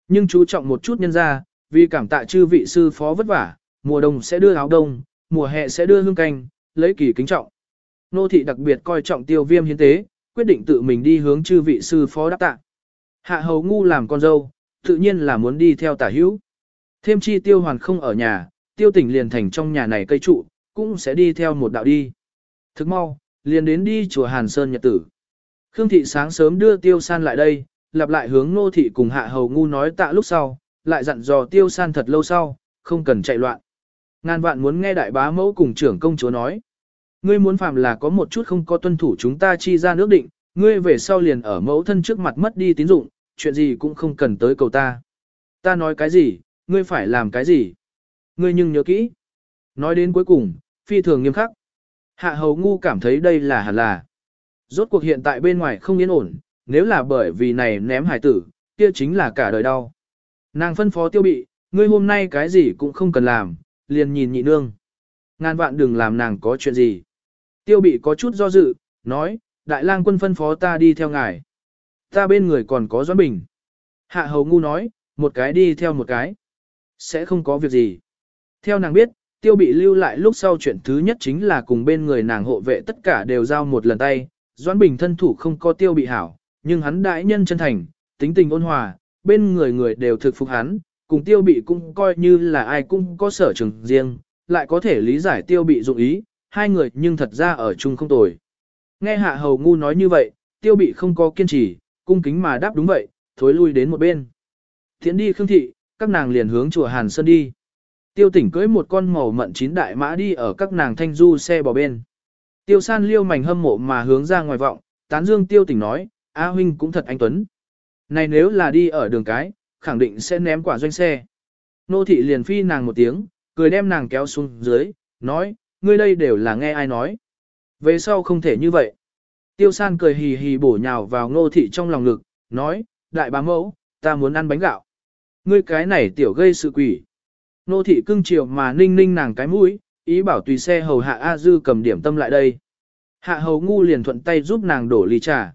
Nhưng chú trọng một chút nhân ra, vì cảm tạ chư vị sư phó vất vả, mùa đông sẽ đưa áo đông, mùa hè sẽ đưa hương canh, lấy kỳ kính trọng. Nô thị đặc biệt coi trọng tiêu viêm hiến tế, quyết định tự mình đi hướng chư vị sư phó đáp tạ. Hạ hầu ngu làm con dâu, tự nhiên là muốn đi theo tả hữu. Thêm chi tiêu hoàn không ở nhà, tiêu tỉnh liền thành trong nhà này cây trụ, cũng sẽ đi theo một đạo đi. Thức mau, liền đến đi chùa Hàn Sơn Nhật Tử. Khương thị sáng sớm đưa tiêu san lại đây, lặp lại hướng nô thị cùng hạ hầu ngu nói tạ lúc sau, lại dặn dò tiêu san thật lâu sau, không cần chạy loạn. Ngàn vạn muốn nghe đại bá mẫu cùng trưởng công chúa nói. Ngươi muốn phạm là có một chút không có tuân thủ chúng ta chi ra nước định, ngươi về sau liền ở mẫu thân trước mặt mất đi tín dụng, chuyện gì cũng không cần tới cầu ta. Ta nói cái gì, ngươi phải làm cái gì. Ngươi nhưng nhớ kỹ. Nói đến cuối cùng, phi thường nghiêm khắc. Hạ hầu ngu cảm thấy đây là hẳn là. Rốt cuộc hiện tại bên ngoài không yên ổn, nếu là bởi vì này ném hải tử, kia chính là cả đời đau. Nàng phân phó tiêu bị, ngươi hôm nay cái gì cũng không cần làm, liền nhìn nhị nương. Ngàn vạn đừng làm nàng có chuyện gì. Tiêu bị có chút do dự, nói, đại lang quân phân phó ta đi theo ngài. Ta bên người còn có Doãn Bình. Hạ hầu ngu nói, một cái đi theo một cái. Sẽ không có việc gì. Theo nàng biết, tiêu bị lưu lại lúc sau chuyện thứ nhất chính là cùng bên người nàng hộ vệ tất cả đều giao một lần tay. Doãn Bình thân thủ không có tiêu bị hảo, nhưng hắn đại nhân chân thành, tính tình ôn hòa, bên người người đều thực phục hắn, cùng tiêu bị cũng coi như là ai cũng có sở trường riêng, lại có thể lý giải tiêu bị dụng ý, hai người nhưng thật ra ở chung không tồi. Nghe hạ hầu ngu nói như vậy, tiêu bị không có kiên trì, cung kính mà đáp đúng vậy, thối lui đến một bên. Thiện đi khương thị, các nàng liền hướng chùa Hàn Sơn đi. Tiêu tỉnh cưới một con màu mận chín đại mã đi ở các nàng thanh du xe bò bên. Tiêu san liêu mảnh hâm mộ mà hướng ra ngoài vọng, tán dương tiêu tỉnh nói, A huynh cũng thật anh Tuấn. Này nếu là đi ở đường cái, khẳng định sẽ ném quả doanh xe. Nô thị liền phi nàng một tiếng, cười đem nàng kéo xuống dưới, nói, ngươi đây đều là nghe ai nói. Về sau không thể như vậy. Tiêu san cười hì hì bổ nhào vào Ngô thị trong lòng ngực, nói, đại bá mẫu, ta muốn ăn bánh gạo. Ngươi cái này tiểu gây sự quỷ. Ngô thị cưng chiều mà ninh ninh nàng cái mũi, ý bảo tùy xe hầu hạ A Dư cầm điểm tâm lại đây. Hạ hầu ngu liền thuận tay giúp nàng đổ ly trà.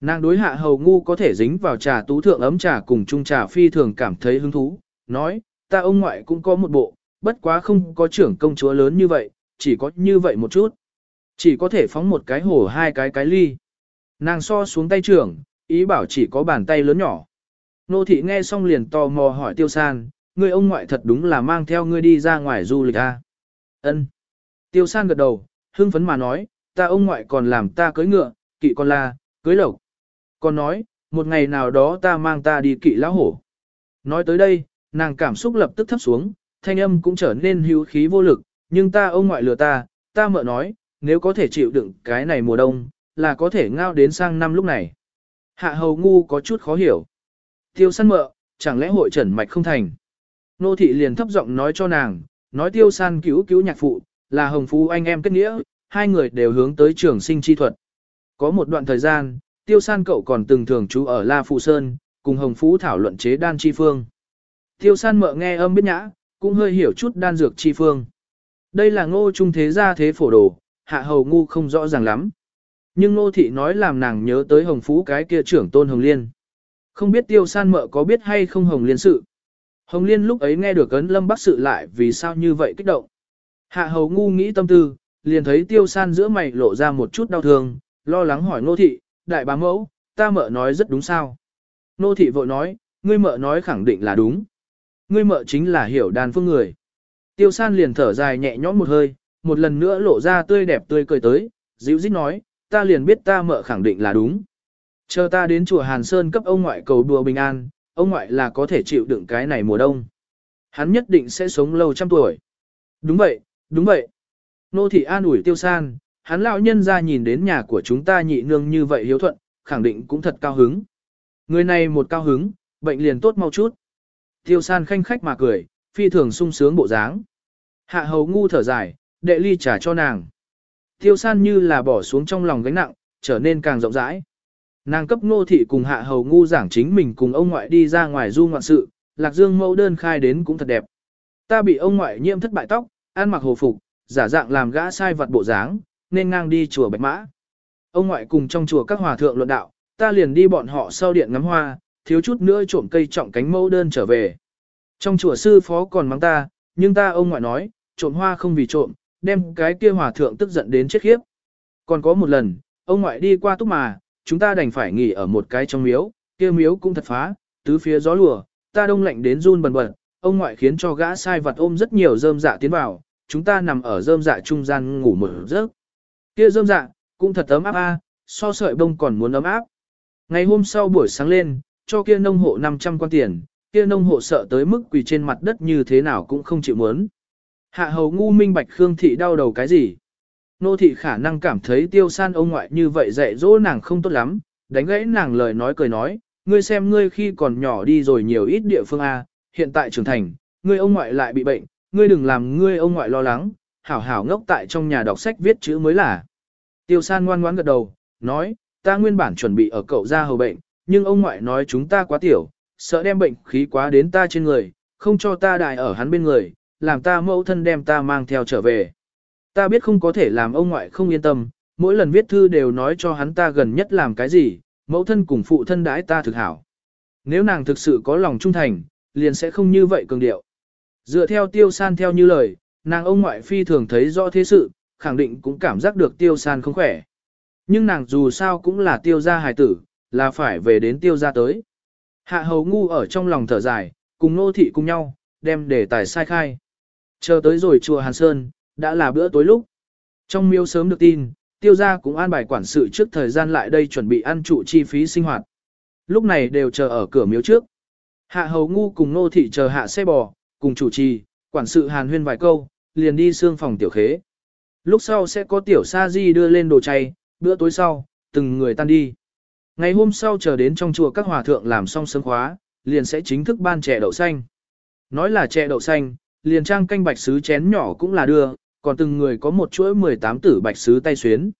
Nàng đối hạ hầu ngu có thể dính vào trà tú thượng ấm trà cùng chung trà phi thường cảm thấy hứng thú, nói, ta ông ngoại cũng có một bộ, bất quá không có trưởng công chúa lớn như vậy, chỉ có như vậy một chút. Chỉ có thể phóng một cái hồ hai cái cái ly. Nàng so xuống tay trưởng, ý bảo chỉ có bàn tay lớn nhỏ. Nô thị nghe xong liền tò mò hỏi tiêu san, người ông ngoại thật đúng là mang theo ngươi đi ra ngoài du lịch à? Ân. Tiêu san gật đầu, hưng phấn mà nói, ta ông ngoại còn làm ta cưới ngựa, kỵ con la, cưới lộc. Còn nói, một ngày nào đó ta mang ta đi kỵ lão hổ. Nói tới đây, nàng cảm xúc lập tức thấp xuống, thanh âm cũng trở nên hữu khí vô lực, nhưng ta ông ngoại lừa ta, ta mợ nói, nếu có thể chịu đựng cái này mùa đông, là có thể ngao đến sang năm lúc này. Hạ hầu ngu có chút khó hiểu. Tiêu săn mợ, chẳng lẽ hội trần mạch không thành. Nô thị liền thấp giọng nói cho nàng, nói tiêu san cứu cứu nhạc phụ, là hồng phú anh em kết nghĩa, hai người đều hướng tới trường sinh chi thuật. Có một đoạn thời gian, tiêu san cậu còn từng thường trú ở La Phụ Sơn, cùng hồng phú thảo luận chế đan chi phương. Tiêu san mợ nghe âm biết nhã, cũng hơi hiểu chút đan dược chi phương. Đây là ngô trung thế gia thế phổ đồ, hạ hầu ngu không rõ ràng lắm. Nhưng Nô thị nói làm nàng nhớ tới hồng phú cái kia trưởng tôn hồng liên. Không biết tiêu san mợ có biết hay không hồng liên sự. Hồng liên lúc ấy nghe được ấn lâm bác sự lại vì sao như vậy kích động. Hạ hầu ngu nghĩ tâm tư, liền thấy tiêu san giữa mày lộ ra một chút đau thương, lo lắng hỏi Nô thị, đại bá mẫu, ta mợ nói rất đúng sao. Nô thị vội nói, ngươi mợ nói khẳng định là đúng. Ngươi mợ chính là hiểu đàn phương người. Tiêu san liền thở dài nhẹ nhõm một hơi, một lần nữa lộ ra tươi đẹp tươi cười tới, dịu dít nói, ta liền biết ta mợ khẳng định là đúng. Chờ ta đến chùa Hàn Sơn cấp ông ngoại cầu đùa bình an, ông ngoại là có thể chịu đựng cái này mùa đông. Hắn nhất định sẽ sống lâu trăm tuổi. Đúng vậy, đúng vậy. Nô thị an ủi tiêu san, hắn lão nhân ra nhìn đến nhà của chúng ta nhị nương như vậy hiếu thuận, khẳng định cũng thật cao hứng. Người này một cao hứng, bệnh liền tốt mau chút. Tiêu san khanh khách mà cười, phi thường sung sướng bộ dáng. Hạ hầu ngu thở dài, đệ ly trả cho nàng. Tiêu san như là bỏ xuống trong lòng gánh nặng, trở nên càng rộng rãi. Nàng cấp ngô thị cùng hạ hầu ngu giảng chính mình cùng ông ngoại đi ra ngoài du ngoạn sự, lạc dương mẫu đơn khai đến cũng thật đẹp. Ta bị ông ngoại nhiễm thất bại tóc, ăn mặc hồ phục, giả dạng làm gã sai vật bộ dáng, nên ngang đi chùa Bạch Mã. Ông ngoại cùng trong chùa các hòa thượng luận đạo, ta liền đi bọn họ sau điện ngắm hoa, thiếu chút nữa trộm cây trọng cánh mẫu đơn trở về. Trong chùa sư phó còn mắng ta, nhưng ta ông ngoại nói, trộm hoa không vì trộm, đem cái kia hòa thượng tức giận đến chết khiếp. Còn có một lần, ông ngoại đi qua túc mà, chúng ta đành phải nghỉ ở một cái trong miếu, kia miếu cũng thật phá, tứ phía gió lùa, ta đông lạnh đến run bần bật, ông ngoại khiến cho gã sai vật ôm rất nhiều rơm dạ tiến vào, chúng ta nằm ở rơm dạ trung gian ngủ một giấc. Kia rơm dạ, cũng thật ấm áp a, so sợi bông còn muốn ấm áp. Ngày hôm sau buổi sáng lên, cho kia nông hộ 500 quan tiền, kia nông hộ sợ tới mức quỳ trên mặt đất như thế nào cũng không chịu muốn. Hạ hầu ngu minh bạch Khương thị đau đầu cái gì? Nô thị khả năng cảm thấy tiêu san ông ngoại như vậy dạy dỗ nàng không tốt lắm, đánh gãy nàng lời nói cười nói, ngươi xem ngươi khi còn nhỏ đi rồi nhiều ít địa phương A, hiện tại trưởng thành, ngươi ông ngoại lại bị bệnh, ngươi đừng làm ngươi ông ngoại lo lắng, hảo hảo ngốc tại trong nhà đọc sách viết chữ mới là. Tiêu san ngoan ngoãn gật đầu, nói, ta nguyên bản chuẩn bị ở cậu ra hầu bệnh, nhưng ông ngoại nói chúng ta quá tiểu, sợ đem bệnh khí quá đến ta trên người, không cho ta đại ở hắn bên người, làm ta mẫu thân đem ta mang theo trở về. Ta biết không có thể làm ông ngoại không yên tâm, mỗi lần viết thư đều nói cho hắn ta gần nhất làm cái gì, mẫu thân cùng phụ thân đãi ta thực hảo. Nếu nàng thực sự có lòng trung thành, liền sẽ không như vậy cường điệu. Dựa theo tiêu san theo như lời, nàng ông ngoại phi thường thấy rõ thế sự, khẳng định cũng cảm giác được tiêu san không khỏe. Nhưng nàng dù sao cũng là tiêu gia hài tử, là phải về đến tiêu gia tới. Hạ hầu ngu ở trong lòng thở dài, cùng nô thị cùng nhau, đem để tài sai khai. Chờ tới rồi chùa Hàn Sơn, đã là bữa tối lúc. Trong miêu sớm được tin, tiêu gia cũng an bài quản sự trước thời gian lại đây chuẩn bị ăn trụ chi phí sinh hoạt. Lúc này đều chờ ở cửa miếu trước. Hạ hầu ngu cùng nô thị chờ hạ xe bò, cùng chủ trì, quản sự hàn huyên vài câu, liền đi xương phòng tiểu khế. Lúc sau sẽ có tiểu sa di đưa lên đồ chay, bữa tối sau, từng người tan đi. Ngày hôm sau chờ đến trong chùa các hòa thượng làm xong sớm khóa, liền sẽ chính thức ban chè đậu xanh. Nói là chè đậu xanh, liền trang canh bạch sứ chén nhỏ cũng là đưa, còn từng người có một chuỗi 18 tử bạch sứ tay xuyến.